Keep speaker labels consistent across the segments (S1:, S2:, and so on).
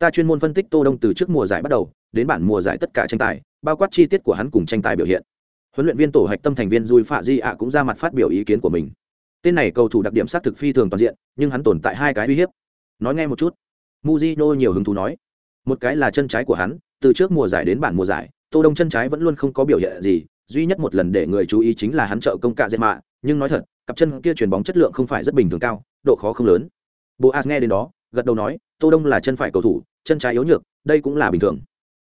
S1: ta chuyên môn phân tích tô đông từ trước mùa giải bắt đầu, đến bản mùa giải tất cả tranh tài, bao quát chi tiết của hắn cùng tranh tài biểu hiện. Huấn luyện viên tổ hạch tâm thành viên dùi phạ di ạ cũng ra mặt phát biểu ý kiến của mình. Tên này cầu thủ đặc điểm xác thực phi thường toàn diện, nhưng hắn tồn tại hai cái uy hiếp. Nói nghe một chút. Muzino nhiều hứng thú nói. Một cái là chân trái của hắn, từ trước mùa giải đến bản mùa giải, tô đông chân trái vẫn luôn không có biểu hiện gì, duy nhất một lần để người chú ý chính là hắn trợ công cạ dệt mạ nhưng nói thật, cặp chân kia chuyền bóng chất lượng không phải rất bình thường cao, độ khó không lớn. Boas nghe đến đó gật đầu nói, tô đông là chân phải cầu thủ, chân trái yếu nhược, đây cũng là bình thường.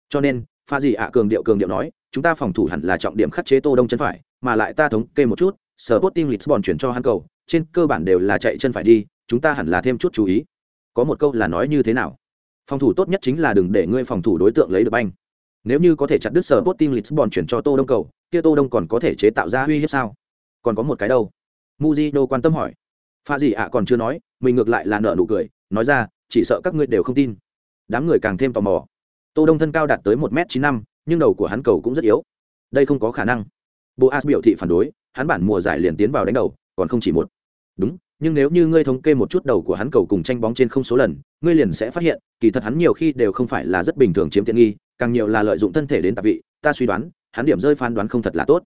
S1: Cho nên, pha gì ạ cường điệu cường điệu nói, chúng ta phòng thủ hẳn là trọng điểm khắc chế tô đông chân phải, mà lại ta thống kê một chút sở bot team Lisbon chuyển cho hắn cầu, trên cơ bản đều là chạy chân phải đi, chúng ta hẳn là thêm chút chú ý. Có một câu là nói như thế nào? Phòng thủ tốt nhất chính là đừng để ngươi phòng thủ đối tượng lấy được banh. Nếu như có thể chặt đứt sở bot team Lisbon chuyển cho tô đông cầu, kia tô đông còn có thể chế tạo ra uy hiếp sao? Còn có một cái đâu? Muzino quan tâm hỏi. Pha gì ạ còn chưa nói, mình ngược lại là nợ nụ cười nói ra, chỉ sợ các ngươi đều không tin. Đám người càng thêm tò mò. Tô đông thân cao đạt tới một m chín năm, nhưng đầu của hắn cầu cũng rất yếu. Đây không có khả năng. Boas biểu thị phản đối, hắn bản mùa giải liền tiến vào đánh đầu, còn không chỉ một. Đúng, nhưng nếu như ngươi thống kê một chút đầu của hắn cầu cùng tranh bóng trên không số lần, ngươi liền sẽ phát hiện, kỳ thật hắn nhiều khi đều không phải là rất bình thường chiếm tiện nghi, càng nhiều là lợi dụng thân thể đến tạp vị, ta suy đoán, hắn điểm rơi phán đoán không thật là tốt.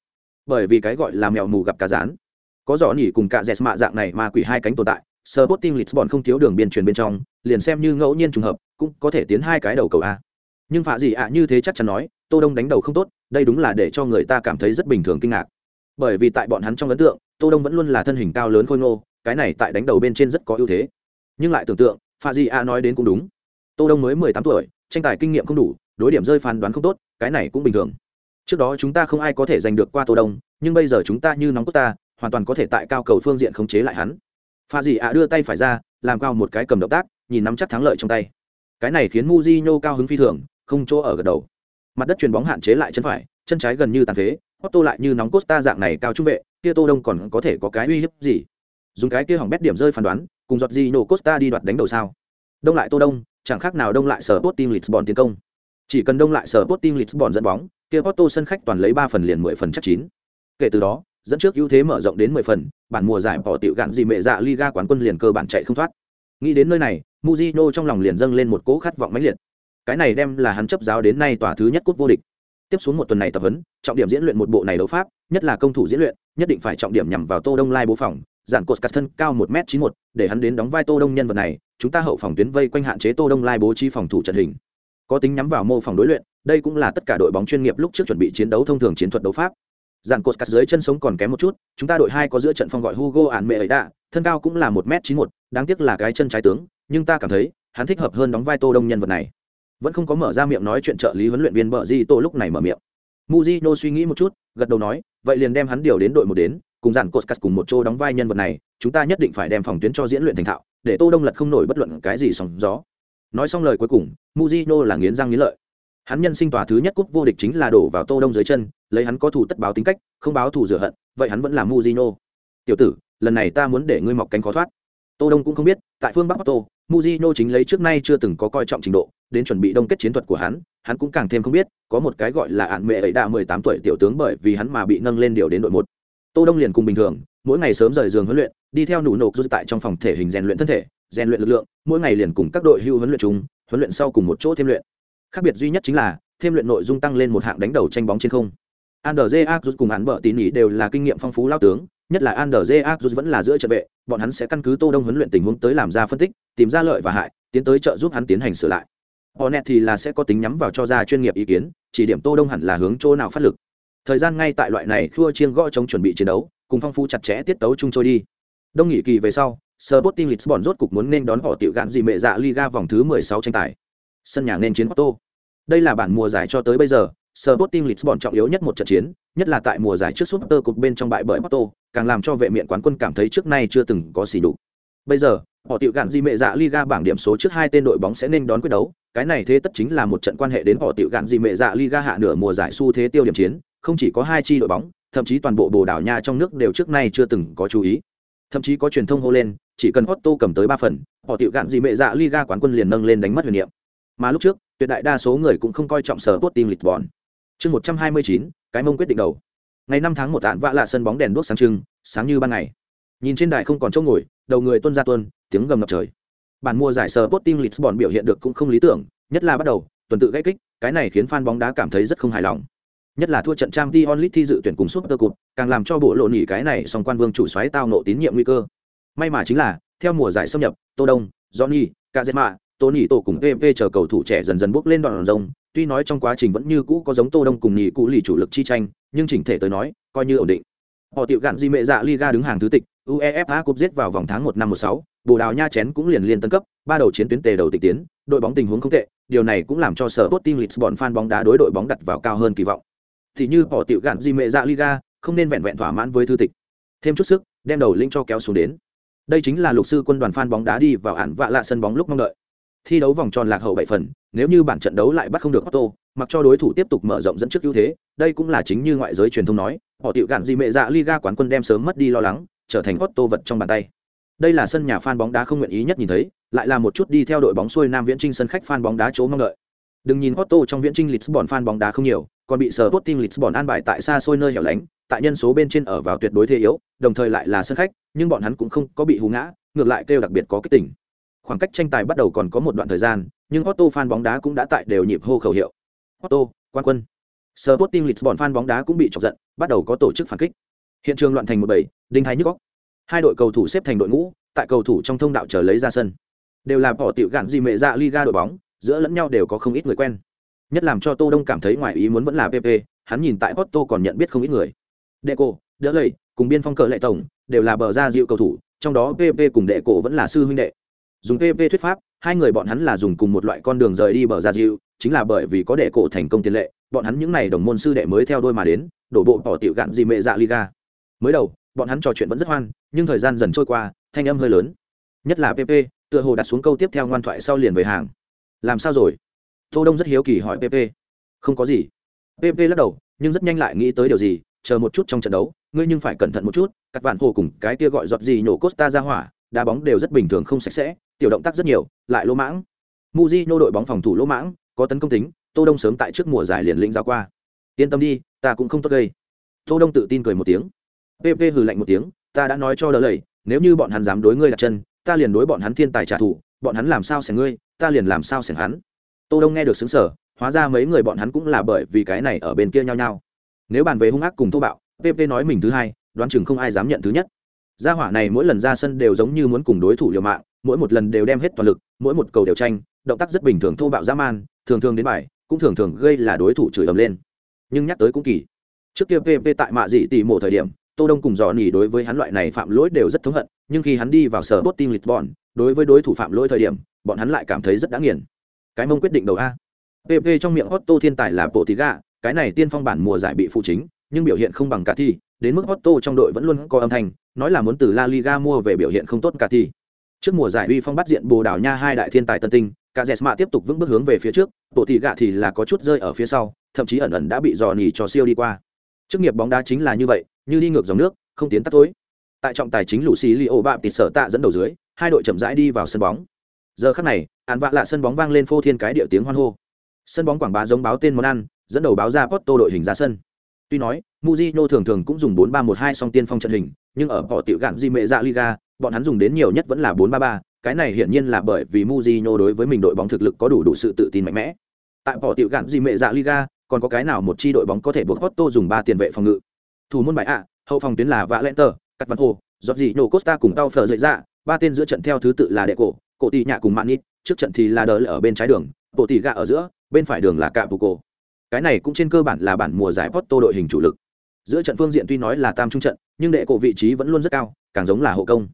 S1: Bởi vì cái gọi là mèo mù gặp cá rán. Có rõ nhỉ cùng cả dẹt mạ dạng này mà quỷ hai cánh tồn tại Sporting Lisbon không thiếu đường biên truyền bên trong, liền xem như ngẫu nhiên trùng hợp, cũng có thể tiến hai cái đầu cầu a. Nhưng phạ gì ạ như thế chắc chắn nói, Tô Đông đánh đầu không tốt, đây đúng là để cho người ta cảm thấy rất bình thường kinh ngạc. Bởi vì tại bọn hắn trong ấn tượng, Tô Đông vẫn luôn là thân hình cao lớn khôi ngô, cái này tại đánh đầu bên trên rất có ưu thế. Nhưng lại tưởng tượng, phạ gì ạ nói đến cũng đúng. Tô Đông mới 18 tuổi, tranh tài kinh nghiệm không đủ, đối điểm rơi phán đoán không tốt, cái này cũng bình thường. Trước đó chúng ta không ai có thể giành được qua Tô Đông, nhưng bây giờ chúng ta như nóng cốt ta, hoàn toàn có thể tại cao cầu phương diện khống chế lại hắn pha dì ạ đưa tay phải ra, làm cao một cái cầm động tác, nhìn nắm chắc thắng lợi trong tay. Cái này khiến Mujino cao hứng phi thường, không chỗ ở gật đầu. Mặt đất chuyền bóng hạn chế lại chân phải, chân trái gần như tàn phế Otto lại như nóng Costa dạng này cao trung vệ, kia tô đông còn có thể có cái uy hiếp gì? Dùng cái kia hỏng bét điểm rơi phán đoán, cùng giọt gì nổ Costa đi đoạt đánh đầu sao? Đông lại tô đông, chẳng khác nào đông lại sở tốt team Lisbon tiến công. Chỉ cần đông lại sở tốt team Lisbon dẫn bóng, kia Otto sân khách toàn lấy ba phần liền mười phần chắc chín. Kể từ đó dẫn trước ưu thế mở rộng đến mười phần, bản mùa giải bỏ tiểu gạn gì mẹ dạ Liga quán quân liền cơ bản chạy không thoát. Nghĩ đến nơi này, Mujino trong lòng liền dâng lên một cỗ khát vọng mãnh liệt. Cái này đem là hắn chấp giáo đến nay tòa thứ nhất cúp vô địch. Tiếp xuống một tuần này tập huấn, trọng điểm diễn luyện một bộ này đấu pháp, nhất là công thủ diễn luyện, nhất định phải trọng điểm nhằm vào Tô Đông Lai bố phòng, giản cột cắt thân cao một m chín một, để hắn đến đóng vai Tô Đông nhân vật này, chúng ta hậu phòng tuyến vây quanh hạn chế Tô Đông Lai bố trí phòng thủ trận hình. Có tính nhắm vào mô phòng đối luyện, đây cũng là tất cả đội bóng chuyên nghiệp lúc trước chuẩn bị chiến đấu thông thường chiến thuật đấu pháp dàn cột cắt dưới chân sống còn kém một chút, chúng ta đội hai có giữa trận phong gọi hugo ạn mẹ ấy đạ thân cao cũng là một m chín một, đáng tiếc là cái chân trái tướng, nhưng ta cảm thấy, hắn thích hợp hơn đóng vai tô đông nhân vật này. Vẫn không có mở ra miệng nói chuyện trợ lý huấn luyện viên bờ di tô lúc này mở miệng. Muzino suy nghĩ một chút, gật đầu nói, vậy liền đem hắn điều đến đội một đến, cùng dàn cột cắt cùng một chỗ đóng vai nhân vật này, chúng ta nhất định phải đem phòng tuyến cho diễn luyện thành thạo, để tô đông lật không nổi bất luận cái gì sóng gió. Nói xong lời cuối cùng muzino là nghiến răng nghiến lợi hắn nhân sinh tòa thứ nhất cúp vô địch chính là đổ vào tô đông dưới chân, lấy hắn có thủ tất báo tính cách, không báo thủ rửa hận, vậy hắn vẫn là muzino tiểu tử, lần này ta muốn để ngươi mọc cánh khó thoát. Tô đông cũng không biết, tại phương bắc bắc tô muzino chính lấy trước nay chưa từng có coi trọng trình độ, đến chuẩn bị đông kết chiến thuật của hắn hắn cũng càng thêm không biết, có một cái gọi là ạn mẹ ấy đã mười tám tuổi tiểu tướng bởi vì hắn mà bị nâng lên điều đến đội một. Tô đông liền cùng bình thường, mỗi ngày sớm rời giường huấn luyện, đi theo nụ nộp rút tại trong phòng thể hình rèn luyện thân thể, rèn luyện lực lượng, mỗi ngày liền cùng các đội hưu huấn luyện chung, huấn luyện sau cùng một chỗ thêm luyện khác biệt duy nhất chính là thêm luyện nội dung tăng lên một hạng đánh đầu tranh bóng trên không Anderje Azus cùng án bợ tín ý đều là kinh nghiệm phong phú lao tướng, nhất là Anderje Azus vẫn là giữa trận vệ, bọn hắn sẽ căn cứ Tô Đông huấn luyện tình huống tới làm ra phân tích, tìm ra lợi và hại, tiến tới trợ giúp hắn tiến hành sửa lại. Hornet thì là sẽ có tính nhắm vào cho ra chuyên nghiệp ý kiến, chỉ điểm Tô Đông hẳn là hướng chỗ nào phát lực. Thời gian ngay tại loại này khua chiêng gõ chống chuẩn bị chiến đấu, cùng phong phú chặt chẽ tiết tấu chung trôi đi. Đông nghị kỳ về sau, Sporting Lisbon rốt cục muốn nên đón họ tiểu gạn gì mẹ dạ Liga vòng thứ 16 tranh tài. Sân nhà nên chiến Porto. Đây là bản mùa giải cho tới bây giờ, Sporting Lisbon trọng yếu nhất một trận chiến, nhất là tại mùa giải trước Super Cup bên trong bại bởi Porto, càng làm cho vệ miện quán quân cảm thấy trước nay chưa từng có sỉ nhục. Bây giờ, họ tiểu gạn di mẹ dạ Liga bảng điểm số trước hai tên đội bóng sẽ nên đón quyết đấu, cái này thế tất chính là một trận quan hệ đến họ tiểu gạn di mẹ dạ Liga hạ nửa mùa giải xu thế tiêu điểm chiến, không chỉ có hai chi đội bóng, thậm chí toàn bộ Bồ Đào Nha trong nước đều trước nay chưa từng có chú ý. Thậm chí có truyền thông hô lên, chỉ cần Otto cầm tới ba phần, họ tiểu gạn di mẹ dạ Liga quán quân liền nâng lên đánh mất huyền niệm. Mà lúc trước, tuyệt đại đa số người cũng không coi trọng sở Sporting Lisbon. Chương một trăm hai mươi chín cái mông quyết định đầu. Ngày năm tháng một tạn vạ lạ sân bóng đèn đuốc sáng trưng sáng như ban ngày. Nhìn trên đài không còn chỗ ngồi đầu người tuân ra tuân tiếng gầm ngập trời. Bản mua giải sở Sporting Lisbon biểu hiện được cũng không lý tưởng nhất là bắt đầu tuần tự gãy kích cái này khiến fan bóng đá cảm thấy rất không hài lòng. Nhất là thua trận trang t onlit thi dự tuyển cùng super cup càng làm cho bộ lộ nỉ cái này song quan vương chủ xoáy tao nộ tín nhiệm nguy cơ. May mà chính là theo mùa giải xâm nhập tô đông johnny kazema tony tổ cùng pv chờ cầu thủ trẻ dần dần bước lên đoạn rồng. Tuy nói trong quá trình vẫn như cũ có giống tô đông cùng nhị cũ lì chủ lực chi tranh, nhưng chỉnh thể tới nói, coi như ổn định. Họ tiểu gạn di mẹ dạ liga đứng hàng thứ tịch, uefa cup giết vào vòng tháng một năm một sáu, bồ đào nha chén cũng liền liên tân cấp, ba đầu chiến tuyến tề đầu tịch tiến, đội bóng tình huống không tệ, điều này cũng làm cho sở tốt team lisbon fan bóng đá đối đội bóng đặt vào cao hơn kỳ vọng. Thì như họ tiểu gạn di mẹ dạ liga, không nên vẹn vẹn thỏa mãn với thư tịch. Thêm chút sức, đem đầu linh cho kéo xuống đến. Đây chính là lục sư quân đoàn fan bóng đá đi vào ản vạ lạ sân bóng lúc mong đợi thi đấu vòng tròn lạc hậu bảy phần nếu như bản trận đấu lại bắt không được Otto, mặc cho đối thủ tiếp tục mở rộng dẫn trước ưu thế đây cũng là chính như ngoại giới truyền thông nói họ tiểu gạn gì mẹ dạ liga quán quân đem sớm mất đi lo lắng trở thành Otto vật trong bàn tay. Đây là sân nhà fan bóng đá không nguyện ý nhất nhìn thấy lại là một chút đi theo đội bóng xuôi nam viễn trinh sân khách fan bóng đá chỗ mong đợi. Đừng nhìn Otto trong viễn trinh Lisbon fan bóng đá không nhiều còn bị sở Sporting Lisbon an bài tại xa xôi nơi hẻo lánh tại nhân số bên trên ở vào tuyệt đối thế yếu đồng thời lại là sân khách nhưng bọn hắn cũng không có bị hú ngã ngược lại kêu đặc biệt có kích tỉnh khoảng cách tranh tài bắt đầu còn có một đoạn thời gian nhưng Otto fan bóng đá cũng đã tại đều nhịp hô khẩu hiệu. Otto quan quân. Sporting Lisbon fan bóng đá cũng bị chọc giận bắt đầu có tổ chức phản kích. Hiện trường loạn thành một bầy, đinh thái nhức óc. hai đội cầu thủ xếp thành đội ngũ tại cầu thủ trong thông đạo chờ lấy ra sân. Đều là bỏ tiểu gạn gì mẹ ra liga đội bóng giữa lẫn nhau đều có không ít người quen. Nhất làm cho tô đông cảm thấy ngoài ý muốn vẫn là pp hắn nhìn tại Otto còn nhận biết không ít người. Deco, đỡ lầy cùng biên phong cờ lệ tổng đều là bờ ra dịu cầu thủ trong đó pp cùng Deco vẫn là sư huynh đệ dùng pp thuyết pháp, hai người bọn hắn là dùng cùng một loại con đường rời đi bờ ra diệu chính là bởi vì có đệ cổ thành công tiền lệ, bọn hắn những n à y đồng môn sư đệ mới theo đôi mà đến, đổ bộ bỏ tiểu gạn gì mệ dạ liga. Mới đầu, bọn hắn trò chuyện vẫn rất hoan, nhưng thời gian dần trôi qua, thanh âm hơi lớn. Nhất là pp tựa hồ đặt xuống câu tiếp theo ngoan thoại sau liền về hàng. Làm sao rồi? Tô đông rất hiếu kỳ hỏi pp không có gì. Pp lắc đầu, nhưng rất nhanh lại nghĩ tới điều gì, chờ một chút trong trận đấu, ngươi nhưng phải cẩn thận một chút các bạn hồ cùng cái kia gọi giọt gì nhổ costa ra hỏa, đá bóng đều rất bình thường không sạch sẽ tiểu động tác rất nhiều, lại lỗ mãng. Mujino đội bóng phòng thủ lỗ mãng, có tấn công tính, tô đông sớm tại trước mùa giải liền lĩnh giao qua. Yên tâm đi, ta cũng không tốt gây. Tô đông tự tin cười một tiếng. Pp hừ lạnh một tiếng, ta đã nói cho đỡ lầy, nếu như bọn hắn dám đối ngươi đặt chân, ta liền đối bọn hắn thiên tài trả thù, bọn hắn làm sao xẻng ngươi, ta liền làm sao xẻng hắn. Tô đông nghe được xứng sở hóa ra mấy người bọn hắn cũng là bởi vì cái này ở bên kia nhau nhau nếu bàn về hung ác cùng thô bạo pp nói mình thứ hai, đoán chừng không ai dám nhận thứ nhất. Gia hỏa này mỗi lần ra sân đều giống như muốn cùng đối thủ liều mạng mỗi một lần đều đem hết toàn lực, mỗi một cầu đều tranh, động tác rất bình thường thô bạo dã man, thường thường đến bài, cũng thường thường gây là đối thủ chửi ầm lên. Nhưng nhắc tới cũng kỳ. Trước kia pp tại mạ dị tỷ mộ thời điểm, tô đông cùng dò nỉ đối với hắn loại này phạm lỗi đều rất thống hận, nhưng khi hắn đi vào sở bot team lisbon, đối với đối thủ phạm lỗi thời điểm, bọn hắn lại cảm thấy rất đã nghiền. Cái mông quyết định đầu a. Pp trong miệng otto thiên tài là bộ tí gà cái này tiên phong bản mùa giải bị phụ chính, nhưng biểu hiện không bằng cả thi, đến mức Otto trong đội vẫn luôn có âm thanh, nói là muốn từ La Liga mua về biểu hiện không tốt cả thi trước mùa giải uy phong bắt diện Bồ Đào Nha hai đại thiên tài tân tinh cả Jesma tiếp tục vững bước hướng về phía trước bộ tỷ gạ thì là có chút rơi ở phía sau thậm chí ẩn ẩn đã bị dò nỉ cho siêu đi qua. Chức nghiệp bóng đá chính là như vậy như đi ngược dòng nước không tiến tắt tối tại trọng tài chính lũ xì li ô bạm tịt sở tạ dẫn đầu dưới hai đội chậm rãi đi vào sân bóng. Giờ khắc này án vạ lạ sân bóng vang lên phô thiên cái điệu tiếng hoan hô. Sân bóng quảng bá giống báo tên món ăn dẫn đầu báo ra Porto đội hình ra sân. Tuy nói, Mujino thường thường cũng dùng 4-3-1-2 song tiên phong trận hình, nhưng ở họ tiểu gạn di mệ dạ Liga, bọn hắn dùng đến nhiều nhất vẫn là 4-3-3, cái này hiển nhiên là bởi vì Mujinho đối với mình đội bóng thực lực có đủ đủ sự tự tin mạnh mẽ. Tại bỏ tiểu gạn gì mẹ dạ Liga, còn có cái nào một chi đội bóng có thể buộc Porto dùng 3 tiền vệ phòng ngự. Thủ môn bài ạ, hậu phòng tuyến là Valenter, Cắt Văn Hồ, Jorginho Costa cùng Tao Phở dậy ra, ba tên giữa trận theo thứ tự là Đệ Cổ, Cổ Tỷ Nhạ cùng Manit, trước trận thì là Đỡ ở bên trái đường, Cổ Tỷ Gạ ở giữa, bên phải đường là Cạ Buco cái này cũng trên cơ bản là bản mùa giải Porto đội hình chủ lực. Giữa trận phương diện tuy nói là tam trung trận, nhưng đệ cổ vị trí vẫn luôn rất cao, càng giống là hộ công.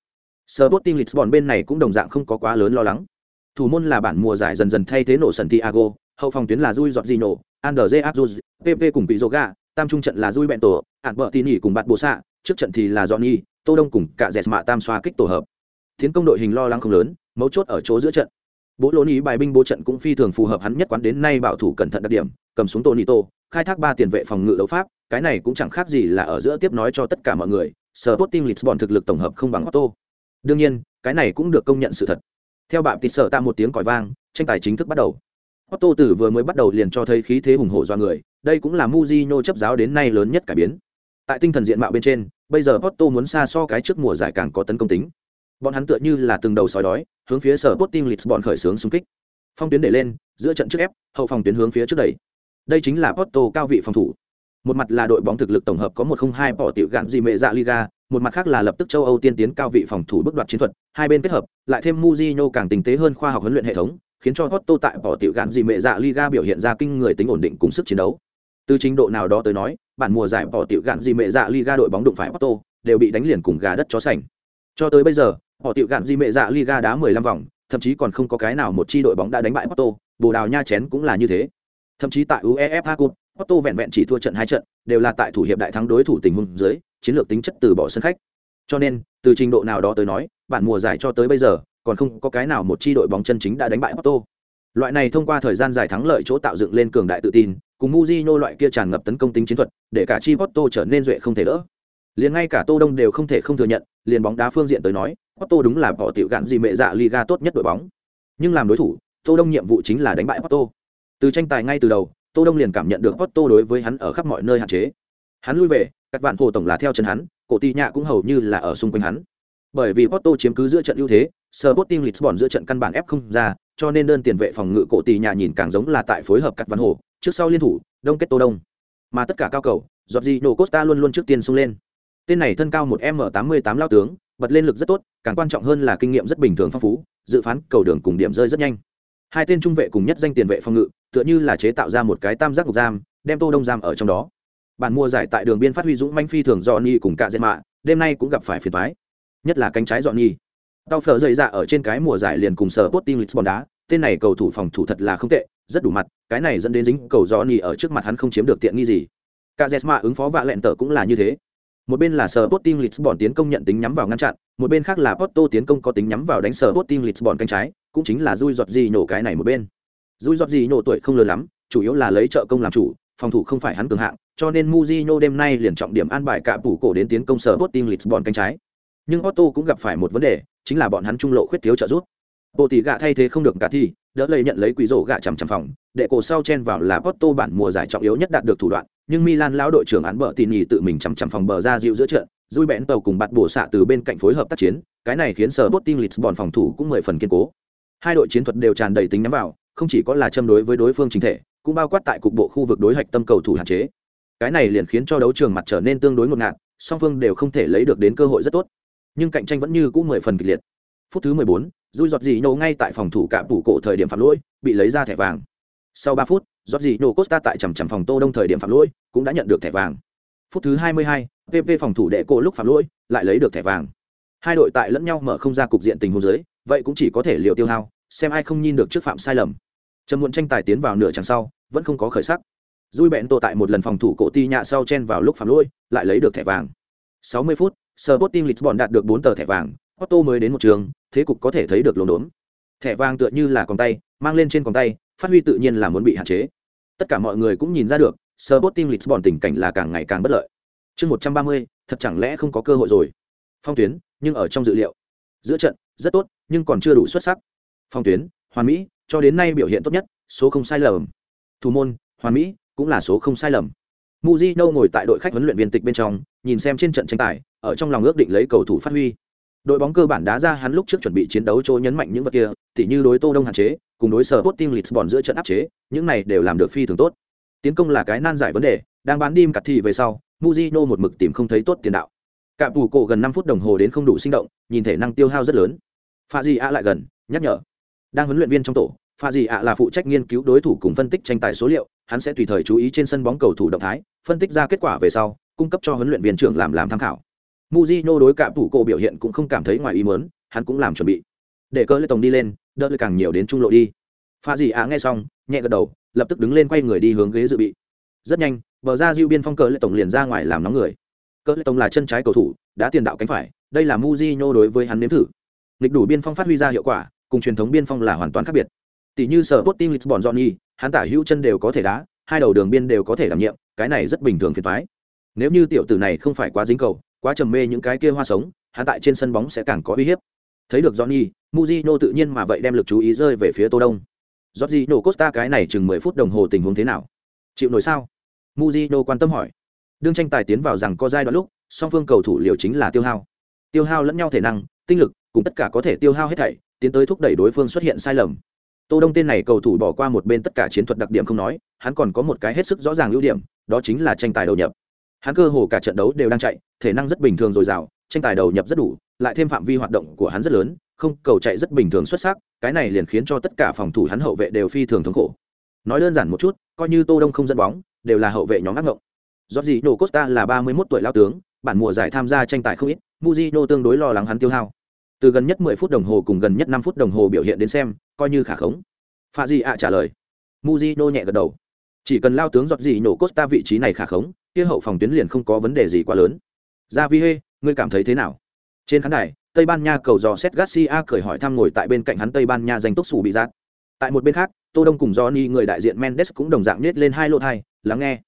S1: Sporting Lisbon bên này cũng đồng dạng không có quá lớn lo lắng. Thủ môn là bản mùa giải dần dần thay thế nổ Santiago, hậu phòng tuyến là Rui Jorginho, Andrzej Azuz, PP cùng Pizoga, tam trung trận là Rui Bento, Albertini cùng Bạt Bồ Sạ, trước trận thì là Johnny, Tô Đông cùng cả Jesma tam xoa kích tổ hợp. Tiến công đội hình lo lắng không lớn, mấu chốt ở chỗ giữa trận. Bố lỗ ý bài binh bố trận cũng phi thường phù hợp hắn nhất quán đến nay bảo thủ cẩn thận đặc điểm, cầm xuống Tonito, khai thác ba tiền vệ phòng ngự đấu pháp, cái này cũng chẳng khác gì là ở giữa tiếp nói cho tất cả mọi người, Sporting Lisbon thực lực tổng hợp không bằng Otto. Đương nhiên, cái này cũng được công nhận sự thật. Theo bạn tịt sở tạ một tiếng còi vang, tranh tài chính thức bắt đầu. Otto tử vừa mới bắt đầu liền cho thấy khí thế hùng hổ do người, đây cũng là Mujinho chấp giáo đến nay lớn nhất cải biến. Tại tinh thần diện mạo bên trên, bây giờ Otto muốn xa so cái trước mùa giải càng có tấn công tính. Bọn hắn tựa như là từng đầu sói đói, hướng phía sở Sporting Lisbon khởi xướng xung kích. Phong tuyến để lên, giữa trận trước ép hậu phòng tuyến hướng phía trước đẩy đây chính là Porto cao vị phòng thủ một mặt là đội bóng thực lực tổng hợp có một không hai bỏ tiểu gạn gì mệ dạ Liga một mặt khác là lập tức châu Âu tiên tiến cao vị phòng thủ bước đoạt chiến thuật, hai bên kết hợp, lại thêm Mujinho càng tinh tế hơn khoa học huấn luyện hệ thống, khiến cho Porto tại bỏ tiểu gạn gì mẹ dạ Liga biểu hiện ra kinh người tính ổn định cùng sức chiến đấu. Từ trình độ nào đó tới nói, bản mùa giải bỏ tiểu gạn gì mẹ dạ Liga đội bóng đụng phải Porto, đều bị đánh liền cùng gà đất chó sành. Cho tới bây giờ họ tiểu gạn gì mẹ dạ Liga đá 15 vòng, thậm chí còn không có cái nào một chi đội bóng đã đánh bại Porto, Bồ Đào Nha chén cũng là như thế. Thậm chí tại UEFA Cup, Porto vẹn vẹn chỉ thua trận hai trận, đều là tại thủ hiệp đại thắng đối thủ tình huống dưới chiến lược tính chất từ bỏ sân khách. Cho nên, từ trình độ nào đó tới nói bản mùa giải cho tới bây giờ, còn không có cái nào một chi đội bóng chân chính đã đánh bại Porto. Loại này thông qua thời gian dài thắng lợi chỗ tạo dựng lên cường đại tự tin, cùng Mujino loại kia tràn ngập tấn công tính chiến thuật, để cả chi Porto trở nên duệ không thể đỡ. Liền ngay cả Tô Đông đều không thể không thừa nhận, liền bóng đá phương diện tới nói, Porto đúng là bỏ tiểu gạn gì mẹ dạ Liga tốt nhất đội bóng. Nhưng làm đối thủ, Tô Đông nhiệm vụ chính là đánh bại Porto. Từ tranh tài ngay từ đầu, Tô Đông liền cảm nhận được Porto đối với hắn ở khắp mọi nơi hạn chế. Hắn lui về các bạn hồ tổng là theo chân hắn, cổ tì nhạ cũng hầu như là ở xung quanh hắn. Bởi vì Porto chiếm cứ giữa trận ưu thế, Sporting Lisbon giữa trận căn bản ép không ra, cho nên đơn tiền vệ phòng ngự cổ tì nhạ nhìn càng giống là tại phối hợp các văn hồ, trước sau liên thủ, đông kết tô đông. Mà tất cả cao cầu, Jorginho Costa luôn luôn trước tiên xung lên. Tên này thân cao một m tám mươi tám lao tướng, bật lên lực rất tốt, càng quan trọng hơn là kinh nghiệm rất bình thường phong phú, dự phán cầu đường cùng điểm rơi rất nhanh. Hai tên trung vệ cùng nhất danh tiền vệ phòng ngự, tựa như là chế tạo ra một cái tam giác ngục giam, đem tô đông giam ở trong đó bản mua giải tại đường biên phát huy dũng manh phi thường dọn nhi cùng cả dệt mạ, đêm nay cũng gặp phải phiền toái, nhất là cánh trái dọn nhi tao phở dậy dạ ở trên cái mùa giải liền cùng sở Sporting Lisbon đá, tên này cầu thủ phòng thủ thật là không tệ, rất đủ mặt, cái này dẫn đến dính cầu dọn nhi ở trước mặt hắn không chiếm được tiện nghi gì. Cả dệt mạ ứng phó vạ lẹn tở cũng là như thế. Một bên là sở Sporting Lisbon tiến công nhận tính nhắm vào ngăn chặn, một bên khác là Porto tiến công có tính nhắm vào đánh sở Sporting Lisbon cánh trái, cũng chính là Rui giọt gì nổ cái này một bên. Rui giọt gì nổ tuổi không lớn lắm, chủ yếu là lấy trợ công làm chủ phòng thủ không phải hắn cường hạng, cho nên Mujinho đêm nay liền trọng điểm an bài cả tủ cổ đến tiến công sở Sporting Lisbon cánh trái. Nhưng Otto cũng gặp phải một vấn đề, chính là bọn hắn trung lộ khuyết thiếu trợ giúp. Bộ tỷ gạ thay thế không được cả thi, đỡ lấy nhận lấy quỷ rổ gạ chằm chằm phòng để cổ sau chen vào là Porto bản mùa giải trọng yếu nhất đạt được thủ đoạn, nhưng Milan lão đội trưởng án bợ tỉ nhì tự mình chằm chằm phòng bờ ra dịu giữa trận dui bẽn tàu cùng bạt bổ xạ từ bên cạnh phối hợp tác chiến, cái này khiến sở Sporting Lisbon phòng thủ cũng mười phần kiên cố. Hai đội chiến thuật đều tràn đầy tính nhắm vào, không chỉ có là châm đối với đối phương chính thể cũng bao quát tại cục bộ khu vực đối hạch tâm cầu thủ hạn chế. Cái này liền khiến cho đấu trường mặt trở nên tương đối ngột ngạt song phương đều không thể lấy được đến cơ hội rất tốt. Nhưng cạnh tranh vẫn như cũng mười phần kịch liệt. Phút thứ mười bốn, dui giọt gì nổ ngay tại phòng thủ cạm phủ cổ thời điểm phạm lỗi bị lấy ra thẻ vàng. Sau ba phút giọt gì nổ costa tại chầm chầm phòng tô đông thời điểm phạm lỗi cũng đã nhận được thẻ vàng. Phút thứ hai mươi hai, pp phòng thủ đệ cổ lúc phạm lỗi lại lấy được thẻ vàng. Hai đội tại lẫn nhau mở không ra cục diện tình huống dưới vậy cũng chỉ có thể liều tiêu hao xem ai không nhìn được trước phạm sai lầm. Trầm muộn tranh tài tiến vào nửa chặng sau vẫn không có khởi sắc. Dui bẹn tổ tại một lần phòng thủ cổ ti nhạ sau chen vào lúc phạm lỗi lại lấy được thẻ vàng. 60 phút Sporting Lisbon đạt được 4 tờ thẻ vàng Otto mới đến một trường thế cục có thể thấy được lồn đốn. Thẻ vàng tựa như là con tay mang lên trên con tay phát huy tự nhiên là muốn bị hạn chế. Tất cả mọi người cũng nhìn ra được Sporting Lisbon tình cảnh là càng ngày càng bất lợi. Chương 130, thật chẳng lẽ không có cơ hội rồi? Phong tuyến nhưng ở trong dự liệu. Giữa trận rất tốt nhưng còn chưa đủ xuất sắc. Phong tuyến hoàn mỹ cho đến nay biểu hiện tốt nhất số không sai lầm thủ môn, hoàn mỹ, cũng là số không sai lầm. Muzino ngồi tại đội khách huấn luyện viên tịch bên trong, nhìn xem trên trận tranh tài, ở trong lòng ước định lấy cầu thủ phát huy. Đội bóng cơ bản đá ra hắn lúc trước chuẩn bị chiến đấu chỗ nhấn mạnh những vật kia, tỉ như đối tô đông hạn chế, cùng đối sở tốt team lisbon giữa trận áp chế, những này đều làm được phi thường tốt. Tiến công là cái nan giải vấn đề, đang bán đêm cặt thì về sau muzino một mực tìm không thấy tốt tiền đạo. Cạm bù cổ gần năm phút đồng hồ đến không đủ sinh động, nhìn thể năng tiêu hao rất lớn. Pha di a lại gần, nhắc nhở. Đang huấn luyện viên trong tổ pha gì ạ là phụ trách nghiên cứu đối thủ cùng phân tích tranh tài số liệu, hắn sẽ tùy thời chú ý trên sân bóng cầu thủ động thái, phân tích ra kết quả về sau, cung cấp cho huấn luyện viên trưởng làm làm tham khảo. Muzino đối cạm thủ cổ biểu hiện cũng không cảm thấy ngoài ý muốn, hắn cũng làm chuẩn bị. Để cơ lê tổng đi lên, đỡ lại càng nhiều đến trung lộ đi. Pha gì ạ nghe xong, nhẹ gật đầu, lập tức đứng lên quay người đi hướng ghế dự bị. Rất nhanh, bờ ra diêu biên phong cờ lê tổng liền ra ngoài làm nóng người. Cơ lê tổng là chân trái cầu thủ, đã tiền đạo cánh phải, đây là muzino đối với hắn nếm thử. Lịch đủ biên phong phát huy ra hiệu quả, cùng truyền thống biên phong là hoàn toàn khác biệt tỷ như sở Sporting Lisbon Johnny, hắn tả hữu chân đều có thể đá, hai đầu đường biên đều có thể đảm nhiệm, cái này rất bình thường phiền toái. Nếu như tiểu tử này không phải quá dính cầu, quá trầm mê những cái kia hoa sống, hắn tại trên sân bóng sẽ càng có uy hiếp. Thấy được Johnny, Mujino tự nhiên mà vậy đem lực chú ý rơi về phía Tô Đông. Jorginho Costa cái này chừng 10 phút đồng hồ tình huống thế nào? Chịu nổi sao? Mujino quan tâm hỏi. Đương tranh tài tiến vào rằng có giai đoạn lúc, song phương cầu thủ liều chính là tiêu hao. Tiêu hao lẫn nhau thể năng, tinh lực, cùng tất cả có thể tiêu hao hết thảy, tiến tới thúc đẩy đối phương xuất hiện sai lầm tô đông tên này cầu thủ bỏ qua một bên tất cả chiến thuật đặc điểm không nói hắn còn có một cái hết sức rõ ràng ưu điểm đó chính là tranh tài đầu nhập. Hắn cơ hồ cả trận đấu đều đang chạy thể năng rất bình thường dồi dào tranh tài đầu nhập rất đủ lại thêm phạm vi hoạt động của hắn rất lớn không cầu chạy rất bình thường xuất sắc cái này liền khiến cho tất cả phòng thủ hắn hậu vệ đều phi thường thống khổ. Nói đơn giản một chút coi như tô đông không dẫn bóng đều là hậu vệ nhóm ác ngộng. Gì Nô Costa là 31 tuổi lao tướng, bản mùa giải tham gia tranh tài không ít, Mujino tương đối lo lắng hắn tiêu hao. Từ gần nhất 10 phút đồng hồ cùng gần nhất 5 phút đồng hồ biểu hiện đến xem, coi như khả khống. Pha gì ạ trả lời. Mujino nhẹ gật đầu. Chỉ cần lao tướng giọt gì nổ Costa vị trí này khả khống, kia hậu phòng tuyến liền không có vấn đề gì quá lớn. Javier, ngươi cảm thấy thế nào? Trên khán đài, Tây Ban Nha cầu dò Seth Garcia cười hỏi thăm ngồi tại bên cạnh hắn Tây Ban Nha danh tốc sủ bị giác. Tại một bên khác, Tô Đông cùng Johnny người đại diện Mendes cũng đồng dạng nhếch lên hai lỗ thai lắng nghe.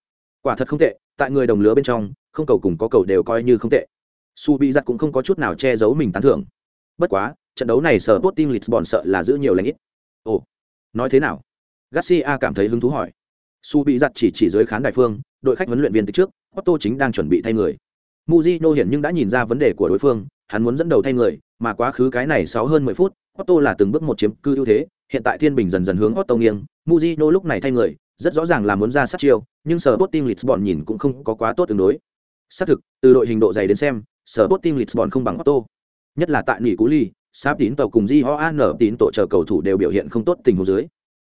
S1: Quả thật không tệ, tại người đồng lứa bên trong, không cầu cùng có cầu đều coi như không tệ. Su bị giặt cũng không có chút nào che giấu mình tán thưởng. Bất quá, trận đấu này sở Sporting Lisbon sợ là giữ nhiều lành ít. Ồ, nói thế nào? Garcia cảm thấy hứng thú hỏi. Su bị giặt chỉ chỉ dưới khán đài phương, đội khách huấn luyện viên từ trước, Otto chính đang chuẩn bị thay người. Mujino hiển nhưng đã nhìn ra vấn đề của đối phương, hắn muốn dẫn đầu thay người, mà quá khứ cái này sáu hơn mười phút, Otto là từng bước một chiếm cư ưu thế, hiện tại Thiên Bình dần dần hướng Otto nghiêng, Mujino lúc này thay người, rất rõ ràng là muốn ra sát chiêu, nhưng sở Sporting Lisbon nhìn cũng không có quá tốt tương đối. Xác thực, từ đội hình độ dày đến xem, sở Sporting Lisbon không bằng Otto. Nhất là tại nỉ cú ly, sáp tín tàu cùng Johan tín tổ chờ cầu thủ đều biểu hiện không tốt tình huống dưới.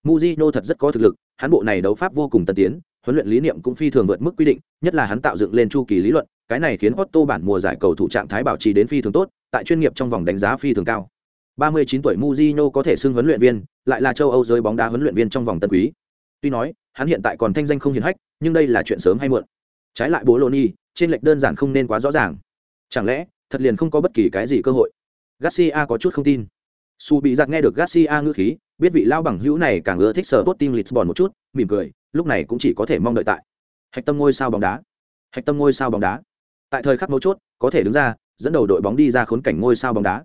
S1: Mujino thật rất có thực lực, hắn bộ này đấu pháp vô cùng tân tiến, huấn luyện lý niệm cũng phi thường vượt mức quy định, nhất là hắn tạo dựng lên chu kỳ lý luận, cái này khiến Otto bản mùa giải cầu thủ trạng thái bảo trì đến phi thường tốt, tại chuyên nghiệp trong vòng đánh giá phi thường cao. 39 tuổi Mujino có thể xưng huấn luyện viên, lại là châu Âu giới bóng đá huấn luyện viên trong vòng tân quý. Tuy nói, hắn hiện tại còn thanh danh không hiển hách, nhưng đây là chuyện sớm hay muộn. Trái lại Bologna, trên lệch đơn giản không nên quá rõ ràng. Chẳng lẽ, thật liền không có bất kỳ cái gì cơ hội? Garcia có chút không tin. Su bị giặt nghe được Garcia ngữ khí, biết vị lao bằng hữu này càng ưa thích sở Sporting Lisbon một chút, mỉm cười, lúc này cũng chỉ có thể mong đợi tại. Hạch tâm ngôi sao bóng đá. Hạch tâm ngôi sao bóng đá. Tại thời khắc mấu chốt, có thể đứng ra, dẫn đầu đội bóng đi ra khốn cảnh ngôi sao bóng đá.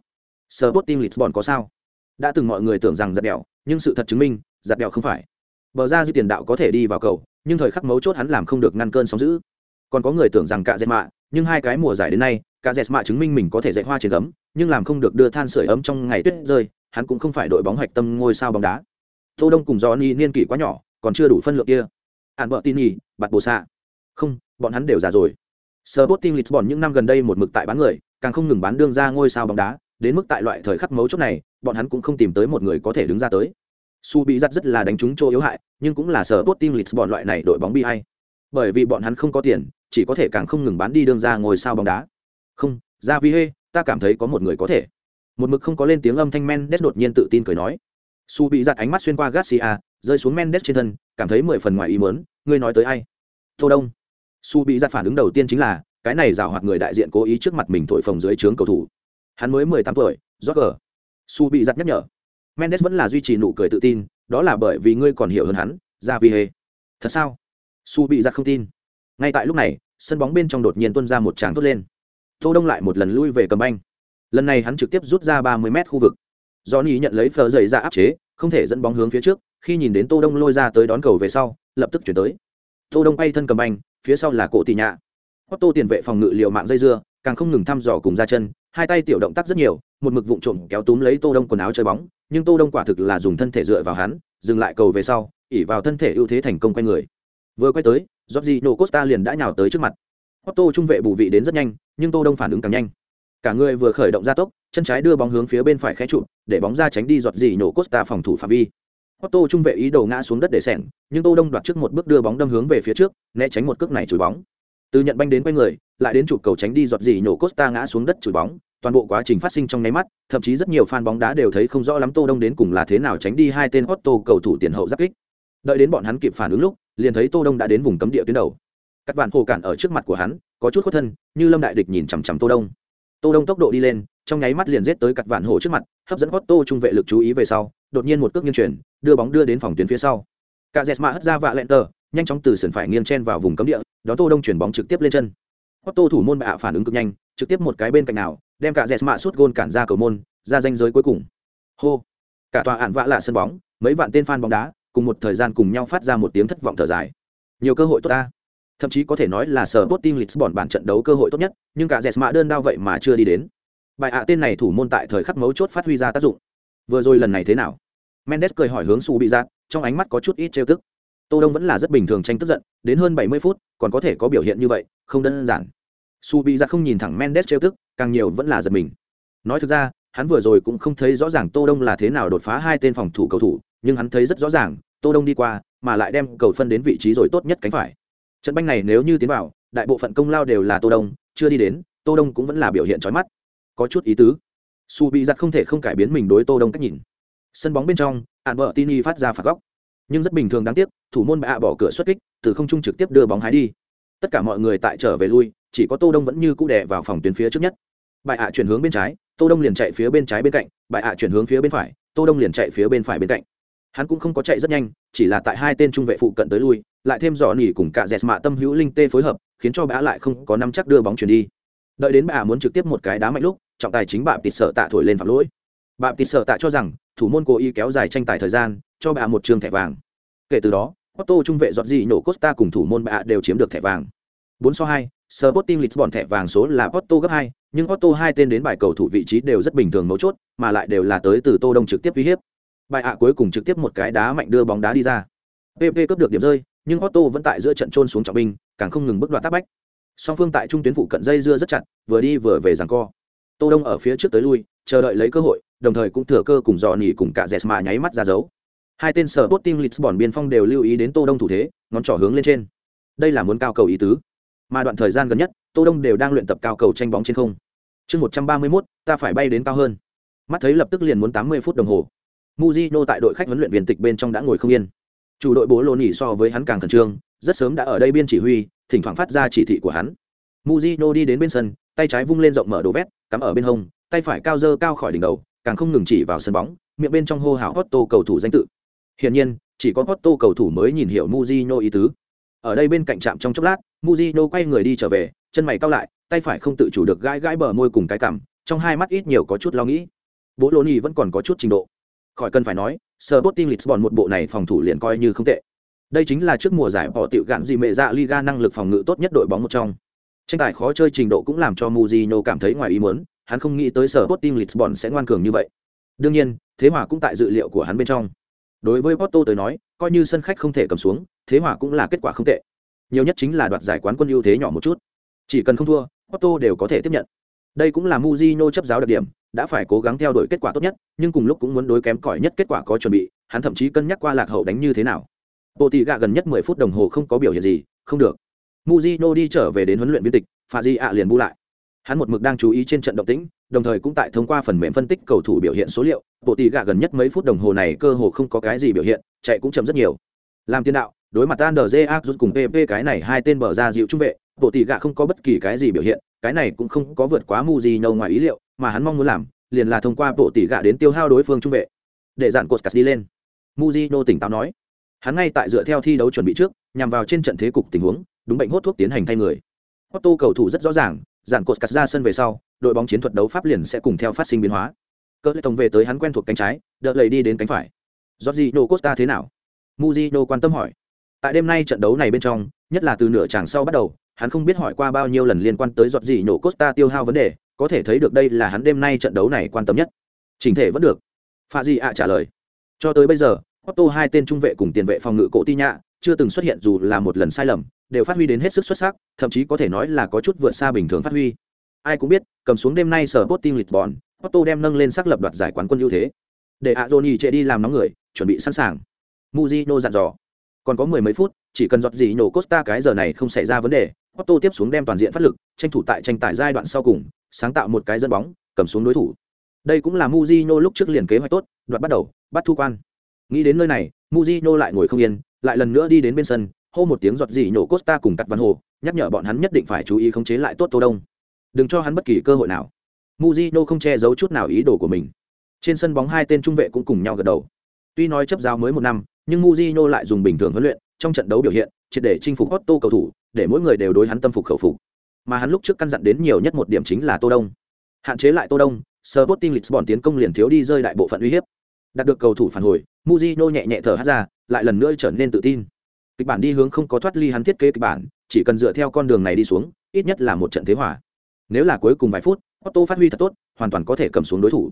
S1: Sporting Lisbon có sao? Đã từng mọi người tưởng rằng giật đèo, nhưng sự thật chứng minh, giật đèo không phải. Bờ ra dư tiền đạo có thể đi vào cầu, nhưng thời khắc mấu chốt hắn làm không được ngăn cơn sóng dữ. Còn có người tưởng rằng cả dệt mạ, nhưng hai cái mùa giải đến nay, cả dẹt mạ chứng minh mình có thể dạy hoa trên gấm, nhưng làm không được đưa than sửa ấm trong ngày tuyết rơi, hắn cũng không phải đội bóng hoạch tâm ngôi sao bóng đá. Tô Đông cùng Johnny niên kỷ quá nhỏ, còn chưa đủ phân lượng kia. Hàn Bợ Tin nhì bạt bồ xạ. Không, bọn hắn đều già rồi. Sporting Lisbon những năm gần đây một mực tại bán người, càng không ngừng bán đương ra ngôi sao bóng đá, đến mức tại loại thời khắc mấu chốt này, bọn hắn cũng không tìm tới một người có thể đứng ra tới. Su bị giật rất là đánh trúng chỗ yếu hại, nhưng cũng là Sporting Lisbon loại này đội bóng bi ai. Bởi vì bọn hắn không có tiền, chỉ có thể càng không ngừng bán đi đương ra ngôi sao bóng đá. Không, ra vi hê, ta cảm thấy có một người có thể. Một mực không có lên tiếng âm thanh Mendes đột nhiên tự tin cười nói. Su bị giặt ánh mắt xuyên qua Garcia, rơi xuống Mendes trên thân, cảm thấy mười phần ngoài ý mớn ngươi nói tới ai? Tô Đông su bị giặt phản ứng đầu tiên chính là cái này giảo hoạt người đại diện cố ý trước mặt mình thổi phồng dưới trướng cầu thủ hắn mới mười tám tuổi Roger. su bị giặt nhắc nhở mendes vẫn là duy trì nụ cười tự tin đó là bởi vì ngươi còn hiểu hơn hắn ra vi hê thật sao su bị giặt không tin ngay tại lúc này sân bóng bên trong đột nhiên tuân ra một tràng thốt lên tô đông lại một lần lui về cầm anh lần này hắn trực tiếp rút ra ba mươi mét khu vực johnny nhận lấy phờ dày ra áp chế không thể dẫn bóng hướng phía trước khi nhìn đến tô đông lôi ra tới đón cầu về sau lập tức chuyển tới tô đông bay thân cầm anh phía sau là cổ tỷ nhạ Otto tiền vệ phòng ngự liều mạng dây dưa, càng không ngừng thăm dò cùng ra chân, hai tay tiểu động tác rất nhiều, một mực vụng trộm kéo túm lấy Tô Đông quần áo chơi bóng, nhưng Tô Đông quả thực là dùng thân thể dựa vào hắn, dừng lại cầu về sau, ỉ vào thân thể ưu thế thành công quay người. Vừa quay tới, Jorginho Costa liền đã nhào tới trước mặt. Otto trung vệ bù vị đến rất nhanh, nhưng Tô Đông phản ứng càng nhanh. Cả người vừa khởi động ra tốc, chân trái đưa bóng hướng phía bên phải khẽ trụ, để bóng ra tránh đi giọt gì nổ Costa phòng thủ phạm vi. Otto trung vệ ý đồ ngã xuống đất để sẻng nhưng Tô Đông đoạt trước một bước đưa bóng đâm hướng về phía trước, né tránh một cước này chùi bóng. Từ nhận banh đến quay người, lại đến chụp cầu tránh đi giọt gì nhổ Costa ngã xuống đất chùi bóng, toàn bộ quá trình phát sinh trong nháy mắt, thậm chí rất nhiều fan bóng đá đều thấy không rõ lắm Tô Đông đến cùng là thế nào tránh đi hai tên Otto cầu thủ tiền hậu giáp kích. Đợi đến bọn hắn kịp phản ứng lúc, liền thấy Tô Đông đã đến vùng cấm địa tuyến đầu. Các bạn hồ cản ở trước mặt của hắn, có chút khuất thân, như Lâm đại địch nhìn chằm chằm Tô Đông. Tô Đông tốc độ đi lên, trong nháy mắt liền giết tới cặt vạn hổ trước mặt, hấp dẫn Otto trung vệ lực chú ý về sau, đột nhiên một cước nghiêng chuyển, đưa bóng đưa đến phòng tuyến phía sau. Cả Jesma hất ra vạ lẹn tờ, nhanh chóng từ sườn phải nghiêng chen vào vùng cấm địa, đó Tô Đông chuyển bóng trực tiếp lên chân. Otto thủ môn bạ phản ứng cực nhanh, trực tiếp một cái bên cạnh nào, đem cả Jesma sút gôn cản ra cầu môn, ra danh giới cuối cùng. Hô. Cả tòa ản vạ lạ sân bóng, mấy vạn tên fan bóng đá, cùng một thời gian cùng nhau phát ra một tiếng thất vọng thở dài. Nhiều cơ hội tốt ta. Thậm chí có thể nói là sở Sporting Lisbon bản trận đấu cơ hội tốt nhất, nhưng cả Jesma đơn đao vậy mà chưa đi đến. Bài ạ tên này thủ môn tại thời khắc mấu chốt phát huy ra tác dụng. Vừa rồi lần này thế nào? mendes cười hỏi hướng su bị giặt trong ánh mắt có chút ít trêu tức tô đông vẫn là rất bình thường tranh tức giận đến hơn bảy mươi phút còn có thể có biểu hiện như vậy không đơn giản su bị giặt không nhìn thẳng mendes trêu tức càng nhiều vẫn là giật mình nói thực ra hắn vừa rồi cũng không thấy rõ ràng tô đông là thế nào đột phá hai tên phòng thủ cầu thủ nhưng hắn thấy rất rõ ràng tô đông đi qua mà lại đem cầu phân đến vị trí rồi tốt nhất cánh phải trận banh này nếu như tiến vào, đại bộ phận công lao đều là tô đông, chưa đi đến, tô đông cũng vẫn là biểu hiện chói mắt. Có chút ý tứ. Su bị giặt không thể không cải biến mình đối tô đông cách nhìn. Sân bóng bên trong ạn vợ tini phát ra phạt góc. Nhưng rất bình thường đáng tiếc, thủ môn bạ bỏ cửa xuất kích, từ không trung trực tiếp đưa bóng hái đi. Tất cả mọi người tại trở về lui, chỉ có tô đông vẫn như cũ đè vào phòng tuyến phía trước nhất. Bại ạ chuyển hướng bên trái, tô đông liền chạy phía bên trái bên cạnh, bại ạ chuyển hướng phía bên phải, tô đông liền chạy phía bên phải bên cạnh hắn cũng không có chạy rất nhanh chỉ là tại hai tên trung vệ phụ cận tới lui lại thêm dò nỉ cùng cả dẹt mạ tâm hữu linh tê phối hợp khiến cho bạ lại không có nắm chắc đưa bóng chuyển đi. Đợi đến bạ muốn trực tiếp một cái đá mạnh lúc trọng tài chính bạ tịt sợ tạ thổi lên phạm lỗi. Bạ tịt sợ tạ cho rằng thủ môn cố ý kéo dài tranh tài thời gian cho bạ một trường thẻ vàng. Kể từ đó Otto trung vệ dọn gì nổ Costa cùng thủ môn bạ đều chiếm được thẻ vàng. 4 so 2, Sporting Lisbon thẻ vàng số là Otto gấp 2, nhưng Otto hai tên đến bài cầu thủ vị trí đều rất bình thường mấu chốt, mà lại đều là tới từ Tô Đông trực tiếp uy hiếp. Bài ạ cuối cùng trực tiếp một cái đá mạnh đưa bóng đá đi ra. PP cướp được điểm rơi, nhưng Otto vẫn tại giữa trận trôn xuống trọng binh, càng không ngừng bước đoạt tác bách. Song phương tại trung tuyến phụ cận dây dưa rất chặt, vừa đi vừa về giằng co. Tô Đông ở phía trước tới lui, chờ đợi lấy cơ hội, đồng thời cũng thừa cơ cùng dò nỉ cùng cả Jesma nháy mắt ra dấu. Hai tên sở Sporting Lisbon biên phong đều lưu ý đến Tô Đông thủ thế, ngón trỏ hướng lên trên. Đây là muốn cao cầu ý tứ. Mà đoạn thời gian gần nhất, Tô Đông đều đang luyện tập cao cầu tranh bóng trên không. Chương 131, ta phải bay đến cao hơn. Mắt thấy lập tức liền muốn 80 phút đồng hồ. Mujino tại đội khách huấn luyện viên tịch bên trong đã ngồi không yên. Chủ đội bố lô nhỉ so với hắn càng khẩn trương, rất sớm đã ở đây biên chỉ huy, thỉnh thoảng phát ra chỉ thị của hắn. Mujino đi đến bên sân, tay trái vung lên rộng mở đồ vét, cắm ở bên hông, tay phải cao dơ cao khỏi đỉnh đầu, càng không ngừng chỉ vào sân bóng, miệng bên trong hô hào Otto cầu thủ danh tự. Hiển nhiên, chỉ có Otto cầu thủ mới nhìn hiểu Mujino ý tứ. Ở đây bên cạnh trạm trong chốc lát, Mujino quay người đi trở về, chân mày cau lại, tay phải không tự chủ được gãi gãi bờ môi cùng cái cằm, trong hai mắt ít nhiều có chút lo nghĩ. Bố Lô vẫn còn có chút trình độ. Khỏi cần phải nói, Sporting Lisbon một bộ này phòng thủ liền coi như không tệ. Đây chính là trước mùa giải bỏ tiểu gạn gì mẹ dạ Liga năng lực phòng ngự tốt nhất đội bóng một trong. Tranh tài khó chơi trình độ cũng làm cho Mourinho cảm thấy ngoài ý muốn, hắn không nghĩ tới Sporting Lisbon sẽ ngoan cường như vậy. Đương nhiên, thế hòa cũng tại dự liệu của hắn bên trong. Đối với Porto tới nói, coi như sân khách không thể cầm xuống, thế hòa cũng là kết quả không tệ. Nhiều nhất chính là đoạt giải quán quân ưu thế nhỏ một chút. Chỉ cần không thua, Porto đều có thể tiếp nhận. Đây cũng là Mourinho chấp giáo đặc điểm, đã phải cố gắng theo đuổi kết quả tốt nhất, nhưng cùng lúc cũng muốn đối kém cỏi nhất kết quả có chuẩn bị, hắn thậm chí cân nhắc qua lạc hậu đánh như thế nào. Bộ tỷ gạ gần nhất 10 phút đồng hồ không có biểu hiện gì, không được. Mujino đi trở về đến huấn luyện viên tịch, Phà Di ạ liền bu lại. Hắn một mực đang chú ý trên trận động tĩnh, đồng thời cũng tại thông qua phần mềm phân tích cầu thủ biểu hiện số liệu, bộ tỷ gạ gần nhất mấy phút đồng hồ này cơ hồ không có cái gì biểu hiện, chạy cũng chậm rất nhiều. Làm tiền đạo, đối mặt Anderje rút cùng PP cái này hai tên bờ ra dịu trung vệ, bộ tỷ gạ không có bất kỳ cái gì biểu hiện, cái này cũng không có vượt quá Mujino ngoài ý liệu, mà hắn mong muốn làm, liền là thông qua bộ tỷ gạ đến tiêu hao đối phương trung vệ. Để dạn cột cắt đi lên. Mujino tỉnh táo nói. Hắn ngay tại dựa theo thi đấu chuẩn bị trước, nhằm vào trên trận thế cục tình huống, đúng bệnh hốt thuốc tiến hành thay người. Otto cầu thủ rất rõ ràng, dạn cột cắt ra sân về sau, đội bóng chiến thuật đấu pháp liền sẽ cùng theo phát sinh biến hóa. cỡ lệ tổng về tới hắn quen thuộc cánh trái, đợi lầy đi đến cánh phải. Jorginho Costa thế nào? Mujino quan tâm hỏi. Tại đêm nay trận đấu này bên trong, nhất là từ nửa chàng sau bắt đầu, hắn không biết hỏi qua bao nhiêu lần liên quan tới giọt gì nổ Costa tiêu hao vấn đề, có thể thấy được đây là hắn đêm nay trận đấu này quan tâm nhất. Trình thể vẫn được. Pha Di ạ trả lời. Cho tới bây giờ, Otto hai tên trung vệ cùng tiền vệ phòng ngự cổ Ti Nhạ chưa từng xuất hiện dù là một lần sai lầm, đều phát huy đến hết sức xuất sắc, thậm chí có thể nói là có chút vượt xa bình thường phát huy. Ai cũng biết, cầm xuống đêm nay sở Sporting Lisbon, Otto đem nâng lên xác lập đoạt giải quán quân ưu thế. Để Azoni chạy đi làm nóng người, chuẩn bị sẵn sàng. Mujino dặn dò. Còn có mười mấy phút, chỉ cần giọt gì nổ Costa cái giờ này không xảy ra vấn đề, Otto tiếp xuống đem toàn diện phát lực, tranh thủ tại tranh tài giai đoạn sau cùng, sáng tạo một cái dẫn bóng, cầm xuống đối thủ. Đây cũng là Mujino lúc trước liền kế hoạch tốt, đoạt bắt đầu, bắt thu quan. Nghĩ đến nơi này, Mujino lại ngồi không yên, lại lần nữa đi đến bên sân, hô một tiếng giọt gì nổ Costa cùng Cắt Văn Hồ, nhắc nhở bọn hắn nhất định phải chú ý khống chế lại tốt Tô Đông. Đừng cho hắn bất kỳ cơ hội nào. Mujino không che giấu chút nào ý đồ của mình. Trên sân bóng hai tên trung vệ cũng cùng nhau gật đầu. Tuy nói chấp giáo mới một năm, nhưng Mujino lại dùng bình thường huấn luyện, trong trận đấu biểu hiện, triệt để chinh phục Otto cầu thủ, để mỗi người đều đối hắn tâm phục khẩu phục. Mà hắn lúc trước căn dặn đến nhiều nhất một điểm chính là Tô Đông. Hạn chế lại Tô Đông, Sporting Lisbon tiến công liền thiếu đi rơi đại bộ phận uy hiếp. Đạt được cầu thủ phản hồi, Mujino nhẹ nhẹ thở hắt ra, lại lần nữa trở nên tự tin. Kịch bản đi hướng không có thoát ly hắn thiết kế kịch bản, chỉ cần dựa theo con đường này đi xuống, ít nhất là một trận thế hòa. Nếu là cuối cùng vài phút, Otto phát huy thật tốt, hoàn toàn có thể cầm xuống đối thủ.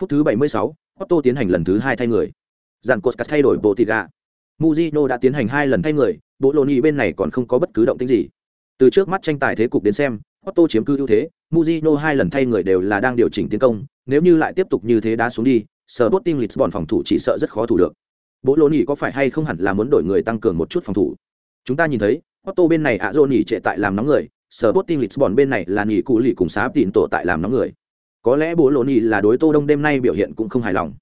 S1: Phút thứ 76, Otto tiến hành lần thứ hai thay người. dàn cột thay đổi bộ Mujino đã tiến hành hai lần thay người bộ lô bên này còn không có bất cứ động tĩnh gì. Từ trước mắt tranh tài thế cục đến xem, otto chiếm cứ ưu thế, Mujino hai lần thay người đều là đang điều chỉnh tiến công, nếu như lại tiếp tục như thế đá xuống đi, Sporting lisbon phòng thủ chỉ sợ rất khó thủ được. Bộ lô có phải hay không hẳn là muốn đổi người tăng cường một chút phòng thủ? Chúng ta nhìn thấy, otto bên này Azoni dô trệ tại làm nóng người, Sporting lisbon bên này là nghỉ cụ lì cùng sáp Tín tổ tại làm nóng người. Có lẽ bố lô là đối tô đông đêm nay biểu hiện cũng không hài lòng.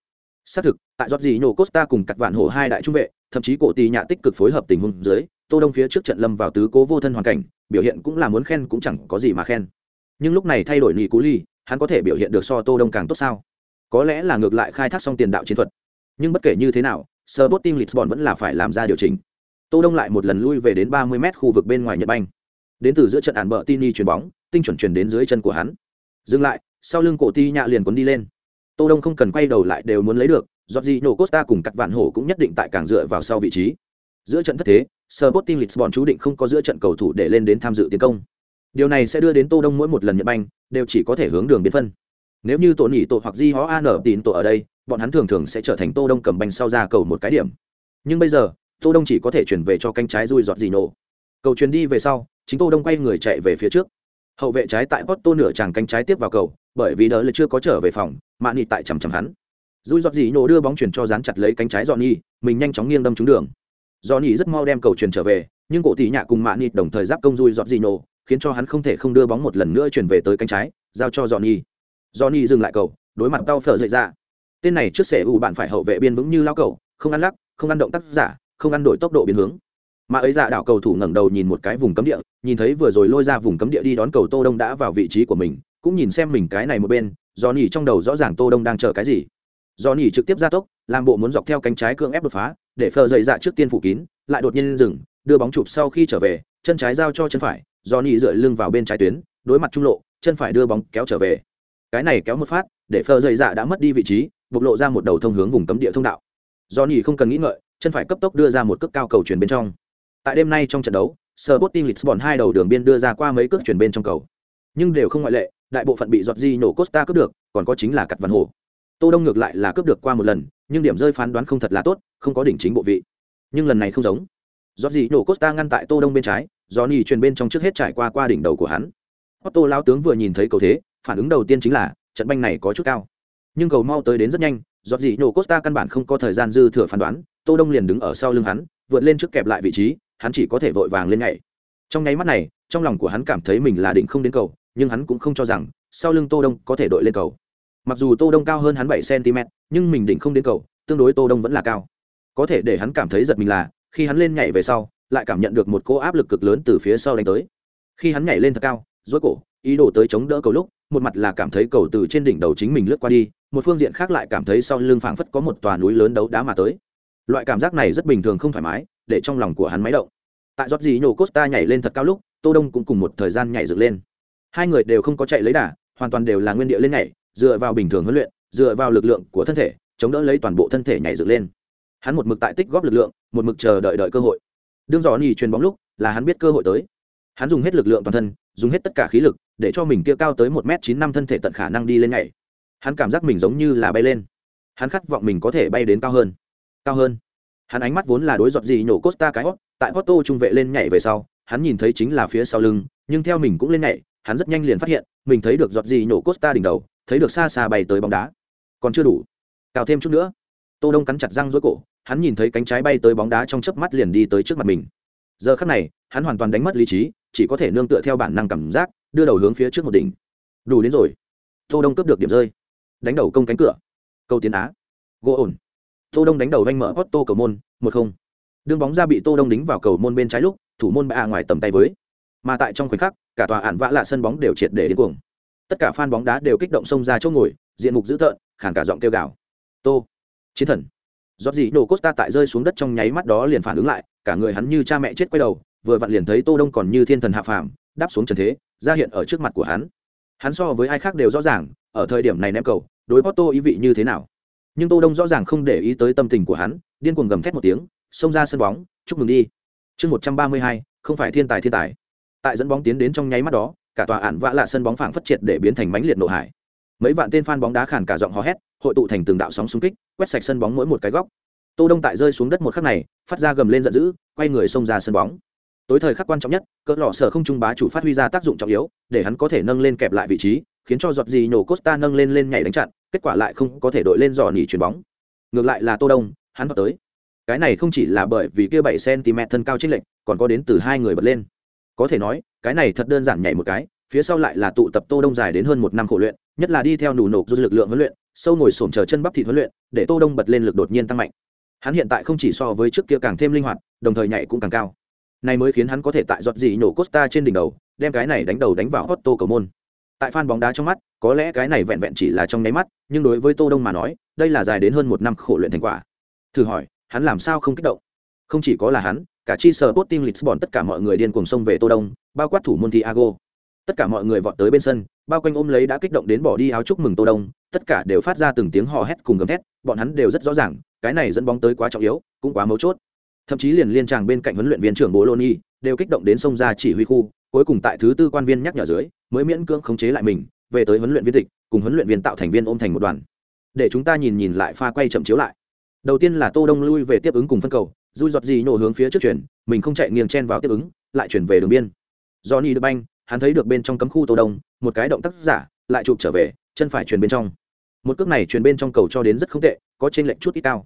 S1: Xác thực, tại giọt costa cùng cặt vạn hổ hai đại trung vệ thậm chí cổ tì nhạ tích cực phối hợp tình huống dưới, tô đông phía trước trận lâm vào tứ cố vô thân hoàn cảnh, biểu hiện cũng là muốn khen cũng chẳng có gì mà khen. Nhưng lúc này thay đổi nhị cú ly hắn có thể biểu hiện được so tô đông càng tốt sao? Có lẽ là ngược lại khai thác xong tiền đạo chiến thuật. Nhưng bất kể như thế nào Sporting Lisbon vẫn là phải làm ra điều chỉnh. Tô đông lại một lần lui về đến 30 mét khu vực bên ngoài nhật banh. Đến từ giữa trận ản bờ tini chuyền bóng, tinh chuẩn truyền đến dưới chân của hắn. Dừng lại, sau lưng cổ ti nhạ liền cuốn đi lên. Tô đông không cần quay đầu lại đều muốn lấy được giọt gì nổ costa cùng cắt vạn hổ cũng nhất định tại càng dựa vào sau vị trí. Giữa trận thất thế, Sporting Lisbon chú định không có giữa trận cầu thủ để lên đến tham dự tiến công. Điều này sẽ đưa đến tô đông mỗi một lần nhận banh, đều chỉ có thể hướng đường biến phân. Nếu như tổ nhị tổ hoặc di hó an tín tổ ở đây, bọn hắn thường thường sẽ trở thành tô đông cầm banh sau ra cầu một cái điểm. Nhưng bây giờ, tô đông chỉ có thể chuyển về cho cánh trái rui giọt gì nổ. Cầu chuyển đi về sau, chính tô đông quay người chạy về phía trước. Hậu vệ trái tại Porto nửa chàng cánh trái tiếp vào cầu, bởi vì đỡ là chưa có trở về phòng mạn nị tại chằm chằm hắn. Rui giọt gì nổ đưa bóng chuyển cho dán chặt lấy cánh trái Johnny, mình nhanh chóng nghiêng đâm trúng đường. Johnny rất mau đem cầu chuyển trở về, nhưng cổ tỷ nhạ cùng mạn Nịt đồng thời giáp công Rui giọt gì nổ, khiến cho hắn không thể không đưa bóng một lần nữa chuyển về tới cánh trái, giao cho Johnny. Johnny dừng lại cầu, đối mặt tao phở dậy ra. Tên này trước sẽ ủ bạn phải hậu vệ biên vững như lao cầu, không ăn lắc, không ăn động tác giả, không ăn đổi tốc độ biến hướng. Mà ấy dạ đảo cầu thủ ngẩng đầu nhìn một cái vùng cấm địa, nhìn thấy vừa rồi lôi ra vùng cấm địa đi đón cầu Tô Đông đã vào vị trí của mình, cũng nhìn xem mình cái này một bên, Johnny trong đầu rõ ràng Tô Đông đang chờ cái gì do nỉ trực tiếp ra tốc, làm bộ muốn dọc theo cánh trái cưỡng ép đột phá, để phờ dậy dạ trước tiên phủ kín, lại đột nhiên dừng đưa bóng chụp sau khi trở về, chân trái giao cho chân phải, do nỉ dựa lưng vào bên trái tuyến, đối mặt trung lộ, chân phải đưa bóng kéo trở về. Cái này kéo một phát, để phờ dậy dạ đã mất đi vị trí, bộc lộ ra một đầu thông hướng vùng cấm địa thông đạo. Do nỉ không cần nghĩ ngợi, chân phải cấp tốc đưa ra một cước cao cầu chuyển bên trong. Tại đêm nay trong trận đấu, Sporting Lisbon hai đầu đường biên đưa ra qua mấy cước chuyển bên trong cầu. Nhưng đều không ngoại lệ, đại bộ phận bị giọt di nổ costa cướp được, còn có chính là cặt văn hồ tô đông ngược lại là cướp được qua một lần, nhưng điểm rơi phán đoán không thật là tốt, không có đỉnh chính bộ vị. Nhưng lần này không giống. Do gì nổ costa ngăn tại tô đông bên trái do nhì truyền bên trong trước hết trải qua qua đỉnh đầu của hắn. Otto lao tướng vừa nhìn thấy cầu thế, phản ứng đầu tiên chính là, trận banh này có chút cao. Nhưng cầu mau tới đến rất nhanh do gì nổ costa căn bản không có thời gian dư thừa phán đoán, tô đông liền đứng ở sau lưng hắn, vượt lên trước kẹp lại vị trí, hắn chỉ có thể vội vàng lên nhảy. Trong nháy mắt này, trong lòng của hắn cảm thấy mình là định không đến cầu, nhưng hắn cũng không cho rằng, sau lưng tô đông có thể đội lên cầu mặc dù tô đông cao hơn hắn bảy cm, nhưng mình đỉnh không đến cầu, tương đối tô đông vẫn là cao. Có thể để hắn cảm thấy giật mình là, khi hắn lên nhảy về sau, lại cảm nhận được một cỗ áp lực cực lớn từ phía sau đánh tới. Khi hắn nhảy lên thật cao, duỗi cổ, ý đồ tới chống đỡ cầu lúc, một mặt là cảm thấy cầu từ trên đỉnh đầu chính mình lướt qua đi, một phương diện khác lại cảm thấy sau lưng phảng phất có một tòa núi lớn đấu đá mà tới. Loại cảm giác này rất bình thường không thoải mái, để trong lòng của hắn máy động. Tại giót gì nhổ costa nhảy lên thật cao lúc, tô đông cũng cùng một thời gian nhảy dựng lên. Hai người đều không có chạy lấy đà, hoàn toàn đều là nguyên địa lên nhảy dựa vào bình thường huấn luyện, dựa vào lực lượng của thân thể, chống đỡ lấy toàn bộ thân thể nhảy dựng lên. Hắn một mực tại tích góp lực lượng, một mực chờ đợi đợi cơ hội. Đương dò nhì truyền bóng lúc, là hắn biết cơ hội tới. Hắn dùng hết lực lượng toàn thân, dùng hết tất cả khí lực, để cho mình kia cao tới một m chín năm thân thể tận khả năng đi lên nhảy. Hắn cảm giác mình giống như là bay lên. Hắn khát vọng mình có thể bay đến cao hơn. Cao hơn. Hắn ánh mắt vốn là đối giọt gì nhổ costa cái hót, tại porto trung vệ lên nhảy về sau, hắn nhìn thấy chính là phía sau lưng, nhưng theo mình cũng lên nhảy, hắn rất nhanh liền phát hiện, mình thấy được giọt gì nhổ costa đỉnh đầu thấy được xa xa bay tới bóng đá. Còn chưa đủ. Cào thêm chút nữa. Tô đông cắn chặt răng rối cổ, hắn nhìn thấy cánh trái bay tới bóng đá trong chớp mắt liền đi tới trước mặt mình. Giờ khắc này, hắn hoàn toàn đánh mất lý trí, chỉ có thể nương tựa theo bản năng cảm giác, đưa đầu hướng phía trước một đỉnh. Đủ đến rồi. Tô đông cướp được điểm rơi. Đánh đầu công cánh cửa. Câu tiến á. Gỗ ổn. Tô đông đánh đầu vanh mở Otto cầu môn, một không. Đường bóng ra bị tô đông đính vào cầu môn bên trái lúc, thủ môn bạ ngoài tầm tay với. Mà tại trong khoảnh khắc, cả tòa ạn vã lạ sân bóng đều triệt để đến cuồng tất cả fan bóng đá đều kích động xông ra chỗ ngồi, diện mục dữ tợn khản cả giọng kêu gào. Tô, chiến thần. Rốt gì nổ costa tại rơi xuống đất trong nháy mắt đó liền phản ứng lại, cả người hắn như cha mẹ chết quay đầu, vừa vặn liền thấy tô đông còn như thiên thần hạ phàm, đáp xuống trần thế, ra hiện ở trước mặt của hắn. Hắn so với ai khác đều rõ ràng, ở thời điểm này ném cầu, đối Porto ý vị như thế nào. Nhưng tô đông rõ ràng không để ý tới tâm tình của hắn, điên cuồng gầm thét một tiếng, xông ra sân bóng, chúc mừng đi. Chương một trăm ba mươi hai, không phải thiên tài thiên tài. Tại dẫn bóng tiến đến trong nháy mắt đó cả tòa ản vã lạ sân bóng phảng phất triệt để biến thành mánh liệt nộ hải. Mấy vạn tên fan bóng đá khàn cả giọng hò hét, hội tụ thành từng đạo sóng xung kích, quét sạch sân bóng mỗi một cái góc. Tô đông tại rơi xuống đất một khắc này, phát ra gầm lên giận dữ, quay người xông ra sân bóng. Tối thời khắc quan trọng nhất, cỡ lọ sở không trung bá chủ phát huy ra tác dụng trọng yếu, để hắn có thể nâng lên kẹp lại vị trí, khiến cho giọt gì nổ costa nâng lên lên nhảy đánh chặn, kết quả lại không có thể đội lên dò nỉ chuyền bóng. Ngược lại là tô đông, hắn vào tới. Cái này không chỉ là bởi vì kia bảy cm thân cao chênh lệch, còn có đến từ hai người bật lên. Có thể nói cái này thật đơn giản nhảy một cái, phía sau lại là tụ tập tô đông dài đến hơn một năm khổ luyện, nhất là đi theo nụ nộp du lực lượng huấn luyện, sâu ngồi sổm chờ chân bắp thịt huấn luyện, để tô đông bật lên lực đột nhiên tăng mạnh. Hắn hiện tại không chỉ so với trước kia càng thêm linh hoạt, đồng thời nhảy cũng càng cao. Này mới khiến hắn có thể tại giọt gì nổ costa trên đỉnh đầu, đem cái này đánh đầu đánh vào Otto cầu môn. Tại fan bóng đá trong mắt, có lẽ cái này vẹn vẹn chỉ là trong nháy mắt, nhưng đối với tô đông mà nói, đây là dài đến hơn một năm khổ luyện thành quả. Thử hỏi, hắn làm sao không kích động? Không chỉ có là hắn cả chi sở bot team lisbon tất cả mọi người điên cuồng xông về tô đông, bao quát thủ môn thiago. Tất cả mọi người vọt tới bên sân, bao quanh ôm lấy đã kích động đến bỏ đi áo chúc mừng tô đông, tất cả đều phát ra từng tiếng hò hét cùng gầm thét, bọn hắn đều rất rõ ràng, cái này dẫn bóng tới quá trọng yếu, cũng quá mấu chốt. Thậm chí liền liên tràng bên cạnh huấn luyện viên trưởng bologna đều kích động đến sông ra chỉ huy khu, cuối cùng tại thứ tư quan viên nhắc nhở dưới, mới miễn cưỡng khống chế lại mình, về tới huấn luyện viên tịch, cùng huấn luyện viên tạo thành viên ôm thành một đoàn. Để chúng ta nhìn nhìn lại pha quay chậm chiếu lại. Đầu tiên là tô đông lui về tiếp ứng cùng phân cầu dùi giọt gì nổ hướng phía trước chuyển, mình không chạy nghiêng chen vào tiếp ứng, lại chuyển về đường biên. Do ni được banh, hắn thấy được bên trong cấm khu tô đông, một cái động tác giả, lại chụp trở về, chân phải chuyển bên trong. Một cước này chuyển bên trong cầu cho đến rất không tệ, có trên lệnh chút ít cao.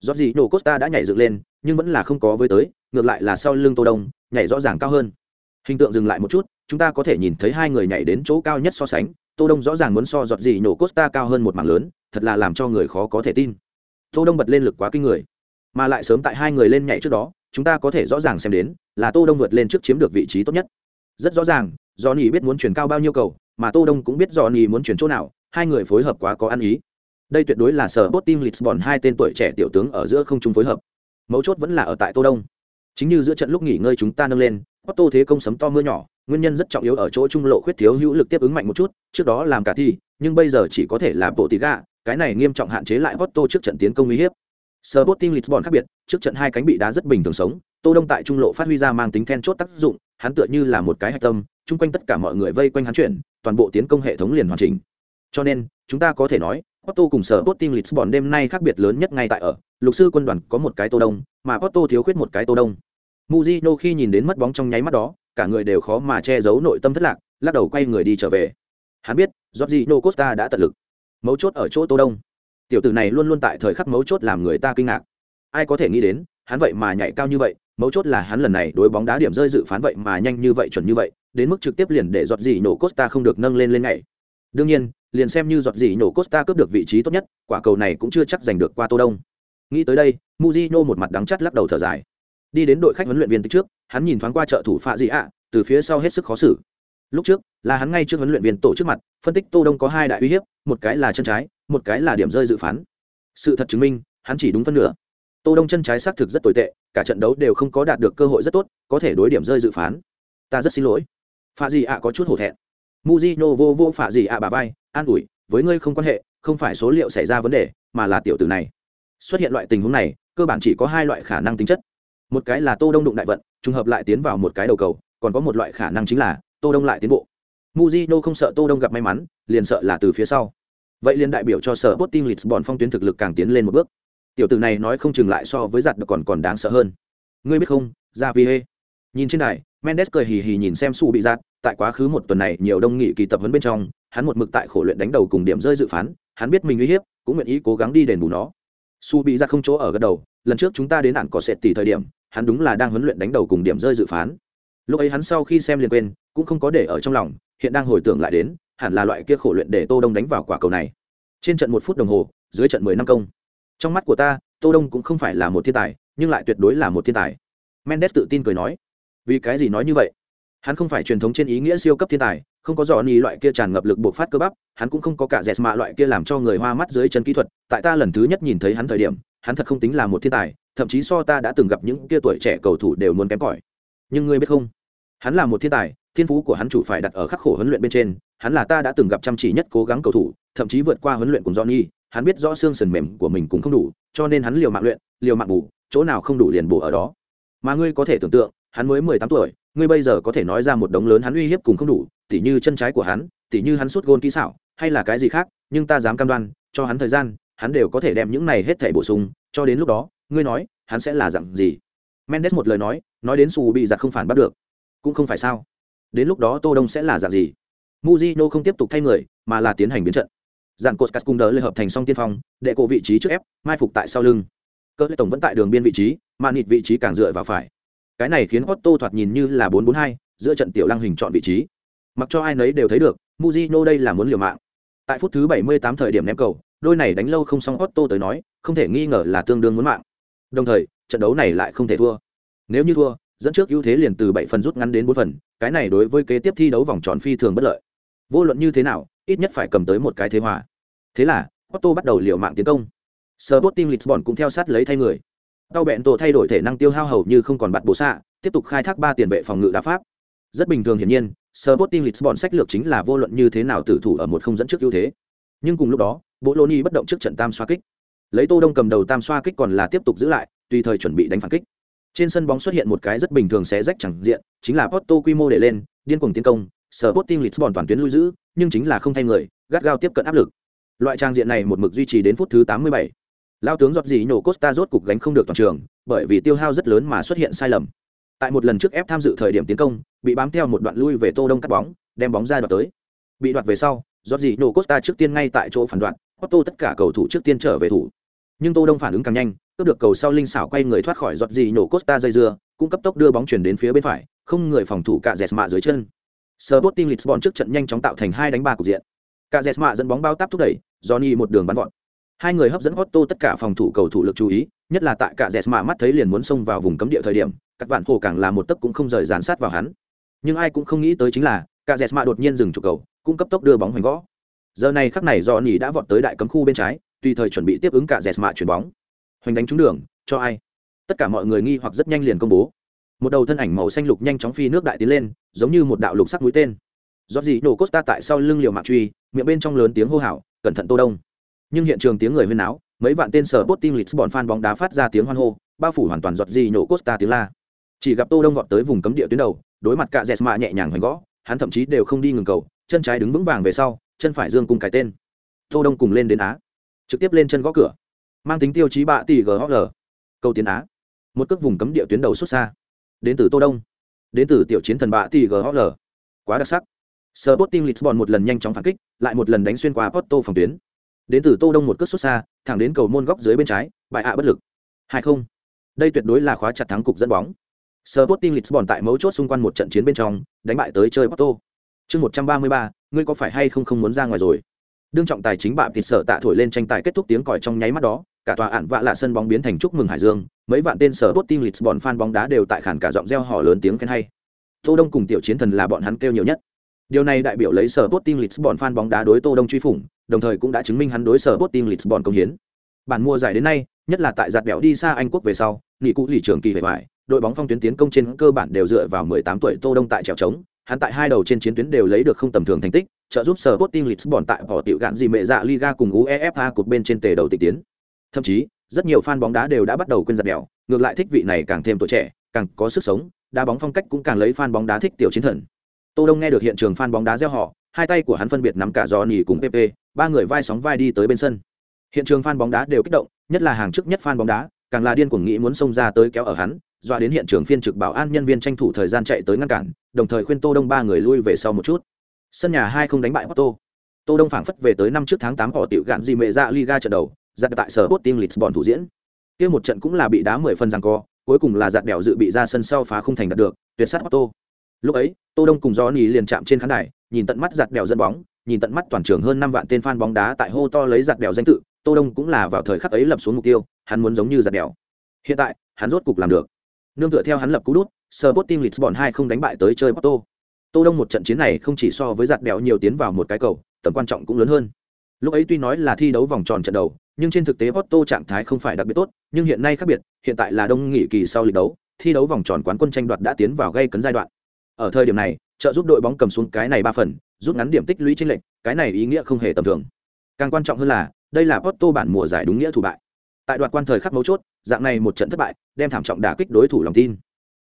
S1: Giọt gì nổ costa đã nhảy dựng lên, nhưng vẫn là không có với tới, ngược lại là sau lưng tô đông, nhảy rõ ràng cao hơn. Hình tượng dừng lại một chút, chúng ta có thể nhìn thấy hai người nhảy đến chỗ cao nhất so sánh, tô đông rõ ràng muốn so giọt gì nổ costa cao hơn một mảng lớn, thật là làm cho người khó có thể tin. Tô đông bật lên lực quá kinh người mà lại sớm tại hai người lên nhảy trước đó chúng ta có thể rõ ràng xem đến là tô đông vượt lên trước chiếm được vị trí tốt nhất. Rất rõ ràng do nhì biết muốn chuyển cao bao nhiêu cầu mà tô đông cũng biết do nhì muốn chuyển chỗ nào hai người phối hợp quá có ăn ý. Đây tuyệt đối là sở bot team lisbon hai tên tuổi trẻ tiểu tướng ở giữa không trung phối hợp. Mấu chốt vẫn là ở tại tô đông. Chính như giữa trận lúc nghỉ ngơi chúng ta nâng lên Otto thế công sấm to mưa nhỏ, nguyên nhân rất trọng yếu ở chỗ trung lộ khuyết thiếu hữu lực tiếp ứng mạnh một chút, trước đó làm cả thi, nhưng bây giờ chỉ có thể là bộ tỷ gạ, cái này nghiêm trọng hạn chế lại Otto trước trận tiến công uy hiếp. Sporting Lisbon khác biệt, trước trận hai cánh bị đá rất bình thường sống, Tô Đông tại trung lộ phát huy ra mang tính then chốt tác dụng, hắn tựa như là một cái hạch tâm, chung quanh tất cả mọi người vây quanh hắn chuyển, toàn bộ tiến công hệ thống liền hoàn chỉnh. Cho nên, chúng ta có thể nói, Otto cùng Sporting Lisbon đêm nay khác biệt lớn nhất ngay tại ở, lục sư quân đoàn có một cái Tô Đông, mà Otto thiếu khuyết một cái Tô Đông. Mujino khi nhìn đến mất bóng trong nháy mắt đó, cả người đều khó mà che giấu nội tâm thất lạc, lắc đầu quay người đi trở về. Hắn biết, Jorginho Costa đã tận lực. Mấu chốt ở chỗ Tô Đông. Tiểu tử này luôn luôn tại thời khắc mấu chốt làm người ta kinh ngạc. Ai có thể nghĩ đến, hắn vậy mà nhảy cao như vậy, mấu chốt là hắn lần này đối bóng đá điểm rơi dự phán vậy mà nhanh như vậy chuẩn như vậy, đến mức trực tiếp liền để giọt gì nổ Costa không được nâng lên lên ngày. Đương nhiên, liền xem như giọt gì nổ Costa cướp được vị trí tốt nhất, quả cầu này cũng chưa chắc giành được qua Tô Đông. Nghĩ tới đây, muzino một mặt đắng chắt lắc đầu thở dài đi đến đội khách huấn luyện viên trước hắn nhìn thoáng qua trợ thủ phạ dị ạ từ phía sau hết sức khó xử lúc trước, là hắn ngay trước huấn luyện viên tổ trước mặt, phân tích tô đông có hai đại uy hiếp, một cái là chân trái, một cái là điểm rơi dự phán. Sự thật chứng minh, hắn chỉ đúng phân nửa. Tô đông chân trái xác thực rất tồi tệ, cả trận đấu đều không có đạt được cơ hội rất tốt, có thể đối điểm rơi dự phán. Ta rất xin lỗi. Phạ gì ạ có chút hổ thẹn. Muzino vô vô phạ gì ạ bà vai, an ủi, với ngươi không quan hệ, không phải số liệu xảy ra vấn đề, mà là tiểu tử này. Xuất hiện loại tình huống này, cơ bản chỉ có hai loại khả năng tính chất. Một cái là tô đông đụng đại vận, trùng hợp lại tiến vào một cái đầu cầu, còn có một loại khả năng chính là tô đông lại tiến bộ. Muzino không sợ tô đông gặp may mắn, liền sợ là từ phía sau. Vậy liền đại biểu cho sở bot team lisbon phong tuyến thực lực càng tiến lên một bước. Tiểu tử này nói không chừng lại so với giặt còn còn đáng sợ hơn. Ngươi biết không ra vì hê nhìn trên này mendes cười hì hì nhìn xem su bị giặt, tại quá khứ một tuần này nhiều đông nghị kỳ tập huấn bên trong, hắn một mực tại khổ luyện đánh đầu cùng điểm rơi dự phán, hắn biết mình uy hiếp, cũng nguyện ý cố gắng đi đền bù nó. Su bị giặt không chỗ ở gật đầu, lần trước chúng ta đến ản có sệt tỷ thời điểm, hắn đúng là đang huấn luyện đánh đầu cùng điểm rơi dự phán. Lúc ấy hắn sau khi xem liền quên cũng không có để ở trong lòng, hiện đang hồi tưởng lại đến, hẳn là loại kia khổ luyện để tô đông đánh vào quả cầu này. Trên trận một phút đồng hồ, dưới trận mười năm công. Trong mắt của ta, tô đông cũng không phải là một thiên tài, nhưng lại tuyệt đối là một thiên tài. Mendes tự tin cười nói. Vì cái gì nói như vậy? Hắn không phải truyền thống trên ý nghĩa siêu cấp thiên tài, không có dò ni loại kia tràn ngập lực bộc phát cơ bắp, hắn cũng không có cả dẹt mạ loại kia làm cho người hoa mắt dưới chân kỹ thuật. Tại ta lần thứ nhất nhìn thấy hắn thời điểm, hắn thật không tính là một thiên tài, thậm chí so ta đã từng gặp những kia tuổi trẻ cầu thủ đều muốn kém cỏi. Nhưng ngươi biết không? Hắn là một thiên tài thiên phú của hắn chủ phải đặt ở khắc khổ huấn luyện bên trên, hắn là ta đã từng gặp chăm chỉ nhất cố gắng cầu thủ, thậm chí vượt qua huấn luyện cùng johnny, hắn biết rõ xương sườn mềm của mình cũng không đủ, cho nên hắn liều mạng luyện, liều mạng bù, chỗ nào không đủ liền bù ở đó. Mà ngươi có thể tưởng tượng, hắn mới mười tám tuổi, ngươi bây giờ có thể nói ra một đống lớn hắn uy hiếp cùng không đủ, tỉ như chân trái của hắn, tỉ như hắn sút gôn kỹ xảo, hay là cái gì khác, nhưng ta dám cam đoan, cho hắn thời gian, hắn đều có thể đem những này hết thể bổ sung, cho đến lúc đó, ngươi nói, hắn sẽ là dạng gì? Mendes một lời nói nói đến su bị giặt không phản bắt được. Cũng không phải sao? Đến lúc đó tô đông sẽ là dạng gì? Muzino không tiếp tục thay người, mà là tiến hành biến trận. Dàn cột cắt cung đỡ lên hợp thành song tiên phong, đệ cổ vị trí trước ép, mai phục tại sau lưng. Cơ lệ tổng vẫn tại đường biên vị trí, mà nịt vị trí càng dựa vào phải. Cái này khiến otto thoạt nhìn như là bốn bốn hai, giữa trận tiểu lăng hình chọn vị trí. Mặc cho ai nấy đều thấy được muzino đây là muốn liều mạng. Tại phút thứ 78 thời điểm ném cầu, đôi này đánh lâu không xong otto tới nói, không thể nghi ngờ là tương đương muốn mạng. Đồng thời, trận đấu này lại không thể thua. Nếu như thua dẫn trước ưu thế liền từ bảy phần rút ngắn đến bốn phần, cái này đối với kế tiếp thi đấu vòng tròn phi thường bất lợi. Vô luận như thế nào, ít nhất phải cầm tới một cái thế hòa. Thế là otto bắt đầu liều mạng tiến công. Sporting Lisbon cũng theo sát lấy thay người. Đau bẹn tổ thay đổi thể năng tiêu hao hầu như không còn bạt bổ xạ, tiếp tục khai thác ba tiền vệ phòng ngự đá pháp. Rất bình thường hiển nhiên, Sporting Lisbon sách lược chính là vô luận như thế nào tử thủ ở một không dẫn trước ưu thế. Nhưng cùng lúc đó, Bologna bất động trước trận tam xoa kích. Lấy tô đông cầm đầu tam xoa kích còn là tiếp tục giữ lại, tùy thời chuẩn bị đánh phản kích trên sân bóng xuất hiện một cái rất bình thường xé rách chẳng diện, chính là Porto quy mô để lên, điên cuồng tiến công Sporting Lisbon toàn tuyến lui giữ, nhưng chính là không thay người, gắt gao tiếp cận áp lực. Loại trang diện này một mực duy trì đến phút thứ 87. lao tướng giọt gì nhổ costa rốt cục gánh không được toàn trường, bởi vì tiêu hao rất lớn mà xuất hiện sai lầm. Tại một lần trước ép tham dự thời điểm tiến công, bị bám theo một đoạn lui về tô đông cắt bóng, đem bóng ra đoạt tới. Bị đoạt về sau, giọt gì nhổ costa trước tiên ngay tại chỗ phản đoạn Otto tất cả cầu thủ trước tiên trở về thủ. Nhưng tô đông phản ứng càng nhanh cướp được cầu sau linh xảo quay người thoát khỏi giọt gì nổ costa dây dưa, cũng cấp tốc đưa bóng chuyển đến phía bên phải, không người phòng thủ cả dẹt mạ dưới chân. Sporting Lisbon trước trận nhanh chóng tạo thành hai đánh ba cục diện. Cả dẹt mạ dẫn bóng bao táp thúc đẩy, johnny một đường bắn vọt. Hai người hấp dẫn otto tất cả phòng thủ cầu thủ lực chú ý, nhất là tại cả dẹt mạ mắt thấy liền muốn xông vào vùng cấm địa thời điểm các bạn hồ càng là một tấc cũng không rời dán sát vào hắn. Nhưng ai cũng không nghĩ tới chính là, cả dẹt mạ đột nhiên dừng trụ cầu, cũng cấp tốc đưa bóng hoành gõ. Giờ này khắc này Johnny đã vọt tới đại cấm khu bên trái, tùy thời chuẩn bị tiếp ứng cả dẹt mạ chuyển bóng hoành đánh trúng đường, cho ai? Tất cả mọi người nghi hoặc rất nhanh liền công bố. Một đầu thân ảnh màu xanh lục nhanh chóng phi nước đại tiến lên, giống như một đạo lục sắc mũi tên. Do gì nổ costa tại sau lưng liều mạng truy, miệng bên trong lớn tiếng hô hào, cẩn thận tô đông. Nhưng hiện trường tiếng người huyên náo, mấy vạn tên sở bot team lisbon fan bóng đá phát ra tiếng hoan hô, bao phủ hoàn toàn giọt gì nổ costa tiếng la. Chỉ gặp tô đông vọt tới vùng cấm địa tuyến đầu, đối mặt cả dẹt mạ nhẹ nhàng hoành gõ, hắn thậm chí đều không đi ngừng cầu, chân trái đứng vững vàng về sau, chân phải dương cùng cái tên. Tô đông cùng lên đến á, trực tiếp lên chân gõ cửa mang tính tiêu chí bạ tỷ ghl câu tiến á một cước vùng cấm địa tuyến đầu xuất xa đến từ tô đông đến từ tiểu chiến thần bạ tỷ ghl quá đặc sắc Sporting Lisbon một lần nhanh chóng phản kích, lại một lần đánh xuyên qua Porto phòng tuyến. Đến từ Tô Đông một cước xuất xa, thẳng đến cầu môn góc dưới bên trái, bại ạ bất lực. Hay không? Đây tuyệt đối là khóa chặt thắng cục dẫn bóng. Sporting Lisbon tại mấu chốt xung quanh một trận chiến bên trong, đánh bại tới chơi Porto. Chương 133, ngươi có phải hay không không muốn ra ngoài rồi? Đương trọng tài chính bạ thịt sợ tạ thổi lên tranh tài kết thúc tiếng còi trong nháy mắt đó, cả tòa ạn vạ lạ sân bóng biến thành chúc mừng hải dương, mấy vạn tên sở tốt tim lịch lisbon fan bóng đá đều tại khản cả giọng reo hò lớn tiếng khen hay. Tô đông cùng tiểu chiến thần là bọn hắn kêu nhiều nhất. Điều này đại biểu lấy sở tốt tim lịch lisbon fan bóng đá đối tô đông truy phủng, đồng thời cũng đã chứng minh hắn đối sở tốt tim lịch lisbon công hiến. Bản mua giải đến nay, nhất là tại giạt bẻo đi xa anh quốc về sau, nghị cụ lì trưởng kỳ hệ vải đội bóng phong tuyến tiến công trên cơ bản đều dựa vào 18 tuổi tô đông tại trèo trống hắn tại hai đầu trên chiến tuyến đều lấy được không tầm thường thành tích trợ giúp sở Sporting Lisbon tại bỏ tiểu gạn gì mẹ dạ Liga cùng UEFA cột bên trên tề đầu tịch tiến. Thậm chí, rất nhiều fan bóng đá đều đã bắt đầu quên giật đèo, ngược lại thích vị này càng thêm tuổi trẻ, càng có sức sống, đá bóng phong cách cũng càng lấy fan bóng đá thích tiểu chiến thần. Tô Đông nghe được hiện trường fan bóng đá reo họ, hai tay của hắn phân biệt nắm cả Johnny cùng Pepe, ba người vai sóng vai đi tới bên sân. Hiện trường fan bóng đá đều kích động, nhất là hàng trước nhất fan bóng đá, càng là điên cuồng nghĩ muốn xông ra tới kéo ở hắn, dọa đến hiện trường phiên trực bảo an nhân viên tranh thủ thời gian chạy tới ngăn cản, đồng thời khuyên Tô Đông ba người lui về sau một chút. Sân nhà hai không đánh bại Porto. Tô Đông phảng phất về tới năm trước tháng tám họ tiểu gạn gì mẹ ra Liga trận đầu, giặt tại sở Sporting Lisbon thủ diễn. Kia một trận cũng là bị đá mười phân giằng co, cuối cùng là giặt đèo dự bị ra sân sau phá không thành đạt được, tuyệt sát Porto. Lúc ấy, Tô Đông cùng Johnny liền chạm trên khán đài, nhìn tận mắt giặt đèo dẫn bóng, nhìn tận mắt toàn trường hơn năm vạn tên fan bóng đá tại hô to lấy giặt đèo danh tự, Tô Đông cũng là vào thời khắc ấy lập xuống mục tiêu, hắn muốn giống như giặt đèo. Hiện tại, hắn rốt cục làm được. Nương tựa theo hắn lập cú đút, Sporting Lisbon 2 không đánh bại tới chơi Porto. Tô Đông một trận chiến này không chỉ so với giặt đèo nhiều tiến vào một cái cầu, tầm quan trọng cũng lớn hơn. Lúc ấy tuy nói là thi đấu vòng tròn trận đầu, nhưng trên thực tế Porto trạng thái không phải đặc biệt tốt, nhưng hiện nay khác biệt, hiện tại là đông nghỉ kỳ sau lịch đấu, thi đấu vòng tròn quán quân tranh đoạt đã tiến vào gây cấn giai đoạn. Ở thời điểm này, trợ giúp đội bóng cầm xuống cái này ba phần, rút ngắn điểm tích lũy chênh lệch, cái này ý nghĩa không hề tầm thường. Càng quan trọng hơn là, đây là Porto bản mùa giải đúng nghĩa thủ bại. Tại đoạt quan thời khắc mấu chốt, dạng này một trận thất bại, đem thảm trọng đả kích đối thủ lòng tin.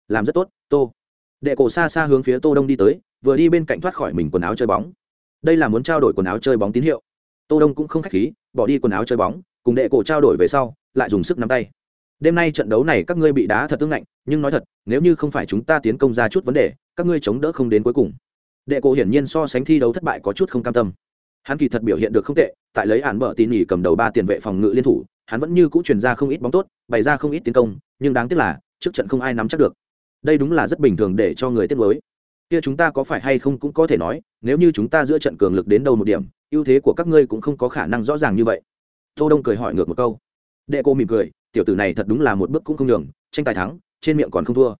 S1: Làm rất tốt, Tô. Đệ cổ xa xa hướng phía tô đông đi tới vừa đi bên cạnh thoát khỏi mình quần áo chơi bóng. Đây là muốn trao đổi quần áo chơi bóng tín hiệu. Tô đông cũng không khách khí bỏ đi quần áo chơi bóng cùng đệ cổ trao đổi về sau lại dùng sức nắm tay. Đêm nay trận đấu này các ngươi bị đá thật tương lạnh nhưng nói thật nếu như không phải chúng ta tiến công ra chút vấn đề các ngươi chống đỡ không đến cuối cùng. Đệ cổ hiển nhiên so sánh thi đấu thất bại có chút không cam tâm. Hắn kỳ thật biểu hiện được không tệ tại lấy án bờ tin nghỉ cầm đầu ba tiền vệ phòng ngự liên thủ hắn vẫn như cũ truyền ra không ít bóng tốt, bày ra không ít tiến công, nhưng đáng tiếc là, trước trận không ai nắm chắc được. Đây đúng là rất bình thường để cho người tiết nuối. kia chúng ta có phải hay không cũng có thể nói, nếu như chúng ta giữa trận cường lực đến đâu một điểm, ưu thế của các ngươi cũng không có khả năng rõ ràng như vậy. Tô đông cười hỏi ngược một câu. Đệ cô mỉm cười, tiểu tử này thật đúng là một bước cũng không nhường, tranh tài thắng, trên miệng còn không thua.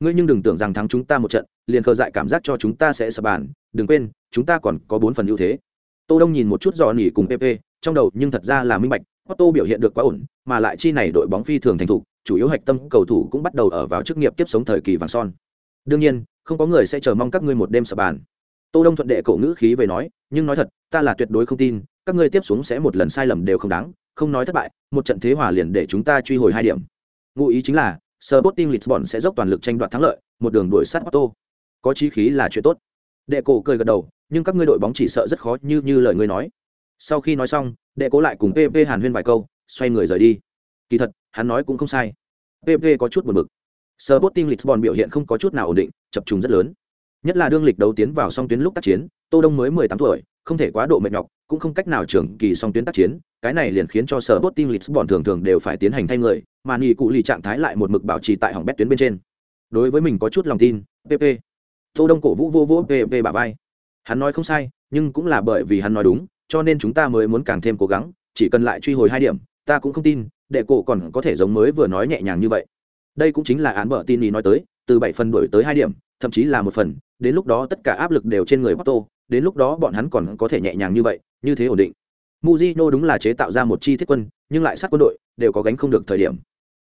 S1: Ngươi nhưng đừng tưởng rằng thắng chúng ta một trận, liền cơ dại cảm giác cho chúng ta sẽ sập bàn, đừng quên, chúng ta còn có bốn phần ưu thế. Tô đông nhìn một chút dò nỉ cùng pp trong đầu nhưng thật ra là minh bạch Otto biểu hiện được quá ổn, mà lại chi này đội bóng phi thường thành thục, chủ yếu hạch tâm cầu thủ cũng bắt đầu ở vào chức nghiệp tiếp sống thời kỳ vàng son. Đương nhiên, không có người sẽ chờ mong các ngươi một đêm sập bàn. Tô đông thuận đệ cổ ngữ khí về nói, nhưng nói thật, ta là tuyệt đối không tin, các ngươi tiếp xuống sẽ một lần sai lầm đều không đáng, không nói thất bại, một trận thế hòa liền để chúng ta truy hồi hai điểm. Ngụ ý chính là, Sporting Lisbon sẽ dốc toàn lực tranh đoạt thắng lợi, một đường đuổi sát Otto có chí khí là chuyện tốt. Đệ cổ cười gật đầu, nhưng các ngươi đội bóng chỉ sợ rất khó như như lời ngươi nói. Sau khi nói xong đệ cố lại cùng pp hàn huyên vài câu, xoay người rời đi. Kỳ thật, hắn nói cũng không sai. Pp có chút buồn bực. Sporting Lisbon biểu hiện không có chút nào ổn định, chập trùng rất lớn. Nhất là đương lịch đấu tiến vào song tuyến lúc tác chiến, tô đông mới mười tám tuổi, không thể quá độ mệt nhọc, cũng không cách nào trưởng kỳ song tuyến tác chiến, cái này liền khiến cho Sporting Lisbon thường thường đều phải tiến hành thay người, mà nghỉ cụ lì trạng thái lại một mực bảo trì tại hỏng bét tuyến bên trên. Đối với mình có chút lòng tin pp tô đông cổ vũ vô vô pp bả vai. Hắn nói không sai, nhưng cũng là bởi vì hắn nói đúng cho nên chúng ta mới muốn càng thêm cố gắng chỉ cần lại truy hồi hai điểm ta cũng không tin đệ cổ còn có thể giống mới vừa nói nhẹ nhàng như vậy. Đây cũng chính là án bở tin ý nói tới từ bảy phần đổi tới hai điểm thậm chí là một phần đến lúc đó tất cả áp lực đều trên người Porto, đến lúc đó bọn hắn còn có thể nhẹ nhàng như vậy như thế ổn định. Mujino đúng là chế tạo ra một chi thiết quân nhưng lại sát quân đội đều có gánh không được thời điểm.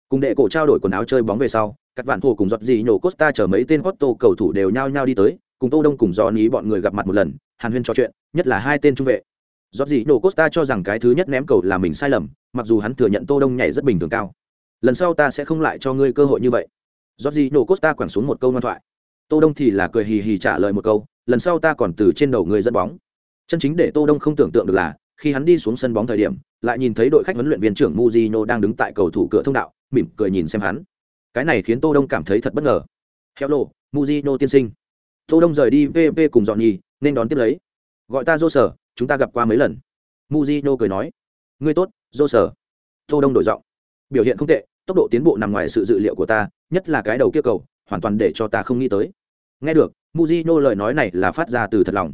S1: Cùng đệ cổ trao đổi quần áo chơi bóng về sau các vạn hồ cùng giọt gì nhổ costa chờ mấy tên Porto cầu thủ đều nhao nhao đi tới cùng tô đông cùng do ní bọn người gặp mặt một lần hàn huyên trò chuyện nhất là hai tên trung vệ giọt gì nổ costa cho rằng cái thứ nhất ném cầu là mình sai lầm, mặc dù hắn thừa nhận tô đông nhảy rất bình thường cao. Lần sau ta sẽ không lại cho ngươi cơ hội như vậy. Giọt gì nổ costa quẳng xuống một câu ngoan thoại. Tô đông thì là cười hì hì trả lời một câu, lần sau ta còn từ trên đầu người dẫn bóng. Chân chính để tô đông không tưởng tượng được là, khi hắn đi xuống sân bóng thời điểm, lại nhìn thấy đội khách huấn luyện viên trưởng Mujino đang đứng tại cầu thủ cửa thông đạo, mỉm cười nhìn xem hắn. Cái này khiến tô đông cảm thấy thật bất ngờ. Hello, Mujino tiên sinh. Tô đông rời đi VV cùng dọn nhi nên đón tiếp lấy. Gọi ta dô sở chúng ta gặp qua mấy lần. Muzino cười nói, ngươi tốt dô sở tô đông đổi giọng, biểu hiện không tệ, tốc độ tiến bộ nằm ngoài sự dự liệu của ta, nhất là cái đầu kia cầu, hoàn toàn để cho ta không nghĩ tới. Nghe được muzino lời nói này là phát ra từ thật lòng.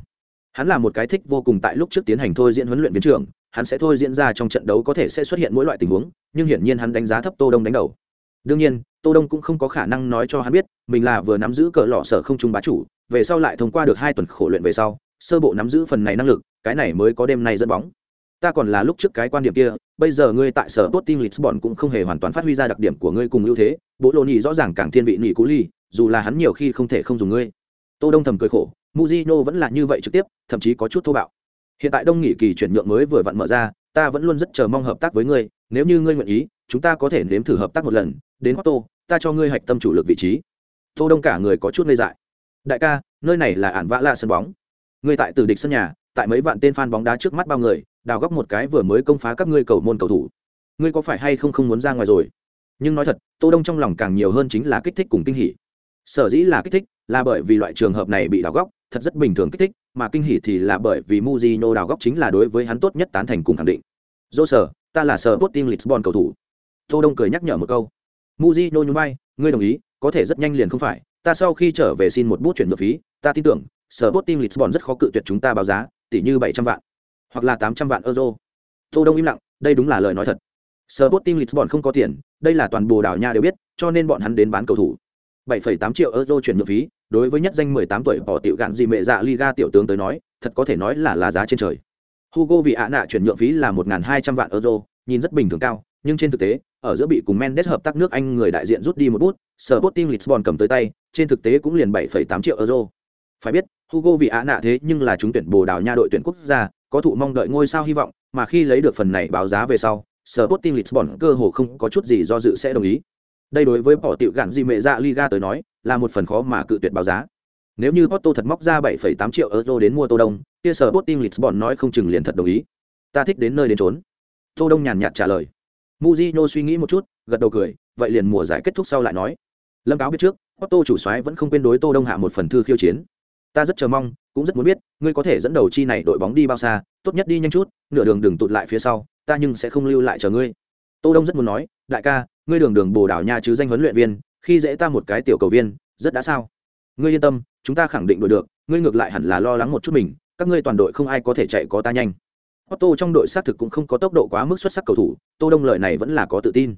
S1: Hắn là một cái thích vô cùng tại lúc trước tiến hành thôi diễn huấn luyện viên trưởng, hắn sẽ thôi diễn ra trong trận đấu có thể sẽ xuất hiện mỗi loại tình huống, nhưng hiển nhiên hắn đánh giá thấp tô đông đánh đầu. Đương nhiên, tô đông cũng không có khả năng nói cho hắn biết, mình là vừa nắm giữ cờ lọ sở không trung bá chủ, về sau lại thông qua được hai tuần khổ luyện về sau, sơ bộ nắm giữ phần này năng lực cái này mới có đêm nay dẫn bóng. Ta còn là lúc trước cái quan điểm kia bây giờ ngươi tại sở tốt team lisbon cũng không hề hoàn toàn phát huy ra đặc điểm của ngươi cùng ưu thế. Bố lô nhị rõ ràng càng thiên vị nhị cú ly dù là hắn nhiều khi không thể không dùng ngươi. Tô đông thầm cười khổ muzino vẫn là như vậy trực tiếp thậm chí có chút thô bạo. Hiện tại đông nghị kỳ chuyển nhượng mới vừa vặn mở ra ta vẫn luôn rất chờ mong hợp tác với ngươi nếu như ngươi nguyện ý chúng ta có thể nếm thử hợp tác một lần đến Otto, ta cho ngươi hạch tâm chủ lực vị trí. Tô đông cả người có chút ngây dại. Đại ca nơi này là ản vã la sân bóng. Ngươi tại tử địch sân nhà tại mấy vạn tên fan bóng đá trước mắt bao người, đào góc một cái vừa mới công phá các ngươi cầu môn cầu thủ. Ngươi có phải hay không không muốn ra ngoài rồi? Nhưng nói thật, tô đông trong lòng càng nhiều hơn chính là kích thích cùng kinh hỉ. Sở dĩ là kích thích, là bởi vì loại trường hợp này bị đào góc, thật rất bình thường kích thích, mà kinh hỉ thì là bởi vì Mujino đào góc chính là đối với hắn tốt nhất tán thành cùng khẳng định. Dô sở ta là sở Sporting Lisbon cầu thủ. Tô đông cười nhắc nhở một câu. Mujino nhún vai, ngươi đồng ý, có thể rất nhanh liền không phải, ta sau khi trở về xin một bút chuyển nhượng phí, ta tin tưởng sở Sporting Lisbon rất khó cự tuyệt chúng ta báo giá tỷ như bảy trăm vạn hoặc là tám trăm vạn euro. Tô đông im lặng đây đúng là lời nói thật. Sở Sporting Lisbon không có tiền đây là toàn bộ đào nhà đều biết cho nên bọn hắn đến bán cầu thủ. 7,8 triệu euro chuyển nhượng phí đối với nhất danh 18 tuổi bỏ tiểu gạn gì mẹ dạ Liga tiểu tướng tới nói thật có thể nói là là giá trên trời. Hugo vì ạ nạ chuyển nhượng phí là 1.200 vạn euro nhìn rất bình thường cao nhưng trên thực tế ở giữa bị cùng Mendes hợp tác nước Anh người đại diện rút đi một bút Sporting Lisbon cầm tới tay trên thực tế cũng liền 7,8 triệu euro. Phải biết Hugo vì Á nạ thế nhưng là chúng tuyển Bồ Đào Nha đội tuyển quốc gia, có thụ mong đợi ngôi sao hy vọng, mà khi lấy được phần này báo giá về sau, Sporting Lisbon cơ hồ không có chút gì do dự sẽ đồng ý. Đây đối với bỏ tiểu gạn gì mẹ dạ Liga tới nói, là một phần khó mà cự tuyệt báo giá. Nếu như Porto thật móc ra 7,8 triệu euro đến mua Tô Đông, kia Sporting Lisbon nói không chừng liền thật đồng ý. Ta thích đến nơi đến trốn. Tô Đông nhàn nhạt trả lời. Mujinho suy nghĩ một chút, gật đầu cười, vậy liền mùa giải kết thúc sau lại nói lâm cáo biết trước Porto chủ soái vẫn không quên đối tô đông hạ một phần thư khiêu chiến ta rất chờ mong cũng rất muốn biết ngươi có thể dẫn đầu chi này đội bóng đi bao xa tốt nhất đi nhanh chút nửa đường đừng tụt lại phía sau ta nhưng sẽ không lưu lại chờ ngươi tô đông rất muốn nói đại ca ngươi đường đường bồ đảo nha chứ danh huấn luyện viên khi dễ ta một cái tiểu cầu viên rất đã sao ngươi yên tâm chúng ta khẳng định đội được ngươi ngược lại hẳn là lo lắng một chút mình các ngươi toàn đội không ai có thể chạy có ta nhanh Otto trong đội xác thực cũng không có tốc độ quá mức xuất sắc cầu thủ, Tô Đông lợi này vẫn là có tự tin.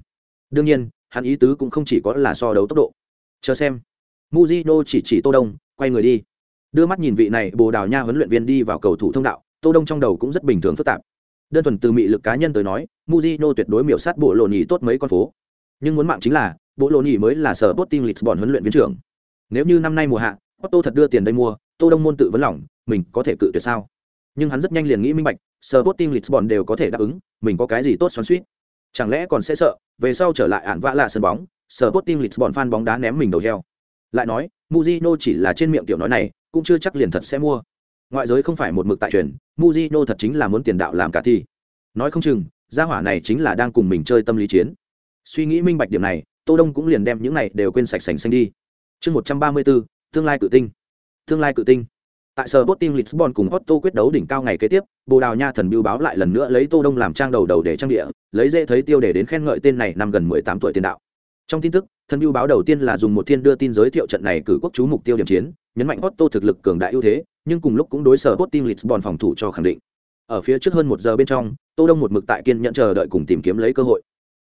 S1: Đương nhiên, hắn ý tứ cũng không chỉ có là so đấu tốc độ. Chờ xem. Mujino chỉ chỉ Tô Đông, quay người đi. Đưa mắt nhìn vị này Bồ Đào Nha huấn luyện viên đi vào cầu thủ thông đạo, Tô Đông trong đầu cũng rất bình thường phức tạp. Đơn thuần từ mị lực cá nhân tới nói, muzino tuyệt đối miểu sát bộ lộ nhì tốt mấy con phố. Nhưng muốn mạng chính là, bộ lộ nhì mới là sở Sporting Lisbon huấn luyện viên trưởng. Nếu như năm nay mùa hạ, Otto thật đưa tiền đây mua, Tô Đông môn tự vấn lòng, mình có thể cự tuyệt sao? Nhưng hắn rất nhanh liền nghĩ minh bạch, sở Sporting Lisbon đều có thể đáp ứng, mình có cái gì tốt xoắn suýt Chẳng lẽ còn sẽ sợ, về sau trở lại ản vã lạ sân bóng, sở Sporting Lisbon fan bóng đá ném mình đầu heo. Lại nói, muzino chỉ là trên miệng tiểu nói này, cũng chưa chắc liền thật sẽ mua. Ngoại giới không phải một mực tại truyền, muzino thật chính là muốn tiền đạo làm cả thi. Nói không chừng, gia hỏa này chính là đang cùng mình chơi tâm lý chiến. Suy nghĩ minh bạch điểm này, Tô Đông cũng liền đem những này đều quên sạch sành xanh đi. Chương 134, tương lai cự tinh. Tương lai cự tinh. Tại sở Sporting Lisbon cùng Otto quyết đấu đỉnh cao ngày kế tiếp, Bồ Đào Nha thần bưu báo lại lần nữa lấy Tô Đông làm trang đầu đầu để trang địa, lấy dễ thấy tiêu để đến khen ngợi tên này năm gần 18 tuổi tiền đạo. Trong tin tức, thần mưu báo đầu tiên là dùng một thiên đưa tin giới thiệu trận này cử quốc chú mục tiêu điểm chiến, nhấn mạnh Otto thực lực cường đại ưu thế, nhưng cùng lúc cũng đối sở Sporting Lisbon phòng thủ cho khẳng định. Ở phía trước hơn một giờ bên trong, Tô Đông một mực tại kiên nhận chờ đợi cùng tìm kiếm lấy cơ hội.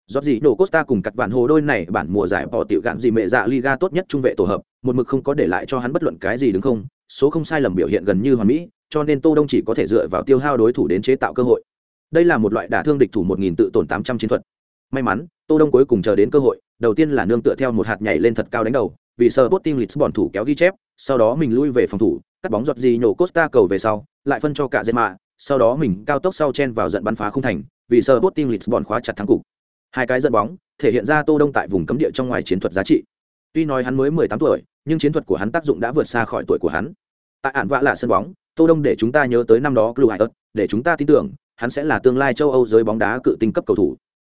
S1: Giọt gì nổ Costa cùng cặt vạn hồ đôi này bản mùa giải bỏ tiểu gạn gì mẹ dạ Liga tốt nhất trung vệ tổ hợp, một mực không có để lại cho hắn bất luận cái gì đứng không, số không sai lầm biểu hiện gần như hoàn mỹ, cho nên Tô Đông chỉ có thể dựa vào tiêu hao đối thủ đến chế tạo cơ hội. Đây là một loại đả thương địch thủ 1000 tự tổn 800 chiến thuật. May mắn, Tô Đông cuối cùng chờ đến cơ hội, đầu tiên là nương tựa theo một hạt nhảy lên thật cao đánh đầu, vì sợ Sporting Lisbon thủ kéo ghi chép, sau đó mình lui về phòng thủ, cắt bóng giọt gì nổ Costa cầu về sau, lại phân cho cả Zema, sau đó mình cao tốc sau chen vào giận bắn phá không thành, vì sợ Sporting Lisbon khóa chặt thắng cục. Hai cái dẫn bóng, thể hiện ra Tô Đông tại vùng cấm địa trong ngoài chiến thuật giá trị. Tuy nói hắn mới 18 tuổi, nhưng chiến thuật của hắn tác dụng đã vượt xa khỏi tuổi của hắn tại ản vạ lạ sân bóng tô đông để chúng ta nhớ tới năm đó blue hải để chúng ta tin tưởng hắn sẽ là tương lai châu âu giới bóng đá cự tinh cấp cầu thủ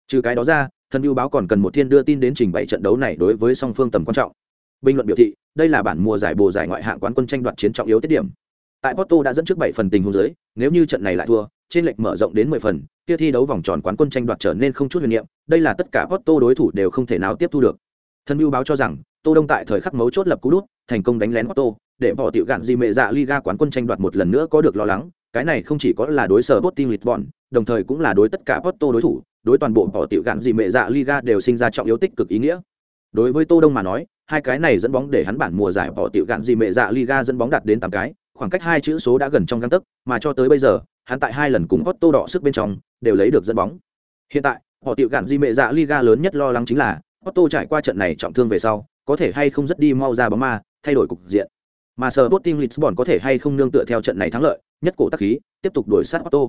S1: trừ cái đó ra thần mưu báo còn cần một thiên đưa tin đến trình bày trận đấu này đối với song phương tầm quan trọng. Bình luận biểu thị đây là bản mùa giải bồ giải ngoại hạng quán quân tranh đoạt chiến trọng yếu tiết điểm. Tại porto đã dẫn trước bảy phần tình huống dưới nếu như trận này lại thua trên lệch mở rộng đến mười phần kia thi đấu vòng tròn quán quân tranh đoạt trở nên không chút huyền niệm đây là tất cả porto đối thủ đều không thể nào tiếp thu được. Thần mưu báo cho rằng tô đông tại thời khắc mấu chốt lập cú đút thành công đánh lén porto để bỏ tiểu gạn di mẹ dạ Liga quán quân tranh đoạt một lần nữa có được lo lắng, cái này không chỉ có là đối sở Sporting Lisbon, đồng thời cũng là đối tất cả Porto đối thủ, đối toàn bộ bỏ tiểu gạn gì mẹ dạ Liga đều sinh ra trọng yếu tích cực ý nghĩa. Đối với Tô Đông mà nói, hai cái này dẫn bóng để hắn bản mùa giải bỏ tiểu gạn gì mẹ dạ Liga dẫn bóng đạt đến tám cái, khoảng cách hai chữ số đã gần trong găng tấc, mà cho tới bây giờ, hắn tại hai lần cùng Otto đỏ sức bên trong, đều lấy được dẫn bóng. Hiện tại, họ tiểu gạn gì mẹ dạ Liga lớn nhất lo lắng chính là Otto trải qua trận này trọng thương về sau, có thể hay không rất đi mau ra bóng ma, thay đổi cục diện. Mà sở Sporting Lisbon có thể hay không nương tựa theo trận này thắng lợi, nhất cổ tác khí, tiếp tục đuổi sát Otto.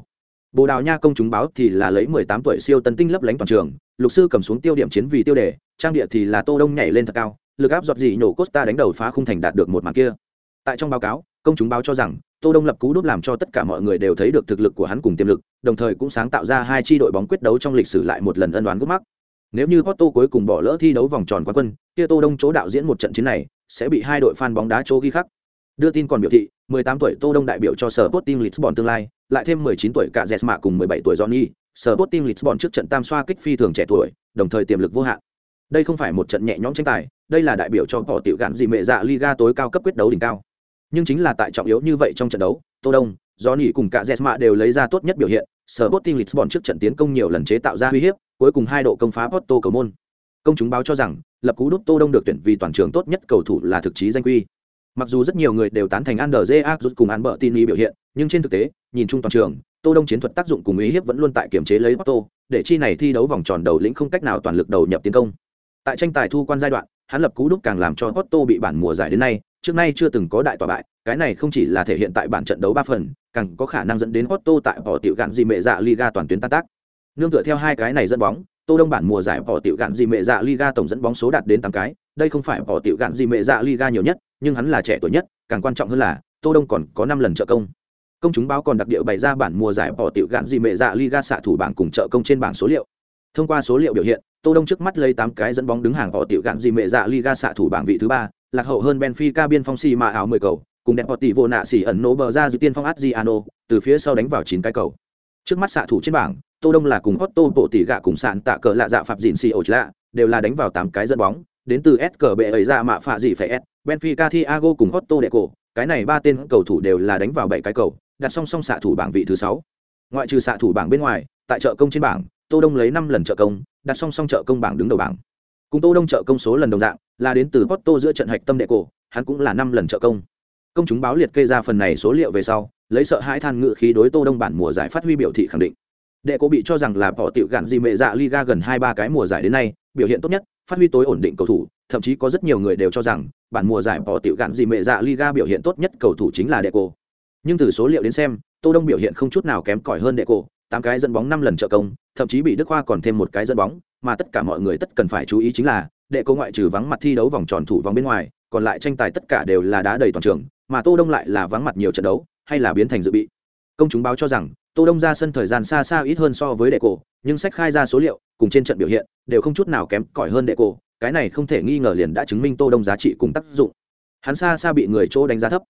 S1: Bồ Đào Nha công chúng báo thì là lấy 18 tuổi siêu tân tinh lấp lánh toàn trường, lục sư cầm xuống tiêu điểm chiến vì tiêu đề, trang địa thì là Tô Đông nhảy lên thật cao, lực áp giọt gì nổ Costa đánh đầu phá khung thành đạt được một màn kia. Tại trong báo cáo, công chúng báo cho rằng Tô Đông lập cú đúp làm cho tất cả mọi người đều thấy được thực lực của hắn cùng tiềm lực, đồng thời cũng sáng tạo ra hai chi đội bóng quyết đấu trong lịch sử lại một lần ân đoán gút mắc. Nếu như Porto cuối cùng bỏ lỡ thi đấu vòng tròn quán quân, kia Tô Đông chỗ đạo diễn một trận chiến này sẽ bị hai đội fan bóng đá chỗ ghi khắc. Đưa tin còn biểu thị, 18 tuổi Tô Đông đại biểu cho sở Sporting Lisbon tương lai, lại thêm 19 tuổi cả Jesma cùng 17 tuổi Johnny, sở Sporting Lisbon trước trận tam xoa kích phi thường trẻ tuổi, đồng thời tiềm lực vô hạn. Đây không phải một trận nhẹ nhõm tranh tài, đây là đại biểu cho bỏ tiểu gạn gì mẹ dạ Liga tối cao cấp quyết đấu đỉnh cao. Nhưng chính là tại trọng yếu như vậy trong trận đấu, Tô Đông, Johnny cùng cả Jesma đều lấy ra tốt nhất biểu hiện, sở Sporting Lisbon trước trận tiến công nhiều lần chế tạo ra uy hiếp, cuối cùng hai độ công phá Porto cầu môn. Công chúng báo cho rằng, lập cú đút Tô Đông được tuyển vì toàn trường tốt nhất cầu thủ là thực chí danh quy. Mặc dù rất nhiều người đều tán thành Anderje rút cùng Albertini biểu hiện, nhưng trên thực tế, nhìn chung toàn trường, Tô Đông chiến thuật tác dụng cùng ý hiếp vẫn luôn tại kiểm chế lấy Otto để chi này thi đấu vòng tròn đầu lĩnh không cách nào toàn lực đầu nhập tiến công. Tại tranh tài thu quan giai đoạn, hắn lập cú đúc càng làm cho Otto bị bản mùa giải đến nay, trước nay chưa từng có đại tòa bại, cái này không chỉ là thể hiện tại bản trận đấu ba phần, càng có khả năng dẫn đến Otto tại bỏ tiểu gạn gì mẹ dạ Liga toàn tuyến tan tác. Nương tựa theo hai cái này dẫn bóng, Tô Đông bản mùa giải bỏ tiểu gạn gì mẹ dạ Liga tổng dẫn bóng số đạt đến 8 cái, đây không phải bỏ tiểu gạn gì mẹ dạ Liga nhiều nhất, nhưng hắn là trẻ tuổi nhất, càng quan trọng hơn là Tô Đông còn có 5 lần trợ công. Công chúng báo còn đặc địa bày ra bản mùa giải bỏ tiểu gạn gì mẹ dạ Liga xạ thủ bảng cùng trợ công trên bảng số liệu. Thông qua số liệu biểu hiện, Tô Đông trước mắt lấy 8 cái dẫn bóng đứng hàng bỏ tiểu gạn gì mẹ dạ Liga xạ thủ bảng vị thứ 3, lạc hậu hơn Benfica biên phong xì mà áo 10 cầu, cùng đẹp tỷ vô nạ xỉ ẩn nổ bờ ra dự tiên phong Adriano, từ phía sau đánh vào 9 cái cầu. Trước mắt xạ thủ trên bảng, Tô Đông là cùng Otto bộ tỷ gạ cùng sạn tạ cờ lạ dạ phạm dịn xì ổ lạ, đều là đánh vào 8 cái dẫn bóng, đến từ SKB ấy ra mạ phạ gì phải S, Benfica Thiago cùng Otto Deco, cái này ba tên cầu thủ đều là đánh vào 7 cái cầu, đặt song song xạ thủ bảng vị thứ 6. Ngoại trừ xạ thủ bảng bên ngoài, tại trợ công trên bảng, Tô Đông lấy 5 lần trợ công, đặt song song trợ công bảng đứng đầu bảng. Cùng Tô Đông trợ công số lần đồng dạng, là đến từ Otto giữa trận hạch tâm đệ cổ, hắn cũng là 5 lần trợ công. Công chúng báo liệt kê ra phần này số liệu về sau, lấy sợ hãi than ngự khí đối Tô Đông bản mùa giải phát huy biểu thị khẳng định. Đệ cổ bị cho rằng là bỏ tiểu gạn gì mẹ dạ Liga gần 2 3 cái mùa giải đến nay, biểu hiện tốt nhất, phát huy tối ổn định cầu thủ, thậm chí có rất nhiều người đều cho rằng, bản mùa giải bỏ tiểu gạn gì mẹ dạ Liga biểu hiện tốt nhất cầu thủ chính là Deco. Nhưng từ số liệu đến xem, Tô Đông biểu hiện không chút nào kém cỏi hơn Đệ cổ, tám cái dẫn bóng năm lần trợ công, thậm chí bị Đức Hoa còn thêm một cái dẫn bóng, mà tất cả mọi người tất cần phải chú ý chính là, Deco ngoại trừ vắng mặt thi đấu vòng tròn thủ vòng bên ngoài, còn lại tranh tài tất cả đều là đá đầy toàn trường, mà Tô Đông lại là vắng mặt nhiều trận đấu, hay là biến thành dự bị. Công chúng báo cho rằng, Tô Đông ra sân thời gian xa xa ít hơn so với đệ cổ, nhưng sách khai ra số liệu, cùng trên trận biểu hiện, đều không chút nào kém cỏi hơn đệ cổ, cái này không thể nghi ngờ liền đã chứng minh Tô Đông giá trị cùng tác dụng. Hắn xa xa bị người chỗ đánh giá thấp.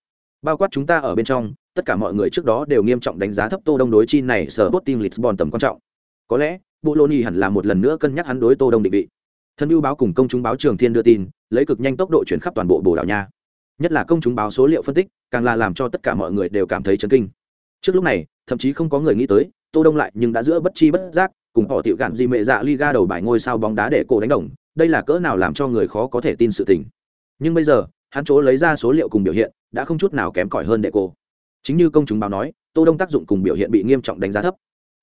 S1: Bao quát chúng ta ở bên trong, tất cả mọi người trước đó đều nghiêm trọng đánh giá thấp Tô Đông đối chi này sở Sporting Lisbon tầm quan trọng. Có lẽ, Bologna hẳn là một lần nữa cân nhắc hắn đối Tô Đông định vị. Thân ưu báo cùng công chúng báo Trường Thiên đưa tin, lấy cực nhanh tốc độ chuyển khắp toàn bộ Bồ Đào Nha. Nhất là công chúng báo số liệu phân tích, càng là làm cho tất cả mọi người đều cảm thấy chấn kinh. Trước lúc này, thậm chí không có người nghĩ tới, Tô Đông lại nhưng đã giữa bất chi bất giác, cùng họ tiểu gạn gì mẹ dạ Liga đầu bài ngôi sao bóng đá để cổ đánh đồng, đây là cỡ nào làm cho người khó có thể tin sự tình. Nhưng bây giờ, hắn chỗ lấy ra số liệu cùng biểu hiện, đã không chút nào kém cỏi hơn đệ cổ chính như công chúng báo nói tô đông tác dụng cùng biểu hiện bị nghiêm trọng đánh giá thấp.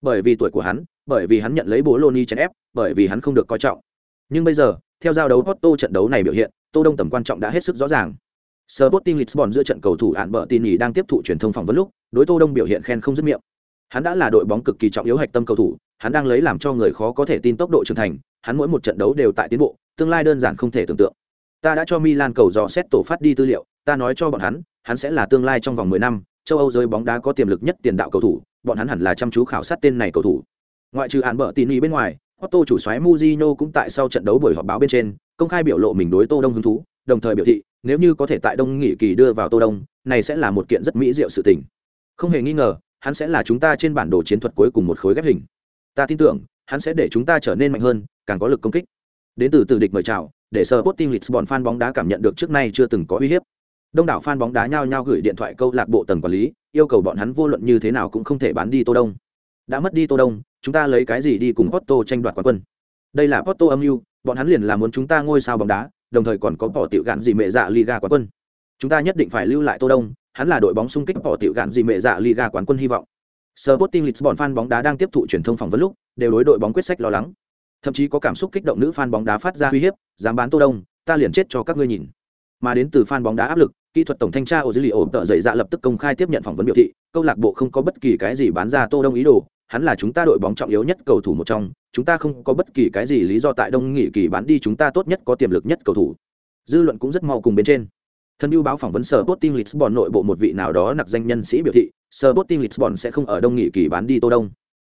S1: Bởi vì tuổi của hắn bởi vì hắn nhận lấy bố loni chèn ép bởi vì hắn không được coi trọng. Nhưng bây giờ theo giao đấu Otto trận đấu này biểu hiện tô đông tầm quan trọng đã hết sức rõ ràng. Sporting Lisbon giữa trận cầu thủ án bợ tin nhì đang tiếp thụ truyền thông phỏng vấn lúc đối tô đông biểu hiện khen không dứt miệng. Hắn đã là đội bóng cực kỳ trọng yếu hạch tâm cầu thủ hắn đang lấy làm cho người khó có thể tin tốc độ trưởng thành hắn mỗi một trận đấu đều tại tiến bộ tương lai đơn giản không thể tưởng tượng. Ta đã cho Milan cầu dò xét tổ phát đi tư liệu ta nói cho bọn hắn hắn sẽ là tương lai trong vòng 10 năm châu Âu giới bóng đá có tiềm lực nhất tiền đạo cầu thủ, bọn hắn hẳn là chăm chú khảo sát tên này cầu thủ. Ngoại trừ án bợ tin ý bên ngoài, Otto chủ soái Mujino cũng tại sau trận đấu buổi họp báo bên trên, công khai biểu lộ mình đối Tô Đông hứng thú, đồng thời biểu thị, nếu như có thể tại Đông Nghị kỳ đưa vào Tô Đông, này sẽ là một kiện rất mỹ diệu sự tình. Không hề nghi ngờ, hắn sẽ là chúng ta trên bản đồ chiến thuật cuối cùng một khối ghép hình. Ta tin tưởng, hắn sẽ để chúng ta trở nên mạnh hơn, càng có lực công kích. Đến từ từ địch mời chào, để Sporting Lisbon fan bóng đá cảm nhận được trước nay chưa từng có uy hiếp đông đảo fan bóng đá nhao nhao gửi điện thoại câu lạc bộ tầng quản lý yêu cầu bọn hắn vô luận như thế nào cũng không thể bán đi tô đông đã mất đi tô đông chúng ta lấy cái gì đi cùng Porto tranh đoạt quán quân đây là Porto âm mưu bọn hắn liền là muốn chúng ta ngôi sao bóng đá đồng thời còn có bỏ tiểu gạn gì mẹ dạ liga quán quân. Chúng ta nhất định phải lưu lại tô đông, hắn là đội bóng xung kích bỏ tiểu gạn gì mẹ dạ liga quán quân hy vọng. Sporting Lisbon fan bóng đá đang tiếp thụ truyền thông phỏng vấn lúc, đều đối đội bóng quyết sách lo lắng. Thậm chí có cảm xúc kích động nữ fan bóng đá phát ra uy hiếp, dám bán tô đông, ta liền chết cho các ngươi nhìn. Mà đến từ fan bóng đá áp lực, kỹ thuật tổng thanh tra ô dữ liệu tợ dậy dạ lập tức công khai tiếp nhận phỏng vấn biểu thị, câu lạc bộ không có bất kỳ cái gì bán ra tô đông ý đồ hắn là chúng ta đội bóng trọng yếu nhất cầu thủ một trong, chúng ta không có bất kỳ cái gì lý do tại đông Nghị kỳ bán đi chúng ta tốt nhất có tiềm lực nhất cầu thủ. Dư luận cũng rất mau cùng bên trên. Thân ưu báo phỏng vấn sở Sporting Lisbon nội bộ một vị nào đó nặc danh nhân sĩ biểu thị sở Sporting Lisbon sẽ không ở đông Nghị kỳ bán đi tô đông.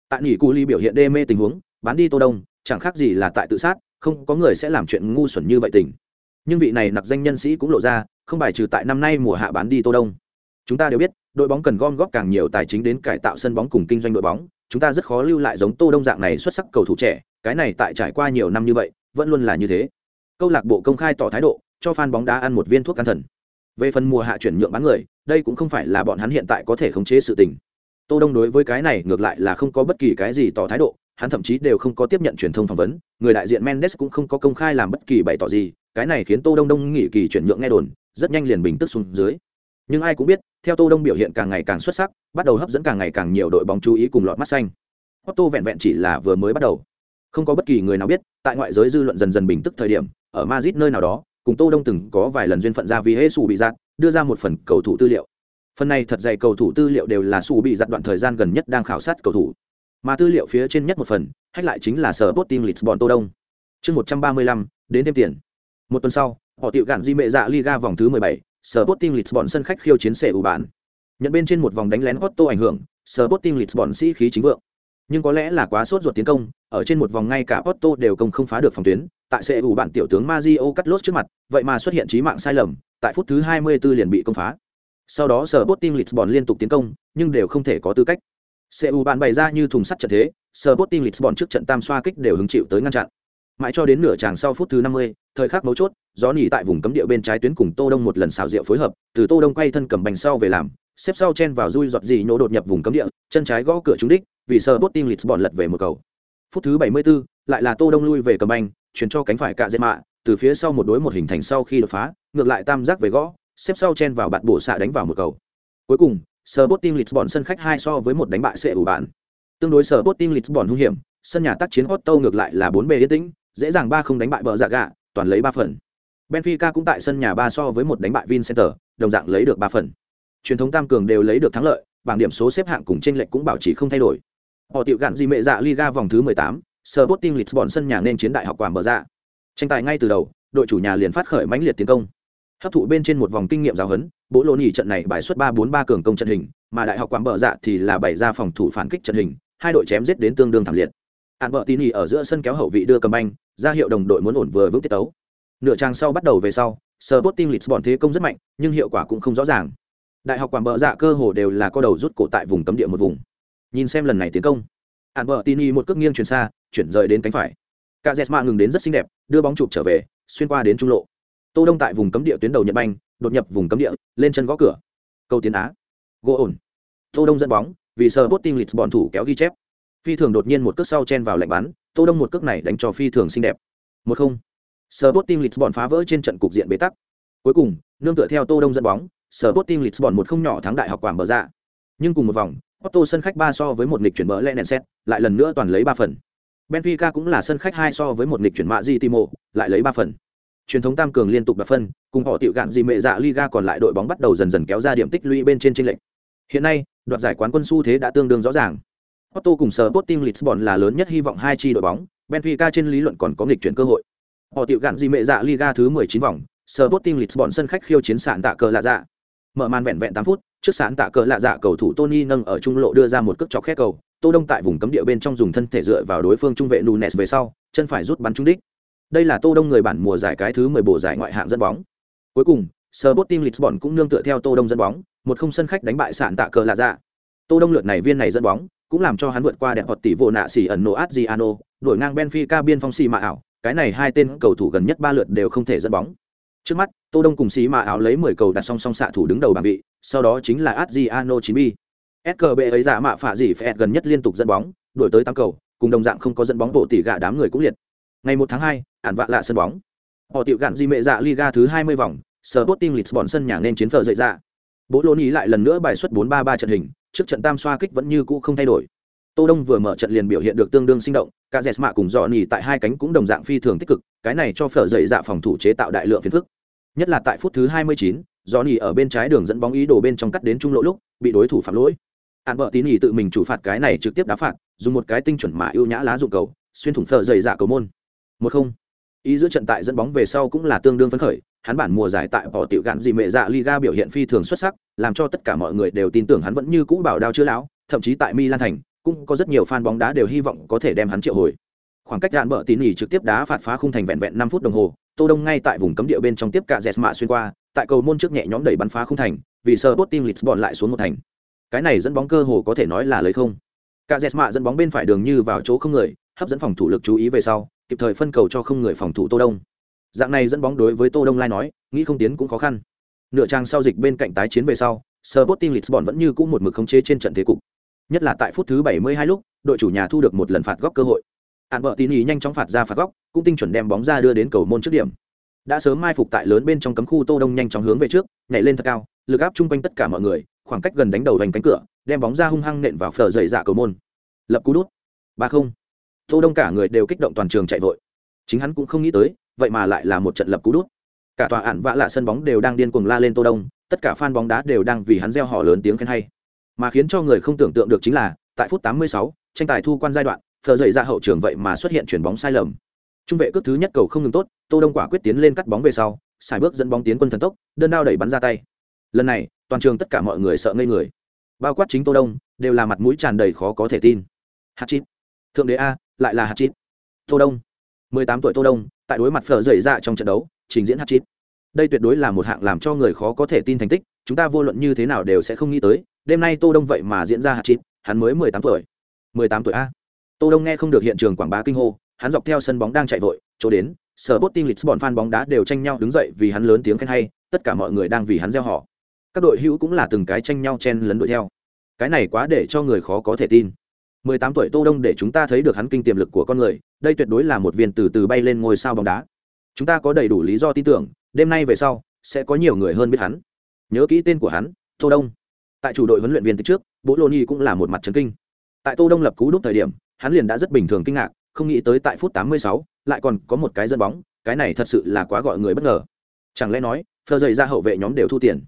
S1: Tại nghỉ cu ly biểu hiện đê mê tình huống, bán đi tô đông, chẳng khác gì là tại tự sát, không có người sẽ làm chuyện ngu xuẩn như vậy tình. Nhưng vị này nặc danh nhân sĩ cũng lộ ra, không bài trừ tại năm nay mùa hạ bán đi tô đông. Chúng ta đều biết, đội bóng cần gom góp càng nhiều tài chính đến cải tạo sân bóng cùng kinh doanh đội bóng chúng ta rất khó lưu lại giống tô đông dạng này xuất sắc cầu thủ trẻ, cái này tại trải qua nhiều năm như vậy, vẫn luôn là như thế. Câu lạc bộ công khai tỏ thái độ, cho fan bóng đá ăn một viên thuốc can thần. Về phần mùa hạ chuyển nhượng bán người, đây cũng không phải là bọn hắn hiện tại có thể khống chế sự tình. Tô đông đối với cái này ngược lại là không có bất kỳ cái gì tỏ thái độ, hắn thậm chí đều không có tiếp nhận truyền thông phỏng vấn, người đại diện mendes cũng không có công khai làm bất kỳ bày tỏ gì, cái này khiến tô đông đông nghỉ kỳ chuyển nhượng nghe đồn, rất nhanh liền bình tức xuống dưới nhưng ai cũng biết theo tô đông biểu hiện càng ngày càng xuất sắc bắt đầu hấp dẫn càng ngày càng nhiều đội bóng chú ý cùng lọt mắt xanh. Otto vẹn vẹn chỉ là vừa mới bắt đầu. Không có bất kỳ người nào biết tại ngoại giới dư luận dần dần bình tức thời điểm ở Madrid nơi nào đó cùng tô đông từng có vài lần duyên phận ra vì hê xù bị giặt đưa ra một phần cầu thủ tư liệu. Phần này thật dày cầu thủ tư liệu đều là xù bị giặt đoạn thời gian gần nhất đang khảo sát cầu thủ. Mà tư liệu phía trên nhất một phần hách lại chính là sở Sporting Lisbon tô đông. Chương một trăm ba mươi lăm đến thêm tiền. Một tuần sau họ tiệu gạn di mệ dạ liga vòng thứ 17, Sporting Lisbon sân khách khiêu chiến CU bạn. bản nhận bên trên một vòng đánh lén Otto ảnh hưởng Sporting Lisbon sĩ khí chính vượng nhưng có lẽ là quá sốt ruột tiến công ở trên một vòng ngay cả Porto đều công không phá được phòng tuyến tại CU bạn tiểu tướng Mario cắt lốt trước mặt vậy mà xuất hiện chí mạng sai lầm tại phút thứ 24 liền bị công phá sau đó Sporting Lisbon liên tục tiến công nhưng đều không thể có tư cách CU bạn bày ra như thùng sắt trận thế, Sporting Lisbon trước trận tam xoa kích đều hứng chịu tới ngăn chặn. Mãi cho đến nửa tràng sau phút thứ 50, thời khắc mấu chốt, gió nỉ tại vùng cấm địa bên trái tuyến cùng Tô Đông một lần xào rượu phối hợp, từ Tô Đông quay thân cầm bành sau về làm, xếp sau chen vào rui giọt gì nhổ đột nhập vùng cấm địa, chân trái gõ cửa trúng đích, vì Sporting Lisbon lật về một cầu. Phút thứ 74, lại là Tô Đông lui về cầm bành, chuyển cho cánh phải cạ dệt mạ, từ phía sau một đối một hình thành sau khi đột phá, ngược lại tam giác về gõ, xếp sau chen vào bạn bổ xạ đánh vào một cầu. Cuối cùng, Sporting Lisbon sân khách hai so với một đánh bại sẽ bạn. Tương đối Sporting Lisbon hung hiểm, sân nhà tác chiến Otto ngược lại là 4 bề yên tĩnh, dễ dàng ba không đánh bại bờ dạ gạ, toàn lấy 3 phần. Benfica cũng tại sân nhà 3 so với một đánh bại Vincenter, đồng dạng lấy được 3 phần. Truyền thống tam cường đều lấy được thắng lợi, bảng điểm số xếp hạng cùng chênh lệch cũng bảo trì không thay đổi. Họ tiểu gạn gì mẹ dạ Liga vòng thứ 18, Sporting Lisbon sân nhà nên chiến đại học quản bờ dạ. Tranh tài ngay từ đầu, đội chủ nhà liền phát khởi mãnh liệt tiến công hấp thụ bên trên một vòng kinh nghiệm giáo huấn bố lô nhì trận này bài xuất ba bốn ba cường công trận hình mà đại học quảng bờ dạ thì là bày ra phòng thủ phản kích trận hình hai đội chém giết đến tương đương thảm liệt hạn bờ tín nhì ở giữa sân kéo hậu vị đưa cầm anh ra hiệu đồng đội muốn ổn vừa vững tiết tấu. Nửa trang sau bắt đầu về sau Sporting Lisbon thế công rất mạnh, nhưng hiệu quả cũng không rõ ràng. Đại học quảng bợ dạ cơ hồ đều là co đầu rút cổ tại vùng cấm địa một vùng. Nhìn xem lần này tiến công. Hạn bờ tin một cước nghiêng chuyển xa, chuyển rời đến cánh phải. Cả Jesma ngừng đến rất xinh đẹp, đưa bóng chụp trở về, xuyên qua đến trung lộ. Tô đông tại vùng cấm địa tuyến đầu nhật banh, đột nhập vùng cấm địa, lên chân gõ cửa. Câu tiến á. Gỗ ổn. Tô đông dẫn bóng, vì sờ bốt tim lịch bọn thủ kéo ghi chép. Phi thường đột nhiên một cước sau chen vào lạnh bắn tô đông một cước này đánh cho phi thường xinh đẹp. Một không. Sporting Lisbon lịch phá vỡ trên trận cục diện bế tắc. Cuối cùng, nương tựa theo tô đông dẫn bóng, Sporting Lisbon lịch một không nhỏ thắng đại học quảng bờ ra nhưng cùng một vòng Otto sân khách ba so với một nghịch chuyển bỡ lẽ nền xét, lại lần nữa toàn lấy ba phần. Benfica cũng là sân khách hai so với một nghịch chuyển mạ di timo lại lấy ba phần. Truyền thống tam cường liên tục đoạt phân, cùng họ tiểu gạn gì mẹ dạ liga còn lại đội bóng bắt đầu dần dần kéo ra điểm tích lũy bên trên tranh lệch. Hiện nay, đoạt giải quán quân xu thế đã tương đương rõ ràng. Otto cùng Sporting Lisbon là lớn nhất hy vọng hai chi đội bóng. Benfica trên lý luận còn có nghịch chuyển cơ hội. Họ tiệu gạn gì mẹ dạ liga thứ 19 vòng. Sporting Lisbon sân khách khiêu chiến sạn tạ cờ lạ dạ mở màn vẹn vẹn 8 phút trước sạn tạ cờ lạ dạ cầu thủ Tony nâng ở trung lộ đưa ra một cước chọc khe cầu. Tô Đông tại vùng cấm địa bên trong dùng thân thể dựa vào đối phương trung vệ Nunes về sau chân phải rút bắn trúng đích. Đây là Tô Đông người bản mùa giải cái thứ 10 bộ giải ngoại hạng dẫn bóng. Cuối cùng, Sporting Lisbon cũng nương tựa theo Tô Đông dẫn bóng, một không sân khách đánh bại sạn tạ cờ lạ dạ. Tô Đông lượt này viên này dẫn bóng, cũng làm cho hắn vượt qua đẹp hoạt tỷ vô nạ xỉ ẩn nổ Adriano, đuổi ngang Benfica biên phong xì mà ảo, cái này hai tên cầu thủ gần nhất ba lượt đều không thể dẫn bóng. Trước mắt, Tô Đông cùng xì mà ảo lấy 10 cầu đặt song song xạ thủ đứng đầu bảng vị, sau đó chính là Adriano 9B. SKB ấy giả mạ phạ gì phẹt gần nhất liên tục dẫn bóng, đuổi tới tám cầu, cùng đồng dạng không có dẫn bóng bộ tỷ gạ đám người cũng liệt. Ngày 1 tháng 2, ản vạ lạ sân bóng họ tiệu gạn di mệ dạ liga thứ 20 vòng sở bot lisbon sân nhà nên chiến phở dậy ra. bố lô ý lại lần nữa bài xuất 4-3-3 trận hình trước trận tam xoa kích vẫn như cũ không thay đổi. Tô đông vừa mở trận liền biểu hiện được tương đương sinh động cả dẹt mạ cùng dọ nỉ tại hai cánh cũng đồng dạng phi thường tích cực cái này cho phở dậy dạ phòng thủ chế tạo đại lượng phiền phức. Nhất là tại phút thứ 29, dọ nỉ ở bên trái đường dẫn bóng ý đồ bên trong cắt đến trung lộ lúc bị đối thủ phạm lỗi. Ạn vợ tín ý tự mình chủ phạt cái này trực tiếp đá phạt dùng một cái tinh chuẩn mà ưu nhã lá dụng cầu xuyên thủng phở dậy dạ cầu môn. Một không ý giữa trận tại dẫn bóng về sau cũng là tương đương phấn khởi, hắn bản mùa giải tại bỏ tiểu gạn gì mẹ dạ liga biểu hiện phi thường xuất sắc, làm cho tất cả mọi người đều tin tưởng hắn vẫn như cũ bảo đao chữa lão, thậm chí tại milan thành, cũng có rất nhiều fan bóng đá đều hy vọng có thể đem hắn triệu hồi. Khoảng cách đạn bờ tín nhỉ trực tiếp đá phạt phá khung thành vẹn vẹn năm phút đồng hồ, tô đông ngay tại vùng cấm địa bên trong tiếp cả dẹt mạ xuyên qua, tại cầu môn trước nhẹ nhõm đẩy bắn phá khung thành, vì sơ bút tim lịch lisbon lại xuống một thành. Cái này dẫn bóng cơ hồ có thể nói là lấy không. Cả dẹt mạ dẫn bóng bên phải đường như vào chỗ không người, hấp dẫn phòng thủ lực chú ý về sau kịp thời phân cầu cho không người phòng thủ tô đông. Dạng này dẫn bóng đối với tô đông lai nói, nghĩ không tiến cũng khó khăn. Nửa trang sau dịch bên cạnh tái chiến về sau, Sporting Lisbon vẫn như cũ một mực khống chế trên trận thế cục. Nhất là tại phút thứ 72 lúc, đội chủ nhà thu được một lần phạt góc cơ hội. Albertini nhanh chóng phạt ra phạt góc, cũng tinh chuẩn đem bóng ra đưa đến cầu môn trước điểm. Đã sớm mai phục tại lớn bên trong cấm khu tô đông nhanh chóng hướng về trước, nhảy lên thật cao, lực áp chung quanh tất cả mọi người, khoảng cách gần đánh đầu thành cánh cửa, đem bóng ra hung hăng nện vào phở dậy dạ cầu môn. Lập cú đút. ba không tô đông cả người đều kích động toàn trường chạy vội. Chính hắn cũng không nghĩ tới vậy mà lại là một trận lập cú đút. Cả tòa ản vạ lạ sân bóng đều đang điên cuồng la lên tô đông tất cả fan bóng đá đều đang vì hắn reo hò lớn tiếng khen hay. Mà khiến cho người không tưởng tượng được chính là tại phút 86, tranh tài thu quan giai đoạn phờ dậy ra hậu trường vậy mà xuất hiện chuyển bóng sai lầm. Trung vệ cướp thứ nhất cầu không ngừng tốt tô đông quả quyết tiến lên cắt bóng về sau xài bước dẫn bóng tiến quân thần tốc đơn đao đẩy bắn ra tay. Lần này toàn trường tất cả mọi người sợ ngây người. Bao quát chính tô đông đều là mặt mũi tràn đầy khó có thể tin. Hạt chít thượng đế a, lại là hạt chít. Tô đông. Mười tám tuổi tô đông, tại đối mặt phở dậy dạ trong trận đấu, trình diễn hạt chít. Đây tuyệt đối là một hạng làm cho người khó có thể tin thành tích, chúng ta vô luận như thế nào đều sẽ không nghĩ tới, đêm nay tô đông vậy mà diễn ra hạt chít, hắn mới mười tám tuổi. Mười tám tuổi a. Tô đông nghe không được hiện trường quảng bá kinh hô, hắn dọc theo sân bóng đang chạy vội, chỗ đến, sở bot team lisbon fan bóng đá đều tranh nhau đứng dậy vì hắn lớn tiếng khen hay, tất cả mọi người đang vì hắn gieo họ. Các đội hữu cũng là từng cái tranh nhau chen lấn đuổi theo. Cái này quá để cho người khó có thể tin. 18 tuổi tô đông để chúng ta thấy được hắn kinh tiềm lực của con người đây tuyệt đối là một viên từ từ bay lên ngôi sao bóng đá. Chúng ta có đầy đủ lý do tin tưởng đêm nay về sau sẽ có nhiều người hơn biết hắn. Nhớ kỹ tên của hắn tô đông. Tại chủ đội huấn luyện viên từ trước bố lô nhi cũng là một mặt chấn kinh. Tại tô đông lập cú đúc thời điểm hắn liền đã rất bình thường kinh ngạc không nghĩ tới tại phút 86, lại còn có một cái dẫn bóng cái này thật sự là quá gọi người bất ngờ. Chẳng lẽ nói phờ dậy ra hậu vệ nhóm đều thu tiền?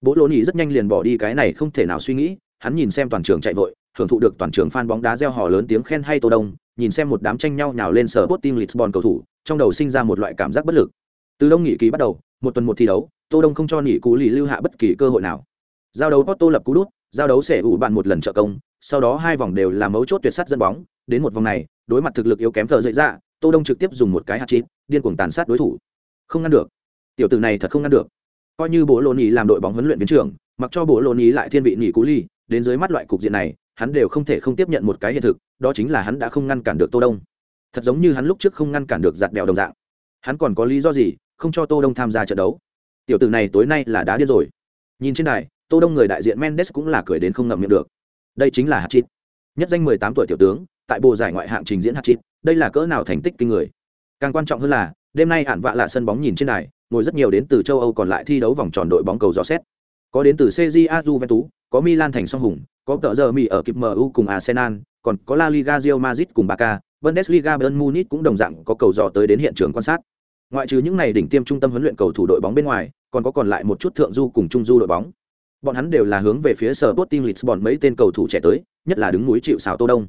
S1: Bố lô nhi rất nhanh liền bỏ đi cái này không thể nào suy nghĩ hắn nhìn xem toàn trường chạy vội hưởng thụ được toàn trường fan bóng đá reo hò lớn tiếng khen hay tô đông, nhìn xem một đám tranh nhau nhào lên sở bot team lisbon cầu thủ, trong đầu sinh ra một loại cảm giác bất lực. Từ đông nghị kỳ bắt đầu, một tuần một thi đấu, tô đông không cho nghỉ cú lì lưu hạ bất kỳ cơ hội nào. Giao đấu Porto lập cú đút, giao đấu sẽ ủ bạn một lần trợ công, sau đó hai vòng đều là mấu chốt tuyệt sát dân bóng, đến một vòng này, đối mặt thực lực yếu kém thờ dậy ra tô đông trực tiếp dùng một cái hạt chín điên cuồng tàn sát đối thủ. Không ngăn được. Tiểu tử này thật không ngăn được. Coi như bố lô nhì làm đội bóng huấn luyện viên trưởng, mặc cho bố lô nhì lại thiên vị nghỉ cú lì, đến dưới mắt loại cục diện này hắn đều không thể không tiếp nhận một cái hiện thực đó chính là hắn đã không ngăn cản được tô đông. Thật giống như hắn lúc trước không ngăn cản được giặt đèo đồng dạng. Hắn còn có lý do gì không cho tô đông tham gia trận đấu? Tiểu tử này tối nay là đá điên rồi. Nhìn trên đài tô đông người đại diện mendes cũng là cười đến không ngậm miệng được. Đây chính là hạt chít nhất danh 18 tuổi tiểu tướng tại bộ giải ngoại hạng trình diễn hạt chít đây là cỡ nào thành tích kinh người. Càng quan trọng hơn là đêm nay hạn vạ là sân bóng nhìn trên đài ngồi rất nhiều đến từ châu âu còn lại thi đấu vòng tròn đội bóng cầu dò xét. Có đến từ CJA Juventus, có Milan thành song hùng, có tờ giờ Mỹ ở kịp MU cùng Arsenal, còn có La Liga Real Madrid cùng Barca, Bundesliga Bayern Munich cũng đồng dạng có cầu dò tới đến hiện trường quan sát. Ngoại trừ những này đỉnh tiêm trung tâm huấn luyện cầu thủ đội bóng bên ngoài, còn có còn lại một chút thượng du cùng trung du đội bóng. Bọn hắn đều là hướng về phía sở Sporting Lisbon mấy tên cầu thủ trẻ tới, nhất là đứng núi chịu sào Tô Đông.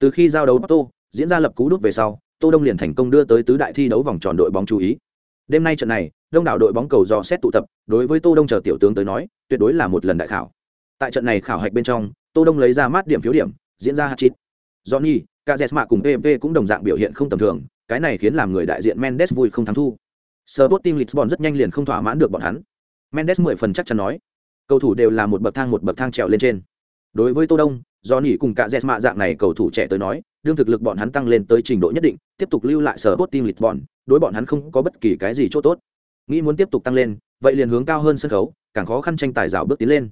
S1: Từ khi giao đấu Porto diễn ra lập cú đút về sau, Tô Đông liền thành công đưa tới tứ đại thi đấu vòng tròn đội bóng chú ý. Đêm nay trận này, đông đảo đội bóng cầu dò xét tụ tập, đối với Tô Đông chờ tiểu tướng tới nói, tuyệt đối là một lần đại khảo. Tại trận này khảo hạch bên trong, Tô Đông lấy ra mát điểm phiếu điểm, diễn ra hat-trick. Johnny, kazesma cùng PV cũng đồng dạng biểu hiện không tầm thường, cái này khiến làm người đại diện Mendes vui không thắng thu. Sporting Lisbon rất nhanh liền không thỏa mãn được bọn hắn. Mendes mười phần chắc chắn nói, cầu thủ đều là một bậc thang một bậc thang trèo lên trên. Đối với Tô Đông, Johnny cùng kazesma dạng này cầu thủ trẻ tới nói, đương thực lực bọn hắn tăng lên tới trình độ nhất định, tiếp tục lưu lại Sporting Lisbon, đối bọn hắn không có bất kỳ cái gì chỗ tốt. Nghĩ muốn tiếp tục tăng lên, vậy liền hướng cao hơn sân khấu, càng khó khăn tranh tài dạo bước tiến lên.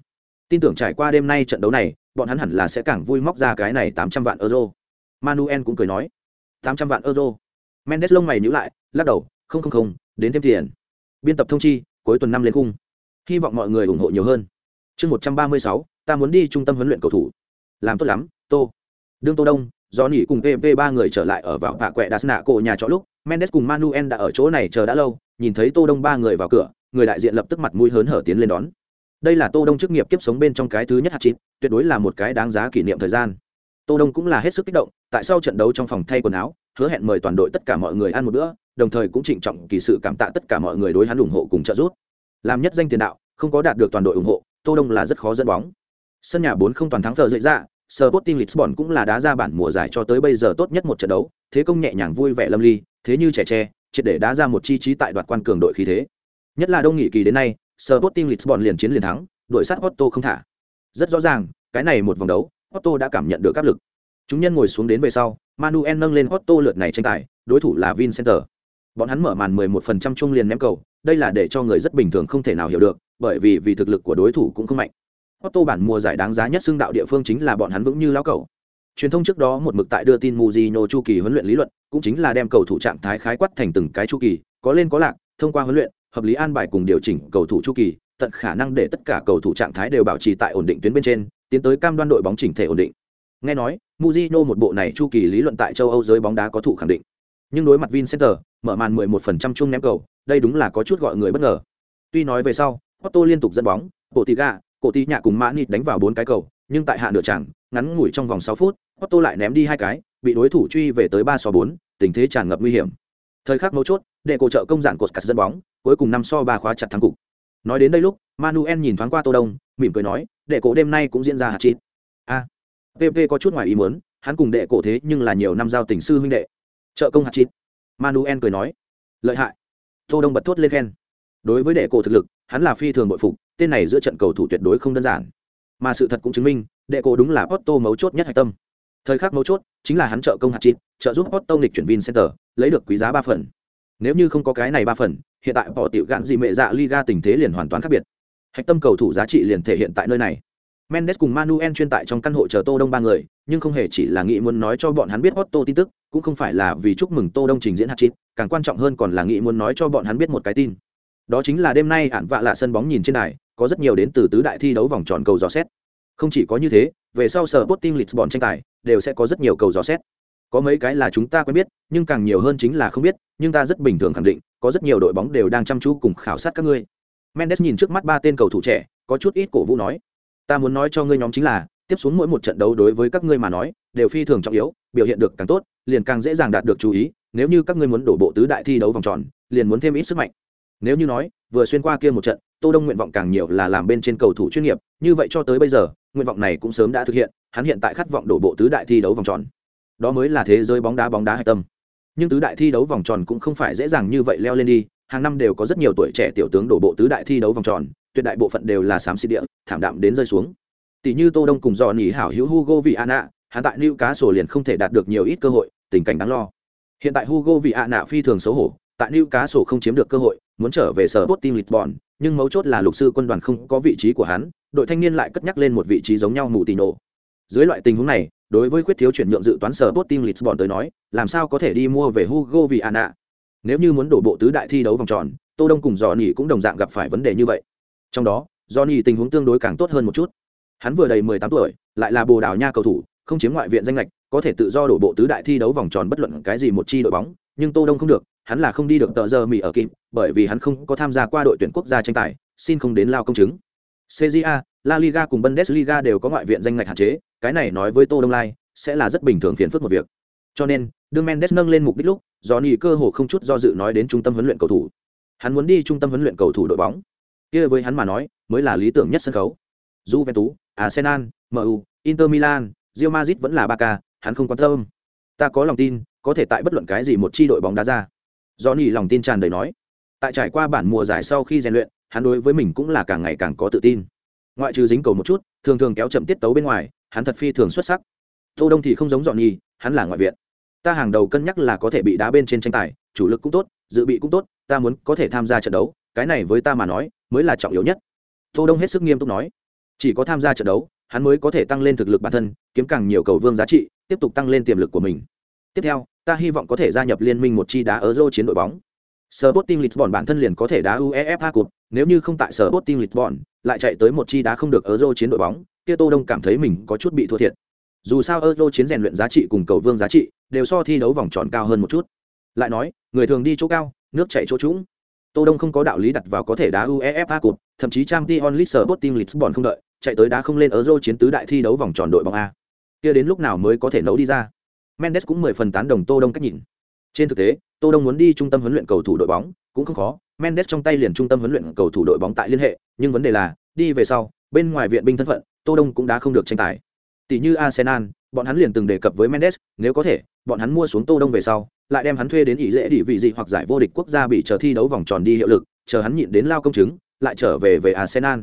S1: Tin tưởng trải qua đêm nay trận đấu này, bọn hắn hẳn là sẽ càng vui móc ra cái này tám trăm vạn euro. Manuel cũng cười nói, tám trăm vạn euro. Mendes lông mày nhữ lại, lắc đầu, không không không, đến thêm tiền. Biên tập thông chi, cuối tuần năm lên cung. Hy vọng mọi người ủng hộ nhiều hơn. Chương một trăm ba mươi sáu, ta muốn đi trung tâm huấn luyện cầu thủ. Làm tốt lắm, Tô. Đương Tô Đông, do nỉ cùng PV ba người trở lại ở vào vạ quẹ đà sna cổ nhà trọ lúc, Mendes cùng Manuel đã ở chỗ này chờ đã lâu, nhìn thấy Tô Đông ba người vào cửa, người đại diện lập tức mặt mũi hớn hở tiến lên đón đây là tô đông chức nghiệp kiếp sống bên trong cái thứ nhất hạt chín tuyệt đối là một cái đáng giá kỷ niệm thời gian. Tô đông cũng là hết sức kích động tại sau trận đấu trong phòng thay quần áo hứa hẹn mời toàn đội tất cả mọi người ăn một bữa đồng thời cũng trịnh trọng kỳ sự cảm tạ tất cả mọi người đối hắn ủng hộ cùng trợ giúp. Làm nhất danh tiền đạo không có đạt được toàn đội ủng hộ tô đông là rất khó dẫn bóng. Sân nhà bốn không toàn thắng thờ dậy ra Sporting Lisbon cũng là đá ra bản mùa giải cho tới bây giờ tốt nhất một trận đấu, thế công nhẹ nhàng vui vẻ lâm ly, thế như trẻ tre, triệt để đá ra một chi trí tại đoạt quan cường đội khí thế. Nhất là đông nghị kỳ đến nay, Sporting Lisbon liền chiến liền thắng, đội sát Otto không thả. Rất rõ ràng, cái này một vòng đấu, Otto đã cảm nhận được áp lực. Chúng nhân ngồi xuống đến về sau, Manuel nâng lên Otto lượt này tranh tài, đối thủ là Vincenter. Bọn hắn mở màn 11% chung liền ném cầu, đây là để cho người rất bình thường không thể nào hiểu được, bởi vì vì thực lực của đối thủ cũng không mạnh. Otto bản mùa giải đáng giá nhất xương đạo địa phương chính là bọn hắn vững như lão cầu. Truyền thông trước đó một mực tại đưa tin Mujino chu kỳ huấn luyện lý luận, cũng chính là đem cầu thủ trạng thái khái quát thành từng cái chu kỳ, có lên có lạc, thông qua huấn luyện, hợp lý an bài cùng điều chỉnh cầu thủ chu kỳ, tận khả năng để tất cả cầu thủ trạng thái đều bảo trì tại ổn định tuyến bên trên, tiến tới cam đoan đội bóng chỉnh thể ổn định. Nghe nói, Mujino một bộ này chu kỳ lý luận tại châu Âu giới bóng đá có thủ khẳng định. Nhưng đối mặt Vincenter, mở màn 11% chung ném cầu, đây đúng là có chút gọi người bất ngờ. Tuy nói về sau, Otto liên tục dẫn bóng, Portiga, cổ tí nhạ cùng Mani đánh vào bốn cái cầu, nhưng tại hạ nửa chẳng, ngắn ngủi trong vòng 6 phút, Otto lại ném đi hai cái, bị đối thủ truy về tới 3 so 4, tình thế tràn ngập nguy hiểm. Thời khắc mấu chốt, để cổ trợ công giản cột cắt dẫn bóng, cuối cùng năm so ba khóa chặt thắng cục. Nói đến đây lúc, Manuel nhìn thoáng qua Tô Đông, mỉm cười nói, để cổ đêm nay cũng diễn ra hạt chít. A. PP có chút ngoài ý muốn, hắn cùng đệ cổ thế nhưng là nhiều năm giao tình sư huynh đệ trợ công hạt chít manuel cười nói lợi hại tô đông bật thốt lên khen đối với đệ cổ thực lực hắn là phi thường bội phục tên này giữa trận cầu thủ tuyệt đối không đơn giản mà sự thật cũng chứng minh đệ cổ đúng là Otto mấu chốt nhất hạch tâm thời khắc mấu chốt chính là hắn trợ công hạt chít trợ giúp Otto nghịch chuyển vin center lấy được quý giá ba phần nếu như không có cái này ba phần, hiện tại bỏ tiểu gạn gì mẹ dạ liga tình thế liền hoàn toàn khác biệt. Hạch tâm cầu thủ giá trị liền thể hiện tại nơi này. Mendes cùng manuel chuyên tại trong căn hộ chờ tô đông ba người, nhưng không hề chỉ là nghĩ muốn nói cho bọn hắn biết otto tin tức, cũng không phải là vì chúc mừng tô đông trình diễn hạt chít càng quan trọng hơn còn là nghĩ muốn nói cho bọn hắn biết một cái tin. Đó chính là đêm nay ản vạ lạ sân bóng nhìn trên đài, có rất nhiều đến từ tứ đại thi đấu vòng tròn cầu dò xét. Không chỉ có như thế, về sau sở bot team lisbon tranh tài, đều sẽ có rất nhiều cầu dò xét có mấy cái là chúng ta quen biết, nhưng càng nhiều hơn chính là không biết, nhưng ta rất bình thường khẳng định, có rất nhiều đội bóng đều đang chăm chú cùng khảo sát các ngươi. Mendes nhìn trước mắt ba tên cầu thủ trẻ, có chút ít cổ vũ nói, ta muốn nói cho ngươi nhóm chính là, tiếp xuống mỗi một trận đấu đối với các ngươi mà nói, đều phi thường trọng yếu, biểu hiện được càng tốt, liền càng dễ dàng đạt được chú ý, nếu như các ngươi muốn đổ bộ tứ đại thi đấu vòng tròn, liền muốn thêm ít sức mạnh. Nếu như nói, vừa xuyên qua kia một trận, tô đông nguyện vọng càng nhiều là làm bên trên cầu thủ chuyên nghiệp, như vậy cho tới bây giờ, nguyện vọng này cũng sớm đã thực hiện, hắn hiện tại khát vọng đổ bộ tứ đại thi đấu vòng tròn đó mới là thế giới bóng đá bóng đá hạch tâm. Nhưng tứ đại thi đấu vòng tròn cũng không phải dễ dàng như vậy leo lên đi, hàng năm đều có rất nhiều tuổi trẻ tiểu tướng đổ bộ tứ đại thi đấu vòng tròn, tuyệt đại bộ phận đều là xám xịt địa, thảm đạm đến rơi xuống. Tỷ như tô đông cùng dò nỉ hảo hữu hugo vị ana hắn tại lưu cá sổ liền không thể đạt được nhiều ít cơ hội, tình cảnh đáng lo. Hiện tại hugo vị ana phi thường xấu hổ, tại lưu cá sổ không chiếm được cơ hội, muốn trở về sở bot team lisbon, nhưng mấu chốt là lục sư quân đoàn không có vị trí của hắn, đội thanh niên lại cất nhắc lên một vị trí giống nhau mù tì nổ dưới loại tình huống này đối với khuyết thiếu chuyển nhượng dự toán sở bot team lisbon tới nói, làm sao có thể đi mua về hugo Viana? Nếu như muốn đổ bộ tứ đại thi đấu vòng tròn, tô đông cùng Johnny cũng đồng dạng gặp phải vấn đề như vậy. Trong đó, Johnny tình huống tương đối càng tốt hơn một chút. Hắn vừa đầy 18 tuổi, lại là bồ đào nha cầu thủ, không chiếm ngoại viện danh lệch có thể tự do đổ bộ tứ đại thi đấu vòng tròn bất luận cái gì một chi đội bóng, nhưng tô đông không được, hắn là không đi được tờ giờ mì ở kịp, bởi vì hắn không có tham gia qua đội tuyển quốc gia tranh tài, xin không đến lao công chứng. Cja la liga cùng bundesliga đều có ngoại viện danh ngạch hạn chế cái này nói với tô đông lai, sẽ là rất bình thường phiền phức một việc. Cho nên đương mendes nâng lên mục đích lúc do nỉ cơ hồ không chút do dự nói đến trung tâm huấn luyện cầu thủ. Hắn muốn đi trung tâm huấn luyện cầu thủ đội bóng. Kia với hắn mà nói, mới là lý tưởng nhất sân khấu. Juventus, arsenal mu inter milan, real madrid vẫn là ba ca hắn không quan tâm. Ta có lòng tin, có thể tại bất luận cái gì một chi đội bóng đá ra. Do nỉ lòng tin tràn đầy nói. Tại trải qua bản mùa giải sau khi rèn luyện, hắn đối với mình cũng là càng ngày càng có tự tin. Ngoại trừ dính cầu một chút, thường thường kéo chậm tiết tấu bên ngoài hắn thật phi thường xuất sắc. Tô đông thì không giống dọn nhi hắn là ngoại viện. Ta hàng đầu cân nhắc là có thể bị đá bên trên tranh tài chủ lực cũng tốt dự bị cũng tốt ta muốn có thể tham gia trận đấu cái này với ta mà nói mới là trọng yếu nhất. Tô đông hết sức nghiêm túc nói. Chỉ có tham gia trận đấu hắn mới có thể tăng lên thực lực bản thân kiếm càng nhiều cầu vương giá trị tiếp tục tăng lên tiềm lực của mình. Tiếp theo ta hy vọng có thể gia nhập liên minh một chi đá ở dô chiến đội bóng. Sporting Lisbon bản thân liền có thể đá UEFA Cup, nếu như không tại Sporting Lisbon, lại chạy tới một chi đá không được ở Euro chiến đội bóng, kia Tô Đông cảm thấy mình có chút bị thua thiệt. Dù sao Euro chiến rèn luyện giá trị cùng cầu vương giá trị đều so thi đấu vòng tròn cao hơn một chút. Lại nói, người thường đi chỗ cao, nước chảy chỗ trũng. Tô Đông không có đạo lý đặt vào có thể đá UEFA Cup, thậm chí Champions League team Lisbon không đợi, chạy tới đá không lên Euro chiến tứ đại thi đấu vòng tròn đội bóng A. Kia đến lúc nào mới có thể nấu đi ra. Mendes cũng mười phần tán đồng Tô Đông cách nhìn. Trên thực tế, Tô Đông muốn đi trung tâm huấn luyện cầu thủ đội bóng, cũng không khó, Mendes trong tay liền trung tâm huấn luyện cầu thủ đội bóng tại liên hệ, nhưng vấn đề là, đi về sau, bên ngoài viện binh thân phận, Tô Đông cũng đã không được tranh tài. Tỷ như Arsenal, bọn hắn liền từng đề cập với Mendes, nếu có thể, bọn hắn mua xuống Tô Đông về sau, lại đem hắn thuê đến ý dễ đi vị gì hoặc giải vô địch quốc gia bị chờ thi đấu vòng tròn đi hiệu lực, chờ hắn nhịn đến lao công chứng, lại trở về về Arsenal.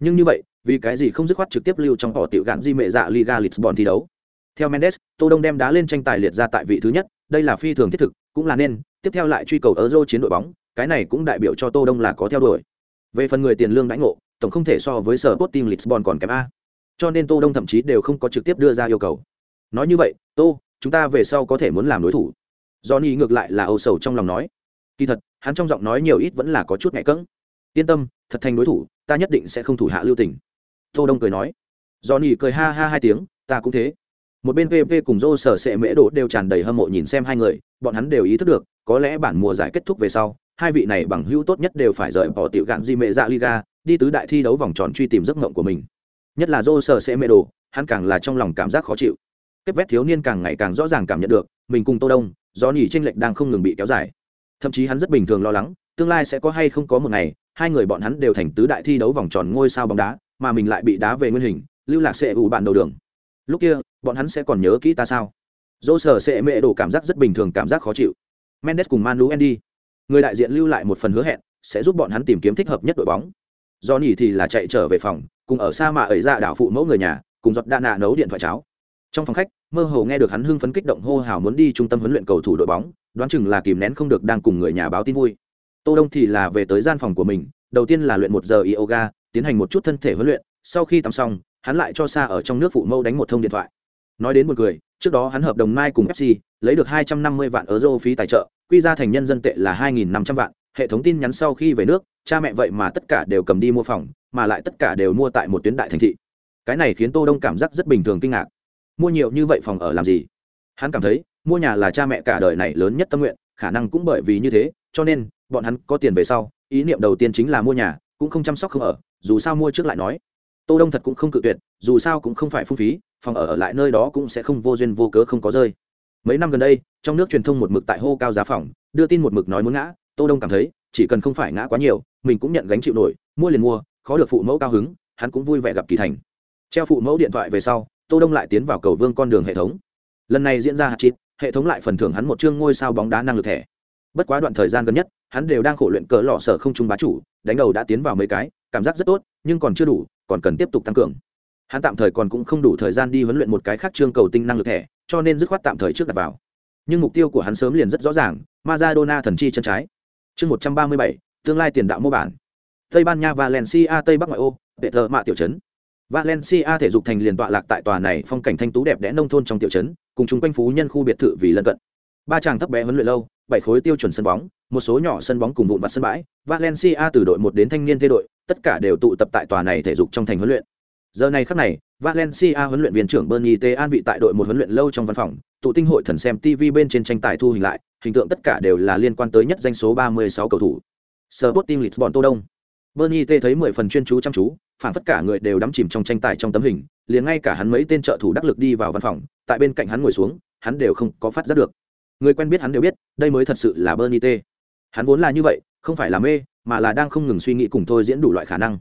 S1: Nhưng như vậy, vì cái gì không dứt khoát trực tiếp lưu trong họ tiểu gạn di mẹ dạ Liga Lisbon thi đấu? Theo Mendes, Tô Đông đem đá lên tranh tài liệt ra tại vị thứ nhất, đây là phi thường thiết thực, cũng là nên, tiếp theo lại truy cầu ở Euro chiến đội bóng, cái này cũng đại biểu cho Tô Đông là có theo đuổi. Về phần người tiền lương đãi ngộ, tổng không thể so với sở Sporting Lisbon còn kém a. Cho nên Tô Đông thậm chí đều không có trực tiếp đưa ra yêu cầu. Nói như vậy, Tô, chúng ta về sau có thể muốn làm đối thủ. Johnny ngược lại là âu sầu trong lòng nói. Kỳ thật, hắn trong giọng nói nhiều ít vẫn là có chút ngại cứng. Yên tâm, thật thành đối thủ, ta nhất định sẽ không thủ hạ lưu tình. Tô Đông cười nói. Johnny cười ha ha hai tiếng, ta cũng thế một bên vv cùng dô sở sệ mễ đồ đều tràn đầy hâm mộ nhìn xem hai người bọn hắn đều ý thức được có lẽ bản mùa giải kết thúc về sau hai vị này bằng hữu tốt nhất đều phải rời bỏ tiểu gạn di mệ dạ liga đi tứ đại thi đấu vòng tròn truy tìm giấc mộng của mình nhất là dô sờ sẽ mê đồ, hắn càng là trong lòng cảm giác khó chịu. Kết vét thiếu niên càng ngày càng rõ ràng cảm nhận được, mình cùng tô đông, do nhỉ tranh lệch đang không ngừng bị kéo dài. Thậm chí hắn rất bình thường lo lắng, tương lai sẽ có hay không có một ngày, hai người bọn hắn đều thành tứ đại thi đấu vòng tròn ngôi sao bóng đá, mà mình lại bị đá về nguyên hình, lưu lạc sẽ ủ bạn đầu đường. Lúc kia, bọn hắn sẽ còn nhớ kỹ ta sao? Dô sờ sẽ mê đổ cảm giác rất bình thường cảm giác khó chịu. Mendes cùng manu andy người đại diện lưu lại một phần hứa hẹn, sẽ giúp bọn hắn tìm kiếm thích hợp nhất đội bóng. Do nhỉ thì là chạy trở về phòng cùng ở xa mà ấy ra đảo phụ mẫu người nhà, cùng giọt đa nạ nấu điện thoại cháo. Trong phòng khách, mơ hồ nghe được hắn hưng phấn kích động hô hào muốn đi trung tâm huấn luyện cầu thủ đội bóng, đoán chừng là kìm nén không được đang cùng người nhà báo tin vui. Tô đông thì là về tới gian phòng của mình, đầu tiên là luyện một giờ yoga, tiến hành một chút thân thể huấn luyện, sau khi tắm xong, hắn lại cho xa ở trong nước phụ mẫu đánh một thông điện thoại. Nói đến một người trước đó hắn hợp đồng mai cùng fc lấy được 250 vạn euro phí tài trợ, quy ra thành nhân dân tệ là 2.500 vạn, hệ thống tin nhắn sau khi về nước, cha mẹ vậy mà tất cả đều cầm đi mua phòng mà lại tất cả đều mua tại một tuyến đại thành thị. Cái này khiến tô đông cảm giác rất bình thường kinh ngạc. Mua nhiều như vậy phòng ở làm gì? Hắn cảm thấy, mua nhà là cha mẹ cả đời này lớn nhất tâm nguyện, khả năng cũng bởi vì như thế, cho nên, bọn hắn có tiền về sau, ý niệm đầu tiên chính là mua nhà, cũng không chăm sóc không ở, dù sao mua trước lại nói. Tô đông thật cũng không cự tuyệt, dù sao cũng không phải phung phí, phòng ở ở lại nơi đó cũng sẽ không vô duyên vô cớ không có rơi. Mấy năm gần đây, trong nước truyền thông một mực tại hô cao giá phòng, đưa tin một mực nói muốn ngã, tô đông cảm thấy, chỉ cần không phải ngã quá nhiều, mình cũng nhận gánh chịu nổi, mua liền mua khó được phụ mẫu cao hứng, hắn cũng vui vẻ gặp kỳ thành. Treo phụ mẫu điện thoại về sau, tô đông lại tiến vào cầu vương con đường hệ thống. Lần này diễn ra hạt chít hệ thống lại phần thưởng hắn một chương ngôi sao bóng đá năng lực thẻ. Bất quá đoạn thời gian gần nhất, hắn đều đang khổ luyện cỡ lọ sở không trung bá chủ, đánh đầu đã tiến vào mấy cái, cảm giác rất tốt, nhưng còn chưa đủ, còn cần tiếp tục tăng cường. Hắn tạm thời còn cũng không đủ thời gian đi huấn luyện một cái khác chương cầu tinh năng lực thẻ, cho nên dứt khoát tạm thời trước đặt vào. Nhưng mục tiêu của hắn sớm liền rất rõ ràng, Maradona thần chi chân trái. Chương một trăm ba mươi bảy, tương lai tiền đạo mô bản tây ban nha, valencia, tây bắc ngoại ô vệ thờ mạ tiểu trấn. Valencia thể dục thành liền tọa lạc tại tòa này phong cảnh thanh tú đẹp đẽ nông thôn trong tiểu trấn, cùng chung quanh phú nhân khu biệt thự vì lân cận. Ba chàng thấp bé huấn luyện lâu, bảy khối tiêu chuẩn sân bóng, một số nhỏ sân bóng cùng vụn vặt sân bãi, valencia từ đội một đến thanh niên thế đội, tất cả đều tụ tập tại tòa này thể dục trong thành huấn luyện. Giờ này khắc này, valencia huấn luyện viên trưởng bernie t. An vị tại đội một huấn luyện lâu trong văn phòng, tụ tinh hội thần xem tv bên trên tranh tài thu hình lại, hình tượng tất cả đều là liên quan tới nhất danh số 36 cầu thủ. Sporting Lisbon, Tô Đông. Bernie T thấy mười phần chuyên chú chăm chú, phản tất cả người đều đắm chìm trong tranh tài trong tấm hình, liền ngay cả hắn mấy tên trợ thủ đắc lực đi vào văn phòng, tại bên cạnh hắn ngồi xuống, hắn đều không có phát giác được. Người quen biết hắn đều biết, đây mới thật sự là Bernie T. Hắn vốn là như vậy, không phải là mê, mà là đang không ngừng suy nghĩ cùng thôi diễn đủ loại khả năng.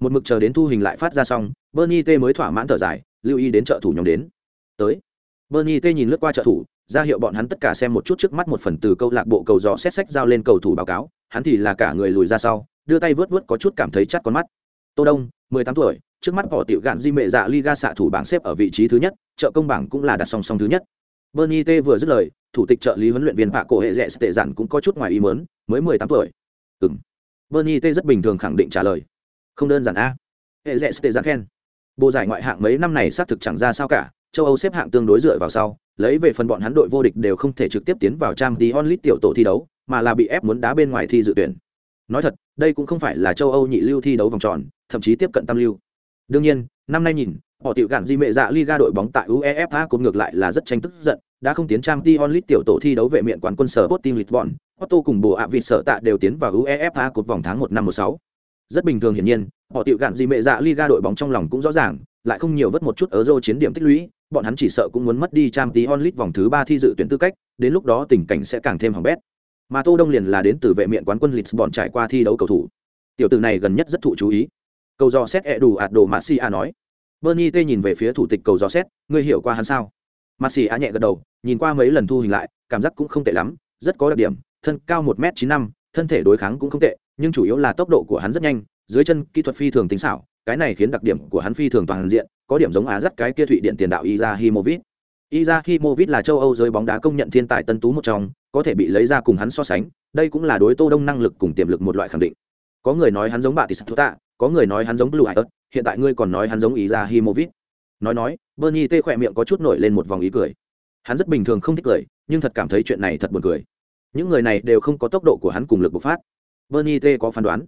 S1: Một mực chờ đến thu hình lại phát ra xong, Bernie T mới thỏa mãn thở dài, lưu ý đến trợ thủ nhóm đến. Tới. Bernie T nhìn lướt qua trợ thủ, ra hiệu bọn hắn tất cả xem một chút trước mắt một phần từ câu lạc bộ cầu dò xét sách giao lên cầu thủ báo cáo, hắn thì là cả người lùi ra sau, đưa tay vớt vớt có chút cảm thấy chắt con mắt. Tô Đông, 18 tuổi, trước mắt họ tiểu gạn di mệ dạ Liga xạ thủ bảng xếp ở vị trí thứ nhất, trợ công bảng cũng là đặt song song thứ nhất. Bernie T vừa dứt lời, thủ tịch trợ lý huấn luyện viên Bạ Cổ hệ rẻ tệ giản cũng có chút ngoài ý muốn, mới 18 tuổi. Ừm. Bernie T rất bình thường khẳng định trả lời. Không đơn giản a. Hệ rẻ tệ dặn khen. Bộ giải ngoại hạng mấy năm này xác thực chẳng ra sao cả, châu Âu xếp hạng tương đối dựa vào sau, lấy về phần bọn hắn đội vô địch đều không thể trực tiếp tiến vào trang tí onlit tiểu tổ thi đấu, mà là bị ép muốn đá bên ngoài thi dự tuyển. Nói thật, đây cũng không phải là châu Âu nhị lưu thi đấu vòng tròn, thậm chí tiếp cận tam lưu. Đương nhiên, năm nay nhìn, họ tiểu gạn di mệ dạ Liga đội bóng tại UEFA cũng ngược lại là rất tranh tức giận, đã không tiến trang tí onlit tiểu tổ thi đấu vệ miện quán quân sở Sporting Lisbon, Otto cùng bộ ạ vị sở tạ đều tiến vào UEFA cột vòng tháng một năm một sáu. Rất bình thường hiển nhiên, họ tiểu gạn di mệ dạ Liga đội bóng trong lòng cũng rõ ràng, lại không nhiều vất một chút ở Euro chiến điểm tích lũy, bọn hắn chỉ sợ cũng muốn mất đi trang tí onlit vòng thứ ba thi dự tuyển tư cách, đến lúc đó tình cảnh sẽ càng thêm hỏng bét. Mà Tô Đông liền là đến từ vệ miện quán quân Lisbon trải qua thi đấu cầu thủ. Tiểu tử này gần nhất rất thụ chú ý. Cầu dò xét e đủ ạt đồ Marcia nói. Bernie T nhìn về phía thủ tịch cầu dò xét, ngươi hiểu qua hắn sao? Marcia nhẹ gật đầu, nhìn qua mấy lần thu hình lại, cảm giác cũng không tệ lắm, rất có đặc điểm, thân cao 1m95, thân thể đối kháng cũng không tệ, nhưng chủ yếu là tốc độ của hắn rất nhanh, dưới chân kỹ thuật phi thường tinh xảo, cái này khiến đặc điểm của hắn phi thường toàn diện, có điểm giống Á dắt cái kia Thụy Điện tiền đạo Izahimovic. Izahimovic là châu Âu giới bóng đá công nhận thiên tài tân tú một trong, có thể bị lấy ra cùng hắn so sánh, đây cũng là đối Tô Đông năng lực cùng tiềm lực một loại khẳng định. Có người nói hắn giống bà tạ, có người nói hắn giống Blue Eyes, hiện tại ngươi còn nói hắn giống Izahimovic. Nói nói, Bernie tê khỏe miệng có chút nổi lên một vòng ý cười. Hắn rất bình thường không thích cười, nhưng thật cảm thấy chuyện này thật buồn cười. Những người này đều không có tốc độ của hắn cùng lực bộc phát. Bernie tê có phán đoán.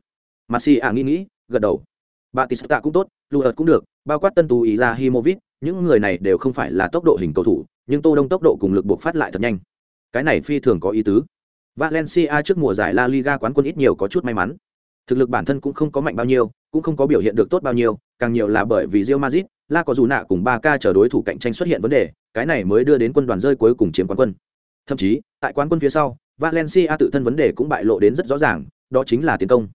S1: Marcia nghĩ nghĩ, gật đầu Batista cũng tốt, Luert cũng được, bao quát tân tú ý ra Himovic, những người này đều không phải là tốc độ hình cầu thủ, nhưng Tô Đông tốc độ cùng lực buộc phát lại thật nhanh. Cái này phi thường có ý tứ. Valencia trước mùa giải La Liga quán quân ít nhiều có chút may mắn. Thực lực bản thân cũng không có mạnh bao nhiêu, cũng không có biểu hiện được tốt bao nhiêu, càng nhiều là bởi vì Real Madrid, La có dù nạ cùng Barca chờ đối thủ cạnh tranh xuất hiện vấn đề, cái này mới đưa đến quân đoàn rơi cuối cùng chiếm quán quân. Thậm chí, tại quán quân phía sau, Valencia tự thân vấn đề cũng bại lộ đến rất rõ ràng, đó chính là tiến công.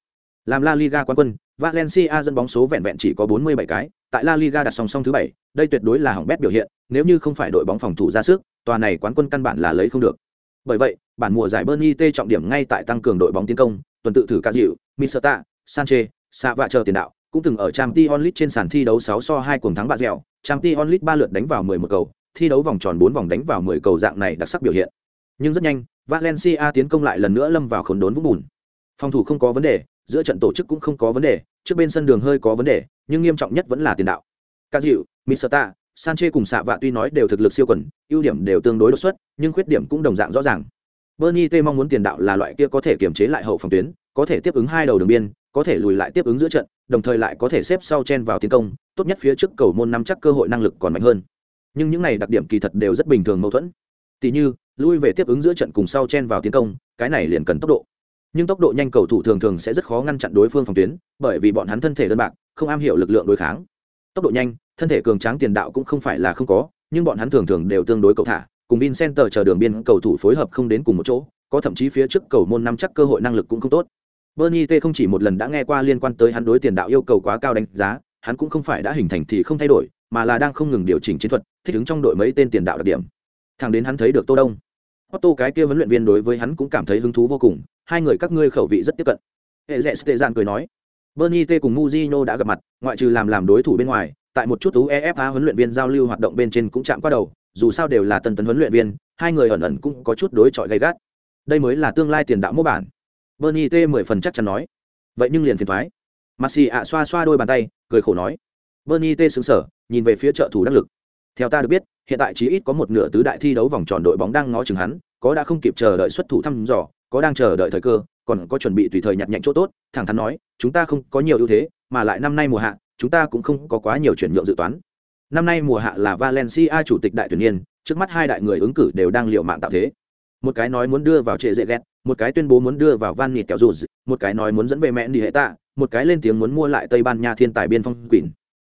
S1: Làm La Liga quán quân, Valencia dẫn bóng số vẹn vẹn chỉ có 47 cái, tại La Liga đặt song song thứ 7, đây tuyệt đối là hỏng bét biểu hiện nếu như không phải đội bóng phòng thủ ra sức tòa này quán quân căn bản là lấy không được. Bởi vậy bản mùa giải Burnley t trọng điểm ngay tại tăng cường đội bóng tiến công tuần tự thử cả dịu misata sanche sa vạ chờ tiền đạo cũng từng ở Champions League trên sàn thi đấu 6 so 2 cuồng thắng bạc dẻo trang t onlit ba lượt đánh vào 11 cầu thi đấu vòng tròn 4 vòng đánh vào 10 cầu dạng này đặc sắc biểu hiện. Nhưng rất nhanh valencia tiến công lại lần nữa lâm vào khốn đốn vũng bùn. Phòng thủ không có vấn đề giữa trận tổ chức cũng không có vấn đề, trước bên sân đường hơi có vấn đề, nhưng nghiêm trọng nhất vẫn là tiền đạo. Ca dịu misata sanche cùng xạ vạ tuy nói đều thực lực siêu quần, ưu điểm đều tương đối đột xuất, nhưng khuyết điểm cũng đồng dạng rõ ràng. Bernie t mong muốn tiền đạo là loại kia có thể kiềm chế lại hậu phòng tuyến, có thể tiếp ứng hai đầu đường biên, có thể lùi lại tiếp ứng giữa trận, đồng thời lại có thể xếp sau chen vào tiến công, tốt nhất phía trước cầu môn nắm chắc cơ hội năng lực còn mạnh hơn. Nhưng những này đặc điểm kỳ thật đều rất bình thường mâu thuẫn. Tỷ như, lui về tiếp ứng giữa trận cùng sau chen vào tiến công, cái này liền cần tốc độ nhưng tốc độ nhanh cầu thủ thường thường sẽ rất khó ngăn chặn đối phương phòng tuyến, bởi vì bọn hắn thân thể đơn bạc, không am hiểu lực lượng đối kháng. Tốc độ nhanh, thân thể cường tráng tiền đạo cũng không phải là không có, nhưng bọn hắn thường thường đều tương đối cầu thả, cùng vincent chờ đường biên cầu thủ phối hợp không đến cùng một chỗ, có thậm chí phía trước cầu môn năm chắc cơ hội năng lực cũng không tốt. Bernie t không chỉ một lần đã nghe qua liên quan tới hắn đối tiền đạo yêu cầu quá cao đánh giá, hắn cũng không phải đã hình thành thì không thay đổi, mà là đang không ngừng điều chỉnh chiến thuật, thích ứng trong đội mấy tên tiền đạo đặc điểm. Thẳng đến hắn thấy được tô đông. Otto cái kia huấn luyện viên đối với hắn cũng cảm thấy hứng thú vô cùng, hai người các ngươi khẩu vị rất tiếp cận. Hệ Dệ Stezan cười nói, Bernie T cùng Mujino đã gặp mặt, ngoại trừ làm làm đối thủ bên ngoài, tại một chút UEFA huấn luyện viên giao lưu hoạt động bên trên cũng chạm qua đầu, dù sao đều là tân tấn huấn luyện viên, hai người ẩn ẩn cũng có chút đối chọi gay gắt. Đây mới là tương lai tiền đạo mô bản. Bernie T mười phần chắc chắn nói. Vậy nhưng liền phiền toái. Maxi ạ xoa xoa đôi bàn tay, cười khổ nói. Bernie T sững sờ, nhìn về phía trợ thủ đắc lực. Theo ta được biết, hiện tại chỉ ít có một nửa tứ đại thi đấu vòng tròn đội bóng đang ngó chừng hắn, có đã không kịp chờ đợi xuất thủ thăm dò, có đang chờ đợi thời cơ, còn có chuẩn bị tùy thời nhặt nhạnh chỗ tốt, thẳng thắn nói, chúng ta không có nhiều ưu thế, mà lại năm nay mùa hạ, chúng ta cũng không có quá nhiều chuyển nhượng dự toán. Năm nay mùa hạ là Valencia chủ tịch đại tuyển niên, trước mắt hai đại người ứng cử đều đang liều mạng tạo thế. Một cái nói muốn đưa vào trệ dễ ghét, một cái tuyên bố muốn đưa vào Van Nịt kéo dù, một cái nói muốn dẫn về mẹ đi hệ tạ, một cái lên tiếng muốn mua lại Tây Ban Nha thiên tài biên phong quỷ.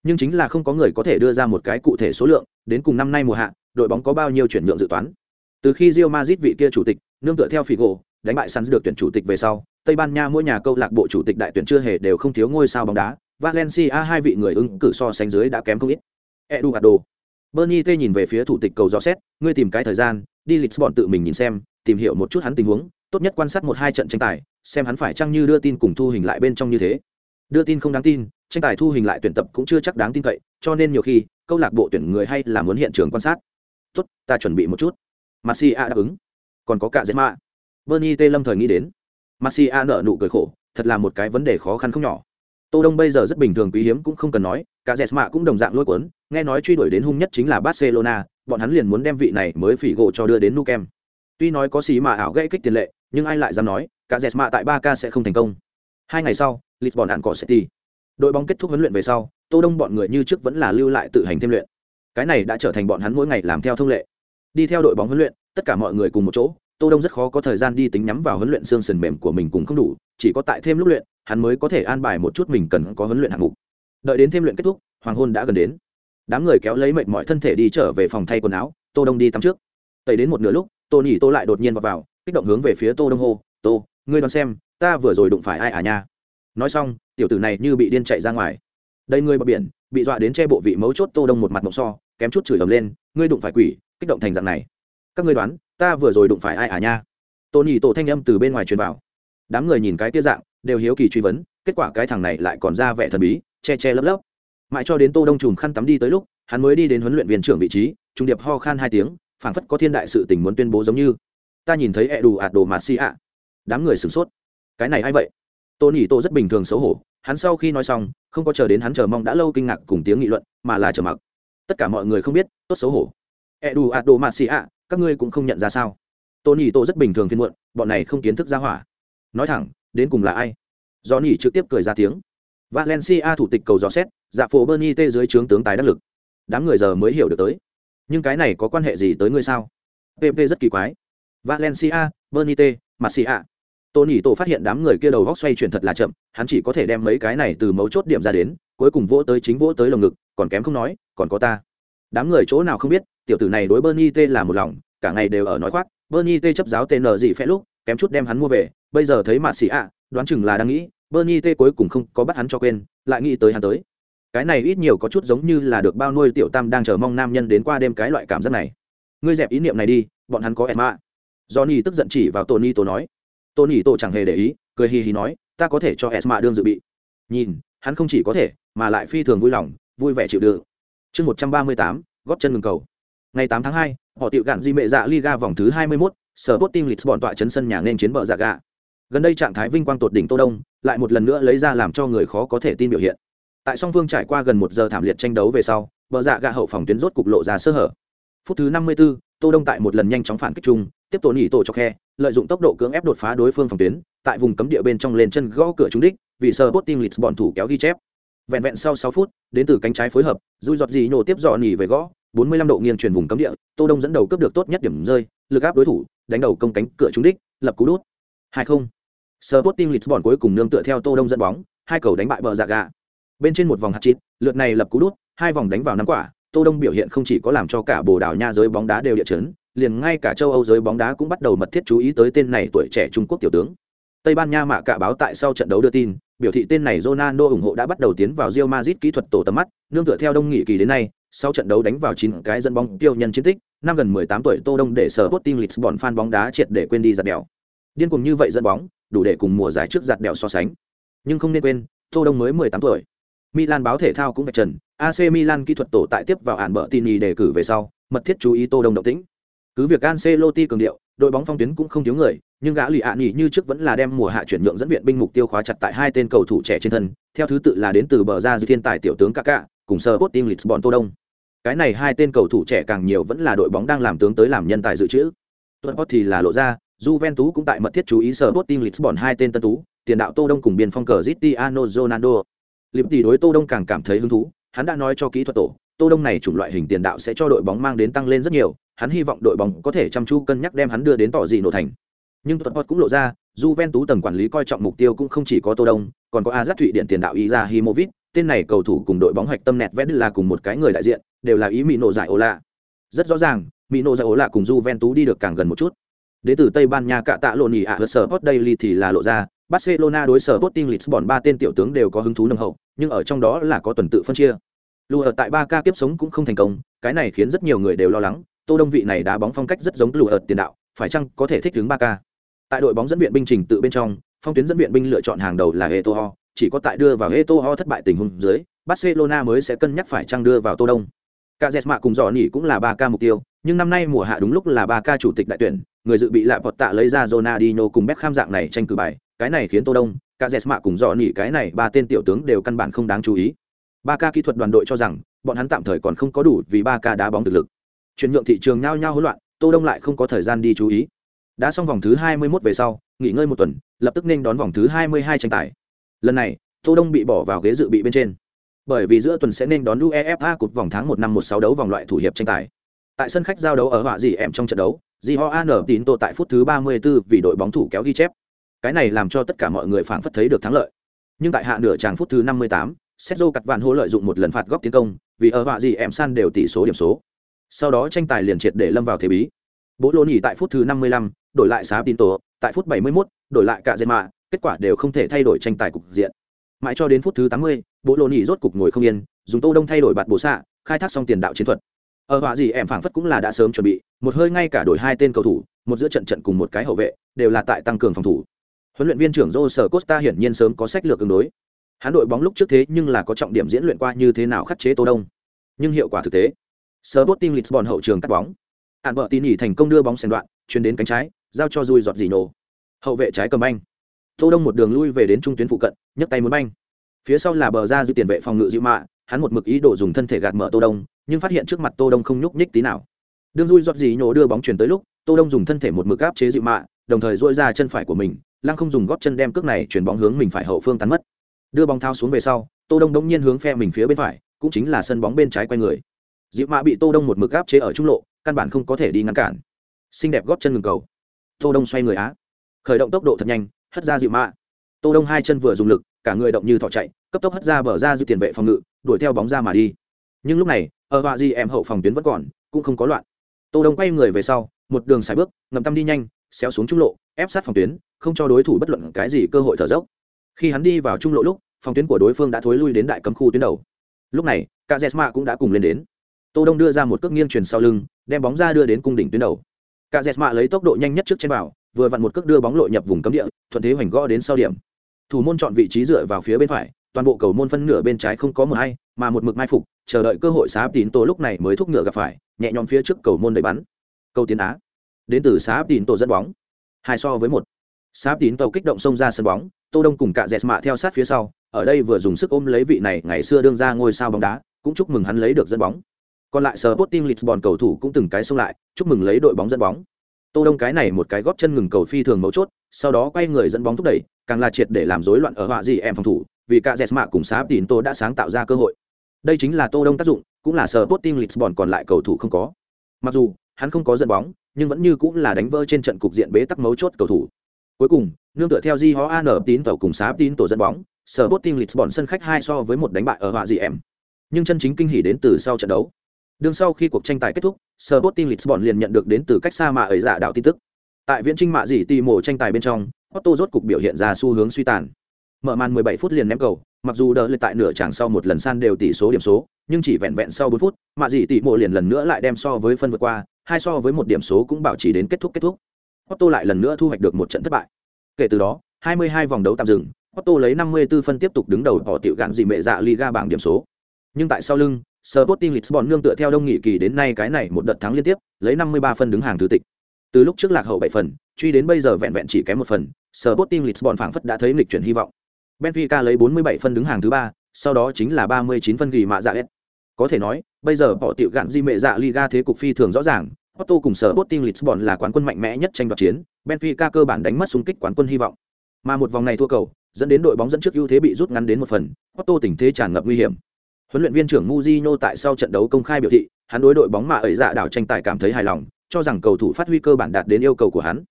S1: Nhưng chính là không có người có thể đưa ra một cái cụ thể số lượng, đến cùng năm nay mùa hạ, đội bóng có bao nhiêu chuyển nhượng dự toán. Từ khi Real Madrid vị kia chủ tịch, nương tựa theo Figo, đánh bại Suns được tuyển chủ tịch về sau, Tây Ban Nha mỗi nhà câu lạc bộ chủ tịch đại tuyển chưa hề đều không thiếu ngôi sao bóng đá, Valencia hai vị người ứng cử so sánh dưới đã kém không ít. Eduardo. Bernie T nhìn về phía thủ tịch cầu rõ xét, ngươi tìm cái thời gian, đi lịch bọn tự mình nhìn xem, tìm hiểu một chút hắn tình huống, tốt nhất quan sát một hai trận tranh tài, xem hắn phải chăng như đưa tin cùng thu hình lại bên trong như thế. Đưa tin không đáng tin, tranh tài thu hình lại tuyển tập cũng chưa chắc đáng tin cậy, cho nên nhiều khi, câu lạc bộ tuyển người hay là muốn hiện trường quan sát. Tốt, ta chuẩn bị một chút. Marcia đáp ứng. Còn có cả Zema. Bernie Tê lâm thời nghĩ đến. Marcia nở nụ cười khổ, thật là một cái vấn đề khó khăn không nhỏ. Tô Đông bây giờ rất bình thường quý hiếm cũng không cần nói, cả Jesma cũng đồng dạng lôi cuốn, nghe nói truy đuổi đến hung nhất chính là Barcelona, bọn hắn liền muốn đem vị này mới phỉ gỗ cho đưa đến Nukem. Tuy nói có xí mà ảo gãy kích tiền lệ, nhưng ai lại dám nói, cả Jesma tại ba k sẽ không thành công. Hai ngày sau, Lisbon hạn cỏ City. Đội bóng kết thúc huấn luyện về sau, Tô Đông bọn người như trước vẫn là lưu lại tự hành thêm luyện. Cái này đã trở thành bọn hắn mỗi ngày làm theo thông lệ. Đi theo đội bóng huấn luyện, tất cả mọi người cùng một chỗ, Tô Đông rất khó có thời gian đi tính nhắm vào huấn luyện xương sườn mềm của mình cũng không đủ, chỉ có tại thêm lúc luyện, hắn mới có thể an bài một chút mình cần có huấn luyện hạng mục. Đợi đến thêm luyện kết thúc, hoàng hôn đã gần đến. Đám người kéo lấy mệt mỏi thân thể đi trở về phòng thay quần áo, Tô Đông đi tắm trước. Tẩy đến một nửa lúc, Tô nhỉ Tô lại đột nhiên vào vào, kích động hướng về phía Tô Đông hô, "Tô, ngươi đoán xem, ta vừa rồi đụng phải ai à nha?" Nói xong, tiểu tử này như bị điên chạy ra ngoài. Đây người bờ biển, bị dọa đến che bộ vị mấu chốt Tô Đông một mặt mộng so, kém chút chửi ầm lên, "Ngươi đụng phải quỷ, kích động thành dạng này." Các ngươi đoán, ta vừa rồi đụng phải ai à nha? Tô Nhĩ tổ thanh âm từ bên ngoài truyền vào. Đám người nhìn cái kia dạng, đều hiếu kỳ truy vấn kết quả cái thằng này lại còn ra vẻ thần bí che che lấp lấp mãi cho đến tô đông trùm khăn tắm đi tới lúc hắn mới đi đến huấn luyện viên trưởng vị trí trung điệp ho khan hai tiếng phảng phất có thiên đại sự tình muốn tuyên bố giống như ta nhìn thấy ẹ đủ ạt đồ mạt xì ạ đám người sửng sốt cái này ai vậy tô nhỉ tô rất bình thường xấu hổ, hắn sau khi nói xong, không có chờ đến hắn chờ mong đã lâu kinh ngạc cùng tiếng nghị luận, mà là chờ mặc. Tất cả mọi người không biết, tốt xấu hổ. Ẹ đủ ạt đồ mạt xì ạ các ngươi cũng không nhận ra sao? Tô nhỉ tô rất bình thường phiên muộn, bọn này không kiến thức ra hỏa. Nói thẳng, đến cùng là ai? Do nhỉ trực tiếp cười ra tiếng. Valencia thủ tịch cầu dò xét dạ phố bernie tê dưới trướng tướng tài đắc lực. Đám người giờ mới hiểu được tới. Nhưng cái này có quan hệ gì tới ngươi sao? Pp rất kỳ quái. Valencia bernie tê marcia tô nhỉ tổ phát hiện đám người kia đầu góc xoay chuyển thật là chậm, hắn chỉ có thể đem mấy cái này từ mấu chốt điểm ra đến, cuối cùng vỗ tới chính vỗ tới lồng ngực, còn kém không nói, còn có ta. Đám người chỗ nào không biết, tiểu tử này đối bernie t là một lòng, cả ngày đều ở nói khoác, bernie t chấp giáo tên gì phép lúc, kém chút đem hắn mua về, bây giờ thấy mạt xì ạ, đoán chừng là đang nghĩ, bernie t cuối cùng không có bắt hắn cho quên, lại nghĩ tới hắn tới. Cái này ít nhiều có chút giống như là được bao nuôi tiểu tam đang chờ mong nam nhân đến qua đêm cái loại cảm giác này. Ngươi dẹp ý niệm này đi, bọn hắn có em ạ johnny tức giận chỉ vào tony tổ nói tony tổ chẳng hề để ý cười hì hì nói ta có thể cho esma đương dự bị. Nhìn hắn không chỉ có thể mà lại phi thường vui lòng vui vẻ chịu đựng. Chương một trăm ba mươi tám góp chân ngừng cầu. Ngày tám tháng hai họ tiệu gạn di mệ dạ liga vòng thứ hai mươi 21, sở bot team lisbon tọa chấn sân nhà nên chiến bờ dạ gạ gần đây trạng thái vinh quang tột đỉnh tô đông lại một lần nữa lấy ra làm cho người khó có thể tin biểu hiện. Tại song phương trải qua gần một giờ thảm liệt tranh đấu về sau bờ dạ gạ hậu phòng tuyến rốt cục lộ ra sơ hở. Phút thứ năm mươi 54, tô đông tại một lần nhanh chóng phản kích chung tiếp tổ nhỉ tổ cho khe lợi dụng tốc độ cưỡng ép đột phá đối phương phòng tuyến, tại vùng cấm địa bên trong lên chân gõ cửa trúng đích, vì sơ bot team lisbon thủ kéo ghi chép. Vẹn vẹn sau sáu phút, đến từ cánh trái phối hợp, Rui giọt gì nhổ tiếp dọ nhỉ về gõ 45 độ nghiêng chuyển vùng cấm địa, tô đông dẫn đầu cướp được tốt nhất điểm rơi, lực áp đối thủ, đánh đầu công cánh cửa trúng đích, lập cú đút. hai không. Sporting Lisbon cuối cùng nương tựa theo tô đông dẫn bóng, hai cầu đánh bại bờ dạ gà. Bên trên một vòng hạt chít lượt này lập cú đút, hai vòng đánh vào năm quả, tô đông biểu hiện không chỉ có làm cho cả bồ đào nha giới bóng đá đều địa chấn liền ngay cả châu âu giới bóng đá cũng bắt đầu mật thiết chú ý tới tên này tuổi trẻ trung quốc tiểu tướng. Tây ban nha mạ cả báo tại sau trận đấu đưa tin, biểu thị tên này ronaldo ủng hộ đã bắt đầu tiến vào Real Madrid kỹ thuật tổ tầm mắt, nương tựa theo đông nghị kỳ đến nay, sau trận đấu đánh vào chín cái dẫn bóng tiêu nhân chiến tích, năm gần 18 tuổi tô đông để sở Sporting Lisbon fan bóng đá triệt để quên đi giật đèo. Điên cuồng như vậy dẫn bóng, đủ để cùng mùa giải trước giật đèo so sánh. Nhưng không nên quên, tô đông mới 18 tuổi. Milan báo thể thao cũng vạch trần AC Milan kỹ thuật tổ tại tiếp vào ản bợ tin đề cử về sau, mật thiết chú ý tô đông động tĩnh cứ việc Ancelotti cường điệu đội bóng phong tuyến cũng không thiếu người nhưng gã lì ạ nhỉ như trước vẫn là đem mùa hạ chuyển nhượng dẫn viện binh mục tiêu khóa chặt tại hai tên cầu thủ trẻ trên thân theo thứ tự là đến từ bờ ra dư thiên tài tiểu tướng Kaká cùng sơ bot team Lisbon Tô Đông cái này hai tên cầu thủ trẻ càng nhiều vẫn là đội bóng đang làm tướng tới làm nhân tài dự trữ tuần thì là lộ ra Juventus cũng tại mật thiết chú ý sở Sporting Lisbon hai tên tân tú, tiền đạo Tô Đông cùng biên phong cờ Cristiano Ronaldo. Liệp tỷ đối Tô Đông càng cảm thấy hứng thú, hắn đã nói cho kỹ thuật tổ, Tô Đông này chủng loại hình tiền đạo sẽ cho đội bóng mang đến tăng lên rất nhiều, hắn hy vọng đội bóng có thể chăm chú cân nhắc đem hắn đưa đến tỏ gì nổ thành. Nhưng Tuần cũng lộ ra, Juventus tầng quản lý coi trọng mục tiêu cũng không chỉ có Tô Đông, còn có Azat Thụy điện tiền đạo Izahimovic, tên này cầu thủ cùng đội bóng hoạch tâm nẹt vẽ là cùng một cái người đại diện, đều là ý Mino nổ giải Ola. lạ. Rất rõ ràng, Mino nổ giải Ola lạ cùng Juventus đi được càng gần một chút. Đến từ Tây Ban Nha cạ tạ lộ nhỉ ạ à, Sport Daily thì là lộ ra, Barcelona đối sở Sporting Lisbon ba tên tiểu tướng đều có hứng thú nồng hậu, nhưng ở trong đó là có tuần tự phân chia. Lù ở tại ba ca kiếp sống cũng không thành công, cái này khiến rất nhiều người đều lo lắng, Tô Đông vị này đá bóng phong cách rất giống lù ở tiền đạo, phải chăng có thể thích ứng ba ca. Tại đội bóng dẫn viện binh trình tự bên trong, phong tuyến dẫn viện binh lựa chọn hàng đầu là Eto'o, chỉ có tại đưa vào Eto'o thất bại tình huống dưới, Barcelona mới sẽ cân nhắc phải chăng đưa vào Tô Đông. Cả mạ cùng dò nỉ cũng là ba ca mục tiêu, nhưng năm nay mùa hạ đúng lúc là ba ca chủ tịch đại tuyển, người dự bị lại vọt tạ lấy ra Ronaldinho cùng Beckham dạng này tranh cử bài, cái này khiến Tô Đông, cả Jesma cùng dò nỉ cái này ba tên tiểu tướng đều căn bản không đáng chú ý. Ba ca kỹ thuật đoàn đội cho rằng, bọn hắn tạm thời còn không có đủ vì ba ca đá bóng thực lực. Chuyển nhượng thị trường nhao nhao hỗn loạn, Tô Đông lại không có thời gian đi chú ý. Đã xong vòng thứ 21 về sau, nghỉ ngơi một tuần, lập tức nên đón vòng thứ 22 tranh tài. Lần này, Tô Đông bị bỏ vào ghế dự bị bên trên bởi vì giữa tuần sẽ nên đón uefa cột vòng tháng một năm một sáu đấu vòng loại thủ hiệp tranh tài tại sân khách giao đấu ở họa gì em trong trận đấu di an tín tô tại phút thứ ba mươi 34 vì đội bóng thủ kéo ghi chép cái này làm cho tất cả mọi người phảng phất thấy được thắng lợi nhưng tại hạ nửa tràng phút thứ năm mươi tám Sergio cặt vạn hô lợi dụng một lần phạt góc tiến công vì ở họa gì em san đều tỷ số điểm số. Sau đó tranh tài liền triệt để lâm vào thế bí. Bố lô nhỉ tại phút thứ năm mươi lăm đổi lại xá tín tổ tại phút bảy mươi 71, đổi lại cả dệt mạ kết quả đều không thể thay đổi tranh tài cục diện. Mãi cho đến phút thứ tám mươi bộ lộ rốt cục ngồi không yên dùng tô đông thay đổi bạt bổ xạ khai thác xong tiền đạo chiến thuật. Ở họa gì em phảng phất cũng là đã sớm chuẩn bị một hơi ngay cả đổi hai tên cầu thủ một giữa trận trận cùng một cái hậu vệ đều là tại tăng cường phòng thủ. Huấn luyện viên trưởng Jose Costa hiển nhiên sớm có sách lược ứng đối hắn đội bóng lúc trước thế nhưng là có trọng điểm diễn luyện qua như thế nào khắc chế tô đông. Nhưng hiệu quả thực tế, Sporting Lisbon hậu trường cắt bóng. Hạn bờ tin nhỉ thành công đưa bóng xen đoạn, chuyển đến cánh trái, giao cho Rui giọt dì nổ. Hậu vệ trái cầm anh tô đông một đường lui về đến trung tuyến phụ cận, nhấc tay muốn banh. Phía sau là bờ ra dư tiền vệ phòng ngự dịu mạ, hắn một mực ý đồ dùng thân thể gạt mở tô đông, nhưng phát hiện trước mặt tô đông không nhúc nhích tí nào. Đương dui giọt gì nổ đưa bóng chuyển tới lúc, tô đông dùng thân thể một mực áp chế dịu mạ, đồng thời duỗi ra chân phải của mình, lăng không dùng gót chân đem cước này chuyển bóng hướng mình phải hậu phương tán mất đưa bóng thao xuống về sau, tô đông đống nhiên hướng phe mình phía bên phải, cũng chính là sân bóng bên trái quay người. Dịu mạ bị tô đông một mực áp chế ở trung lộ, căn bản không có thể đi ngăn cản. Xinh đẹp gót chân ngừng cầu. Tô đông xoay người á. Khởi động tốc độ thật nhanh, hất ra dịu mạ tô đông hai chân vừa dùng lực, cả người động như thỏ chạy, cấp tốc hất ra bờ ra dư tiền vệ phòng ngự, đuổi theo bóng ra mà đi. Nhưng lúc này, ở họa di em hậu phòng tuyến vẫn còn, cũng không có loạn. Tô đông quay người về sau, một đường xài bước, ngầm tâm đi nhanh, xéo xuống trung lộ, ép sát phòng tuyến, không cho đối thủ bất luận cái gì cơ hội thở dốc. Khi hắn đi vào trung lộ lúc phòng tuyến của đối phương đã thối lui đến đại cấm khu tuyến đầu. Lúc này, cả jesma cũng đã cùng lên đến. Tô đông đưa ra một cước nghiêng truyền sau lưng, đem bóng ra đưa đến cung đỉnh tuyến đầu. Cả jesma lấy tốc độ nhanh nhất trước trên bảo vừa vặn một cước đưa bóng lội nhập vùng cấm địa, thuận thế hoành gõ đến sau điểm. Thủ môn chọn vị trí dựa vào phía bên phải, toàn bộ cầu môn phân nửa bên trái không có mờ hay mà một mực mai phục, chờ đợi cơ hội xá tín tổ lúc này mới thúc ngựa gặp phải, nhẹ nhõm phía trước cầu môn đẩy bắn. Cầu tiến á. Đến từ xá tín tổ dẫn bóng. Hai so với một. Sáp tín tàu kích động xông ra sân bóng, tô đông cùng cả dẹt mạ theo sát phía sau, ở đây vừa dùng sức ôm lấy vị này ngày xưa đương ra ngôi sao bóng đá, cũng chúc mừng hắn lấy được dẫn bóng. Còn lại Sporting Lisbon cầu thủ cũng từng cái xông lại, chúc mừng lấy đội bóng dẫn bóng. Tô đông cái này một cái góp chân ngừng cầu phi thường mấu chốt, sau đó quay người dẫn bóng thúc đẩy, càng là triệt để làm rối loạn ở họa gì em phòng thủ, vì cả Jesma cùng Sáp tín tô đã sáng tạo ra cơ hội. Đây chính là tô đông tác dụng, cũng là Sporting Lisbon còn lại cầu thủ không có. Mặc dù, hắn không có dẫn bóng, nhưng vẫn như cũng là đánh vỡ trên trận cục diện bế tắc mấu chốt cầu thủ cuối cùng, nương tựa theo di ho an tín tổ cùng xá tín tổ dẫn bóng, sở bot team lisbon sân khách hai so với một đánh bại ở họa gì em. Nhưng chân chính kinh hỉ đến từ sau trận đấu. Đương sau khi cuộc tranh tài kết thúc, sở bot team lisbon liền nhận được đến từ cách xa mà ấy giả đạo tin tức. Tại viễn trinh mạ dỉ tì mổ tranh tài bên trong otto rốt cục biểu hiện ra xu hướng suy tàn. Mở màn 17 phút liền ném cầu, mặc dù đỡ lên tại nửa chẳng sau một lần san đều tỷ số điểm số, nhưng chỉ vẹn vẹn sau 4 phút, mạ dỉ tì mổ liền lần nữa lại đem so với phân vượt qua, hai so với một điểm số cũng bảo trì đến kết thúc kết thúc. Otto lại lần nữa thu hoạch được một trận thất bại. Kể từ đó 22 vòng đấu tạm dừng Otto lấy 54 phân tiếp tục đứng đầu bỏ tiểu gạn gì mẹ dạ Liga bảng điểm số. Nhưng tại sau lưng Sporting Lisbon nương tựa theo đông nghị kỳ đến nay cái này một đợt thắng liên tiếp lấy 53 phân đứng hàng thứ tịch. Từ lúc trước lạc hậu 7 phần truy đến bây giờ vẹn vẹn chỉ kém một phần Sporting Lisbon phảng phất đã thấy nghịch chuyển hy vọng. Benfica lấy 47 phân đứng hàng thứ ba sau đó chính là 39 phân ghi mạ dạ S. Có thể nói, bây giờ bỏ tiểu gạn di mẹ dạ Liga thế cục phi thường rõ ràng, Otto cùng sở Sporting Lisbon là quán quân mạnh mẽ nhất tranh đoạt chiến, Benfica cơ bản đánh mất xung kích quán quân hy vọng. Mà một vòng này thua cầu, dẫn đến đội bóng dẫn trước ưu thế bị rút ngắn đến một phần, Otto tình thế tràn ngập nguy hiểm. Huấn luyện viên trưởng Mujinho tại sau trận đấu công khai biểu thị, hắn đối đội bóng mà ở dạ đảo tranh tài cảm thấy hài lòng, cho rằng cầu thủ phát huy cơ bản đạt đến yêu cầu của hắn.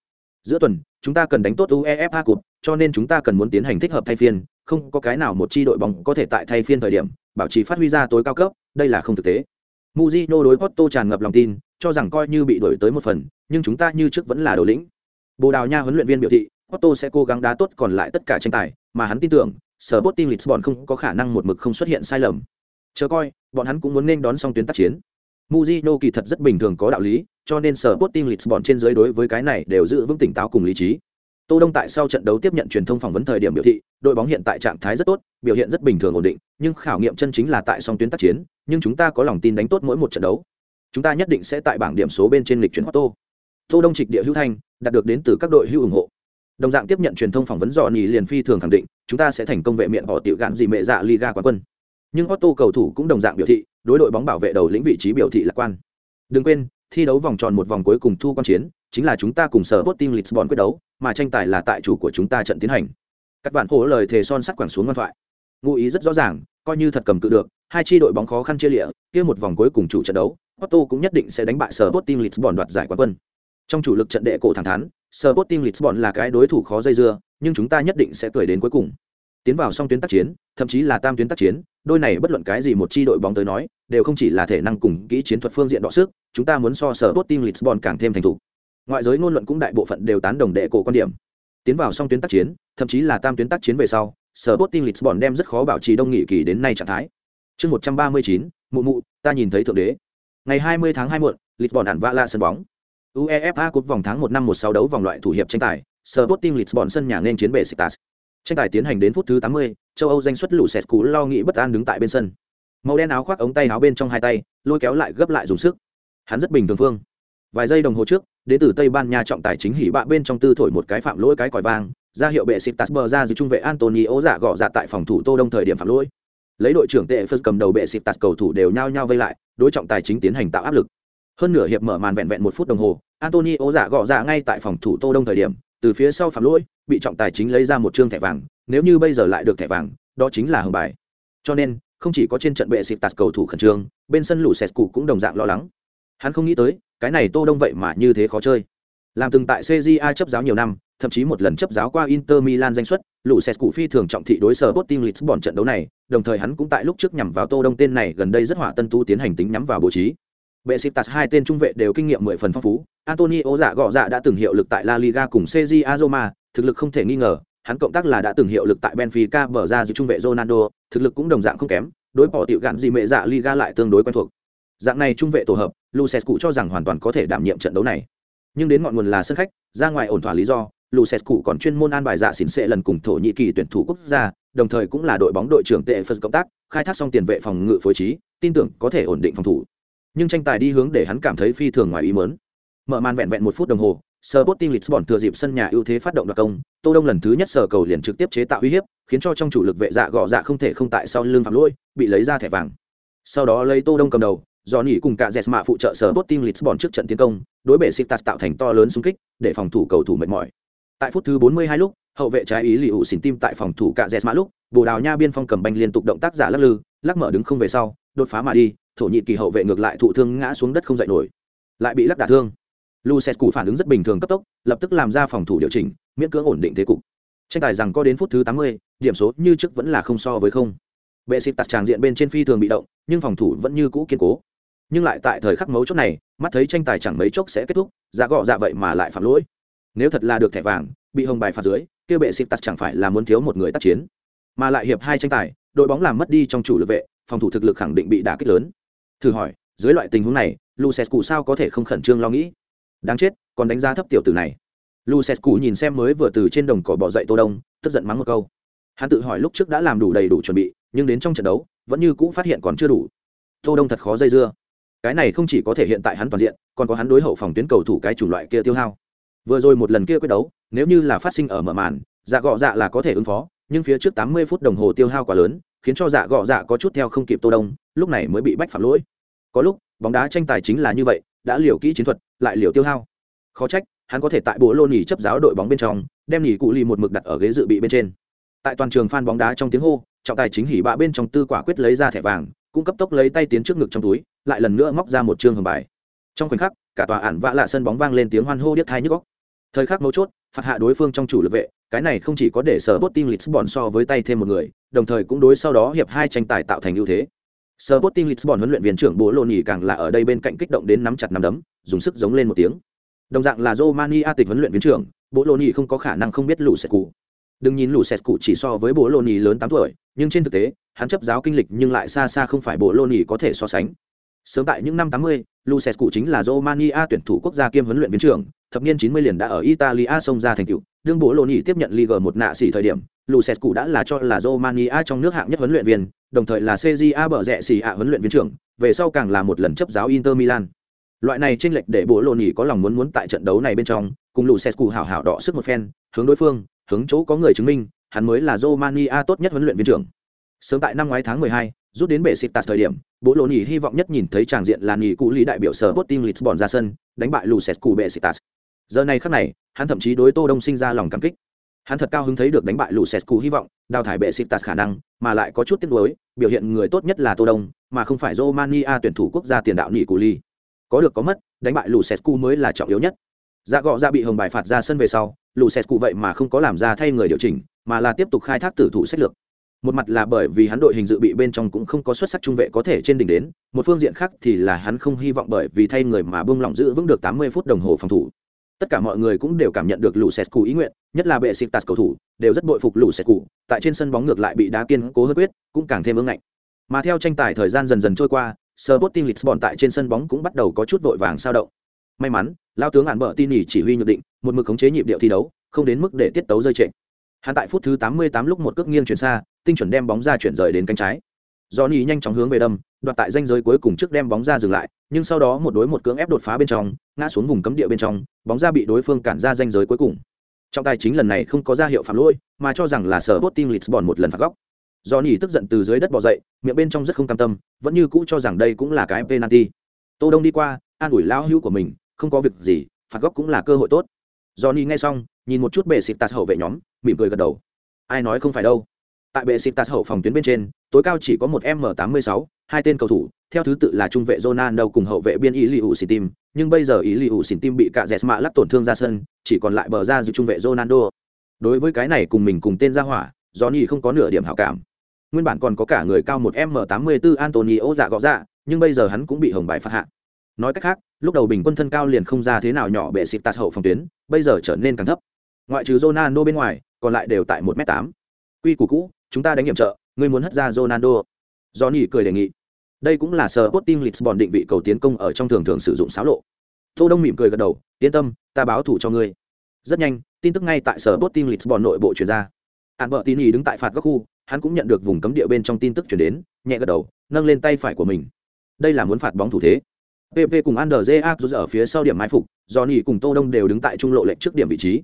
S1: Giữa tuần, chúng ta cần đánh tốt UEFA Cup, cho nên chúng ta cần muốn tiến hành thích hợp thay phiên, không có cái nào một chi đội bóng có thể tại thay phiên thời điểm, bảo trì phát huy ra tối cao cấp, đây là không thực tế. Mujinho đối Porto tràn ngập lòng tin, cho rằng coi như bị đuổi tới một phần, nhưng chúng ta như trước vẫn là đầu lĩnh. Bồ Đào Nha huấn luyện viên biểu thị, Otto sẽ cố gắng đá tốt còn lại tất cả tranh tài, mà hắn tin tưởng, Sporting Lisbon không có khả năng một mực không xuất hiện sai lầm. Chờ coi, bọn hắn cũng muốn nên đón xong tuyến tác chiến. Mujino kỳ thật rất bình thường có đạo lý, cho nên Sporting Lisbon trên dưới đối với cái này đều giữ vững tỉnh táo cùng lý trí. Tô Đông tại sau trận đấu tiếp nhận truyền thông phỏng vấn thời điểm biểu thị, đội bóng hiện tại trạng thái rất tốt, biểu hiện rất bình thường ổn định, nhưng khảo nghiệm chân chính là tại song tuyến tác chiến, nhưng chúng ta có lòng tin đánh tốt mỗi một trận đấu. Chúng ta nhất định sẽ tại bảng điểm số bên trên lịch chuyển Otto. Tô Đông trịch địa hữu thanh, đạt được đến từ các đội hữu ủng hộ. Đồng dạng tiếp nhận truyền thông phỏng vấn dò nhì liền phi thường khẳng định, chúng ta sẽ thành công vệ miệng họ tiểu gạn gì mẹ dạ Liga quán quân. Nhưng Otto cầu thủ cũng đồng dạng biểu thị, đối đội bóng bảo vệ đầu lĩnh vị trí biểu thị lạc quan. Đừng quên, thi đấu vòng tròn một vòng cuối cùng thu quan chiến, chính là chúng ta cùng sở Sporting Lisbon quyết đấu, mà tranh tài là tại chủ của chúng ta trận tiến hành. Các bạn hổ lời thề son sắt quẳng xuống ngoan thoại. Ngụ ý rất rõ ràng, coi như thật cầm cự được, hai chi đội bóng khó khăn chia lịa, kia một vòng cuối cùng chủ trận đấu, Porto cũng nhất định sẽ đánh bại Sporting Lisbon đoạt giải quán quân. Trong chủ lực trận đệ cổ thẳng thắn, Sporting Lisbon là cái đối thủ khó dây dưa, nhưng chúng ta nhất định sẽ cười đến cuối cùng. Tiến vào song tuyến tác chiến, thậm chí là tam tuyến tác chiến, đôi này bất luận cái gì một chi đội bóng tới nói, đều không chỉ là thể năng cùng kỹ chiến thuật phương diện đọ sức, chúng ta muốn so sở Sporting Lisbon càng thêm thành thủ. Ngoại giới ngôn luận cũng đại bộ phận đều tán đồng đệ cổ quan điểm. Tiến vào song tuyến tác chiến, thậm chí là tam tuyến tác chiến về sau, Sporting Lisbon đem rất khó bảo trì đông nghị kỳ đến nay trạng thái. Chương 139, mụ mụ, ta nhìn thấy thượng đế. Ngày 20 tháng 2 muộn, Lisbon ản vạ là sân bóng. UEFA cúp vòng tháng 1 năm 16 đấu vòng loại thủ hiệp tranh tài, Sporting Lisbon sân nhà nên chiến bệ Besiktas. Tranh tài tiến hành đến phút thứ 80, châu Âu danh xuất lũ sẹt cú lo nghĩ bất an đứng tại bên sân. Màu đen áo khoác ống tay áo bên trong hai tay, lôi kéo lại gấp lại dùng sức. Hắn rất bình thường phương. Vài giây đồng hồ trước, đến từ Tây Ban Nha trọng tài chính hỉ bạ bên trong tư thổi một cái phạm lỗi cái còi vang, ra hiệu bệ Besiktas bờ ra giữ trung vệ Antonio dạ giả gọ dạ tại phòng thủ Tô Đông thời điểm phạm lỗi. Lấy đội trưởng tệ Phật cầm đầu bệ Besiktas cầu thủ đều nhao nhao vây lại, đối trọng tài chính tiến hành tạo áp lực. Hơn nửa hiệp mở màn vẹn vẹn một phút đồng hồ, Antonio giả gọ ra ngay tại phòng thủ Tô Đông thời điểm, từ phía sau phạm lỗi, bị trọng tài chính lấy ra một trương thẻ vàng, nếu như bây giờ lại được thẻ vàng, đó chính là hưởng bài. Cho nên, không chỉ có trên trận bệ Besiktas cầu thủ khẩn trương, bên sân lũ Sescu cũng đồng dạng lo lắng. Hắn không nghĩ tới, cái này Tô Đông vậy mà như thế khó chơi. Làm từng tại CJA chấp giáo nhiều năm, thậm chí một lần chấp giáo qua Inter Milan danh xuất, lũ Sescu phi thường trọng thị đối sở Sporting Lisbon trận đấu này, đồng thời hắn cũng tại lúc trước nhằm vào Tô Đông tên này gần đây rất hỏa tân tu tiến hành tính nhắm vào bố trí. Besiktas hai tên trung vệ đều kinh nghiệm mười phần phong phú, Antonio dạ gọ dạ đã từng hiệu lực tại La Liga cùng CJA Roma, thực lực không thể nghi ngờ, hắn cộng tác là đã từng hiệu lực tại Benfica bở ra giữ trung vệ Ronaldo, thực lực cũng đồng dạng không kém, đối bỏ tiểu gạn gì mẹ dạ liga lại tương đối quen thuộc dạng này trung vệ tổ hợp lucescu cho rằng hoàn toàn có thể đảm nhiệm trận đấu này nhưng đến ngọn nguồn là sân khách ra ngoài ổn thỏa lý do lucescu còn chuyên môn an bài dạ xỉn xệ lần cùng thổ nhĩ kỳ tuyển thủ quốc gia đồng thời cũng là đội bóng đội trưởng tệ phật cộng tác khai thác xong tiền vệ phòng ngự phối trí tin tưởng có thể ổn định phòng thủ nhưng tranh tài đi hướng để hắn cảm thấy phi thường ngoài ý mớn mở màn vẹn vẹn một phút đồng hồ Sporting Lisbon thừa dịp sân nhà ưu thế phát động đặc công, Tô Đông lần thứ nhất sở cầu liền trực tiếp chế tạo uy hiếp, khiến cho trong chủ lực vệ dạ gọ dạ không thể không tại sau lưng phạm lỗi, bị lấy ra thẻ vàng. Sau đó lấy Tô Đông cầm đầu, Johnny cùng cả Jesma phụ trợ Sporting Lisbon trước trận tiến công, đối bể Siptas tạo thành to lớn xung kích, để phòng thủ cầu thủ mệt mỏi. Tại phút thứ 42 lúc, hậu vệ trái ý liễu xỉn tim tại phòng thủ cả Jesma lúc, Bồ Đào Nha biên phong cầm banh liên tục động tác giả lắc lư, lắc mở đứng không về sau, đột phá mà đi, thổ nhị kỳ hậu vệ ngược lại thụ thương ngã xuống đất không dậy nổi, lại bị lắc đả thương. Lucescu phản ứng rất bình thường cấp tốc, lập tức làm ra phòng thủ điều chỉnh, miễn cưỡng ổn định thế cục. Tranh tài rằng có đến phút thứ 80, điểm số như trước vẫn là không so với không. Bệ xịp tạt tràng diện bên trên phi thường bị động, nhưng phòng thủ vẫn như cũ kiên cố. Nhưng lại tại thời khắc mấu chốt này, mắt thấy tranh tài chẳng mấy chốc sẽ kết thúc, giá gọ dạ vậy mà lại phạm lỗi. Nếu thật là được thẻ vàng, bị hồng bài phạt dưới, kia bệ xịp tạt chẳng phải là muốn thiếu một người tác chiến, mà lại hiệp hai tranh tài, đội bóng làm mất đi trong chủ lực vệ, phòng thủ thực lực khẳng định bị đả kích lớn. Thử hỏi, dưới loại tình huống này, Lucescu sao có thể không khẩn trương lo nghĩ? đáng chết còn đánh giá thấp tiểu tử này. Lucescu nhìn xem mới vừa từ trên đồng cỏ bỏ dậy tô đông tức giận mắng một câu. Hắn tự hỏi lúc trước đã làm đủ đầy đủ chuẩn bị nhưng đến trong trận đấu vẫn như cũ phát hiện còn chưa đủ. Tô đông thật khó dây dưa. Cái này không chỉ có thể hiện tại hắn toàn diện còn có hắn đối hậu phòng tuyến cầu thủ cái chủng loại kia tiêu hao vừa rồi một lần kia quyết đấu, nếu như là phát sinh ở mở màn dạ gọ dạ là có thể ứng phó, nhưng phía trước 80 phút đồng hồ tiêu hao quá lớn, khiến cho dạ gọ dạ có chút theo không kịp tô đông, lúc này mới bị bách phạm lỗi. Có lúc, bóng đá tranh tài chính là như vậy, đã liều kỹ chiến thuật, lại liều tiêu hao. Khó trách, hắn có thể tại bộ lô nhì chấp giáo đội bóng bên trong, đem nhì cụ lì một mực đặt ở ghế dự bị bên trên. Tại toàn trường phan bóng đá trong tiếng hô, trọng tài chính hỉ bạ bên trong tư quả quyết lấy ra thẻ vàng, cũng cấp tốc lấy tay tiến trước ngực trong túi, lại lần nữa móc ra một chương hầm bài. Trong khoảnh khắc, cả tòa ản vạ lạ sân bóng vang lên tiếng hoan hô điếc thai nhức góc thời khắc mấu chốt phạt hạ đối phương trong chủ lực vệ cái này không chỉ có để sở bot team lisbon so với tay thêm một người đồng thời cũng đối sau đó hiệp hai tranh tài tạo thành ưu thế Sporting Lisbon huấn luyện viên trưởng Bố Lô Nhĩ càng là ở đây bên cạnh kích động đến nắm chặt nắm đấm, dùng sức giống lên một tiếng. Đồng dạng là Romania tịch huấn luyện viên trưởng, Bố Lô Nhĩ không có khả năng không biết lũ Cụ Đừng nhìn lũ Cụ chỉ so với Bố Lô Nhĩ lớn tám tuổi, nhưng trên thực tế, hắn chấp giáo kinh lịch nhưng lại xa xa không phải Bố Lô Nhĩ có thể so sánh. Sớm tại những năm 80, Lucescu chính là Romania tuyển thủ quốc gia kiêm huấn luyện viên trưởng, thập niên 90 liền đã ở Italia xông ra thành tựu. Đương bố Lô nhị tiếp nhận Liga một nạ sĩ thời điểm, Lucescu đã là cho là Romania trong nước hạng nhất huấn luyện viên, đồng thời là CJA bở rẻ xỉ ạ huấn luyện viên trưởng, về sau càng là một lần chấp giáo Inter Milan. Loại này chênh lệch để bố Lô nhị có lòng muốn muốn tại trận đấu này bên trong, cùng Lucescu hảo hảo đọ sức một phen, hướng đối phương, hướng chỗ có người chứng minh, hắn mới là Romania tốt nhất huấn luyện viên trưởng. Sớm tại năm ngoái tháng 12, rút đến bệ xịt tạt thời điểm bố lô nhị hy vọng nhất nhìn thấy tràng diện là nghỉ cụ lý đại biểu sở Sporting lisbon ra sân đánh bại lucescu bệ xịt tạt giờ này khắc này, hắn thậm chí đối tô đông sinh ra lòng cảm kích. Hắn thật cao hứng thấy được đánh bại lũ lucescu hy vọng, đào thải bệ xịt tạt khả năng, mà lại có chút tiếc nuối, biểu hiện người tốt nhất là tô đông, mà không phải romania tuyển thủ quốc gia tiền đạo nỉ cù ly có được có mất, đánh bại lũ lucescu mới là trọng yếu nhất. Dạ gọ ra bị hồng bài phạt ra sân về sau lũ lucescu vậy mà không có làm ra thay người điều chỉnh, mà là tiếp tục khai thác tử thủ sách lược. Một mặt là bởi vì hắn đội hình dự bị bên trong cũng không có xuất sắc trung vệ có thể trên đỉnh đến, một phương diện khác thì là hắn không hy vọng bởi vì thay người mà buông lỏng giữ vững được tám mươi phút đồng hồ phòng thủ tất cả mọi người cũng đều cảm nhận được lũ sệt cụ ý nguyện, nhất là bệ xịt tạt cầu thủ, đều rất bội phục lũ sệt cụ tại trên sân bóng ngược lại bị đá kiên cố hơn quyết, cũng càng thêm ưng ngạnh. Mà theo tranh tài thời gian dần dần trôi qua, Sporting Lisbon tại trên sân bóng cũng bắt đầu có chút vội vàng sao động. May mắn, lao tướng ản bợ tin nhỉ chỉ huy nhược định, một mực khống chế nhịp điệu thi đấu, không đến mức để tiết tấu rơi trệ. Hắn tại phút thứ 88 lúc một cước nghiêng chuyển xa, tinh chuẩn đem bóng ra chuyển rời đến cánh trái. Johnny nhanh chóng hướng về đâm, đoạt tại danh giới cuối cùng trước đem bóng ra dừng lại, nhưng sau đó một đối một cưỡng ép đột phá bên trong, ngã xuống vùng cấm địa bên trong, bóng ra bị đối phương cản ra danh giới cuối cùng. Trong tài chính lần này không có ra hiệu phạm lỗi, mà cho rằng là sở bot team lisbon một lần phạt góc. Johnny tức giận từ dưới đất bò dậy, miệng bên trong rất không cam tâm, vẫn như cũ cho rằng đây cũng là cái penalty. Tô đông đi qua, an ủi lão hữu của mình, không có việc gì, phạt góc cũng là cơ hội tốt. Johnny nghe xong, nhìn một chút bệ xịt tạt hậu vệ nhóm, mỉm cười gật đầu. Ai nói không phải đâu? Tại bệ xịt tạt hậu phòng tuyến bên trên, tối cao chỉ có một m tám mươi sáu, hai tên cầu thủ, theo thứ tự là trung vệ Ronaldo cùng hậu vệ biên ý li ủ xỉn tim. Nhưng bây giờ ý li ủ xỉn tim bị cả dẹt mạ lắc tổn thương ra sân, chỉ còn lại bờ ra giữ trung vệ Ronaldo. Đối với cái này cùng mình cùng tên ra hỏa, Johnny không có nửa điểm hảo cảm. Nguyên bản còn có cả người cao một m tám mươi 84 Antonio dạ gõ dạ nhưng bây giờ hắn cũng bị hồng bài phạt hạ. Nói cách khác, lúc đầu bình quân thân cao liền không ra thế nào nhỏ bệ xịt tạt hậu phòng tuyến, bây giờ trở nên càng thấp. Ngoại trừ Ronaldo bên ngoài, còn lại đều tại một m tám. Quy củ cũ chúng ta đánh nhiệm trợ, ngươi muốn hất ra Ronaldo. Johnny cười đề nghị. Đây cũng là sở team Lisbon định vị cầu tiến công ở trong thường thường sử dụng xáo lộ. Tô đông mỉm cười gật đầu, yên tâm, ta báo thủ cho ngươi. Rất nhanh, tin tức ngay tại sở Sporting Lisbon nội bộ truyền ra. Hạn bợ tin ý đứng tại phạt góc khu, hắn cũng nhận được vùng cấm địa bên trong tin tức chuyển đến, nhẹ gật đầu, nâng lên tay phải của mình. Đây là muốn phạt bóng thủ thế. Pp cùng andrze rút ở phía sau điểm mai phục, johnny cùng tô đông đều đứng tại trung lộ lệnh trước điểm vị trí.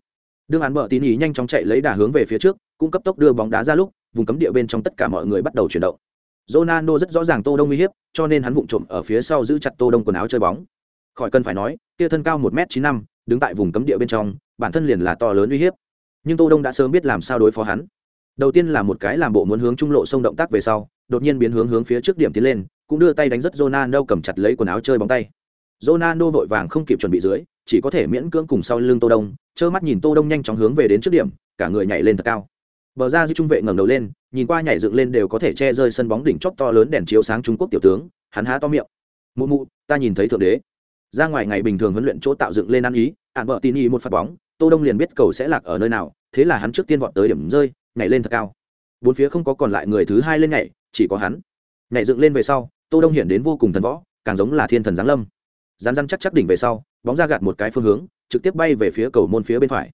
S1: Đương án bợ tín ý nhanh chóng chạy lấy đà hướng về phía trước, cũng cấp tốc đưa bóng đá ra lúc vùng cấm địa bên trong tất cả mọi người bắt đầu chuyển động Ronaldo rất rõ ràng Tô Đông uy hiếp, cho nên hắn vụng trộm ở phía sau giữ chặt Tô Đông quần áo chơi bóng. Khỏi cần phải nói, kia thân cao 1m95, đứng tại vùng cấm địa bên trong, bản thân liền là to lớn uy hiếp. Nhưng Tô Đông đã sớm biết làm sao đối phó hắn. Đầu tiên là một cái làm bộ muốn hướng trung lộ sông động tác về sau, đột nhiên biến hướng hướng phía trước điểm tiến lên, cũng đưa tay đánh rất Ronaldo cầm chặt lấy quần áo chơi bóng tay. Ronaldo vội vàng không kịp chuẩn bị dưới, chỉ có thể miễn cưỡng cùng sau lưng Tô Đông, trơ mắt nhìn Tô Đông nhanh chóng hướng về đến trước điểm, cả người nhảy lên thật cao. Bờ ra dư trung vệ ngẩng đầu lên, nhìn qua nhảy dựng lên đều có thể che rơi sân bóng đỉnh chóp to lớn đèn chiếu sáng Trung Quốc tiểu tướng, hắn há to miệng. Mụ mụ, ta nhìn thấy thượng đế. Ra ngoài ngày bình thường huấn luyện chỗ tạo dựng lên ăn ý, ản bợ tin y một phát bóng, Tô Đông liền biết cầu sẽ lạc ở nơi nào, thế là hắn trước tiên vọt tới điểm rơi, nhảy lên thật cao. Bốn phía không có còn lại người thứ hai lên nhảy, chỉ có hắn. Nhảy dựng lên về sau, Tô Đông hiện đến vô cùng thần võ, càng giống là thiên thần giáng lâm. Rắn rắn chắc chắc đỉnh về sau, bóng ra gạt một cái phương hướng, trực tiếp bay về phía cầu môn phía bên phải.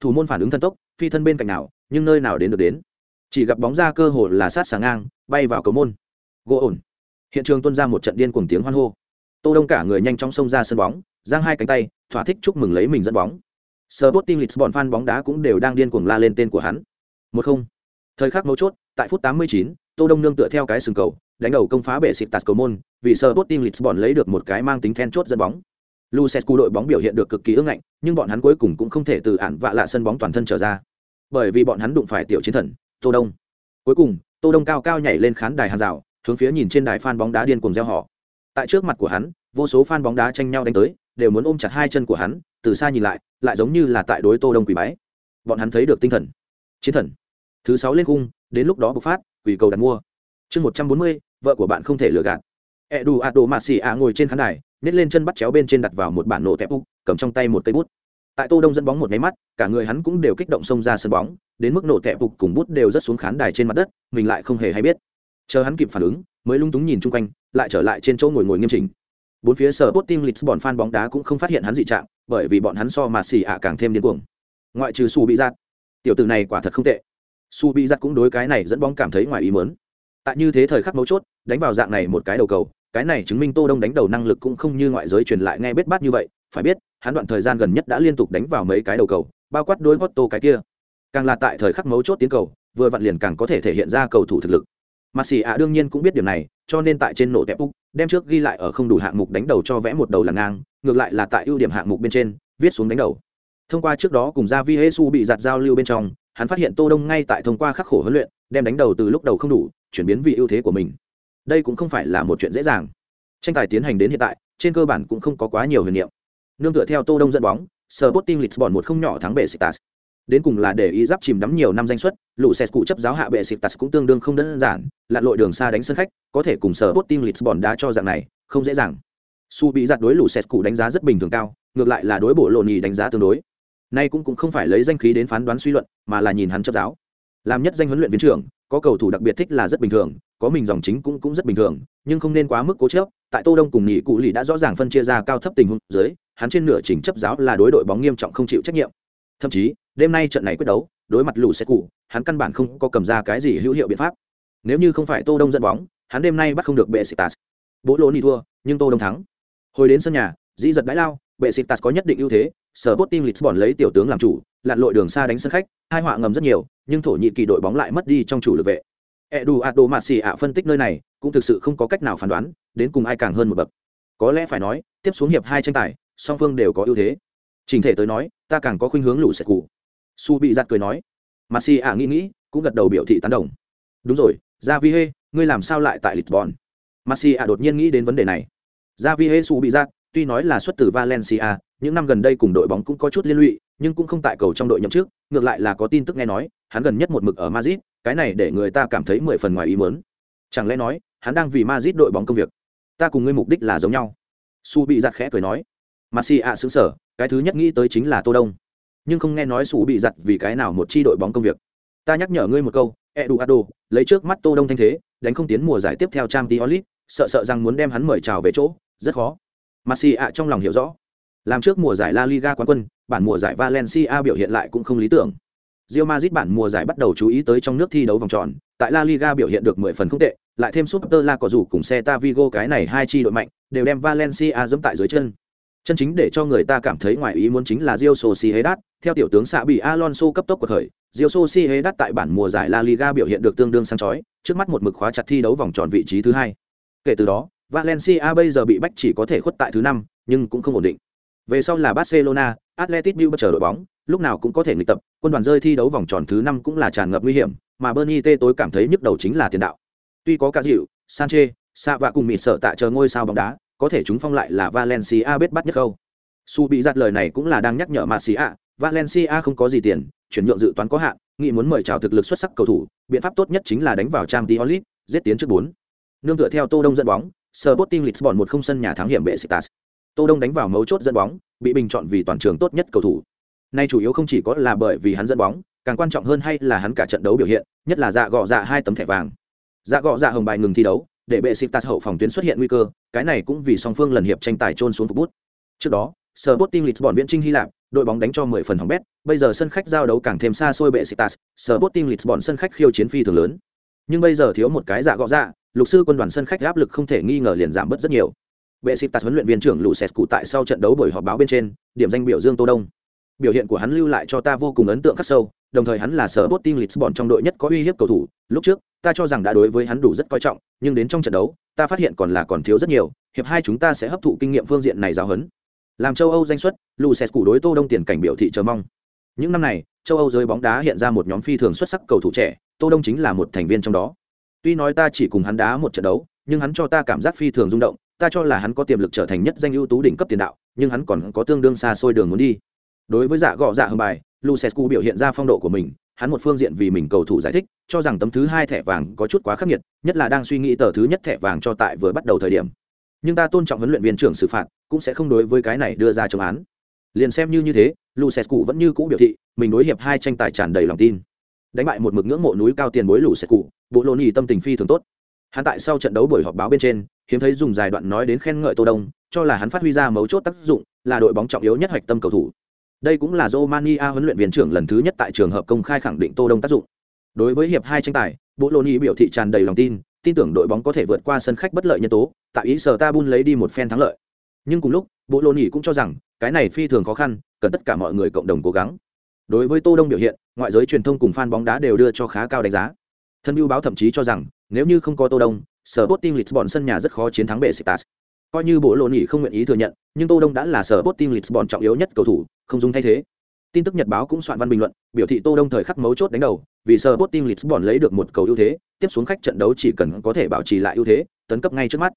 S1: Thủ môn phản ứng thần tốc, phi thân bên cạnh nào, nhưng nơi nào đến được đến chỉ gặp bóng ra cơ hồ là sát sáng ngang bay vào cầu môn gỗ ổn hiện trường tuân ra một trận điên cùng tiếng hoan hô tô đông cả người nhanh chóng xông ra sân bóng giang hai cánh tay thỏa thích chúc mừng lấy mình dẫn bóng Sporting Lisbon fan bóng đá cũng đều đang điên cuồng la lên tên của hắn. Một không. Thời khắc mấu chốt, tại phút 89, Tô Đông nương tựa theo cái sừng cầu, đánh đầu công phá bể xịt tạt cầu môn, vì Sporting Lisbon lấy được một cái mang tính then chốt dẫn bóng. Lucescu đội bóng biểu hiện được cực kỳ ương ngạnh, nhưng bọn hắn cuối cùng cũng không thể từ án vạ lạ sân bóng toàn thân trở ra. Bởi vì bọn hắn đụng phải tiểu chiến thần, tô đông. Cuối cùng tô đông cao cao nhảy lên khán đài hàng rào hướng phía nhìn trên đài fan bóng đá điên cuồng reo hò. tại trước mặt của hắn vô số fan bóng đá tranh nhau đánh tới đều muốn ôm chặt hai chân của hắn từ xa nhìn lại lại giống như là tại đối tô đông quỳ bái. Bọn hắn thấy được tinh thần. Chiến thần. Thứ sáu lên cung đến lúc đó bộc phát quỷ cầu đặt mua. Chương một trăm bốn mươi vợ của bạn không thể lừa gạt. Edu ado mạ ạ ngồi trên khán đài nhét lên chân bắt chéo bên trên đặt vào một bản nổ tép úc, cầm trong tay một cây bút. Tại tô đông dẫn bóng một máy mắt, cả người hắn cũng đều kích động xông ra sân bóng, đến mức nổ tẹp úc cùng bút đều rất xuống khán đài trên mặt đất, mình lại không hề hay biết. Chờ hắn kịp phản ứng, mới lung túng nhìn chung quanh, lại trở lại trên chỗ ngồi ngồi nghiêm chỉnh. Bốn phía sở bot team lisbon fan bóng đá cũng không phát hiện hắn dị trạng, bởi vì bọn hắn so mà xì ạ càng thêm điên cuồng. Ngoại trừ su bị giặt. Tiểu tử này quả thật không tệ. Su bị giặt cũng đối cái này dẫn bóng cảm thấy ngoài ý mớn tại như thế thời khắc mấu chốt, đánh vào dạng này một cái đầu cầu cái này chứng minh tô đông đánh đầu năng lực cũng không như ngoại giới truyền lại nghe bết bát như vậy, phải biết, hắn đoạn thời gian gần nhất đã liên tục đánh vào mấy cái đầu cầu, bao quát đối Porto cái kia. Càng là tại thời khắc mấu chốt tiến cầu, vừa vặn liền càng có thể thể hiện ra cầu thủ thực lực. Mà xì ạ đương nhiên cũng biết điểm này, cho nên tại trên nổ tẹp úc, đem trước ghi lại ở không đủ hạng mục đánh đầu cho vẽ một đầu là ngang, ngược lại là tại ưu điểm hạng mục bên trên, viết xuống đánh đầu. Thông qua trước đó cùng ra vi hesu bị giặt giao lưu bên trong, hắn phát hiện tô đông ngay tại thông qua khắc khổ huấn luyện, đem đánh đầu từ lúc đầu không đủ, chuyển biến vì ưu thế của mình đây cũng không phải là một chuyện dễ dàng tranh tài tiến hành đến hiện tại trên cơ bản cũng không có quá nhiều huyền niệm nương tựa theo tô đông dẫn bóng Sporting Lisbon một không nhỏ thắng bệ sitas Đến cùng là để ý giáp chìm đắm nhiều năm danh suất, lũ xe cụ chấp giáo hạ bệ sitas cũng tương đương không đơn giản, lặn lội đường xa đánh sân khách, có thể cùng Sporting Lisbon đá cho dạng này, không dễ dàng. Su bị giật đối lũ xe cụ đánh giá rất bình thường cao, ngược lại là đối bộ lộ nhì đánh giá tương đối. Nay cũng cũng không phải lấy danh khí đến phán đoán suy luận, mà là nhìn hắn chấp giáo. Làm nhất danh huấn luyện viên trưởng, có cầu thủ đặc biệt thích là rất bình thường, có mình dòng chính cũng cũng rất bình thường, nhưng không nên quá mức cố chấp. Tại Tô Đông cùng nghỉ cụ lì đã rõ ràng phân chia ra cao thấp tình huống dưới, hắn trên nửa trình chấp giáo là đối đội bóng nghiêm trọng không chịu trách nhiệm. Thậm chí đêm nay trận này quyết đấu đối mặt lũ xe cụ hắn căn bản không có cầm ra cái gì hữu hiệu biện pháp. Nếu như không phải tô đông dẫn bóng hắn đêm nay bắt không được bệ sitas bố lô ni thua nhưng tô đông thắng. Hồi đến sân nhà dĩ giật đãi lao bệ sitas có nhất định ưu thế sở bot team lisbon lấy tiểu tướng làm chủ lặn lội đường xa đánh sân khách, hai họa ngầm rất nhiều, nhưng thổ nhĩ kỳ đội bóng lại mất đi trong chủ lực vệ. Edu ado mạt xì ạ phân tích nơi này, cũng thực sự không có cách nào phán đoán, đến cùng ai càng hơn một bậc. Có lẽ phải nói, tiếp xuống hiệp hai tranh tài, song phương đều có ưu thế. Trình thể tới nói, ta càng có khuynh hướng lũ sẹt cụ su bị giặt cười nói. Mạt xì ạ nghĩ nghĩ, cũng gật đầu biểu thị tán đồng. Đúng rồi ra vi hê ngươi làm sao lại tại lisbon? Mạt xì ạ đột nhiên nghĩ đến vấn đề này. Ra vi hê su bị giặt tuy nói là xuất từ valencia, những năm gần đây cùng đội bóng cũng có chút liên lụy nhưng cũng không tại cầu trong đội nhậm trước ngược lại là có tin tức nghe nói hắn gần nhất một mực ở madrid cái này để người ta cảm thấy mười phần ngoài ý muốn. chẳng lẽ nói hắn đang vì madrid đội bóng công việc ta cùng ngươi mục đích là giống nhau su bị giặt khẽ cười nói mà ạ xứng sở cái thứ nhất nghĩ tới chính là tô đông nhưng không nghe nói Su bị giặt vì cái nào một chi đội bóng công việc ta nhắc nhở ngươi một câu Eduardo, lấy trước mắt Tô Đông thanh thế, đánh không tiến mùa giải tiếp theo Champions League, sợ sợ rằng muốn đem hắn mời chào về chỗ, rất khó. Messi ạ trong lòng hiểu rõ. Làm trước mùa giải La Liga quán quân, bản mùa giải Valencia biểu hiện lại cũng không lý tưởng. Real Madrid bản mùa giải bắt đầu chú ý tới trong nước thi đấu vòng tròn, tại La Liga biểu hiện được 10 phần không tệ, lại thêm Super La có rủ cùng Celta Vigo cái này hai chi đội mạnh, đều đem Valencia giẫm tại dưới chân. Chân chính để cho người ta cảm thấy ngoài ý muốn chính là Real Sociedad, theo tiểu tướng xạ bị Alonso cấp tốc của khởi, Real Sociedad tại bản mùa giải La Liga biểu hiện được tương đương sáng chói, trước mắt một mực khóa chặt thi đấu vòng tròn vị trí thứ hai. Kể từ đó, Valencia bây giờ bị bách chỉ có thể khuất tại thứ năm, nhưng cũng không ổn định. Về sau là Barcelona, Atletico Bilbao chờ đội bóng, lúc nào cũng có thể nghịch tập, quân đoàn rơi thi đấu vòng tròn thứ năm cũng là tràn ngập nguy hiểm, mà Bernie T tối cảm thấy nhức đầu chính là tiền đạo. Tuy có cả dịu, Sanchez, Sa và cùng mịt sợ tại chờ ngôi sao bóng đá, có thể chúng phong lại là Valencia biết bắt nhất câu. Su bị giặt lời này cũng là đang nhắc nhở Marcia, Valencia không có gì tiền, chuyển nhượng dự toán có hạn, nghĩ muốn mời chào thực lực xuất sắc cầu thủ, biện pháp tốt nhất chính là đánh vào Champions League, giết tiến trước 4. Nương tựa theo Tô Đông dẫn bóng, Sporting Lisbon một không sân nhà thắng hiểm Besiktas. Tô Đông đánh vào mấu chốt dẫn bóng, bị bình chọn vì toàn trường tốt nhất cầu thủ. Nay chủ yếu không chỉ có là bởi vì hắn dẫn bóng, càng quan trọng hơn hay là hắn cả trận đấu biểu hiện, nhất là dạ gọ dạ hai tấm thẻ vàng. Dạ gọ dạ hồng bài ngừng thi đấu, để Besiktas hậu phòng tuyến xuất hiện nguy cơ, cái này cũng vì song phương lần hiệp tranh tài trôn xuống phục bút. Trước đó, Sporting Lisbon viễn trinh Hy Lạp, đội bóng đánh cho 10 phần hỏng bét, bây giờ sân khách giao đấu càng thêm xa xôi Besiktas, Sporting Lisbon sân khách khiêu chiến phi thường lớn. Nhưng bây giờ thiếu một cái dạ gọ dạ, lục sư quân đoàn sân khách áp lực không thể nghi ngờ liền giảm bớt rất nhiều. Besiktas huấn luyện viên trưởng Lucescu tại sau trận đấu buổi họp báo bên trên, điểm danh biểu dương Tô Đông. Biểu hiện của hắn lưu lại cho ta vô cùng ấn tượng khắc sâu, đồng thời hắn là sở Sporting Lisbon trong đội nhất có uy hiếp cầu thủ, lúc trước, ta cho rằng đã đối với hắn đủ rất coi trọng, nhưng đến trong trận đấu, ta phát hiện còn là còn thiếu rất nhiều, hiệp hai chúng ta sẽ hấp thụ kinh nghiệm phương diện này giáo huấn. Làm châu Âu danh xuất, Lucescu đối Tô Đông tiền cảnh biểu thị chờ mong. Những năm này, châu Âu giới bóng đá hiện ra một nhóm phi thường xuất sắc cầu thủ trẻ, Tô Đông chính là một thành viên trong đó. Tuy nói ta chỉ cùng hắn đá một trận đấu, nhưng hắn cho ta cảm giác phi thường rung động, ta cho là hắn có tiềm lực trở thành nhất danh ưu tú đỉnh cấp tiền đạo, nhưng hắn còn có tương đương xa xôi đường muốn đi. Đối với dạ gọ dạ hưng bài, Lucescu biểu hiện ra phong độ của mình, hắn một phương diện vì mình cầu thủ giải thích, cho rằng tấm thứ hai thẻ vàng có chút quá khắc nghiệt, nhất là đang suy nghĩ tờ thứ nhất thẻ vàng cho tại vừa bắt đầu thời điểm. Nhưng ta tôn trọng huấn luyện viên trưởng xử phạt, cũng sẽ không đối với cái này đưa ra chống án. Liền xem như như thế, Lucescu vẫn như cũ biểu thị, mình đối hiệp hai tranh tài tràn đầy lòng tin. Đánh bại một mực ngưỡng mộ núi cao tiền bối Lucescu, bộ lô nhì tâm tình phi thường tốt hắn tại sau trận đấu buổi họp báo bên trên, hiếm thấy dùng dài đoạn nói đến khen ngợi tô đông, cho là hắn phát huy ra mấu chốt tác dụng, là đội bóng trọng yếu nhất hoạch tâm cầu thủ. Đây cũng là Romania huấn luyện viên trưởng lần thứ nhất tại trường hợp công khai khẳng định tô đông tác dụng. Đối với hiệp hai tranh tài bộ lô biểu thị tràn đầy lòng tin tin tưởng đội bóng có thể vượt qua sân khách bất lợi nhân tố, tại ý sở ta bun lấy đi một phen thắng lợi. Nhưng cùng lúc bộ lô cũng cho rằng, cái này phi thường khó khăn, cần tất cả mọi người cộng đồng cố gắng. Đối với tô đông biểu hiện, ngoại giới truyền thông cùng fan bóng đá đều đưa cho khá cao đánh giá thân mưu báo thậm chí cho rằng, nếu như không có tô đông, sở bot team lisbon sân nhà rất khó chiến thắng bệ sitas coi như bộ lộ nhỉ không nguyện ý thừa nhận, nhưng tô đông đã là sở bot team lisbon trọng yếu nhất cầu thủ, không dùng thay thế. Tin tức nhật báo cũng soạn văn bình luận, biểu thị tô đông thời khắc mấu chốt đánh đầu, vì sở bot team lisbon lấy được một cầu ưu thế, tiếp xuống khách trận đấu chỉ cần có thể bảo trì lại ưu thế, tấn cấp ngay trước mắt.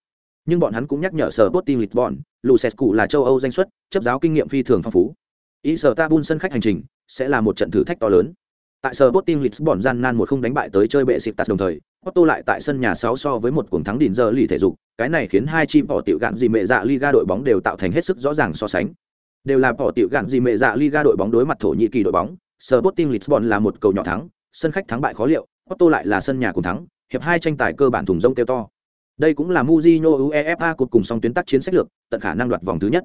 S1: Nhưng bọn hắn cũng nhắc nhở sở bot team lisbon, lucescu là châu âu danh xuất, chấp giáo kinh nghiệm phi thường phong phú. Ý sở tabun sân khách hành trình sẽ là một trận thử thách to lớn. Tại sở Sporting Lisbon gian nan một không đánh bại tới chơi bệ xịp tạt đồng thời, Porto lại tại sân nhà 6 so với một cuồng thắng đỉnh giờ lì thể dục, cái này khiến hai chi bỏ tiểu gạn gì mẹ dạ Liga đội bóng đều tạo thành hết sức rõ ràng so sánh. Đều là bỏ tiểu gạn gì mẹ dạ Liga đội bóng đối mặt thổ nhĩ kỳ đội bóng, Sporting Lisbon là một cầu nhỏ thắng, sân khách thắng bại khó liệu, Porto lại là sân nhà cùng thắng, hiệp hai tranh tài cơ bản thùng rông kêu to. Đây cũng là Mujinho UEFA cột cùng song tuyến tác chiến sách lược, tận khả năng đoạt vòng thứ nhất.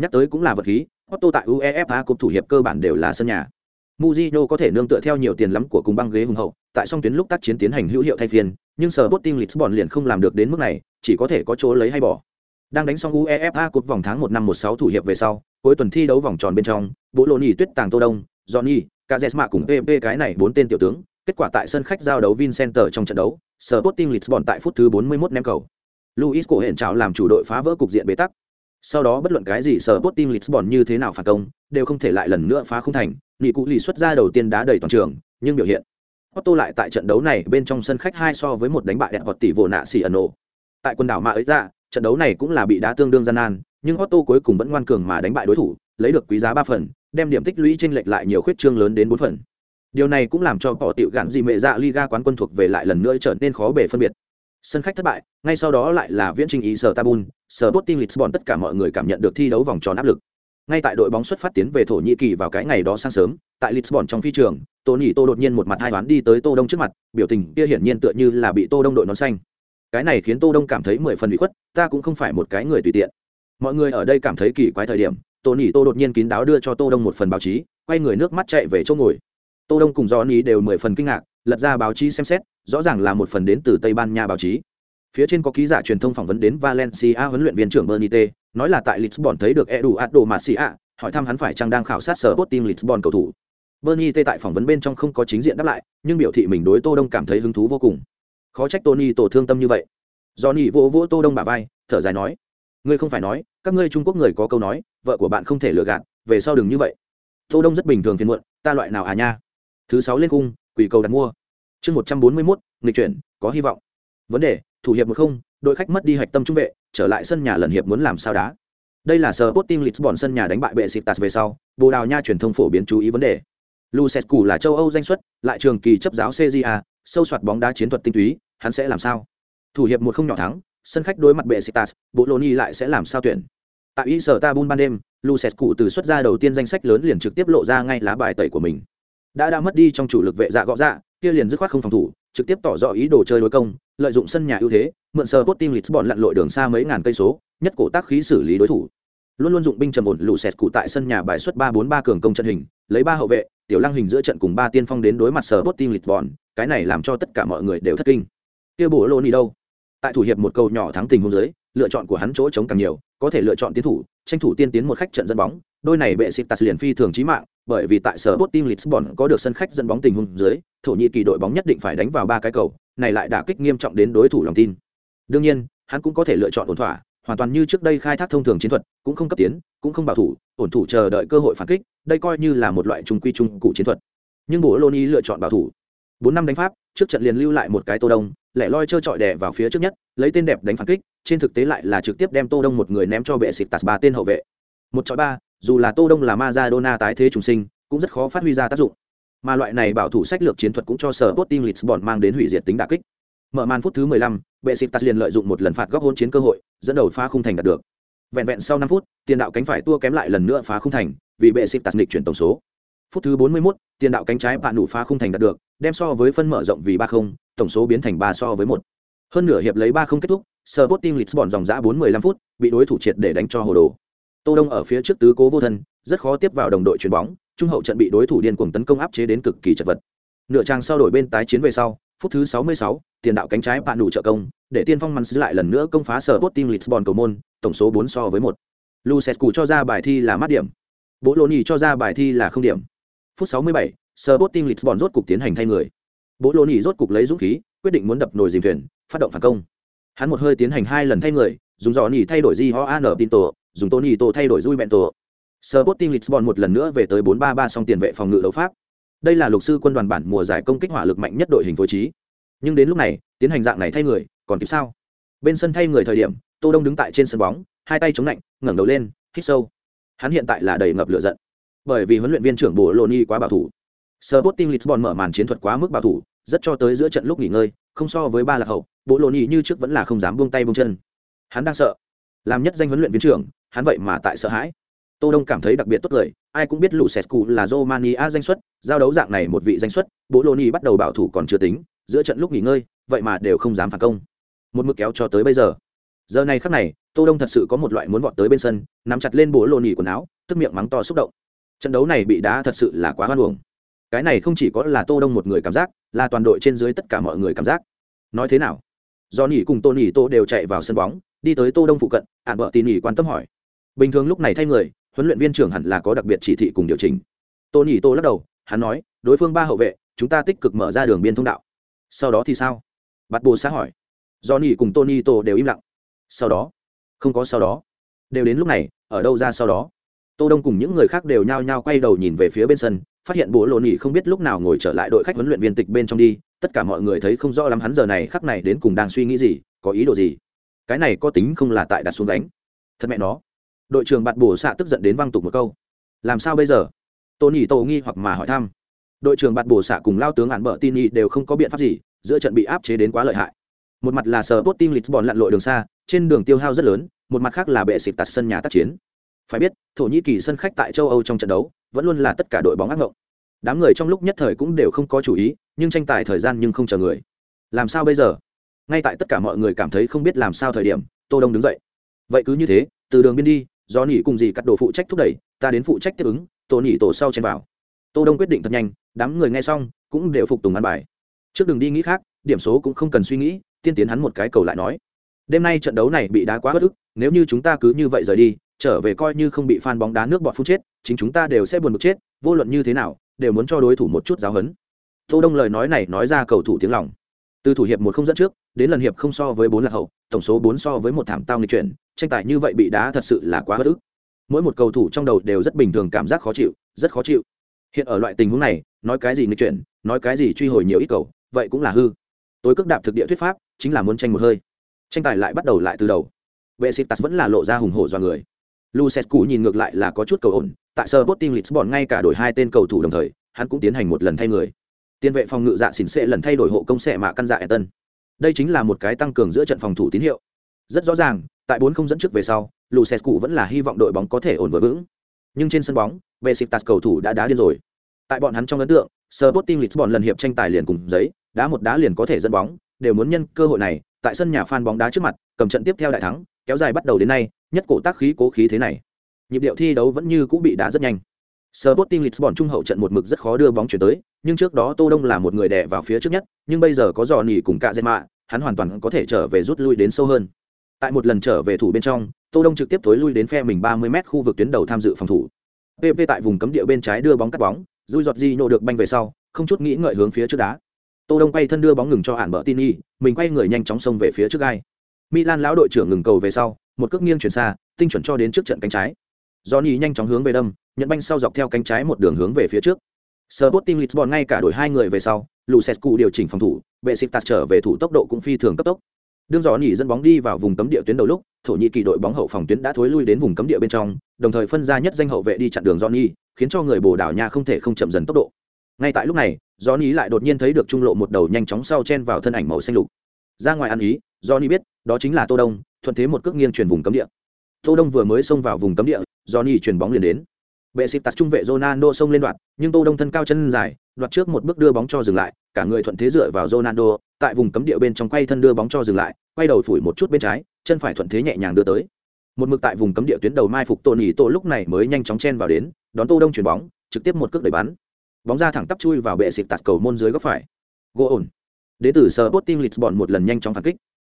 S1: Nhắc tới cũng là vật khí, Porto tại UEFA cột thủ hiệp cơ bản đều là sân nhà. Mujino có thể nương tựa theo nhiều tiền lắm của cùng băng ghế hùng hậu, tại song tuyến lúc tác chiến tiến hành hữu hiệu thay phiên, nhưng sở Sporting Lisbon liền không làm được đến mức này, chỉ có thể có chỗ lấy hay bỏ. Đang đánh xong UEFA cột vòng tháng 1 năm 16 thủ hiệp về sau, cuối tuần thi đấu vòng tròn bên trong, Bộ Lô Nhĩ Tuyết Tàng Tô Đông, Johnny, Cazeema cùng PP cái này bốn tên tiểu tướng, kết quả tại sân khách giao đấu Vincenter trong trận đấu, sở Sporting Lisbon tại phút thứ 41 ném cầu. Luis cổ hẹn trảo làm chủ đội phá vỡ cục diện bế tắc. Sau đó bất luận cái gì sở Sporting Lisbon như thế nào phản công, đều không thể lại lần nữa phá không thành, nghị cụ lì xuất ra đầu tiên đá đầy toàn trường, nhưng biểu hiện. Otto lại tại trận đấu này bên trong sân khách hai so với một đánh bại đẹp hoặc tỷ vô nạ xỉ ẩn nổ tại quần đảo mạ ấy ra dạ, trận đấu này cũng là bị đá tương đương gian nan, nhưng Otto cuối cùng vẫn ngoan cường mà đánh bại đối thủ, lấy được quý giá ba phần, đem điểm tích lũy chênh lệch lại nhiều khuyết trương lớn đến bốn phần. Điều này cũng làm cho họ tiểu gạn dị mẹ dạ liga quán quân thuộc về lại lần nữa trở nên khó bề phân biệt. Sân khách thất bại, ngay sau đó lại là viễn trình ý sở tabun sở tốt lisbon, tất cả mọi người cảm nhận được thi đấu vòng tròn áp lực ngay tại đội bóng xuất phát tiến về thổ nhĩ kỳ vào cái ngày đó sáng sớm, tại lisbon trong phi trường, tô nhị tô đột nhiên một mặt hai toán đi tới tô đông trước mặt, biểu tình kia hiển nhiên tựa như là bị tô đông đội nón xanh. Cái này khiến tô đông cảm thấy mười phần bị khuất, ta cũng không phải một cái người tùy tiện. Mọi người ở đây cảm thấy kỳ quái thời điểm, tô nhị tô đột nhiên kín đáo đưa cho tô đông một phần báo chí, quay người nước mắt chạy về chỗ ngồi. Tô đông cùng do ní đều mười phần kinh ngạc, lật ra báo chí xem xét, rõ ràng là một phần đến từ tây ban nha báo chí phía trên có ký giả truyền thông phỏng vấn đến valencia huấn luyện viên trưởng bernite nói là tại lisbon thấy được eduardo marcia hỏi thăm hắn phải chăng đang khảo sát sở Sporting Lisbon cầu thủ. Bernite tại phỏng vấn bên trong không có chính diện đáp lại, nhưng biểu thị mình đối Tô Đông cảm thấy hứng thú vô cùng. Khó trách Tony tổ thương tâm như vậy. Johnny vỗ vỗ Tô Đông bả vai, thở dài nói: "Ngươi không phải nói, các ngươi Trung Quốc người có câu nói, vợ của bạn không thể lừa gạt, về sau đừng như vậy." Tô Đông rất bình thường phiền muộn, "Ta loại nào à nha?" Thứ sáu lên cung, quỷ cầu đặt mua. Chương 141, nghịch chuyển, có hy vọng. Vấn đề, thủ hiệp một không, đội khách mất đi hạch tâm trung vệ, trở lại sân nhà lần hiệp muốn làm sao đá. Đây là sở Sporting Lisbon sân nhà đánh bại bệ Besiktas về sau, Bồ Đào Nha truyền thông phổ biến chú ý vấn đề. Lucescu là châu Âu danh xuất, lại trường kỳ chấp giáo CJA, sâu soạt bóng đá chiến thuật tinh túy, hắn sẽ làm sao? Thủ hiệp một không nhỏ thắng, sân khách đối mặt bệ Besiktas, Bologna lại sẽ làm sao tuyển? Tại Istanbul ban đêm, Lucescu từ xuất ra đầu tiên danh sách lớn liền trực tiếp lộ ra ngay lá bài tẩy của mình. Đã đã mất đi trong chủ lực vệ dạ gõ dạ, kia liền dứt khoát không phòng thủ, trực tiếp tỏ rõ ý đồ chơi đối công, lợi dụng sân nhà ưu thế, mượn sờ Sporting Lisbon lặn lội đường xa mấy ngàn cây số, nhất cổ tác khí xử lý đối thủ. Luôn luôn dụng binh trầm ổn lũ sệt cụ tại sân nhà bài xuất 3-4-3 cường công trận hình, lấy ba hậu vệ, tiểu lăng hình giữa trận cùng ba tiên phong đến đối mặt sờ Sporting Lisbon, cái này làm cho tất cả mọi người đều thất kinh. Kia bổ lỗ đi đâu? Tại thủ hiệp một cầu nhỏ thắng tình huống dưới, lựa chọn của hắn chỗ chống càng nhiều, có thể lựa chọn tiến thủ, tranh thủ tiên tiến một khách trận dẫn bóng, đôi này bệ xịt tạt liền phi thường chí mạng, bởi vì tại sở Sporting Lisbon có được sân khách dẫn bóng tình huống dưới, thổ nhĩ kỳ đội bóng nhất định phải đánh vào ba cái cầu, này lại đả kích nghiêm trọng đến đối thủ lòng tin. Đương nhiên, hắn cũng có thể lựa chọn ổn thỏa, hoàn toàn như trước đây khai thác thông thường chiến thuật, cũng không cấp tiến, cũng không bảo thủ, ổn thủ chờ đợi cơ hội phản kích, đây coi như là một loại trung quy trung cụ chiến thuật. Nhưng Bologna lựa chọn bảo thủ. Bốn năm đánh pháp, trước trận liền lưu lại một cái Tô Đông, lẻ loi chơi chọi đè vào phía trước nhất, lấy tên đẹp đánh phản kích, trên thực tế lại là trực tiếp đem Tô Đông một người ném cho bệ xịt tạt ba tên hậu vệ. Một chọi ba, dù là Tô Đông là Maradona tái thế trùng sinh, cũng rất khó phát huy ra tác dụng. Mà loại này bảo thủ sách lược chiến thuật cũng cho sở Sporting Lisbon mang đến hủy diệt tính đả kích. Mở màn phút thứ 15, Besiktas liền lợi dụng một lần phạt góc hỗn chiến cơ hội, dẫn đầu phá khung thành đạt được. Vẹn vẹn sau 5 phút, tiền đạo cánh phải tua kém lại lần nữa phá khung thành, vì Besiktas nghịch chuyển tổng số. Phút thứ 41, tiền đạo cánh trái bạn nụ phá khung thành đạt được, đem so với phân mở rộng vì 3-0, tổng số biến thành 3 so với 1. Hơn nửa hiệp lấy 3-0 kết thúc, Sporting Lisbon dòng dã 4-15 phút, bị đối thủ triệt để đánh cho hồ đồ. Tô Đông ở phía trước tứ cố vô thân, rất khó tiếp vào đồng đội chuyển bóng, trung hậu trận bị đối thủ điên cuồng tấn công áp chế đến cực kỳ chật vật. Nửa trang sau đổi bên tái chiến về sau, phút thứ 66, tiền đạo cánh trái bạn đủ trợ công, để tiên phong mắn lại lần nữa công phá sở Sporting Lisbon cầu môn, tổng số 4 so với 1. Lucescu cho ra bài thi là mát điểm. Bologna cho ra bài thi là không điểm. Phút 67, sở team Lisbon rốt cục tiến hành thay người. Bologna rốt cục lấy dũng khí, quyết định muốn đập nồi dìm thuyền, phát động phản công. Hắn một hơi tiến hành hai lần thay người, dùng Dò nỉ thay đổi Di Ho An Pinto, dùng Tony Tô thay đổi Rui Bento. Sporting Lisbon một lần nữa về tới 4-3-3 song tiền vệ phòng ngự đấu pháp. Đây là lục sư quân đoàn bản mùa giải công kích hỏa lực mạnh nhất đội hình phối trí. Nhưng đến lúc này, tiến hành dạng này thay người, còn kịp sao? Bên sân thay người thời điểm, Tô Đông đứng tại trên sân bóng, hai tay chống lạnh, ngẩng đầu lên, hít sâu. Hắn hiện tại là đầy ngập lửa giận, bởi vì huấn luyện viên trưởng Bologna quá bảo thủ. Sporting Lisbon mở màn chiến thuật quá mức bảo thủ, rất cho tới giữa trận lúc nghỉ ngơi, không so với ba lạc hậu, Bologna như trước vẫn là không dám buông tay buông chân. Hắn đang sợ. Làm nhất danh huấn luyện viên trưởng, hắn vậy mà tại sợ hãi tô đông cảm thấy đặc biệt tốt cười, ai cũng biết lũ sescu là romania danh xuất, giao đấu dạng này một vị danh xuất bố lô ni bắt đầu bảo thủ còn chưa tính, giữa trận lúc nghỉ ngơi, vậy mà đều không dám phản công. Một mực kéo cho tới bây giờ. Giờ này khắc này, tô đông thật sự có một loại muốn vọt tới bên sân, nắm chặt lên bố lô ni quần áo, tức miệng mắng to xúc động. Trận đấu này bị đá thật sự là quá hoan uổng. cái này không chỉ có là tô đông một người cảm giác, là toàn đội trên dưới tất cả mọi người cảm giác. Nói thế nào? Do nỉ cùng tô nỉ tô đều chạy vào sân bóng, đi tới tô đông phụ cận ạn vợ tỉ nỉ quan tâm hỏi. Bình thường lúc này thay người huấn luyện viên trưởng hẳn là có đặc biệt chỉ thị cùng điều chỉnh. Tô nhỉ tô lắc đầu, hắn nói, đối phương ba hậu vệ, chúng ta tích cực mở ra đường biên thông đạo. Sau đó thì sao? Bắt bồ xã hỏi. Do nhỉ cùng tony tô đều im lặng. Sau đó? Không có sau đó. Đều đến lúc này, ở đâu ra sau đó? Tô đông cùng những người khác đều nhao nhao quay đầu nhìn về phía bên sân, phát hiện bố lộ nhỉ không biết lúc nào ngồi trở lại đội khách huấn luyện viên tịch bên trong đi. Tất cả mọi người thấy không rõ lắm hắn giờ này khắc này đến cùng đang suy nghĩ gì, có ý đồ gì. Cái này có tính không là tại đặt xuống đánh thật mẹ nó đội trưởng bạt bổ xạ tức giận đến văng tục một câu. Làm sao bây giờ? Tô nhỉ tổ nghi hoặc mà hỏi thăm. Đội trưởng bạt bổ xạ cùng lao tướng ạn bợ tin nhị đều không có biện pháp gì, giữa trận bị áp chế đến quá lợi hại. Một mặt là sờ bốt tim lisbon lặn lội đường xa, trên đường tiêu hao rất lớn, một mặt khác là bệ xịt tạt sân nhà tác chiến. Phải biết, thổ nhĩ kỳ sân khách tại châu âu trong trận đấu, vẫn luôn là tất cả đội bóng ác ngộng. Đám người trong lúc nhất thời cũng đều không có chủ ý, nhưng tranh tài thời gian nhưng không chờ người. Làm sao bây giờ? Ngay tại tất cả mọi người cảm thấy không biết làm sao thời điểm, tô đông đứng dậy. Vậy cứ như thế, từ đường biên đi do nỉ cùng gì cắt đồ phụ trách thúc đẩy, ta đến phụ trách tiếp ứng, tổ nỉ tổ sau chen vào. Tô đông quyết định thật nhanh, đám người nghe xong, cũng đều phục tùng ăn bài. Trước đường đi nghĩ khác, điểm số cũng không cần suy nghĩ, tiên tiến hắn một cái cầu lại nói. Đêm nay trận đấu này bị đá quá bất ức, nếu như chúng ta cứ như vậy rời đi, trở về coi như không bị fan bóng đá nước bọt phun chết, chính chúng ta đều sẽ buồn bực chết, vô luận như thế nào, đều muốn cho đối thủ một chút giáo hấn tô đông lời nói này nói ra cầu thủ tiếng lòng. Từ thủ hiệp một không dẫn trước, đến lần hiệp không so với bốn là hậu, tổng số bốn so với một thảm tao nghịch chuyển tranh tài như vậy bị đá thật sự là quá bất ức. Mỗi một cầu thủ trong đầu đều rất bình thường cảm giác khó chịu, rất khó chịu. Hiện ở loại tình huống này, nói cái gì nghịch chuyển, nói cái gì truy hồi nhiều ít cầu, vậy cũng là hư. Tối cước đạp thực địa thuyết pháp, chính là muốn tranh một hơi. Tranh tài lại bắt đầu lại từ đầu. Vệ sĩ tas vẫn là lộ ra hùng hổ do người. Lucescu nhìn ngược lại là có chút cầu ổn, tại sơ bot team lisbon ngay cả đổi hai tên cầu thủ đồng thời, hắn cũng tiến hành một lần thay người. Tiền vệ phòng ngự dạ xỉn xệ lần thay đổi hộ công xệ mạ căn dạ tân đây chính là một cái tăng cường giữa trận phòng thủ tín hiệu. Rất rõ ràng tại bốn không dẫn trước về sau lucescu vẫn là hy vọng đội bóng có thể ổn vừa vững. Nhưng trên sân bóng Besiktas cầu thủ đã đá điên rồi. Tại bọn hắn trong ấn tượng Sporting Lisbon lần hiệp tranh tài liền cùng giấy đá một đá liền có thể dẫn bóng đều muốn nhân cơ hội này tại sân nhà fan bóng đá trước mặt cầm trận tiếp theo đại thắng kéo dài bắt đầu đến nay nhất cổ tác khí cố khí thế này. Nhịp điệu thi đấu vẫn như cũng bị đá rất nhanh. Sporting Lisbon trung hậu trận một mực rất khó đưa bóng chuyển tới, nhưng trước đó Tô Đông là một người đè vào phía trước nhất, nhưng bây giờ có dò cùng cả Zema, hắn hoàn toàn có thể trở về rút lui đến sâu hơn. Tại một lần trở về thủ bên trong, Tô Đông trực tiếp thối lui đến phe mình 30m khu vực tuyến đầu tham dự phòng thủ. PP tại vùng cấm địa bên trái đưa bóng cắt bóng, Rui giọt di nhổ được banh về sau, không chút nghĩ ngợi hướng phía trước đá. Tô Đông quay thân đưa bóng ngừng cho hạn bỡ tin y mình quay người nhanh chóng xông về phía trước gai. Milan lão đội trưởng ngừng cầu về sau, một cước nghiêng chuyển xa, tinh chuẩn cho đến trước trận cánh trái. Johnny nhanh chóng hướng về đâm, nhận banh sau dọc theo cánh trái một đường hướng về phía trước. Sporting Lisbon ngay cả đổi hai người về sau, Lucescu điều chỉnh phòng thủ, Besiktas trở về thủ tốc độ cũng phi thường cấp tốc. Đương dò nhỉ dẫn bóng đi vào vùng cấm địa tuyến đầu lúc, Thổ Nhĩ Kỳ đội bóng hậu phòng tuyến đã thối lui đến vùng cấm địa bên trong, đồng thời phân ra nhất danh hậu vệ đi chặn đường Johnny, khiến cho người Bồ Đào Nha không thể không chậm dần tốc độ. Ngay tại lúc này, Johnny lại đột nhiên thấy được trung lộ một đầu nhanh chóng sau chen vào thân ảnh màu xanh lục. Ra ngoài ăn ý, Johnny biết, đó chính là Tô Đông, thuận thế một cước nghiêng chuyển vùng cấm địa. Tô Đông vừa mới xông vào vùng cấm địa, Johnny chuyển bóng liền đến. Bệ xịp tạt trung vệ Ronaldo xông lên đoạn, nhưng Tô Đông thân cao chân dài, đoạt trước một bước đưa bóng cho dừng lại, cả người thuận thế dựa vào Ronaldo, tại vùng cấm địa bên trong quay thân đưa bóng cho dừng lại, quay đầu phủi một chút bên trái, chân phải thuận thế nhẹ nhàng đưa tới. Một mực tại vùng cấm địa tuyến đầu mai phục Tony Tô lúc này mới nhanh chóng chen vào đến, đón Tô Đông chuyển bóng, trực tiếp một cước đẩy bắn. Bóng ra thẳng tắp chui vào bệ xịp tạt cầu môn dưới góc phải. Gỗ ổn. Đế tử Sporting Lisbon một lần nhanh chóng phản kích.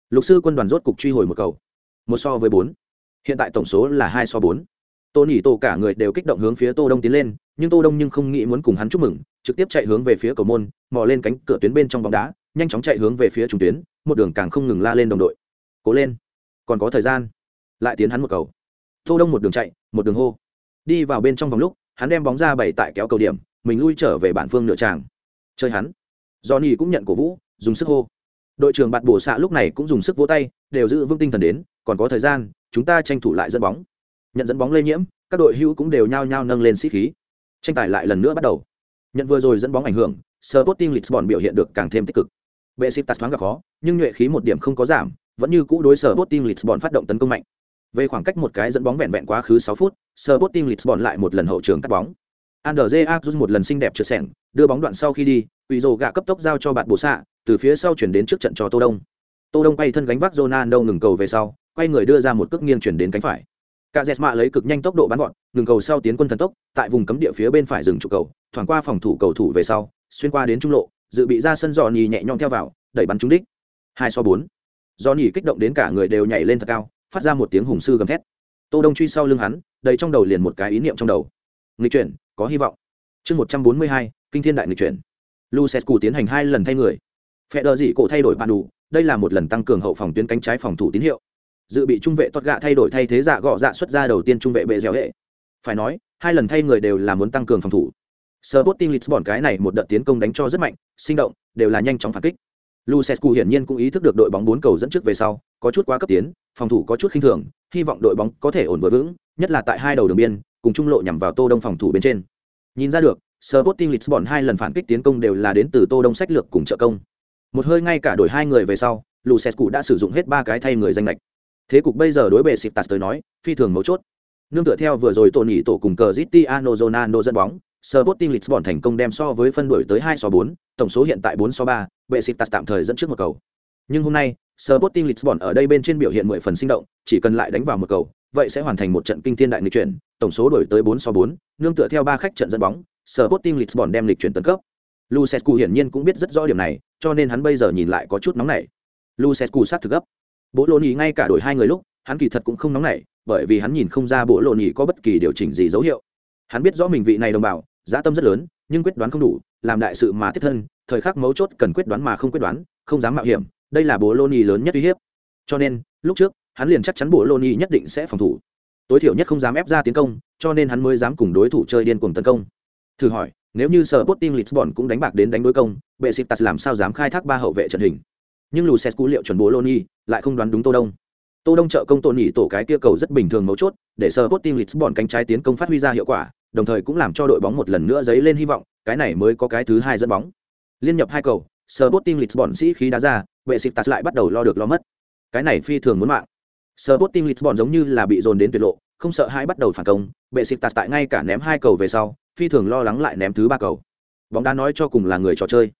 S1: Lục sư quân đoàn rốt cục truy hồi một cầu. Một so với bốn. Hiện tại tổng số là hai so bốn tô nhỉ Tô cả người đều kích động hướng phía tô đông tiến lên, nhưng tô đông nhưng không nghĩ muốn cùng hắn chúc mừng, trực tiếp chạy hướng về phía cầu môn, mò lên cánh cửa tuyến bên trong bóng đá, nhanh chóng chạy hướng về phía trung tuyến, một đường càng không ngừng la lên đồng đội. Cố lên, còn có thời gian. Lại tiến hắn một cầu. Tô đông một đường chạy, một đường hô. Đi vào bên trong vòng lúc, hắn đem bóng ra bảy tại kéo cầu điểm, mình lui trở về bản phương nửa tràng. Chơi hắn. Johnny cũng nhận cổ vũ, dùng sức hô. Đội trưởng bạt bổ xạ lúc này cũng dùng sức vỗ tay, đều giữ vững tinh thần đến, còn có thời gian, chúng ta tranh thủ lại dẫn bóng nhận dẫn bóng lây nhiễm, các đội hữu cũng đều nhao nhao nâng lên sĩ khí. Tranh tài lại lần nữa bắt đầu. Nhận vừa rồi dẫn bóng ảnh hưởng, Sporting Lisbon biểu hiện được càng thêm tích cực. Bệ xịp tạt thoáng gặp khó, nhưng nhuệ khí một điểm không có giảm, vẫn như cũ đối sở Sporting Lisbon phát động tấn công mạnh. Về khoảng cách một cái dẫn bóng vẹn vẹn quá khứ 6 phút, Sporting Lisbon lại một lần hậu trường cắt bóng. Andre Ayew một lần xinh đẹp trượt sẻng đưa bóng đoạn sau khi đi Quỷ rồ gạ cấp tốc giao cho bạn bổ xạ, từ phía sau chuyển đến trước trận cho Tô Đông. Tô Đông quay thân gánh vác Ronaldo ngừng cầu về sau, quay người đưa ra một cước nghiêng chuyển đến cánh phải cả dẹt mạ lấy cực nhanh tốc độ bắn gọn, ngừng cầu sau tiến quân thần tốc, tại vùng cấm địa phía bên phải dừng trụ cầu, thoảng qua phòng thủ cầu thủ về sau, xuyên qua đến trung lộ, dự bị ra sân dò nhì nhẹ nhõm theo vào, đẩy bắn trúng đích. Hai so bốn. Do nhì kích động đến cả người đều nhảy lên thật cao, phát ra một tiếng hùng sư gầm thét. Tô đông truy sau lưng hắn, đầy trong đầu liền một cái ý niệm trong đầu. Nghịch chuyển, có hy vọng. Chương một trăm bốn mươi hai, kinh thiên đại nghịch chuyển. Lucescu tiến hành hai lần thay người. Phe đờ dị cổ thay đổi bàn đủ, đây là một lần tăng cường hậu phòng tuyến cánh trái phòng thủ tín hiệu dự bị trung vệ toát gạ thay đổi thay thế dạ gọ dạ xuất ra đầu tiên trung vệ bệ dẻo hệ phải nói hai lần thay người đều là muốn tăng cường phòng thủ Sporting Lisbon cái này một đợt tiến công đánh cho rất mạnh, sinh động, đều là nhanh chóng phản kích. Lucescu hiển nhiên cũng ý thức được đội bóng bốn cầu dẫn trước về sau, có chút quá cấp tiến, phòng thủ có chút khinh thường, hy vọng đội bóng có thể ổn vừa vững, nhất là tại hai đầu đường biên, cùng trung lộ nhằm vào Tô Đông phòng thủ bên trên. Nhìn ra được, Sporting Lisbon hai lần phản kích tiến công đều là đến từ Tô Đông sách lược cùng trợ công. Một hơi ngay cả đổi hai người về sau, Lucescu đã sử dụng hết ba cái thay người danh lệch thế cục bây giờ đối bệ xịp tạt tới nói phi thường mấu chốt Nương tựa theo vừa rồi Tony tổ cùng cờ Cristiano zonano dẫn bóng, Sporting Lisbon thành công đem so với phân đổi tới 2 so 4, tổng số hiện tại 4 so 3, Besiktas tạm thời dẫn trước một cầu. Nhưng hôm nay, Sporting Lisbon ở đây bên trên biểu hiện 10 phần sinh động, chỉ cần lại đánh vào một cầu, vậy sẽ hoàn thành một trận kinh thiên đại nghịch chuyển, tổng số đổi tới 4 so 4, nương tựa theo ba khách trận dẫn bóng, Sporting Lisbon đem lịch chuyển tấn cấp. Lucescu hiển nhiên cũng biết rất rõ điểm này, cho nên hắn bây giờ nhìn lại có chút nóng nảy. Lucescu sát thực gấp. Bố lô nhì ngay cả đổi hai người lúc, hắn kỳ thật cũng không nóng nảy, bởi vì hắn nhìn không ra bộ lô nhì có bất kỳ điều chỉnh gì dấu hiệu. Hắn biết rõ mình vị này đồng bào, giá tâm rất lớn, nhưng quyết đoán không đủ, làm đại sự mà thiết thân, thời khắc mấu chốt cần quyết đoán mà không quyết đoán, không dám mạo hiểm, đây là bố lô nhì lớn nhất uy hiếp. Cho nên, lúc trước, hắn liền chắc chắn bộ lô nhì nhất định sẽ phòng thủ. Tối thiểu nhất không dám ép ra tiến công, cho nên hắn mới dám cùng đối thủ chơi điên cuồng tấn công. Thử hỏi, nếu như sở Sporting Lisbon cũng đánh bạc đến đánh đối công, Besiktas làm sao dám khai thác ba hậu vệ trận hình. Nhưng Lucescu liệu chuẩn Bologna lại không đoán đúng Tô Đông. Tô Đông trợ công tổ nhị tổ cái kia cầu rất bình thường mấu chốt, để sờ bốt tim Lisbon cánh trái tiến công phát huy ra hiệu quả, đồng thời cũng làm cho đội bóng một lần nữa dấy lên hy vọng, cái này mới có cái thứ hai dẫn bóng. Liên nhập hai cầu, sờ bốt tim Lisbon sĩ khí đá ra, Besiktas lại bắt đầu lo được lo mất. Cái này phi thường muốn mạng. sờ bốt tim Lisbon giống như là bị dồn đến tuyệt lộ, không sợ hãi bắt đầu phản công, Besiktas tại ngay cả ném hai cầu về sau, phi thường lo lắng lại ném thứ ba cầu bóng đá nói cho cùng là người trò chơi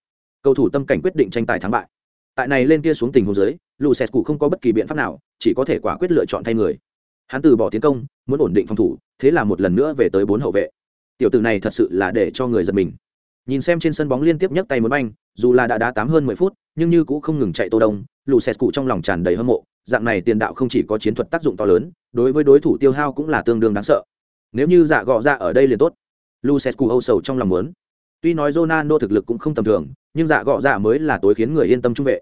S1: cầu thủ tâm cảnh quyết định tranh tài thắng bại tại này lên kia xuống tình huống dưới lucescu không có bất kỳ biện pháp nào chỉ có thể quả quyết lựa chọn thay người. Hắn từ bỏ tiến công muốn ổn định phòng thủ thế là một lần nữa về tới bốn hậu vệ. Tiểu tử này thật sự là để cho người giật mình. Nhìn xem trên sân bóng liên tiếp nhấc tay muốn banh dù là đã đá tám hơn mười phút nhưng như cũng không ngừng chạy tô đông lucescu trong lòng tràn đầy hâm mộ dạng này tiền đạo không chỉ có chiến thuật tác dụng to lớn đối với đối thủ tiêu hao cũng là tương đương đáng sợ. Nếu như dạ gọ ra ở đây liền tốt. Lucescu âu sầu trong lòng muốn. Tuy nói Ronaldo thực lực cũng không tầm thường, nhưng dạ gọ ra mới là tối khiến người yên tâm trung vệ.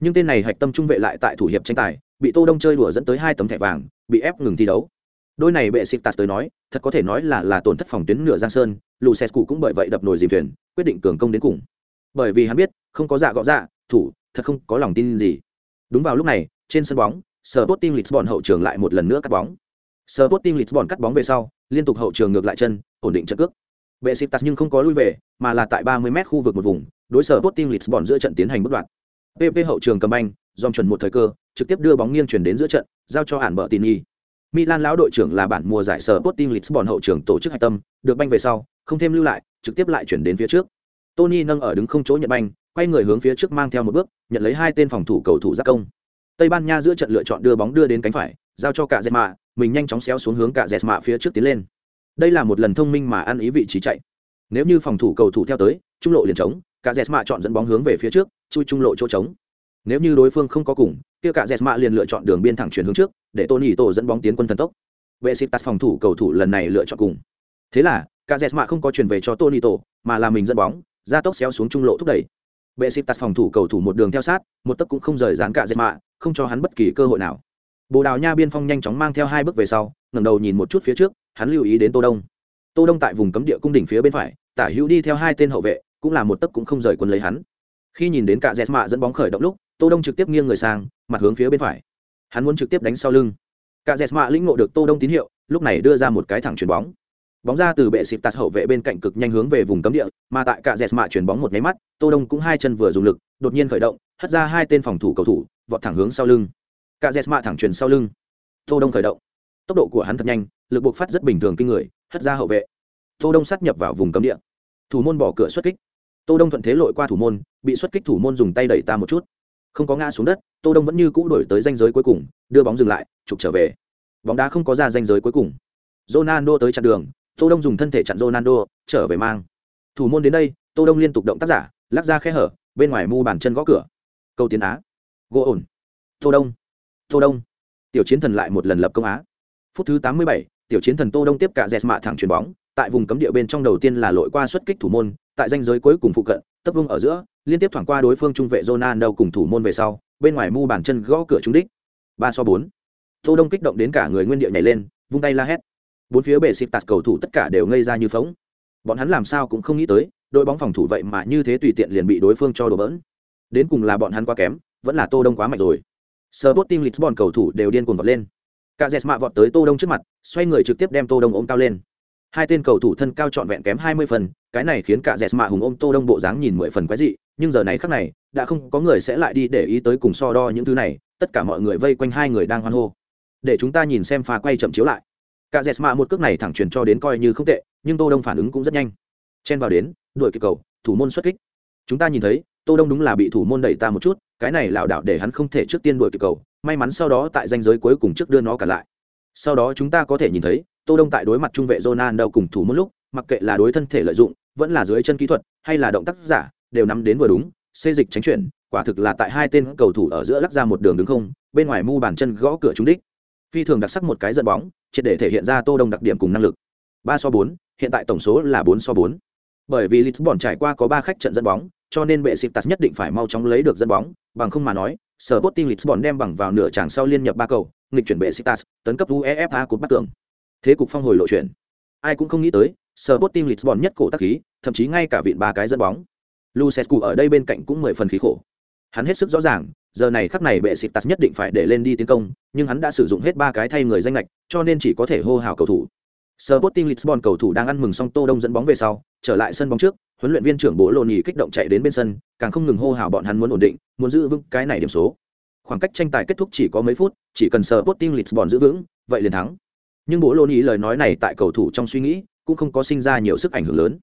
S1: Nhưng tên này hạch tâm trung vệ lại tại thủ hiệp tranh tài, bị Tô Đông chơi đùa dẫn tới hai tấm thẻ vàng, bị ép ngừng thi đấu. Đôi này bệ Siptas tới nói, thật có thể nói là là tổn thất phòng tuyến nửa Giang Sơn, Lucescu cũng bởi vậy đập nồi dìm thuyền, quyết định cường công đến cùng. Bởi vì hắn biết, không có dạ gọ dạ, thủ, thật không có lòng tin gì. Đúng vào lúc này, trên sân bóng, Sporting Lisbon hậu trường lại một lần nữa cắt bóng. Sporting Lisbon cắt bóng về sau, liên tục hậu trường ngược lại chân, ổn định trận cước. Bệ xịp nhưng không có lui về, mà là tại 30m khu vực một vùng, đối sở Sporting Lisbon giữa trận tiến hành bất đoạn. PP hậu trường cầm banh, dòng chuẩn một thời cơ, trực tiếp đưa bóng nghiêng chuyển đến giữa trận, giao cho Hàn Bợ Tini. Milan lão đội trưởng là bản mùa giải sở Sporting Lisbon hậu trường tổ chức hạch tâm, được banh về sau, không thêm lưu lại, trực tiếp lại chuyển đến phía trước. Tony nâng ở đứng không chỗ nhận banh, quay người hướng phía trước mang theo một bước, nhận lấy hai tên phòng thủ cầu thủ giác công. Tây Ban Nha giữa trận lựa chọn đưa bóng đưa đến cánh phải, giao cho cả Zetma, mình nhanh chóng xéo xuống hướng cả Zetma phía trước tiến lên đây là một lần thông minh mà ăn ý vị trí chạy nếu như phòng thủ cầu thủ theo tới trung lộ liền trống cả dẹt mạ chọn dẫn bóng hướng về phía trước, chui trung lộ chỗ trống. Nếu như đối phương không có cùng, kia cả dẹt mạ liền lựa chọn đường biên thẳng chuyển hướng trước, để tony tổ dẫn bóng tiến quân thần tốc. Vệ sĩ tắt phòng thủ cầu thủ lần này lựa chọn cùng. Thế là, cả dẹt mạ không có chuyển về cho tony tổ, mà là mình dẫn bóng, ra tốc xéo xuống trung lộ thúc đẩy. Vệ sĩ tắt phòng thủ cầu thủ một đường theo sát, một tấc cũng không rời dán cả dẹt mạ, không cho hắn bất kỳ cơ hội nào. Bồ đào nha biên phong nhanh chóng mang theo hai bước về sau, ngẩng đầu nhìn một chút phía trước, hắn lưu ý đến tô đông. Tô đông tại vùng cấm địa cung đỉnh phía bên phải, tả hữu đi theo hai tên hậu vệ cũng là một tấc cũng không rời quân lấy hắn. Khi nhìn đến cả dẹt mạ dẫn bóng khởi động lúc, tô đông trực tiếp nghiêng người sang, mặt hướng phía bên phải. Hắn muốn trực tiếp đánh sau lưng. Cả dẹt mạ lĩnh ngộ được tô đông tín hiệu, lúc này đưa ra một cái thẳng chuyền bóng. Bóng ra từ bệ xịp tạt hậu vệ bên cạnh cực nhanh hướng về vùng cấm địa, mà tại cả dẹt mạ chuyền bóng một nháy mắt, tô đông cũng hai chân vừa dùng lực, đột nhiên khởi động, hất ra hai tên phòng thủ cầu thủ, vọt thẳng hướng sau lưng. Cả dẹt mạ thẳng chuyền sau lưng. Tô đông khởi động. Tốc độ của hắn thật nhanh, lực buộc phát rất bình thường kinh người, hất ra hậu vệ. Tô đông sát nhập vào vùng cấm địa. Thủ môn bỏ cửa xuất kích tô đông thuận thế lội qua thủ môn bị xuất kích thủ môn dùng tay đẩy ta một chút. Không có ngã xuống đất tô đông vẫn như cũ đổi tới danh giới cuối cùng đưa bóng dừng lại chụp trở về. Bóng đá không có ra danh giới cuối cùng. Ronaldo tới chặn đường tô đông dùng thân thể chặn Ronaldo trở về mang. Thủ môn đến đây tô đông liên tục động tác giả lắc ra khe hở bên ngoài mu bàn chân gõ cửa. Câu tiến á. Gỗ ổn. Tô đông. Tô đông. Tiểu chiến thần lại một lần lập công á. Phút thứ 87, tiểu chiến thần tô đông tiếp cả dẹt mạ thẳng chuyền bóng tại vùng cấm địa bên trong đầu tiên là lội qua xuất kích thủ môn tại danh giới cuối cùng phụ cận, tấp vung ở giữa, liên tiếp thoảng qua đối phương trung vệ jonan đâu cùng thủ môn về sau, bên ngoài mu bàn chân gõ cửa trúng đích. Ba so bốn. Tô đông kích động đến cả người nguyên địa nhảy lên, vung tay la hét. Bốn phía bể xịp tạt cầu thủ tất cả đều ngây ra như phóng. Bọn hắn làm sao cũng không nghĩ tới, đội bóng phòng thủ vậy mà như thế tùy tiện liền bị đối phương cho đổ bỡn. Đến cùng là bọn hắn quá kém, vẫn là tô đông quá mạnh rồi. Sporting Lisbon cầu thủ đều điên cuồng vọt lên. Cả dẹt mạ vọt tới tô đông trước mặt, xoay người trực tiếp đem tô đông ôm cao lên hai tên cầu thủ thân cao trọn vẹn kém hai mươi phần, cái này khiến cả dẹt mạ hùng ôm tô đông bộ dáng nhìn mười phần quái dị, nhưng giờ này khắc này, đã không có người sẽ lại đi để ý tới cùng so đo những thứ này, tất cả mọi người vây quanh hai người đang hoan hô. Để chúng ta nhìn xem pha quay chậm chiếu lại. Cả dẹt mạ một cước này thẳng truyền cho đến coi như không tệ, nhưng tô đông phản ứng cũng rất nhanh. Chen vào đến, đuổi kịp cầu, thủ môn xuất kích. Chúng ta nhìn thấy, tô đông đúng là bị thủ môn đẩy ta một chút, cái này lảo đảo để hắn không thể trước tiên đuổi kịp cầu, may mắn sau đó tại danh giới cuối cùng trước đưa nó cả lại. Sau đó chúng ta có thể nhìn thấy tô đông tại đối mặt trung vệ Ronaldo cùng thủ môn lúc, mặc kệ là đối thân thể lợi dụng, vẫn là dưới chân kỹ thuật, hay là động tác giả, đều nắm đến vừa đúng, xê dịch tránh chuyển, quả thực là tại hai tên cầu thủ ở giữa lắc ra một đường đứng không, bên ngoài mu bàn chân gõ cửa trúng đích. Phi thường đặc sắc một cái dẫn bóng, triệt để thể hiện ra tô đông đặc điểm cùng năng lực. Ba so bốn, hiện tại tổng số là bốn so bốn. Bởi vì lisbon trải qua có ba khách trận dẫn bóng, cho nên bệ xịp nhất định phải mau chóng lấy được dẫn bóng, bằng không mà nói sở Sporting Lisbon đem bằng vào nửa chàng sau liên nhập ba cầu, nghịch chuyển bệ Sitas tấn cấp UEFA cột bắt tường thế cục phong hồi lộ chuyển ai cũng không nghĩ tới sở Sporting Lisbon nhất cổ tắc khí thậm chí ngay cả vịn ba cái dẫn bóng Lucescu ở đây bên cạnh cũng mười phần khí khổ hắn hết sức rõ ràng giờ này khắc này bệ xịt tạt nhất định phải để lên đi tiến công nhưng hắn đã sử dụng hết ba cái thay người danh lệch cho nên chỉ có thể hô hào cầu thủ Sporting Lisbon cầu thủ đang ăn mừng xong Tô Đông dẫn bóng về sau, trở lại sân bóng trước, huấn luyện viên trưởng Bố Lô Nhì kích động chạy đến bên sân, càng không ngừng hô hào bọn hắn muốn ổn định, muốn giữ vững cái này điểm số. Khoảng cách tranh tài kết thúc chỉ có mấy phút, chỉ cần Sporting Lisbon giữ vững, vậy liền thắng. Nhưng Bố Lô Nhì lời nói này tại cầu thủ trong suy nghĩ, cũng không có sinh ra nhiều sức ảnh hưởng lớn.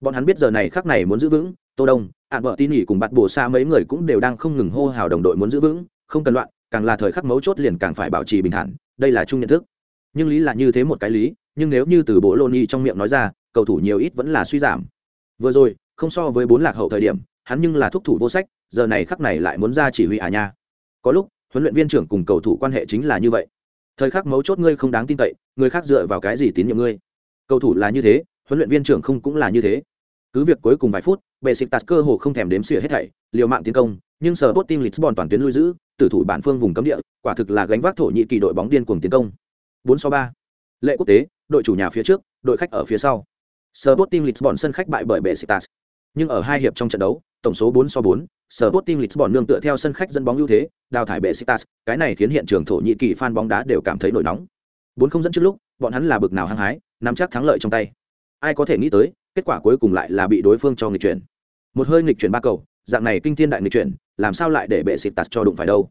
S1: Bọn hắn biết giờ này khắc này muốn giữ vững, Tô Đông, ạn vợ tin nghỉ cùng bạt bổ xa mấy người cũng đều đang không ngừng hô hào đồng đội muốn giữ vững không cần loạn càng là thời khắc mấu chốt liền càng phải bảo trì bình thản đây là chung nhận thức. Nhưng lý là như thế một cái lý nhưng nếu như từ bộ lô ni trong miệng nói ra cầu thủ nhiều ít vẫn là suy giảm. Vừa rồi không so với bốn lạc hậu thời điểm hắn nhưng là thúc thủ vô sách giờ này khắc này lại muốn ra chỉ huy à nha. Có lúc huấn luyện viên trưởng cùng cầu thủ quan hệ chính là như vậy. Thời khắc mấu chốt ngươi không đáng tin cậy người khác dựa vào cái gì tín nhiệm ngươi? Cầu thủ là như thế huấn luyện viên trưởng không cũng là như thế. Cứ việc cuối cùng vài phút bệ xịt tạt cơ hồ không thèm đếm xỉa hết thảy liều mạng tiến công nhưng sở bot team lisbon toàn tuyến lui giữ tử thủ bản phương vùng cấm địa quả thực là gánh vác thổ nhị kỳ đội bóng điên cuồng tiến công. 4 so 3. lệ quốc tế đội chủ nhà phía trước đội khách ở phía sau. Sở bot team lisbon sân khách bại bởi bệ xịt tạt. Nhưng ở hai hiệp trong trận đấu tổng số 4 so 4, sở bot team lisbon nương tựa theo sân khách dẫn bóng ưu thế đào thải bệ xịt tạt. Cái này khiến hiện trường thổ nhị kỳ fan bóng đá đều cảm thấy nổi nóng bốn không dẫn trước lúc, bọn hắn là bực nào hăng hái, nắm chắc thắng lợi trong tay. Ai có thể nghĩ tới, kết quả cuối cùng lại là bị đối phương cho nghịch chuyển. Một hơi nghịch chuyển ba cầu, dạng này kinh thiên đại nghịch chuyển, làm sao lại để bệ xịt tạt cho đụng phải đâu?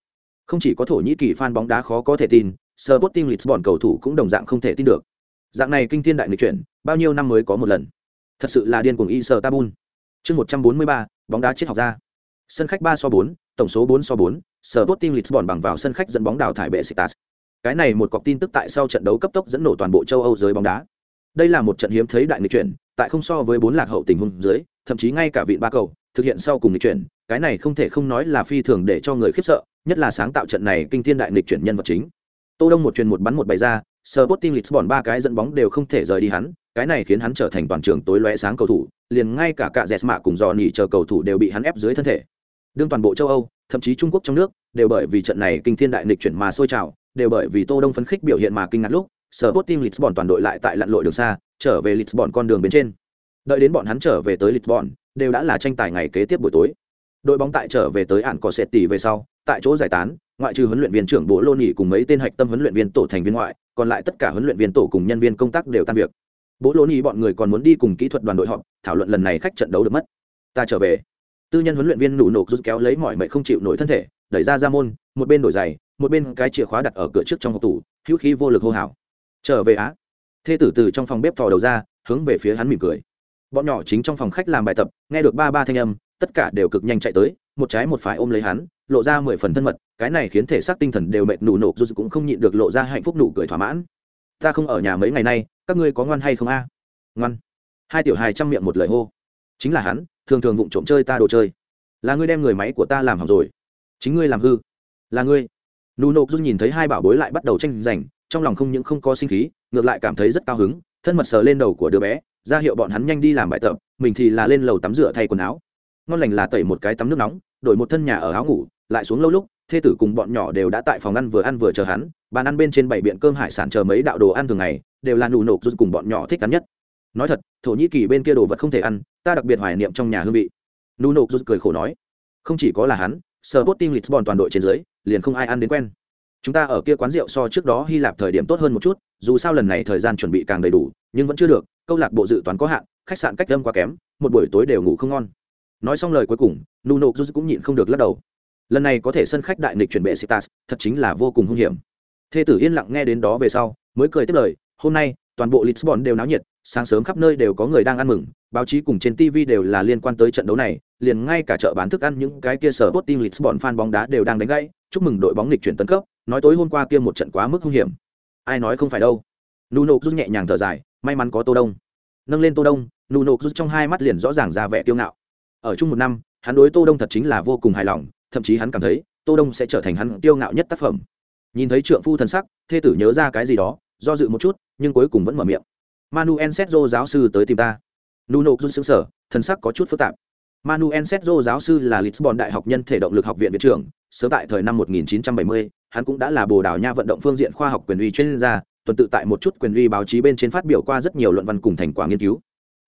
S1: Không chỉ có thổ nhĩ kỳ fan bóng đá khó có thể tin, Sporting Lisbon cầu thủ cũng đồng dạng không thể tin được. Dạng này kinh thiên đại nghịch chuyển, bao nhiêu năm mới có một lần? Thật sự là điên cuồng Isar Tabun chương một trăm bốn mươi ba, bóng đá triết học ra sân khách ba so bốn, tổng số bốn so bốn, Sporting Lisbon bằng vào sân khách dẫn bóng đào thải bệ xịt tạt cái này một cọc tin tức tại sau trận đấu cấp tốc dẫn nổ toàn bộ châu Âu giới bóng đá. Đây là một trận hiếm thấy đại nghịch chuyển, tại không so với bốn lạc hậu tình huống dưới, thậm chí ngay cả vịn ba cầu, thực hiện sau cùng nghịch chuyển, cái này không thể không nói là phi thường để cho người khiếp sợ, nhất là sáng tạo trận này kinh thiên đại nghịch chuyển nhân vật chính. Tô đông một truyền một bắn một bày ra, Sporting Lisbon ba cái dẫn bóng đều không thể rời đi hắn, cái này khiến hắn trở thành toàn trường tối lóe sáng cầu thủ, liền ngay cả cả dẹt mạ cùng dò nỉ chờ cầu thủ đều bị hắn ép dưới thân thể. Đương toàn bộ châu âu, thậm chí trung quốc trong nước, đều bởi vì trận này kinh thiên đại nghịch chuyển mà sôi trào đều bởi vì tô đông phấn khích biểu hiện mà kinh ngạc lúc Sporting Lisbon toàn đội lại tại lặn lội đường xa, trở về Lisbon con đường bên trên. Đợi đến bọn hắn trở về tới Lisbon, đều đã là tranh tài ngày kế tiếp buổi tối. Đội bóng tại trở về tới ản có sẽ tỷ về sau, tại chỗ giải tán, ngoại trừ huấn luyện viên trưởng Bố Lô Nhĩ cùng mấy tên hạch tâm huấn luyện viên tổ thành viên ngoại, còn lại tất cả huấn luyện viên tổ cùng nhân viên công tác đều tan việc. Bố Lô Nhĩ bọn người còn muốn đi cùng kỹ thuật đoàn đội họp, thảo luận lần này khách trận đấu được mất. Ta trở về. Tư nhân huấn luyện viên nụ nổ rút kéo lấy mọi mệt không chịu nổi thân thể, đẩy ra ra môn, một bên đổi giày, một bên cái chìa khóa đặt ở cửa trước trong hộp tủ, hữu khí vô lực hô hào. Trở về á. Thê tử từ trong phòng bếp thò đầu ra hướng về phía hắn mỉm cười. Bọn nhỏ chính trong phòng khách làm bài tập nghe được ba ba thanh âm tất cả đều cực nhanh chạy tới một trái một phải ôm lấy hắn lộ ra mười phần thân mật cái này khiến thể xác tinh thần đều mệt nụ nộp dù cũng không nhịn được lộ ra hạnh phúc nụ cười thỏa mãn. Ta không ở nhà mấy ngày nay các ngươi có ngoan hay không a? Ngoan. Hai tiểu hài chăm miệng một lời hô. Chính là hắn thường thường vụng trộm chơi ta đồ chơi. Là ngươi đem người máy của ta làm hỏng rồi chính ngươi làm hư là ngươi nụ nộp dù nhìn thấy hai bảo bối lại bắt đầu tranh giành trong lòng không những không có sinh khí ngược lại cảm thấy rất cao hứng thân mật sờ lên đầu của đứa bé ra hiệu bọn hắn nhanh đi làm bài tập mình thì là lên lầu tắm rửa thay quần áo ngon lành là tẩy một cái tắm nước nóng đổi một thân nhà ở áo ngủ lại xuống lâu lúc thê tử cùng bọn nhỏ đều đã tại phòng ăn vừa ăn vừa chờ hắn bàn ăn bên trên bảy biện cơm hải sản chờ mấy đạo đồ ăn thường ngày đều là nụ nộp rút cùng bọn nhỏ thích ăn nhất nói thật thổ nhĩ kỳ bên kia đồ vật không thể ăn ta đặc biệt hoài niệm trong nhà hương vị nụ nộp rút cười khổ nói không chỉ có là hắn Sporting lisbon toàn đội trên dưới, liền không ai ăn đến quen. Chúng ta ở kia quán rượu so trước đó hy lạp thời điểm tốt hơn một chút, dù sao lần này thời gian chuẩn bị càng đầy đủ, nhưng vẫn chưa được, câu lạc bộ dự toán có hạn, khách sạn cách âm quá kém, một buổi tối đều ngủ không ngon. Nói xong lời cuối cùng, nuno juz cũng nhịn không được lắc đầu. Lần này có thể sân khách đại nghịch chuyển bệ sitas thật chính là vô cùng hung hiểm. Thê tử yên lặng nghe đến đó về sau, mới cười tiếp lời, hôm nay, toàn bộ lisbon đều náo nhiệt, sáng sớm khắp nơi đều có người đang ăn mừng báo chí cùng trên tv đều là liên quan tới trận đấu này, liền ngay cả chợ bán thức ăn những cái kia sở tốt team lisbon fan bóng đá đều đang đánh gãy. Chúc mừng đội bóng lịch chuyển tấn cấp, nói tối hôm qua kia một trận quá mức hung hiểm. Ai nói không phải đâu. Nuno rút nhẹ nhàng thở dài, may mắn có tô đông. Nâng lên tô đông, nuno rút trong hai mắt liền rõ ràng ra vẻ kiêu ngạo. Ở chung một năm, hắn đối tô đông thật chính là vô cùng hài lòng, thậm chí hắn cảm thấy, tô đông sẽ trở thành hắn kiêu ngạo nhất tác phẩm. Nhìn thấy trượng phu thần sắc, thê tử nhớ ra cái gì đó, do dự một chút, nhưng cuối cùng vẫn mở miệng. Manuel setzo giáo sư tới tìm ta nuno run xứng sở thần sắc có chút phức tạp. Manuel setzo giáo sư là lisbon đại học nhân thể động lực học viện viện trưởng sớm tại thời năm 1970, hắn cũng đã là bồ đào nha vận động phương diện khoa học quyền uy chuyên gia tuần tự tại một chút quyền uy báo chí bên trên phát biểu qua rất nhiều luận văn cùng thành quả nghiên cứu.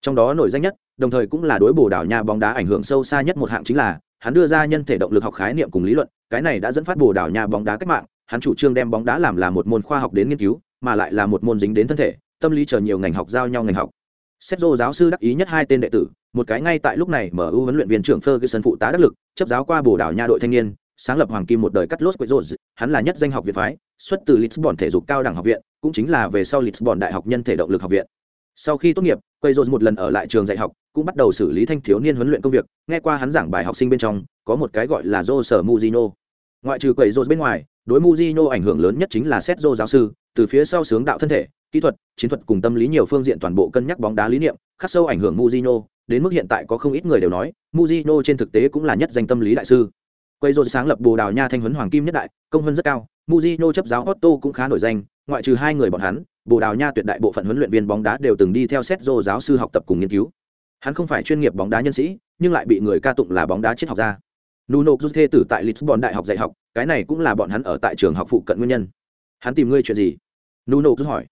S1: Trong đó nổi danh nhất đồng thời cũng là đối bồ đào nha bóng đá ảnh hưởng sâu xa nhất một hạng chính là hắn đưa ra nhân thể động lực học khái niệm cùng lý luận cái này đã dẫn phát bồ đào nha bóng đá cách mạng hắn chủ trương đem bóng đá làm là một môn khoa học đến nghiên cứu mà lại là một môn dính đến thân thể tâm lý chờ nhiều ngành học giao nhau ngành học. Sergio giáo sư đắc ý nhất hai tên đệ tử, một cái ngay tại lúc này mở MU huấn luyện viên trưởng Ferguson phụ tá đắc lực, chấp giáo qua Bồ Đào Nha đội thanh niên, sáng lập Hoàng Kim một đời cắt lốt Quezos, hắn là nhất danh học viện phái, xuất từ Lisbon thể dục cao đẳng học viện, cũng chính là về sau Lisbon đại học nhân thể động lực học viện. Sau khi tốt nghiệp, Quezos một lần ở lại trường dạy học, cũng bắt đầu xử lý thanh thiếu niên huấn luyện công việc, nghe qua hắn giảng bài học sinh bên trong, có một cái gọi là Jose Mujino. Ngoại trừ Quezos bên ngoài, đối Mujino ảnh hưởng lớn nhất chính là Sergio giáo sư, từ phía sau sướng đạo thân thể, kỹ thuật, chiến thuật cùng tâm lý nhiều phương diện toàn bộ cân nhắc bóng đá lý niệm, khắc sâu ảnh hưởng Mujino, đến mức hiện tại có không ít người đều nói, Mujino trên thực tế cũng là nhất danh tâm lý đại sư. Quay rồi sáng lập Bồ Đào Nha thanh huấn hoàng kim nhất đại, công hơn rất cao, Mujino chấp giáo Otto cũng khá nổi danh, ngoại trừ hai người bọn hắn, Bồ Đào Nha tuyệt đại bộ phận huấn luyện viên bóng đá đều từng đi theo Sergio giáo sư học tập cùng nghiên cứu. Hắn không phải chuyên nghiệp bóng đá nhân sĩ, nhưng lại bị người ca tụng là bóng đá triết học gia. Nuno Jose tử tại Lisbon đại học dạy học, cái này cũng là bọn hắn ở tại trường học phụ cận nguyên nhân. Hắn tìm ngươi chuyện gì? Nuno cứ hỏi.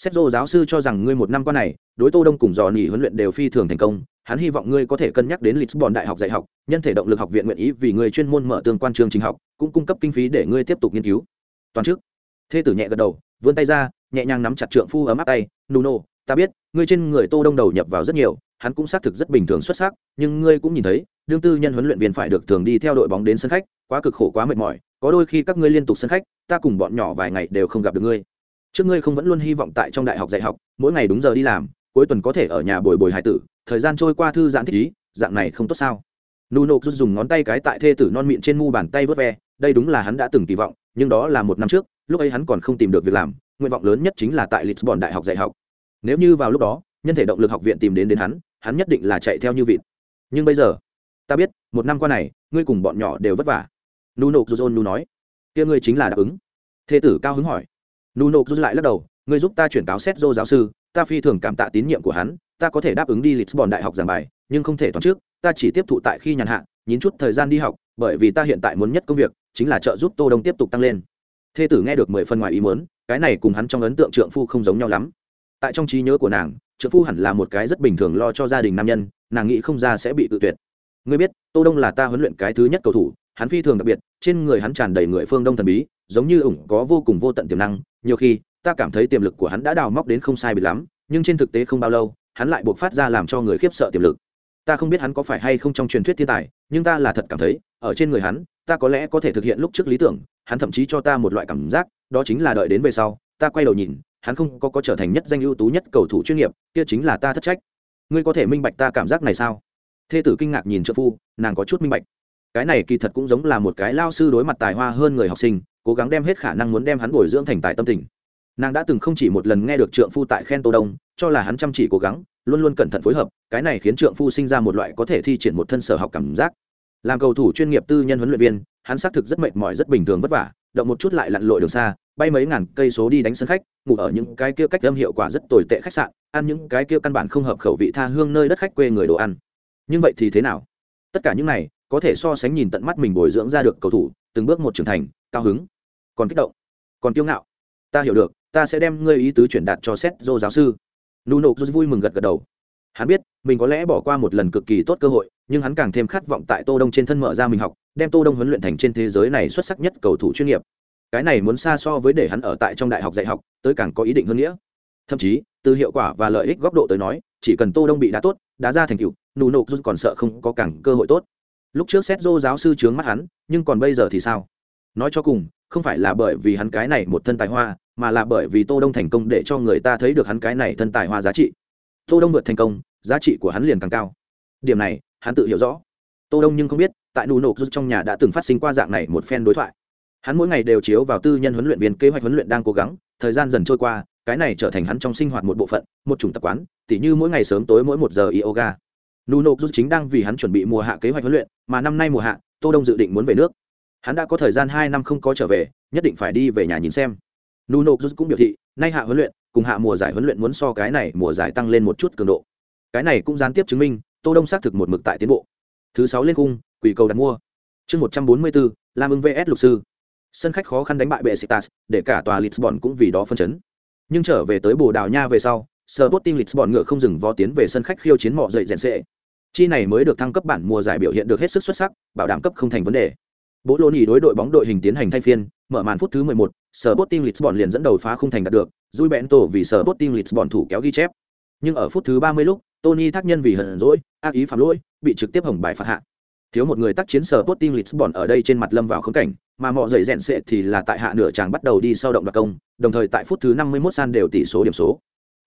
S1: Sergio giáo sư cho rằng ngươi một năm qua này, đối Tô Đông cùng dò nỉ huấn luyện đều phi thường thành công, hắn hy vọng ngươi có thể cân nhắc đến Lisbon đại học dạy học, nhân thể động lực học viện nguyện ý vì ngươi chuyên môn mở tương quan trường trình học, cũng cung cấp kinh phí để ngươi tiếp tục nghiên cứu. Toàn trước, thê tử nhẹ gật đầu, vươn tay ra, nhẹ nhàng nắm chặt trượng phu ấm áp tay, "Nuno, ta biết, ngươi trên người Tô Đông đầu nhập vào rất nhiều, hắn cũng xác thực rất bình thường xuất sắc, nhưng ngươi cũng nhìn thấy, đương tư nhân huấn luyện viên phải được thường đi theo đội bóng đến sân khách, quá cực khổ quá mệt mỏi, có đôi khi các ngươi liên tục sân khách, ta cùng bọn nhỏ vài ngày đều không gặp được ngươi." Trước ngươi không vẫn luôn hy vọng tại trong đại học dạy học, mỗi ngày đúng giờ đi làm, cuối tuần có thể ở nhà bồi bồi hải tử, thời gian trôi qua thư giãn thích ý, dạng này không tốt sao? Nuno rút dùng ngón tay cái tại thê tử non miệng trên mu bàn tay vớt ve, đây đúng là hắn đã từng kỳ vọng, nhưng đó là một năm trước, lúc ấy hắn còn không tìm được việc làm, nguyện vọng lớn nhất chính là tại lisbon đại học dạy học. Nếu như vào lúc đó, nhân thể động lực học viện tìm đến đến hắn hắn nhất định là chạy theo như vịt. Nhưng bây giờ, ta biết, một năm qua này, ngươi cùng bọn nhỏ đều vất vả. Nuno rút nu nói, kia ngươi chính là đáp ứng. Thê tử cao hứng hỏi nuno rút lại lắc đầu, ngươi giúp ta chuyển cáo xét giáo sư, ta phi thường cảm tạ tín nhiệm của hắn, ta có thể đáp ứng đi lisbon đại học giảng bài, nhưng không thể toán trước, ta chỉ tiếp thụ tại khi nhàn hạ, nhín chút thời gian đi học, bởi vì ta hiện tại muốn nhất công việc, chính là trợ giúp tô đông tiếp tục tăng lên. Thê tử nghe được mười phần ngoài ý muốn, cái này cùng hắn trong ấn tượng trượng phu không giống nhau lắm. Tại trong trí nhớ của nàng, trượng phu hẳn là một cái rất bình thường lo cho gia đình nam nhân, nàng nghĩ không ra sẽ bị tự tuyệt. Ngươi biết, tô đông là ta huấn luyện cái thứ nhất cầu thủ, hắn phi thường đặc biệt, trên người hắn tràn đầy người phương đông thần bí, giống như ủng có vô cùng vô tận tiềm năng nhiều khi, ta cảm thấy tiềm lực của hắn đã đào móc đến không sai biệt lắm, nhưng trên thực tế không bao lâu, hắn lại buộc phát ra làm cho người khiếp sợ tiềm lực. Ta không biết hắn có phải hay không trong truyền thuyết thiên tài, nhưng ta là thật cảm thấy, ở trên người hắn, ta có lẽ có thể thực hiện lúc trước lý tưởng, hắn thậm chí cho ta một loại cảm giác, đó chính là đợi đến về sau, ta quay đầu nhìn, hắn không có có trở thành nhất danh ưu tú nhất cầu thủ chuyên nghiệp, kia chính là ta thất trách. Ngươi có thể minh bạch ta cảm giác này sao? Thê tử kinh ngạc nhìn trợ phu, nàng có chút minh bạch. Cái này kỳ thật cũng giống là một cái lao sư đối mặt tài hoa hơn người học sinh cố gắng đem hết khả năng muốn đem hắn bồi dưỡng thành tài tâm tình. Nàng đã từng không chỉ một lần nghe được trượng phu tại khen tô đông, cho là hắn chăm chỉ cố gắng, luôn luôn cẩn thận phối hợp, cái này khiến trượng phu sinh ra một loại có thể thi triển một thân sở học cảm giác. Làm cầu thủ chuyên nghiệp tư nhân huấn luyện viên, hắn xác thực rất mệt mỏi, rất bình thường vất vả, động một chút lại lặn lội đường xa, bay mấy ngàn cây số đi đánh sân khách, ngủ ở những cái kia cách âm hiệu quả rất tồi tệ khách sạn, ăn những cái kia căn bản không hợp khẩu vị tha hương nơi đất khách quê người đồ ăn. Nhưng vậy thì thế nào? Tất cả những này, có thể so sánh nhìn tận mắt mình bồi dưỡng ra được cầu thủ, từng bước một trưởng thành, cao hứng còn kích động, còn kiêu ngạo. Ta hiểu được, ta sẽ đem ngươi ý tứ chuyển đạt cho xét dô giáo sư. Nuno rất vui mừng gật gật đầu. Hắn biết, mình có lẽ bỏ qua một lần cực kỳ tốt cơ hội, nhưng hắn càng thêm khát vọng tại tô đông trên thân mở ra mình học, đem tô đông huấn luyện thành trên thế giới này xuất sắc nhất cầu thủ chuyên nghiệp. Cái này muốn xa so với để hắn ở tại trong đại học dạy học, tới càng có ý định hơn nghĩa. thậm chí, từ hiệu quả và lợi ích góc độ tới nói, chỉ cần tô đông bị đá tốt, đá ra thành tựu, nuno còn sợ không có càng cơ hội tốt. Lúc trước xét dô giáo sư trướng mắt hắn, nhưng còn bây giờ thì sao? Nói cho cùng, không phải là bởi vì hắn cái này một thân tài hoa, mà là bởi vì tô đông thành công để cho người ta thấy được hắn cái này thân tài hoa giá trị. Tô đông vượt thành công, giá trị của hắn liền càng cao. Điểm này, hắn tự hiểu rõ. Tô đông nhưng không biết, tại nụ nộp rút trong nhà đã từng phát sinh qua dạng này một phen đối thoại. Hắn mỗi ngày đều chiếu vào tư nhân huấn luyện viên kế hoạch huấn luyện đang cố gắng, thời gian dần trôi qua, cái này trở thành hắn trong sinh hoạt một bộ phận, một chủng tập quán, tỉ như mỗi ngày sớm tối mỗi một giờ yoga. Nuno rút chính đang vì hắn chuẩn bị mùa hạ kế hoạch huấn luyện, mà năm nay mùa hạ, tô đông dự định muốn về nước hắn đã có thời gian hai năm không có trở về nhất định phải đi về nhà nhìn xem nuno rút cũng biểu thị nay hạ huấn luyện cùng hạ mùa giải huấn luyện muốn so cái này mùa giải tăng lên một chút cường độ cái này cũng gián tiếp chứng minh tô đông xác thực một mực tại tiến bộ thứ sáu lên cung quỷ cầu đặt mua chương một trăm bốn mươi bốn lam ưng vs lục sư sân khách khó khăn đánh bại bệ Sitas, để cả tòa Lisbon cũng vì đó phân chấn. Nhưng trở về tới Bồ Đào Nha về sau, Sporting Lisbon ngựa không dừng vó tiến về sân khách khiêu chiến mọ dậy rèn sệ. Chi này mới được thăng cấp bản mùa giải biểu hiện được hết sức xuất sắc, bảo đảm cấp không thành vấn đề. Bố lô nhì đối đội bóng đội hình tiến hành thay phiên, mở màn phút thứ 11, Sporting Lisbon liền dẫn đầu phá khung thành đạt được, Rui Bento vì Sporting Lisbon thủ kéo ghi chép. Nhưng ở phút thứ 30 lúc, Tony thác nhân vì hận dỗi, ác ý phạm lỗi, bị trực tiếp hồng bài phạt hạ. Thiếu một người tác chiến Sporting Lisbon ở đây trên mặt lâm vào khốn cảnh, mà mọi dậy rèn sệ thì là tại hạ nửa chàng bắt đầu đi sau động đoạt công, đồng thời tại phút thứ 51 san đều tỷ số điểm số.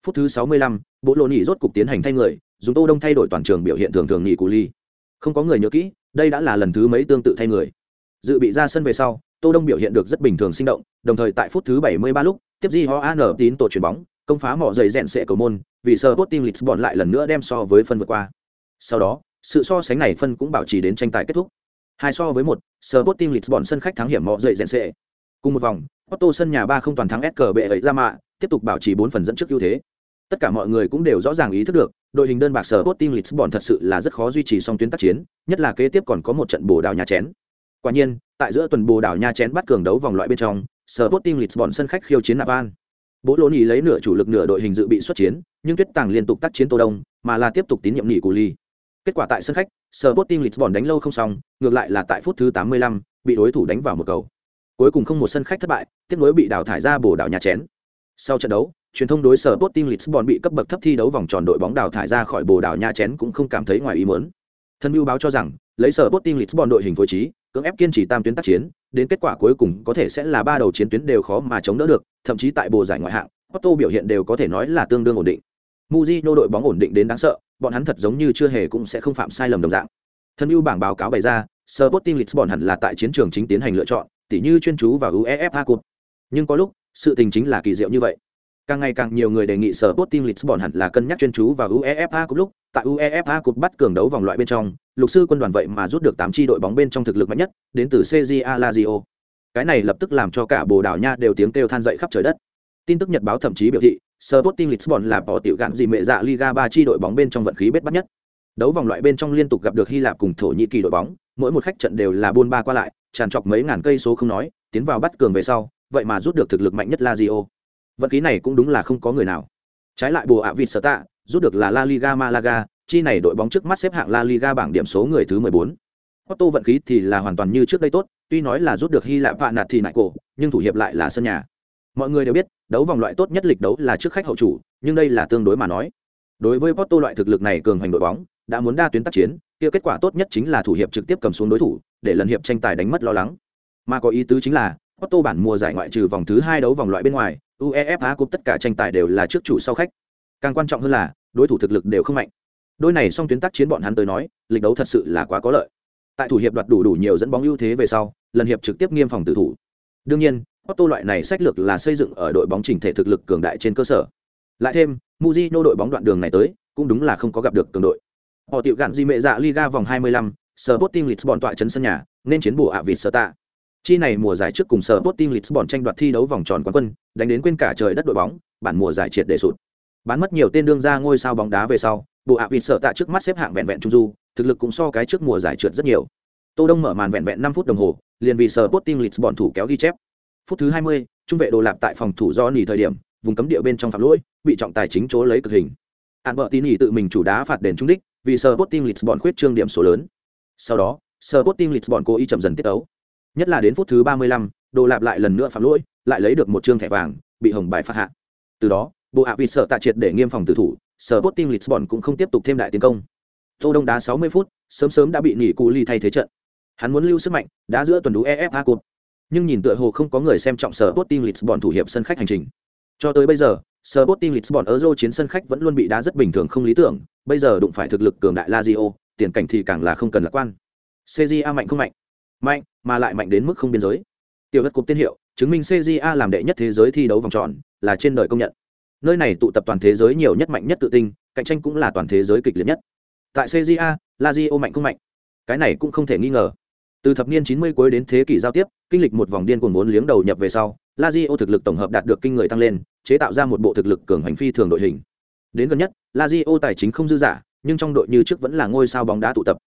S1: Phút thứ 65, Bộ Lô Nhĩ rốt cục tiến hành thay người, dùng Tô Đông thay đổi toàn trường biểu hiện thường thường nghỉ cú ly. Không có người nhớ kỹ, đây đã là lần thứ mấy tương tự thay người. Dự bị ra sân về sau, Tô Đông biểu hiện được rất bình thường sinh động, đồng thời tại phút thứ 73 lúc, tiếp Di Ho An tín tổ chuyển bóng, công phá mỏ dày rèn sệ cầu môn, vì sờ Sporting Lisbon lại lần nữa đem so với phân vượt qua. Sau đó, sự so sánh này phân cũng bảo trì đến tranh tài kết thúc. Hai so với một, Sporting Lisbon sân khách thắng hiểm mỏ dày rèn sệ. Cùng một vòng, Otto sân nhà ba không toàn thắng SK bệ ấy ra mạ, tiếp tục bảo trì bốn phần dẫn trước ưu thế. Tất cả mọi người cũng đều rõ ràng ý thức được, đội hình đơn bạc Sporting Lisbon thật sự là rất khó duy trì song tuyến tác chiến, nhất là kế tiếp còn có một trận bồ đào nhà chén. Quả nhiên, tại giữa tuần bồ đào nha chén bắt cường đấu vòng loại bên trong, Sporting Lisbon sân khách khiêu chiến Navan. Bố Lô Nhĩ lấy nửa chủ lực nửa đội hình dự bị xuất chiến, nhưng Tuyết Tàng liên tục tác chiến Tô Đông, mà là tiếp tục tín nhiệm nghỉ của Ly. Kết quả tại sân khách, Sporting Lisbon đánh lâu không xong, ngược lại là tại phút thứ 85, bị đối thủ đánh vào một cầu. Cuối cùng không một sân khách thất bại, tiếp nối bị đào thải ra Bồ đảo nhà chén. Sau trận đấu, truyền thông đối sở Sporting Lisbon bị cấp bậc thấp thi đấu vòng tròn đội bóng đào thải ra khỏi bồ đảo nha chén cũng không cảm thấy ngoài ý muốn. Thân Bưu báo cho rằng, lấy sở Sporting Lisbon đội hình phối trí, cưỡng ép kiên trì tam tuyến tác chiến, đến kết quả cuối cùng có thể sẽ là ba đầu chiến tuyến đều khó mà chống đỡ được, thậm chí tại bồ giải ngoại hạng, Otto biểu hiện đều có thể nói là tương đương ổn định. Mujino đội bóng ổn định đến đáng sợ, bọn hắn thật giống như chưa hề cũng sẽ không phạm sai lầm đồng dạng. Thân ưu bảng báo cáo bày ra, Sporting Lisbon hẳn là tại chiến trường chính tiến hành lựa chọn, tỉ như chuyên chú vào UEFA Cup. Nhưng có lúc, sự tình chính là kỳ diệu như vậy. Càng ngày càng nhiều người đề nghị Sporting Lisbon hẳn là cân nhắc chuyên chú vào UEFA Cup lúc, tại UEFA Cup bắt cường đấu vòng loại bên trong, lục sư quân đoàn vậy mà rút được 8 chi đội bóng bên trong thực lực mạnh nhất, đến từ CJA Lazio. Cái này lập tức làm cho cả Bồ Đào Nha đều tiếng kêu than dậy khắp trời đất. Tin tức nhật báo thậm chí biểu thị, Sporting Lisbon là bỏ tiểu gạn gì mẹ dạ Liga 3 chi đội bóng bên trong vận khí bết bắt nhất. Đấu vòng loại bên trong liên tục gặp được Hy Lạp cùng Thổ Nhĩ Kỳ đội bóng, mỗi một khách trận đều là buôn ba qua lại, tràn trọc mấy ngàn cây số không nói, tiến vào bắt cường về sau, vậy mà rút được thực lực mạnh nhất Lazio. Vận khí này cũng đúng là không có người nào. Trái lại Bồ ạ Vịt Sở Tạ, rút được là La Liga Malaga, chi này đội bóng trước mắt xếp hạng La Liga bảng điểm số người thứ 14. Porto vận khí thì là hoàn toàn như trước đây tốt, tuy nói là rút được Hy Lạp vạn nạt thì nại cổ, nhưng thủ hiệp lại là sân nhà. Mọi người đều biết, đấu vòng loại tốt nhất lịch đấu là trước khách hậu chủ, nhưng đây là tương đối mà nói. Đối với Porto loại thực lực này cường hành đội bóng, đã muốn đa tuyến tác chiến, kia kết quả tốt nhất chính là thủ hiệp trực tiếp cầm xuống đối thủ, để lần hiệp tranh tài đánh mất lo lắng. Mà có ý tứ chính là, Porto bản mùa giải ngoại trừ vòng thứ hai đấu vòng loại bên ngoài, UEFA Cup tất cả tranh tài đều là trước chủ sau khách. Càng quan trọng hơn là, đối thủ thực lực đều không mạnh. Đôi này song tuyến tác chiến bọn hắn tới nói, lịch đấu thật sự là quá có lợi. Tại thủ hiệp đoạt đủ đủ nhiều dẫn bóng ưu thế về sau, lần hiệp trực tiếp nghiêm phòng tử thủ. Đương nhiên, Otto loại này sách lược là xây dựng ở đội bóng chỉnh thể thực lực cường đại trên cơ sở. Lại thêm, Mujino đội bóng đoạn đường này tới, cũng đúng là không có gặp được cường đội. Họ tiểu gạn di mẹ dạ Liga vòng 25, Sporting Lisbon tọa trấn sân nhà, nên chiến bùa ạ vịt sơ tạ. Chi này mùa giải trước cùng Sporting Lisbon tranh đoạt thi đấu vòng tròn quán quân, đánh đến quên cả trời đất đội bóng, bản mùa giải triệt để sụt. Bán mất nhiều tên đương ra ngôi sao bóng đá về sau, bộ ạ vịt sở tạ trước mắt xếp hạng vẹn vẹn trung du, thực lực cũng so cái trước mùa giải trượt rất nhiều. Tô Đông mở màn vẹn vẹn 5 phút đồng hồ, liền vì Sporting Lisbon thủ kéo ghi chép. Phút thứ 20, trung vệ đồ lạp tại phòng thủ do nỉ thời điểm vùng cấm địa bên trong phạm lỗi bị trọng tài chính chỗ lấy cực hình. Hạn bợ tin nỉ tự mình chủ đá phạt đền trung đích vì sở bot team Bọn khuyết trương điểm số lớn. Sau đó sở bot team Bọn cố ý chậm dần tiết tấu. Nhất là đến phút thứ 35, đồ lạp lại lần nữa phạm lỗi lại lấy được một trương thẻ vàng bị hồng bài phạt hạ. Từ đó bộ hạ vịt sợ tạ triệt để nghiêm phòng tử thủ Sporting lisbon cũng không tiếp tục thêm đại tiến công tô đông đá 60 phút sớm sớm đã bị nghỉ cụ ly thay thế trận hắn muốn lưu sức mạnh đá giữa tuần đấu efa cup nhưng nhìn tựa hồ không có người xem trọng Sporting Lisbon thủ hiệp sân khách hành trình. Cho tới bây giờ, Sporting Lisbon ở Euro chiến sân khách vẫn luôn bị đá rất bình thường không lý tưởng, bây giờ đụng phải thực lực cường đại Lazio, tiền cảnh thì càng là không cần lạc quan. CJA mạnh không mạnh? Mạnh, mà lại mạnh đến mức không biên giới. Tiểu đất cục tiên hiệu, chứng minh CJA làm đệ nhất thế giới thi đấu vòng tròn, là trên đời công nhận. Nơi này tụ tập toàn thế giới nhiều nhất mạnh nhất tự tin, cạnh tranh cũng là toàn thế giới kịch liệt nhất. Tại CJA, Lazio mạnh không mạnh? Cái này cũng không thể nghi ngờ. Từ thập niên 90 cuối đến thế kỷ giao tiếp, kinh lịch một vòng điên cuồng vốn liếng đầu nhập về sau, Lazio thực lực tổng hợp đạt được kinh người tăng lên, chế tạo ra một bộ thực lực cường hành phi thường đội hình. Đến gần nhất, Lazio tài chính không dư giả, nhưng trong đội như trước vẫn là ngôi sao bóng đá tụ tập.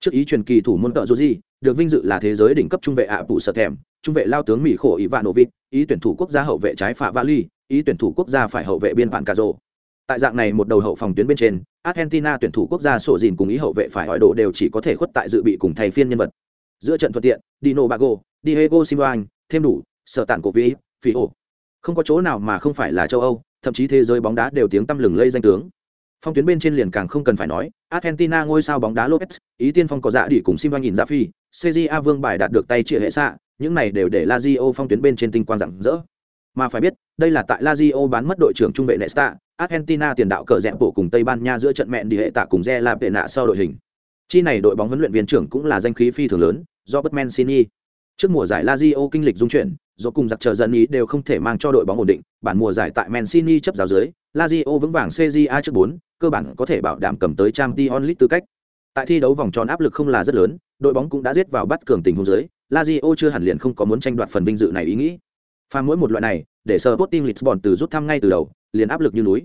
S1: Trước ý truyền kỳ thủ môn tợ Joji, được vinh dự là thế giới đỉnh cấp trung vệ ạ phụ sợ thèm, trung vệ lao tướng Mỹ khổ Ivanovic, ý tuyển thủ quốc gia hậu vệ trái phạ Vali, ý tuyển thủ quốc gia phải hậu vệ biên bản rộ Tại dạng này một đầu hậu phòng tuyến bên trên, Argentina tuyển thủ quốc gia sổ dìn cùng ý hậu vệ phải hỏi độ đều chỉ có thể khuất tại dự bị cùng thay phiên nhân vật. Giữa trận thuận tiện, Dino Bago, Diego Simeone, thêm đủ, sở tản cổ vĩ, phi ổ. Không có chỗ nào mà không phải là châu Âu, thậm chí thế giới bóng đá đều tiếng tăm lừng lây danh tướng. Phong tuyến bên trên liền càng không cần phải nói, Argentina ngôi sao bóng đá Lopez, ý tiên phong có dạ đi cùng Simeone nhìn ra phi, CJA vương bài đạt được tay chia hệ xạ, những này đều để Lazio phong tuyến bên trên tinh quang rạng rỡ. Mà phải biết, đây là tại Lazio bán mất đội trưởng trung vệ Nesta, Argentina tiền đạo cờ rẽ bộ cùng Tây Ban Nha giữa trận mẹn đi hệ tạ cùng Re La Pena sau đội hình. Chi này đội bóng huấn luyện viên trưởng cũng là danh khí phi thường lớn, do Mancini. Trước mùa giải Lazio kinh lịch dung chuyển, do cùng giặc chờ dân ý đều không thể mang cho đội bóng ổn định, bản mùa giải tại Mancini chấp giáo dưới, Lazio vững vàng CJA trước 4, cơ bản có thể bảo đảm cầm tới Champions League tư cách. Tại thi đấu vòng tròn áp lực không là rất lớn, đội bóng cũng đã giết vào bắt cường tình huống dưới, Lazio chưa hẳn liền không có muốn tranh đoạt phần vinh dự này ý nghĩ. Pha mỗi một loại này, để Sporting Lisbon từ rút thăm ngay từ đầu, liền áp lực như núi.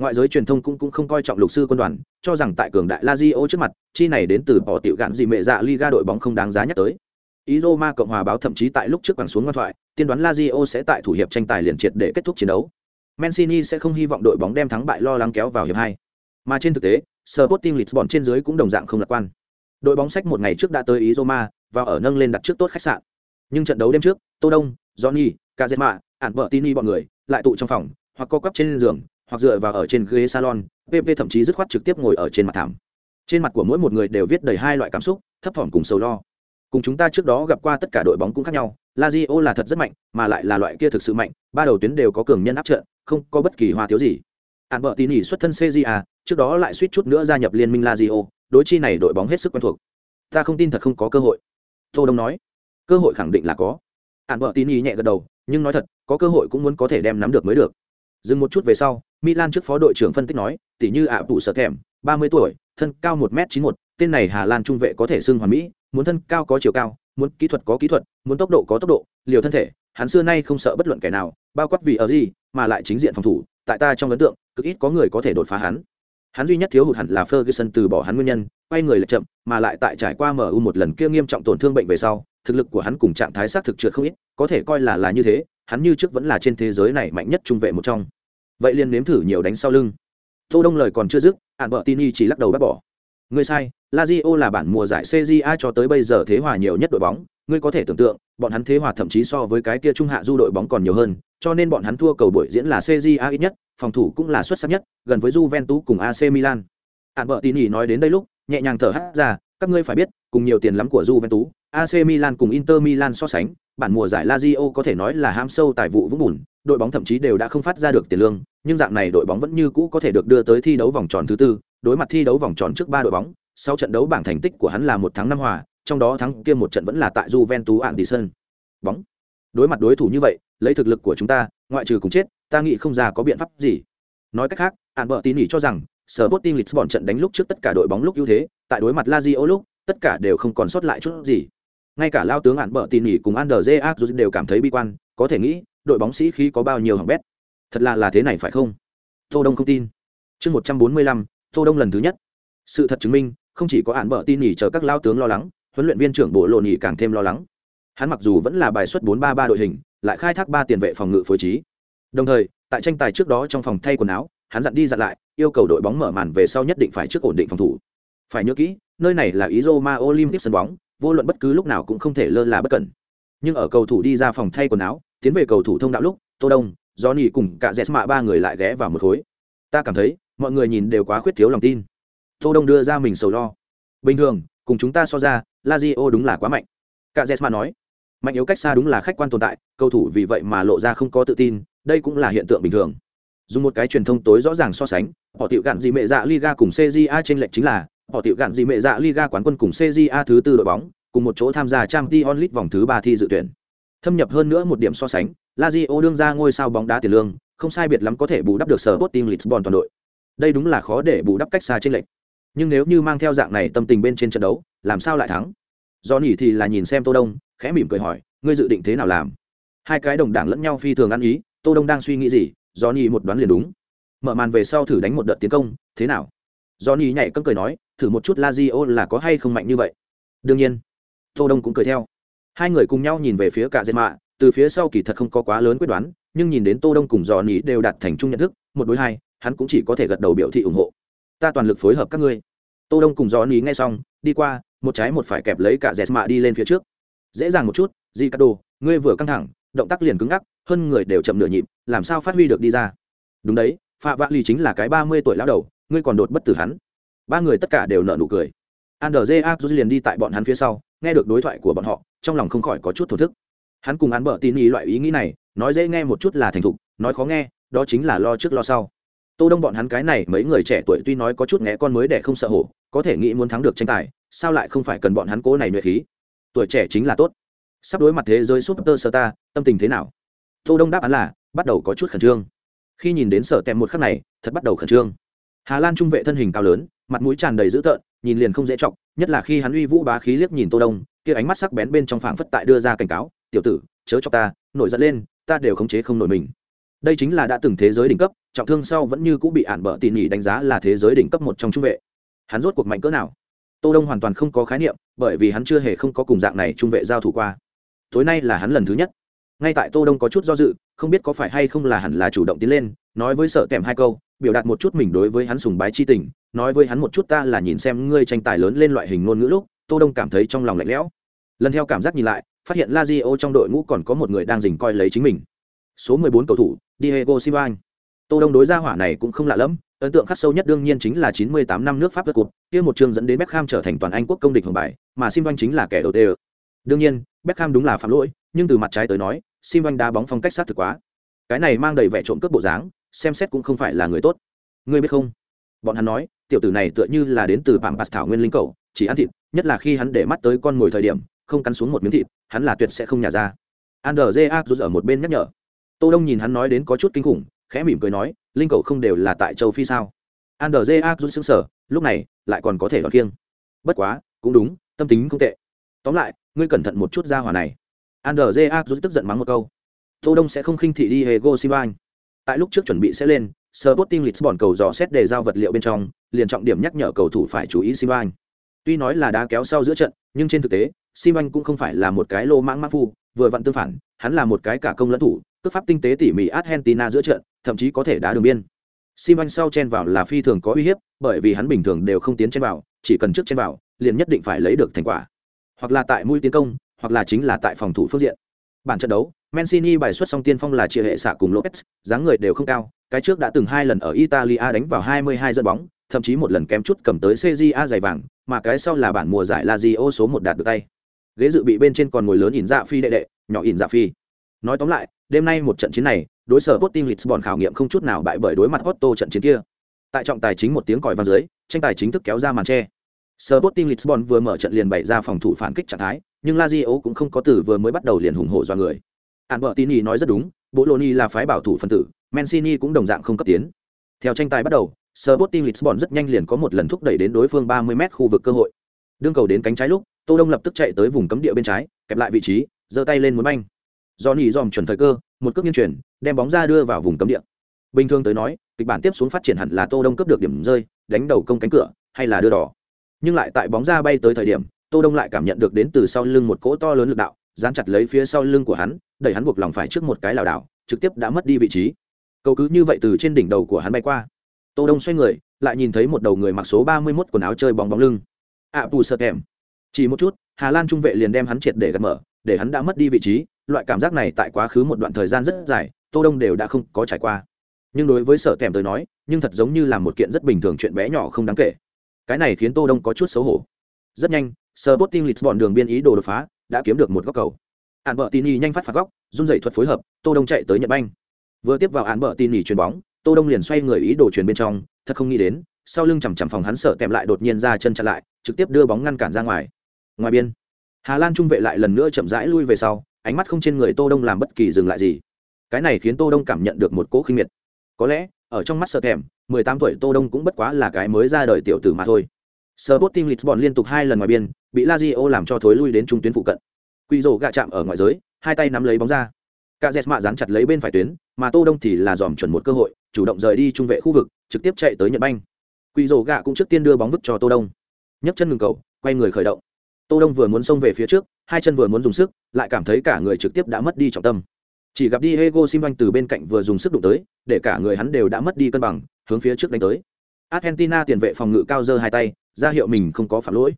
S1: Ngoại giới truyền thông cũng cũng không coi trọng lục sư quân đoàn, cho rằng tại cường đại Lazio trước mặt, chi này đến từ bỏ tiểu gạn gì mẹ dạ Liga đội bóng không đáng giá nhắc tới. Ý Roma Cộng hòa báo thậm chí tại lúc trước bằng xuống ngoan thoại, tiên đoán Lazio sẽ tại thủ hiệp tranh tài liền triệt để kết thúc chiến đấu. Mancini sẽ không hy vọng đội bóng đem thắng bại lo lắng kéo vào hiệp hai. Mà trên thực tế, Sporting Lisbon trên dưới cũng đồng dạng không lạc quan. Đội bóng sách một ngày trước đã tới ý Roma và ở nâng lên đặt trước tốt khách sạn. Nhưng trận đấu đêm trước, Tô Đông, Johnny, Cazema, Albertini bọn người lại tụ trong phòng, hoặc co quắp trên giường, hoặc dựa vào ở trên ghế salon, PP thậm chí dứt khoát trực tiếp ngồi ở trên mặt thảm. Trên mặt của mỗi một người đều viết đầy hai loại cảm xúc, thấp thỏm cùng sầu lo. Cùng chúng ta trước đó gặp qua tất cả đội bóng cũng khác nhau, Lazio là thật rất mạnh, mà lại là loại kia thực sự mạnh, ba đầu tuyến đều có cường nhân áp trận, không có bất kỳ hoa thiếu gì. Albertini xuất thân CJA, trước đó lại suýt chút nữa gia nhập liên minh Lazio, đối chi này đội bóng hết sức quen thuộc. Ta không tin thật không có cơ hội. Tô Đông nói, cơ hội khẳng định là có. Albertini nhẹ gật đầu, nhưng nói thật, có cơ hội cũng muốn có thể đem nắm được mới được. Dừng một chút về sau, Milan trước phó đội trưởng phân tích nói, tỷ như ạ tụ sở thèm, 30 tuổi, thân cao một m chín một tên này Hà Lan trung vệ có thể xưng hoàn mỹ, muốn thân cao có chiều cao, muốn kỹ thuật có kỹ thuật, muốn tốc độ có tốc độ, liều thân thể, hắn xưa nay không sợ bất luận kẻ nào, bao quát vì ở gì, mà lại chính diện phòng thủ, tại ta trong ấn tượng, cực ít có người có thể đột phá hắn. Hắn duy nhất thiếu hụt hẳn là Ferguson từ bỏ hắn nguyên nhân, quay người lại chậm, mà lại tại trải qua MU một lần kia nghiêm trọng tổn thương bệnh về sau, thực lực của hắn cùng trạng thái sát thực trượt không ít, có thể coi là là như thế, hắn như trước vẫn là trên thế giới này mạnh nhất trung vệ một trong. Vậy liền nếm thử nhiều đánh sau lưng. Tô đông lời còn chưa dứt ạn bợ tini chỉ lắc đầu bác bỏ. Người sai lazio là bản mùa giải cja cho tới bây giờ thế hòa nhiều nhất đội bóng ngươi có thể tưởng tượng bọn hắn thế hòa thậm chí so với cái kia trung hạ du đội bóng còn nhiều hơn cho nên bọn hắn thua cầu buổi diễn là cja ít nhất phòng thủ cũng là xuất sắc nhất gần với juventus cùng ac milan. Hàn bợ Tín nói đến đây lúc nhẹ nhàng thở hắt ra các ngươi phải biết cùng nhiều tiền lắm của juventus ac milan cùng inter milan so sánh bản mùa giải lazio có thể nói là ham sâu tài vụ vũng bùn đội bóng thậm chí đều đã không phát ra được tiền lương, nhưng dạng này đội bóng vẫn như cũ có thể được đưa tới thi đấu vòng tròn thứ tư, đối mặt thi đấu vòng tròn trước ba đội bóng, sau trận đấu bảng thành tích của hắn là một thắng năm hòa, trong đó thắng kia một trận vẫn là tại Juventus Anderson. Bóng. Đối mặt đối thủ như vậy, lấy thực lực của chúng ta, ngoại trừ cùng chết, ta nghĩ không ra có biện pháp gì. Nói cách khác, Albertini cho rằng, Sporting Lisbon trận đánh lúc trước tất cả đội bóng lúc ưu thế, tại đối mặt Lazio lúc, tất cả đều không còn sót lại chút gì. Ngay cả lao tướng Albertini cùng Andrzej đều cảm thấy bi quan, có thể nghĩ, đội bóng sĩ khí có bao nhiêu hỏng bét thật là là thế này phải không tô đông không tin chương một trăm bốn mươi lăm tô đông lần thứ nhất sự thật chứng minh không chỉ có hạn bợ tin nhỉ chờ các lao tướng lo lắng huấn luyện viên trưởng bộ lộ nhị càng thêm lo lắng. Hắn mặc dù vẫn là bài xuất bốn ba ba đội hình, lại khai thác ba tiền vệ phòng ngự phối trí. Đồng thời, tại tranh tài trước đó trong phòng thay quần áo, hắn dặn đi dặn lại, yêu cầu đội bóng mở màn về sau nhất định phải trước ổn định phòng thủ. Phải nhớ kỹ, nơi này là ý roma olympic sân bóng, vô luận bất cứ lúc nào cũng không thể lơ là bất cẩn. Nhưng ở cầu thủ đi ra phòng thay quần áo, tiến về cầu thủ thông đạo lúc, tô đông do nỉ cùng cả dẹt mạ ba người lại ghé vào một khối. Ta cảm thấy, mọi người nhìn đều quá khuyết thiếu lòng tin. Tô đông đưa ra mình sầu lo. Bình thường, cùng chúng ta so ra lazio đúng là quá mạnh. Cả Jesma nói, mạnh yếu cách xa đúng là khách quan tồn tại, cầu thủ vì vậy mà lộ ra không có tự tin, đây cũng là hiện tượng bình thường. Dùng một cái truyền thông tối rõ ràng so sánh, họ tiểu gạn gì mẹ dạ liga cùng cja trên lệch chính là, họ tiểu gạn gì mẹ dạ liga quán quân cùng cja thứ tư đội bóng, cùng một chỗ tham gia trang t onlit vòng thứ ba thi dự tuyển. Thâm nhập hơn nữa một điểm so sánh, lazio đương ra ngôi sao bóng đá tiền lương, không sai biệt lắm có thể bù đắp được sở bot team lisbon toàn đội. Đây đúng là khó để bù đắp cách xa trên lệch. Nhưng nếu như mang theo dạng này tâm tình bên trên trận đấu làm sao lại thắng? Do nỉ thì là nhìn xem tô đông, khẽ mỉm cười hỏi, ngươi dự định thế nào làm? Hai cái đồng đảng lẫn nhau phi thường ăn ý, tô đông đang suy nghĩ gì, do nỉ một đoán liền đúng. Mở màn về sau thử đánh một đợt tiến công, thế nào? Do nỉ nhảy cấm cười nói, thử một chút La lazio là có hay không mạnh như vậy? Đương nhiên. Tô đông cũng cười theo. Hai người cùng nhau nhìn về phía cả dệt mạ từ phía sau kỳ thật không có quá lớn quyết đoán, nhưng nhìn đến tô đông cùng dò nỉ đều đạt thành chung nhận thức, một đối hai, hắn cũng chỉ có thể gật đầu biểu thị ủng hộ. Ta toàn lực phối hợp các ngươi. Tô đông cùng dò nỉ nghe xong, đi qua một trái một phải kẹp lấy cả dẹt mạ đi lên phía trước dễ dàng một chút di cắt đồ ngươi vừa căng thẳng động tác liền cứng ngắc hơn người đều chậm nửa nhịp làm sao phát huy được đi ra đúng đấy phạ vạn lì chính là cái ba mươi tuổi lão đầu ngươi còn đột bất tử hắn ba người tất cả đều nở nụ cười Andrzej Agut liền đi tại bọn hắn phía sau, nghe được đối thoại của bọn họ, trong lòng không khỏi có chút thổ thức. Hắn cùng án bợ tin ý loại ý nghĩ này, nói dễ nghe một chút là thành thục, nói khó nghe, đó chính là lo trước lo sau. Tô Đông bọn hắn cái này mấy người trẻ tuổi tuy nói có chút ngẽ con mới để không sợ hổ, có thể nghĩ muốn thắng được tranh tài, sao lại không phải cần bọn hắn cố này nhuệ khí. Tuổi trẻ chính là tốt. Sắp đối mặt thế giới Super Star, tâm tình thế nào? Tô Đông đáp án là, bắt đầu có chút khẩn trương. Khi nhìn đến sở tèm một khắc này, thật bắt đầu khẩn trương. Hà Lan trung vệ thân hình cao lớn, mặt mũi tràn đầy dữ tợn, nhìn liền không dễ trọng nhất là khi hắn uy vũ bá khí liếc nhìn tô đông kia ánh mắt sắc bén bên trong phảng phất tại đưa ra cảnh cáo tiểu tử chớ cho ta nổi giận lên ta đều khống chế không nổi mình đây chính là đã từng thế giới đỉnh cấp trọng thương sau vẫn như cũng bị ản bợ tỉ nhỉ đánh giá là thế giới đỉnh cấp một trong trung vệ hắn rốt cuộc mạnh cỡ nào tô đông hoàn toàn không có khái niệm, bởi vì hắn chưa hề không có cùng dạng này trung vệ giao thủ qua. Tối nay là hắn lần thứ nhất. Ngay tại tô đông có chút do dự, không biết có phải hay không là hẳn là chủ động tiến lên, nói với sợ kèm hai câu, biểu đạt một chút mình đối với hắn sùng bái chi tình, nói với hắn một chút ta là nhìn xem ngươi tranh tài lớn lên loại hình ngôn ngữ lúc, tô đông cảm thấy trong lòng lạnh lẽo. Lần theo cảm giác nhìn lại, phát hiện La Rio trong đội ngũ còn có một người đang dình coi lấy chính mình. Số 14 cầu thủ, diego sivan tô đông đối gia hỏa này cũng không lạ lắm ấn tượng khắc sâu nhất đương nhiên chính là 98 năm nước pháp vượt cột, kia một trường dẫn đến beckham trở thành toàn anh quốc công địch hùng bài, mà sivan chính là kẻ đầu tiên. Đương nhiên, beckham đúng là phạm lỗi, nhưng từ mặt trái tới nói sivan đá bóng phong cách sát thực quá. Cái này mang đầy vẻ trộm cướp bộ dáng, xem xét cũng không phải là người tốt. Ngươi biết không? Bọn hắn nói, tiểu tử này tựa như là đến từ bảng bạt thảo nguyên linh cầu, chỉ ăn thịt, nhất là khi hắn để mắt tới con ngồi thời điểm, không cắn xuống một miếng thịt, hắn là tuyệt sẽ không nhả ra. Andrz rút ở một bên nhắc nhở. Tô đông nhìn hắn nói đến có chút kinh khủng khẽ mỉm cười nói linh cầu không đều là tại châu phi sao? Andrz rút xứng sở lúc này lại còn có thể đón kiêng. Bất quá cũng đúng tâm tính không tệ. Tóm lại ngươi cẩn thận một chút ra hỏa này. Andrz rút tức giận mắng một câu. Tô đông sẽ không khinh thị đi hego sivan tại lúc trước chuẩn bị sẽ lên Sporting Lisbon cầu dò xét đề giao vật liệu bên trong, liền trọng điểm nhắc nhở cầu thủ phải chú ý Simon. Tuy nói là đá kéo sau giữa trận, nhưng trên thực tế, Simon cũng không phải là một cái lô mãng mãng phu, vừa vặn tương phản, hắn là một cái cả công lẫn thủ, cước pháp tinh tế tỉ mỉ Argentina giữa trận, thậm chí có thể đá đường biên. Simon sau chen vào là phi thường có uy hiếp, bởi vì hắn bình thường đều không tiến chen vào, chỉ cần trước chen vào, liền nhất định phải lấy được thành quả. Hoặc là tại mũi tiến công, hoặc là chính là tại phòng thủ phương diện. Bản trận đấu, Mancini bài xuất song tiên phong là chia hệ xạ cùng Lopez, dáng người đều không cao, cái trước đã từng hai lần ở Italia đánh vào 22 dẫn bóng, thậm chí một lần kém chút cầm tới CJA giày vàng, mà cái sau là bản mùa giải Lazio số một đạt được tay. Ghế dự bị bên trên còn ngồi lớn nhìn dạ phi đệ đệ, nhỏ ỉn dạ phi. Nói tóm lại, đêm nay một trận chiến này, đối sở Sporting Lisbon khảo nghiệm không chút nào bại bởi đối mặt Otto trận chiến kia. Tại trọng tài chính một tiếng còi vang dưới, tranh tài chính thức kéo ra màn che. Sporting Lisbon vừa mở trận liền bày ra phòng thủ phản kích trạng thái, nhưng Lazio cũng không có từ vừa mới bắt đầu liền hùng hổ do người. Albertini nói rất đúng, Bologna là phái bảo thủ phân tử, Mancini cũng đồng dạng không cấp tiến. Theo tranh tài bắt đầu, Sporting Lisbon rất nhanh liền có một lần thúc đẩy đến đối phương 30m khu vực cơ hội. Đương cầu đến cánh trái lúc, Tô Đông lập tức chạy tới vùng cấm địa bên trái, kẹp lại vị trí, giơ tay lên muốn banh. Johnny dòm chuẩn thời cơ, một cước nghiêng chuyển, đem bóng ra đưa vào vùng cấm địa. Bình thường tới nói, kịch bản tiếp xuống phát triển hẳn là Tô Đông cướp được điểm rơi, đánh đầu công cánh cửa, hay là đưa đỏ. Nhưng lại tại bóng ra bay tới thời điểm, Tô Đông lại cảm nhận được đến từ sau lưng một cỗ to lớn lực đạo, dán chặt lấy phía sau lưng của hắn, đẩy hắn buộc lòng phải trước một cái lảo đảo, trực tiếp đã mất đi vị trí cầu cứ như vậy từ trên đỉnh đầu của hắn bay qua tô đông xoay người lại nhìn thấy một đầu người mặc số ba mươi 31 quần áo chơi bóng bóng lưng ạ à, sợ kèm chỉ một chút hà lan trung vệ liền đem hắn triệt để gạt mở để hắn đã mất đi vị trí, loại cảm giác này tại quá khứ một đoạn thời gian rất dài, tô đông đều đã không có trải qua. Nhưng đối với sở kèm tới nói, nhưng thật giống như là một kiện rất bình thường chuyện bé nhỏ không đáng kể. Cái này khiến tô đông có chút xấu hổ. Rất nhanh sở bot team lisbon đường biên ý đồ đột phá, đã kiếm được một góc cầu. Hạn bờ tin y nhanh phát phạt góc, run dậy thuật phối hợp, tô đông chạy tới nhận banh. Vừa tiếp vào hạn bờ tin y chuyền bóng, tô đông liền xoay người ý đồ chuyền bên trong, thật không nghĩ đến, sau lưng chằm chằm phòng hắn sợ tèm lại đột nhiên ra chân chặn lại, trực tiếp đưa bóng ngăn cản ra ngoài. Ngoài biên hà lan trung vệ lại lần nữa chậm rãi lui về sau, ánh mắt không trên người tô đông làm bất kỳ dừng lại gì. Cái này khiến tô đông cảm nhận được một cỗ khinh miệt. Có lẽ, ở trong mắt sợ kèm 18 tuổi tô đông cũng bất quá là cái mới ra đời tiểu tử mà thôi. Sporting Lisbon liên tục hai lần ngoài biên, bị Lazio làm cho thối lui đến trung tuyến phụ cận. Quỷ rồ gạ chạm ở ngoài giới, hai tay nắm lấy bóng ra. Cả Jesma giáng dán chặt lấy bên phải tuyến, mà tô đông thì là dòm chuẩn một cơ hội, chủ động rời đi trung vệ khu vực, trực tiếp chạy tới nhận banh. Quỷ rồ gạ cũng trước tiên đưa bóng vứt cho tô đông. Nhấc chân ngừng cầu, quay người khởi động tô đông vừa muốn xông về phía trước, hai chân vừa muốn dùng sức, lại cảm thấy cả người trực tiếp đã mất đi trọng tâm. Chỉ gặp Diego Simbanh từ bên cạnh vừa dùng sức đụng tới, để cả người hắn đều đã mất đi cân bằng, hướng phía trước đánh tới. Argentina tiền vệ phòng ngự cao giơ hai tay, ra hiệu mình không có phạm lỗi.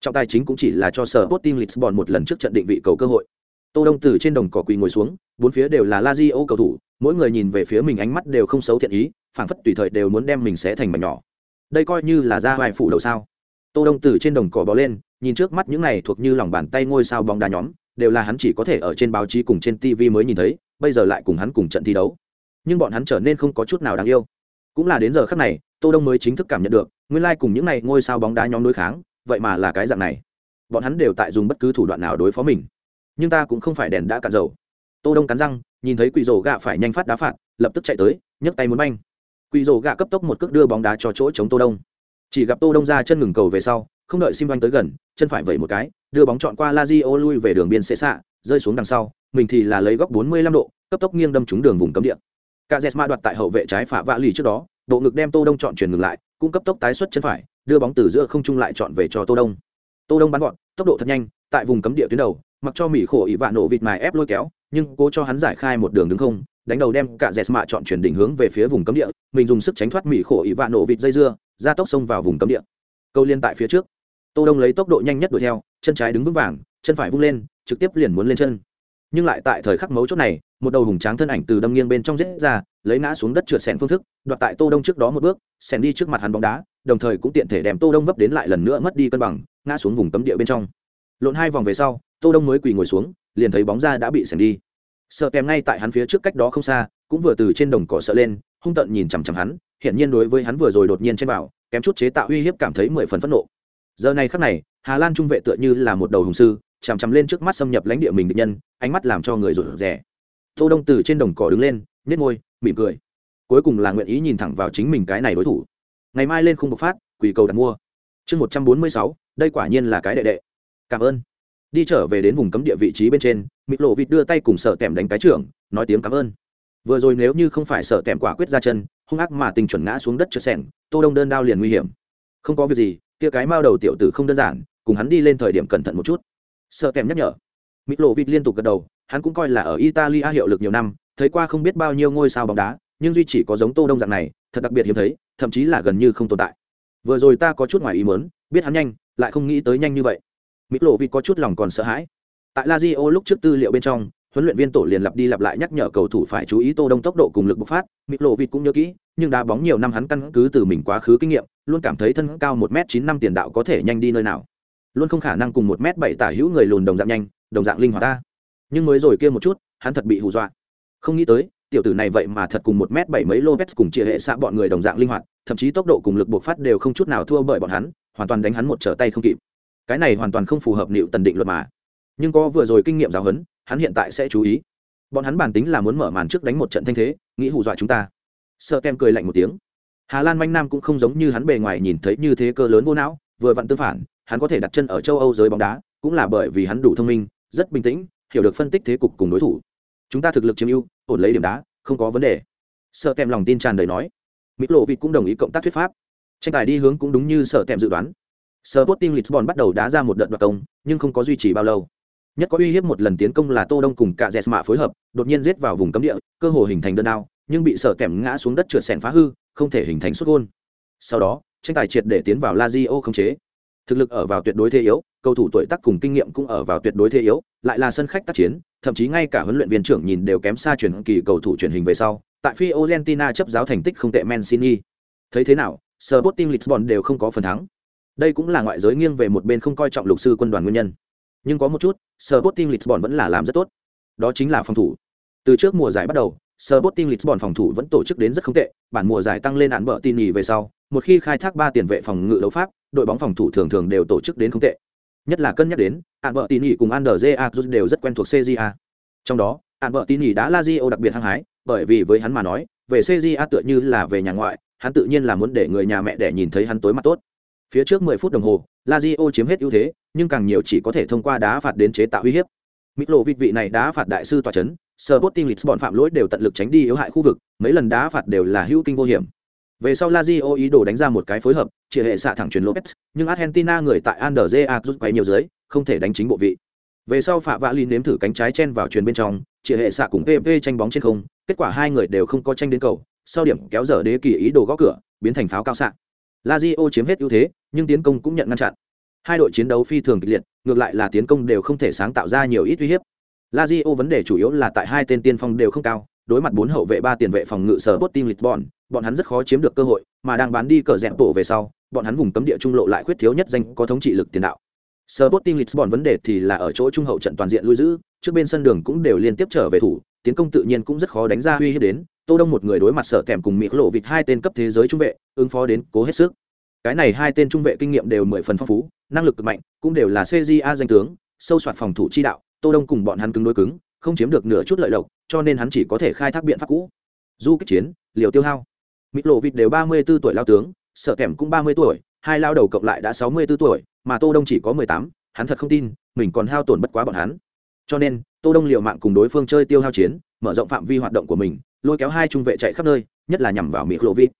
S1: Trọng tài chính cũng chỉ là cho sở Sporting Lisbon một lần trước trận định vị cầu cơ hội. Tô đông từ trên đồng cỏ quỳ ngồi xuống, bốn phía đều là Lazio cầu thủ, mỗi người nhìn về phía mình ánh mắt đều không xấu thiện ý, phảng phất tùy thời đều muốn đem mình xé thành mảnh nhỏ. Đây coi như là ra vài phủ đầu sao tô đông từ trên đồng cỏ bò lên, nhìn trước mắt những này thuộc như lòng bàn tay ngôi sao bóng đá nhóm, đều là hắn chỉ có thể ở trên báo chí cùng trên tv mới nhìn thấy, bây giờ lại cùng hắn cùng trận thi đấu. Nhưng bọn hắn trở nên không có chút nào đáng yêu. Cũng là đến giờ khắc này, tô đông mới chính thức cảm nhận được, nguyên lai cùng những này ngôi sao bóng đá nhóm đối kháng, vậy mà là cái dạng này. Bọn hắn đều tại dùng bất cứ thủ đoạn nào đối phó mình. Nhưng ta cũng không phải đèn đã cạn dầu. Tô đông cắn răng, nhìn thấy quỷ rổ gạ phải nhanh phát đá phạt, lập tức chạy tới, nhấc tay muốn banh. Quỷ rổ gạ cấp tốc một cước đưa bóng đá cho chỗ chống tô đông chỉ gặp tô đông ra chân ngừng cầu về sau, không đợi sim oanh tới gần, chân phải vẩy một cái, đưa bóng chọn qua lazio lui về đường biên xệ xạ, rơi xuống đằng sau, mình thì là lấy góc 45 độ, cấp tốc nghiêng đâm trúng đường vùng cấm địa. Cả jesma đoạt tại hậu vệ trái phạ vạ lì trước đó, bộ ngực đem tô đông chọn chuyển ngừng lại, cũng cấp tốc tái xuất chân phải, đưa bóng từ giữa không trung lại chọn về cho tô đông. Tô đông bắn gọn, tốc độ thật nhanh, tại vùng cấm địa tuyến đầu, mặc cho mỹ khổ ỉ vạ nổ vịt mài ép lôi kéo, nhưng cố cho hắn giải khai một đường đứng không, đánh đầu đem cả dẹt mạ chọn chuyển đỉnh hướng về phía vùng cấm địa, mình dùng sức tránh thoát mỹ khổ ỉ vạ nổ vịt dây dưa ra tốc xông vào vùng cấm địa. Câu liên tại phía trước. Tô đông lấy tốc độ nhanh nhất đuổi theo, chân trái đứng vững vàng, chân phải vung lên, trực tiếp liền muốn lên chân. Nhưng lại tại thời khắc mấu chốt này, một đầu hùng tráng thân ảnh từ đâm nghiêng bên trong rết ra, lấy ngã xuống đất trượt sẹn phương thức, đoạt tại tô đông trước đó một bước, sẹn đi trước mặt hắn bóng đá, đồng thời cũng tiện thể đem tô đông vấp đến lại lần nữa mất đi cân bằng, ngã xuống vùng cấm địa bên trong. Lộn hai vòng về sau, tô đông mới quỳ ngồi xuống, liền thấy bóng ra đã bị sẹn đi. Sợ kèm ngay tại hắn phía trước cách đó không xa, cũng vừa từ trên đồng cỏ sợ lên, hung tận nhìn chằm chằm hắn hiện nhiên đối với hắn vừa rồi đột nhiên trên bảo, kém chút chế tạo uy hiếp cảm thấy mười phần phẫn nộ. Giờ này khắc này, hà lan trung vệ tựa như là một đầu hùng sư, chằm chằm lên trước mắt xâm nhập lãnh địa mình địch nhân, ánh mắt làm cho người rụt rè. Tô đông từ trên đồng cỏ đứng lên, nhếch môi, mỉm cười. Cuối cùng là nguyện ý nhìn thẳng vào chính mình cái này đối thủ. Ngày mai lên khung bộc phát, quỷ cầu đặt mua. Chương một trăm bốn mươi sáu, đây quả nhiên là cái đệ đệ. Cảm ơn. Đi trở về đến vùng cấm địa vị trí bên trên, mịt lộ vịt đưa tay cùng sợ tèm đánh cái trưởng, nói tiếng cảm ơn. Vừa rồi nếu như không phải sợ tèm quả quyết ra chân hung ác mà tình chuẩn ngã xuống đất trượt sẻng tô đông đơn đao liền nguy hiểm. Không có việc gì, kia cái mao đầu tiểu tử không đơn giản, cùng hắn đi lên thời điểm cẩn thận một chút. Sợ kèm nhắc nhở. Mỹ lộ vịt liên tục gật đầu, hắn cũng coi là ở italia hiệu lực nhiều năm, thấy qua không biết bao nhiêu ngôi sao bóng đá, nhưng duy chỉ có giống tô đông dạng này, thật đặc biệt hiếm thấy, thậm chí là gần như không tồn tại. Vừa rồi ta có chút ngoài ý muốn, biết hắn nhanh, lại không nghĩ tới nhanh như vậy. Mỹ lộ vịt có chút lòng còn sợ hãi. Tại lazio lúc trước tư liệu bên trong huấn luyện viên tổ liền lặp đi lặp lại nhắc nhở cầu thủ phải chú ý tô đông tốc độ cùng lực bộc phát. Mịt lộ vịt cũng nhớ kỹ, nhưng đá bóng nhiều năm hắn căn cứ từ mình quá khứ kinh nghiệm, luôn cảm thấy thân cao một m chín năm tiền đạo có thể nhanh đi nơi nào. Luôn không khả năng cùng một m bảy tả hữu người lùn đồng dạng nhanh, đồng dạng linh hoạt ta. Nhưng mới rồi kia một chút, hắn thật bị hù dọa. Không nghĩ tới, tiểu tử này vậy mà thật cùng một m bảy mấy lopez cùng chia hệ xạ bọn người đồng dạng linh hoạt, thậm chí tốc độ cùng lực bộc phát đều không chút nào thua bởi bọn hắn, hoàn toàn đánh hắn một trở tay không kịp. Cái này hoàn toàn không phù hợp liệu tần định luật mà nhưng có vừa rồi kinh nghiệm giáo huấn hắn hiện tại sẽ chú ý. Bọn hắn bản tính là muốn mở màn trước đánh một trận thanh thế nghĩ hù dọa chúng ta. Sợ kem cười lạnh một tiếng. Hà lan manh nam cũng không giống như hắn bề ngoài nhìn thấy như thế cơ lớn vô não vừa vặn tương phản hắn có thể đặt chân ở châu âu giới bóng đá cũng là bởi vì hắn đủ thông minh rất bình tĩnh hiểu được phân tích thế cục cùng đối thủ. Chúng ta thực lực chiếm ưu ổn lấy điểm đá không có vấn đề. Sợ kèm lòng tin tràn đầy nói. Mỹ lộ vịt cũng đồng ý cộng tác thuyết pháp. Tranh tài đi hướng cũng đúng như sợ kèm dự đoán. Sở Sporting Lisbon bắt đầu đá ra một đợt đoạt công, nhưng không có duy trì bao lâu. Nhất có uy hiếp một lần tiến công là Tô Đông cùng cả Jesma phối hợp, đột nhiên giết vào vùng cấm địa, cơ hồ hình thành đơn đao, nhưng bị sở kèm ngã xuống đất trượt sẹn phá hư, không thể hình thành sút gôn. Sau đó, tranh tài triệt để tiến vào La Lazio không chế. Thực lực ở vào tuyệt đối thế yếu, cầu thủ tuổi tác cùng kinh nghiệm cũng ở vào tuyệt đối thế yếu, lại là sân khách tác chiến, thậm chí ngay cả huấn luyện viên trưởng nhìn đều kém xa chuyển kỳ cầu thủ truyền hình về sau. Tại phi Argentina chấp giáo thành tích không tệ Mancini. Thấy thế nào, Sporting Lisbon đều không có phần thắng đây cũng là ngoại giới nghiêng về một bên không coi trọng lục sư quân đoàn nguyên nhân nhưng có một chút, Sporting Lisbon vẫn là làm rất tốt. Đó chính là phòng thủ. Từ trước mùa giải bắt đầu, Sporting Lisbon phòng thủ vẫn tổ chức đến rất không tệ, bản mùa giải tăng lên án bợ tin nhì về sau, một khi khai thác ba tiền vệ phòng ngự đấu pháp, đội bóng phòng thủ thường thường đều tổ chức đến không tệ. Nhất là cân nhắc đến, án bợ tin nhì cùng Anderje đều rất quen thuộc CJA. Trong đó, án bợ tin nhì đã Lazio đặc biệt hăng hái, bởi vì với hắn mà nói, về CJA tựa như là về nhà ngoại, hắn tự nhiên là muốn để người nhà mẹ để nhìn thấy hắn tối mặt tốt. Phía trước 10 phút đồng hồ, Lazio chiếm hết ưu thế, nhưng càng nhiều chỉ có thể thông qua đá phạt đến chế tạo uy hiếp. Mít lộ vị vị này đá phạt đại sư tòa chấn, Sporting Lisbon phạm lỗi đều tận lực tránh đi yếu hại khu vực, mấy lần đá phạt đều là hữu kinh vô hiểm. Về sau Lazio ý đồ đánh ra một cái phối hợp, chỉ hệ xạ thẳng chuyển Lopez, nhưng Argentina người tại Anderje rút quay nhiều dưới, không thể đánh chính bộ vị. Về sau Phạm Vạ Lin nếm thử cánh trái chen vào chuyền bên trong, chỉ hệ xạ cùng PP tranh bóng trên không, kết quả hai người đều không có tranh đến cầu, sau điểm kéo dở đế kỳ ý đồ gõ cửa, biến thành pháo cao xạ. Lazio chiếm hết ưu thế, nhưng tiến công cũng nhận ngăn chặn. Hai đội chiến đấu phi thường kịch liệt, ngược lại là tiến công đều không thể sáng tạo ra nhiều ít uy hiếp. Lazio vấn đề chủ yếu là tại hai tên tiên phong đều không cao, đối mặt bốn hậu vệ ba tiền vệ phòng ngự sở Sporting Lisbon, bọn hắn rất khó chiếm được cơ hội, mà đang bán đi cờ rẽ tổ về sau, bọn hắn vùng cấm địa trung lộ lại khuyết thiếu nhất danh có thống trị lực tiền đạo. Sporting Lisbon vấn đề thì là ở chỗ trung hậu trận toàn diện lui giữ, trước bên sân đường cũng đều liên tiếp trở về thủ, tiến công tự nhiên cũng rất khó đánh ra uy hiếp đến. Tô Đông một người đối mặt sở kèm cùng Mỹ lộ vịt hai tên cấp thế giới trung vệ, ứng phó đến cố hết sức. Cái này hai tên trung vệ kinh nghiệm đều mười phần phong phú, năng lực cực mạnh, cũng đều là CJA danh tướng, sâu soạt phòng thủ chi đạo, Tô Đông cùng bọn hắn cứng đối cứng, không chiếm được nửa chút lợi lộc, cho nên hắn chỉ có thể khai thác biện pháp cũ. Du kích chiến, liều tiêu hao. Mỹ lộ vịt đều ba mươi 34 tuổi lao tướng, Sợ kèm cũng ba mươi tuổi, hai lao đầu cộng lại đã sáu mươi 64 tuổi, mà Tô Đông chỉ có mười tám hắn thật không tin mình còn hao tổn bất quá bọn hắn cho nên tô đông liều mạng cùng đối phương chơi tiêu hao chiến mở rộng phạm vi hoạt động của mình lôi kéo hai trung vệ chạy khắp nơi nhất là nhằm vào mỹ lộ vịt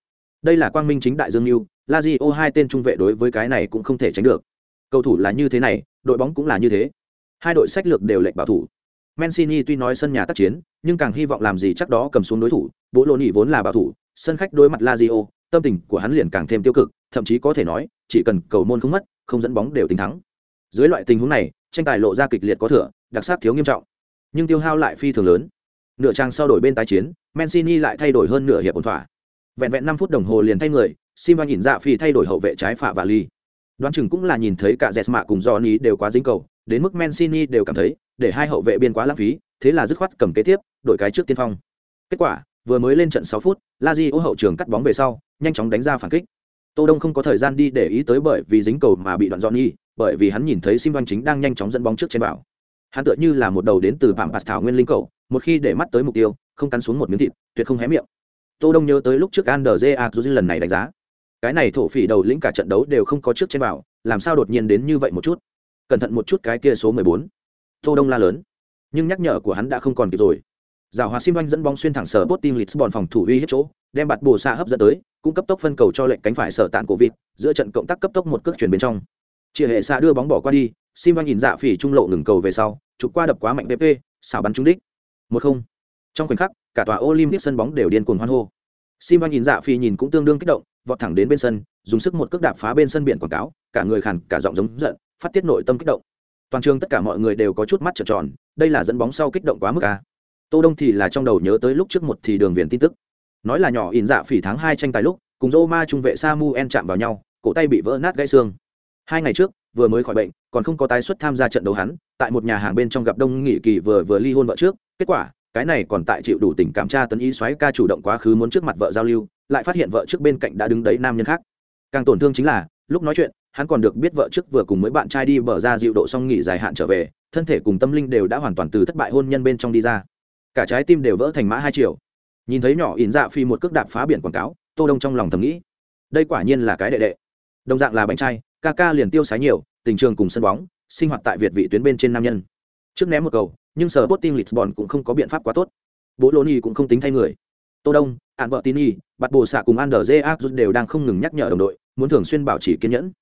S1: đây là quang minh chính đại dương mưu lazio hai tên trung vệ đối với cái này cũng không thể tránh được. Cầu thủ là như thế này, đội bóng cũng là như thế. Hai đội sách lược đều lệnh bảo thủ. Mancini tuy nói sân nhà tác chiến, nhưng càng hy vọng làm gì chắc đó cầm xuống đối thủ bố lô nhị vốn là bảo thủ, sân khách đối mặt lazio, tâm tình của hắn liền càng thêm tiêu cực, thậm chí có thể nói, chỉ cần cầu môn không mất, không dẫn bóng đều tính thắng. Dưới loại tình huống này, tranh tài lộ ra kịch liệt có thừa, đặc sắc thiếu nghiêm trọng. Nhưng tiêu hao lại phi thường lớn. Nửa trang sau đổi bên tái chiến, mancini lại thay đổi hơn nửa hiệp ổn thỏa vẹn vẹn năm phút đồng hồ liền thay người, simba nhìn dạ phi thay đổi hậu vệ trái phạ và ly đoán chừng cũng là nhìn thấy cả jesma cùng johnny đều quá dính cầu, đến mức mancini đều cảm thấy, để hai hậu vệ biên quá lãng phí, thế là dứt khoát cầm kế tiếp, đổi cái trước tiên phong. Kết quả, vừa mới lên trận sáu phút, Lazio hậu trường cắt bóng về sau, nhanh chóng đánh ra phản kích. Tô đông không có thời gian đi để ý tới bởi vì dính cầu mà bị đoạn johnny, bởi vì hắn nhìn thấy sim chính đang nhanh chóng dẫn bóng trước trên bảo. Hắn tựa như là một đầu đến từ vạm bạt thảo nguyên linh cầu, một khi để mắt tới mục tiêu, không cắn xuống một miếng thịt, tuyệt không hé miệng tô đông nhớ tới lúc trước andrze dù lần này đánh giá cái này thổ phỉ đầu lĩnh cả trận đấu đều không có trước trên bảo làm sao đột nhiên đến như vậy một chút cẩn thận một chút cái kia số 14. tô đông la lớn nhưng nhắc nhở của hắn đã không còn kịp rồi Giảo Hòa Sim Anh dẫn bóng xuyên thẳng sở Sporting Lisbon phòng thủ uy hết chỗ, đem bạt bổ xa hấp dẫn tới, cung cấp tốc phân cầu cho lệnh cánh phải sở tạn của vịt, giữa trận cộng tác cấp tốc một cước chuyển bên trong. Chia hệ xa đưa bóng bỏ qua đi, Sim Anh nhìn dạ phỉ trung lộ ngừng cầu về sau, chụp qua đập quá mạnh PP, xảo bắn trúng đích. Một không. Trong khoảnh khắc, cả tòa Olympic sân bóng đều điên cuồng hoan hô. Simba nhìn dạ phi nhìn cũng tương đương kích động, vọt thẳng đến bên sân, dùng sức một cước đạp phá bên sân biển quảng cáo, cả người khàn, cả giọng giống giận, phát tiết nội tâm kích động. Toàn trường tất cả mọi người đều có chút mắt trợn tròn, đây là dẫn bóng sau kích động quá mức à tô đông thì là trong đầu nhớ tới lúc trước một thì đường viền tin tức nói là nhỏ ỉn dạ phi tháng hai tranh tài lúc cùng Roma trung vệ Samuel chạm vào nhau cổ tay bị vỡ nát gãy xương hai ngày trước vừa mới khỏi bệnh còn không có tái xuất tham gia trận đấu hắn tại một nhà hàng bên trong gặp đông nghị kỳ vừa vừa ly hôn vợ trước kết quả cái này còn tại chịu đủ tình cảm tra tấn ý xoáy ca chủ động quá khứ muốn trước mặt vợ giao lưu, lại phát hiện vợ trước bên cạnh đã đứng đấy nam nhân khác. Càng tổn thương chính là, lúc nói chuyện, hắn còn được biết vợ trước vừa cùng mấy bạn trai đi bờ ra dịu độ xong nghỉ dài hạn trở về, thân thể cùng tâm linh đều đã hoàn toàn từ thất bại hôn nhân bên trong đi ra. Cả trái tim đều vỡ thành mã hai triệu nhìn thấy nhỏ ỉn dạ phi một cước đạp phá biển quảng cáo, tô đông trong lòng thầm nghĩ, đây quả nhiên là cái đệ đệ. Đồng dạng là bánh trai ca ca liền tiêu sái nhiều, tình trường cùng sân bóng, sinh hoạt tại việt vị tuyến bên trên nam nhân. Trước ném một cầu nhưng sở bot team lisbon cũng không có biện pháp quá tốt. Bố lô ni cũng không tính thay người. Tô đông ạn vợ Tini, bắt bồ xạ cùng ander j đều đang không ngừng nhắc nhở đồng đội muốn thường xuyên bảo trì kiên nhẫn.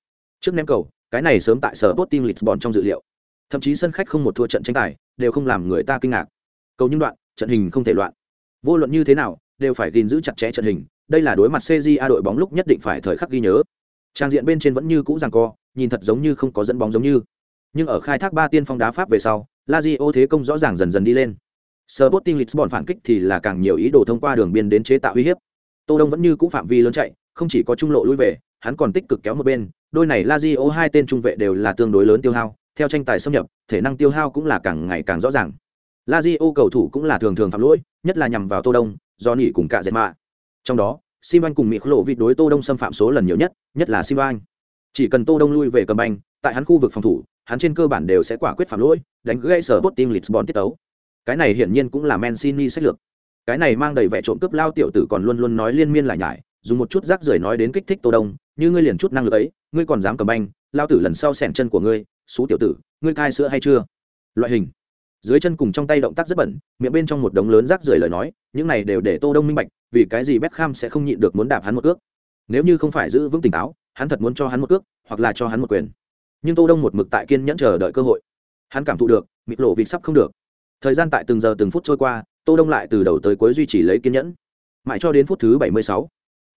S1: Trước ném cầu cái này sớm tại sở bot team lisbon trong dự liệu. Thậm chí sân khách không một thua trận tranh tài đều không làm người ta kinh ngạc. Cầu những đoạn trận hình không thể loạn. Vô luận như thế nào đều phải gìn giữ chặt chẽ trận hình đây là đối mặt cja đội bóng lúc nhất định phải thời khắc ghi nhớ. Trang diện bên trên vẫn như cũ giằng co nhìn thật giống như không có dẫn bóng giống như nhưng ở khai thác ba tiên phong đá pháp về sau lazio thế công rõ ràng dần dần đi lên. Sporting Lisbon phản kích thì là càng nhiều ý đồ thông qua đường biên đến chế tạo uy hiếp. Tô Đông vẫn như cũ phạm vi lớn chạy, không chỉ có trung lộ lui về, hắn còn tích cực kéo một bên, đôi này Lazio hai tên trung vệ đều là tương đối lớn tiêu hao, theo tranh tài xâm nhập thể năng tiêu hao cũng là càng ngày càng rõ ràng. Lazio cầu thủ cũng là thường thường phạm lỗi nhất là nhằm vào tô đông do nỉ cùng cả dệt mạ trong đó sim anh cùng mỹ lộ vịt đối tô đông xâm phạm số lần nhiều nhất nhất là sim anh chỉ cần tô đông lui về cầm banh tại hắn khu vực phòng thủ hắn trên cơ bản đều sẽ quả quyết phạm lỗi, đánh gãy sở bot team lisbon tiết tấu. Cái này hiển nhiên cũng là mancini sách lược. Cái này mang đầy vẻ trộm cướp lao tiểu tử còn luôn luôn nói liên miên lại nhải, dùng một chút rác rưởi nói đến kích thích tô đông, như ngươi liền chút năng lực ấy, ngươi còn dám cầm banh, lao tử lần sau xẻn chân của ngươi, xú tiểu tử, ngươi cai sữa hay chưa? Loại hình. Dưới chân cùng trong tay động tác rất bẩn, miệng bên trong một đống lớn rác rưởi lời nói, những này đều để tô đông minh bạch, vì cái gì Beckham sẽ không nhịn được muốn đạp hắn một cước. Nếu như không phải giữ vững tỉnh táo, hắn thật muốn cho hắn một cước, hoặc là cho hắn một quyền nhưng tô đông một mực tại kiên nhẫn chờ đợi cơ hội hắn cảm thụ được mịt lộ vịt sắp không được thời gian tại từng giờ từng phút trôi qua tô đông lại từ đầu tới cuối duy trì lấy kiên nhẫn mãi cho đến phút thứ 76.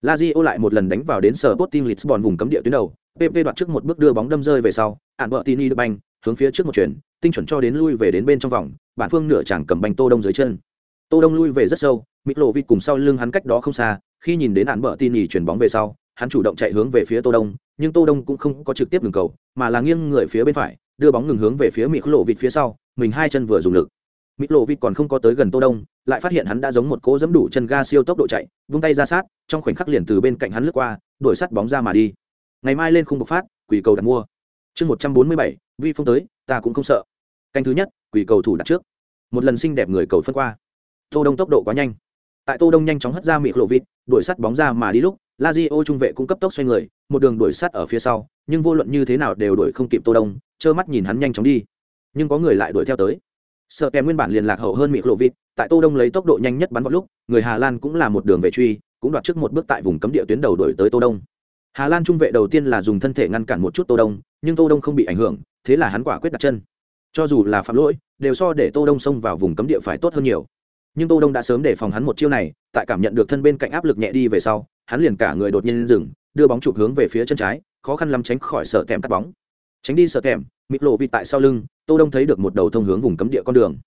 S1: Lazio lại một lần đánh vào đến sở Sporting Lisbon vùng cấm địa tuyến đầu, PP đoạt trước một bước đưa bóng đâm rơi về sau, ản bợ Tini được banh, hướng phía trước một chuyển, tinh chuẩn cho đến lui về đến bên trong vòng, bản phương nửa chẳng cầm banh Tô Đông dưới chân. Tô Đông lui về rất sâu, Mitrovic cùng sau lưng hắn cách đó không xa, khi nhìn đến ản bợ Tini chuyển bóng về sau, hắn chủ động chạy hướng về phía Tô Đông, nhưng Tô Đông cũng không có trực tiếp ngừng cầu, mà là nghiêng người phía bên phải, đưa bóng ngừng hướng về phía mịt lộ vịt phía sau, mình hai chân vừa dùng lực. Mỹ lộ vịt còn không có tới gần tô đông lại phát hiện hắn đã giống một cỗ dẫm đủ chân ga siêu tốc độ chạy vung tay ra sát trong khoảnh khắc liền từ bên cạnh hắn lướt qua đuổi sắt bóng ra mà đi. Ngày mai lên khung bộc phát quỷ cầu đặt mua. Chương một trăm bốn mươi bảy vi phong tới ta cũng không sợ. Canh thứ nhất quỷ cầu thủ đặt trước. Một lần xinh đẹp người cầu phân qua. Tô đông tốc độ quá nhanh. Tại tô đông nhanh chóng hất ra mỹ lộ vịt đuổi sắt bóng ra mà đi lúc Lazio trung vệ cũng cấp tốc xoay người, một đường đuổi sát ở phía sau, nhưng vô luận như thế nào đều đuổi không kịp tô đông, trơ mắt nhìn hắn nhanh chóng đi. Nhưng có người lại đuổi theo tới. Sợ kèm nguyên bản liền lạc hậu hơn mỹ lộ vịt tại tô đông lấy tốc độ nhanh nhất bắn vào lúc, người hà lan cũng là một đường về truy, cũng đoạt trước một bước tại vùng cấm địa tuyến đầu đuổi tới tô đông. Hà lan trung vệ đầu tiên là dùng thân thể ngăn cản một chút tô đông, nhưng tô đông không bị ảnh hưởng, thế là hắn quả quyết đặt chân. Cho dù là phạm lỗi, đều so để tô đông xông vào vùng cấm địa phải tốt hơn nhiều nhưng tô đông đã sớm để phòng hắn một chiêu này, tại cảm nhận được thân bên cạnh áp lực nhẹ đi về sau, hắn liền cả người đột nhiên dừng, đưa bóng chụp hướng về phía chân trái, khó khăn lắm tránh khỏi sợ kèm cắt bóng. Tránh đi sợ kèm mịt lộ vịt tại sau lưng, tô đông thấy được một đầu thông hướng vùng cấm địa con đường.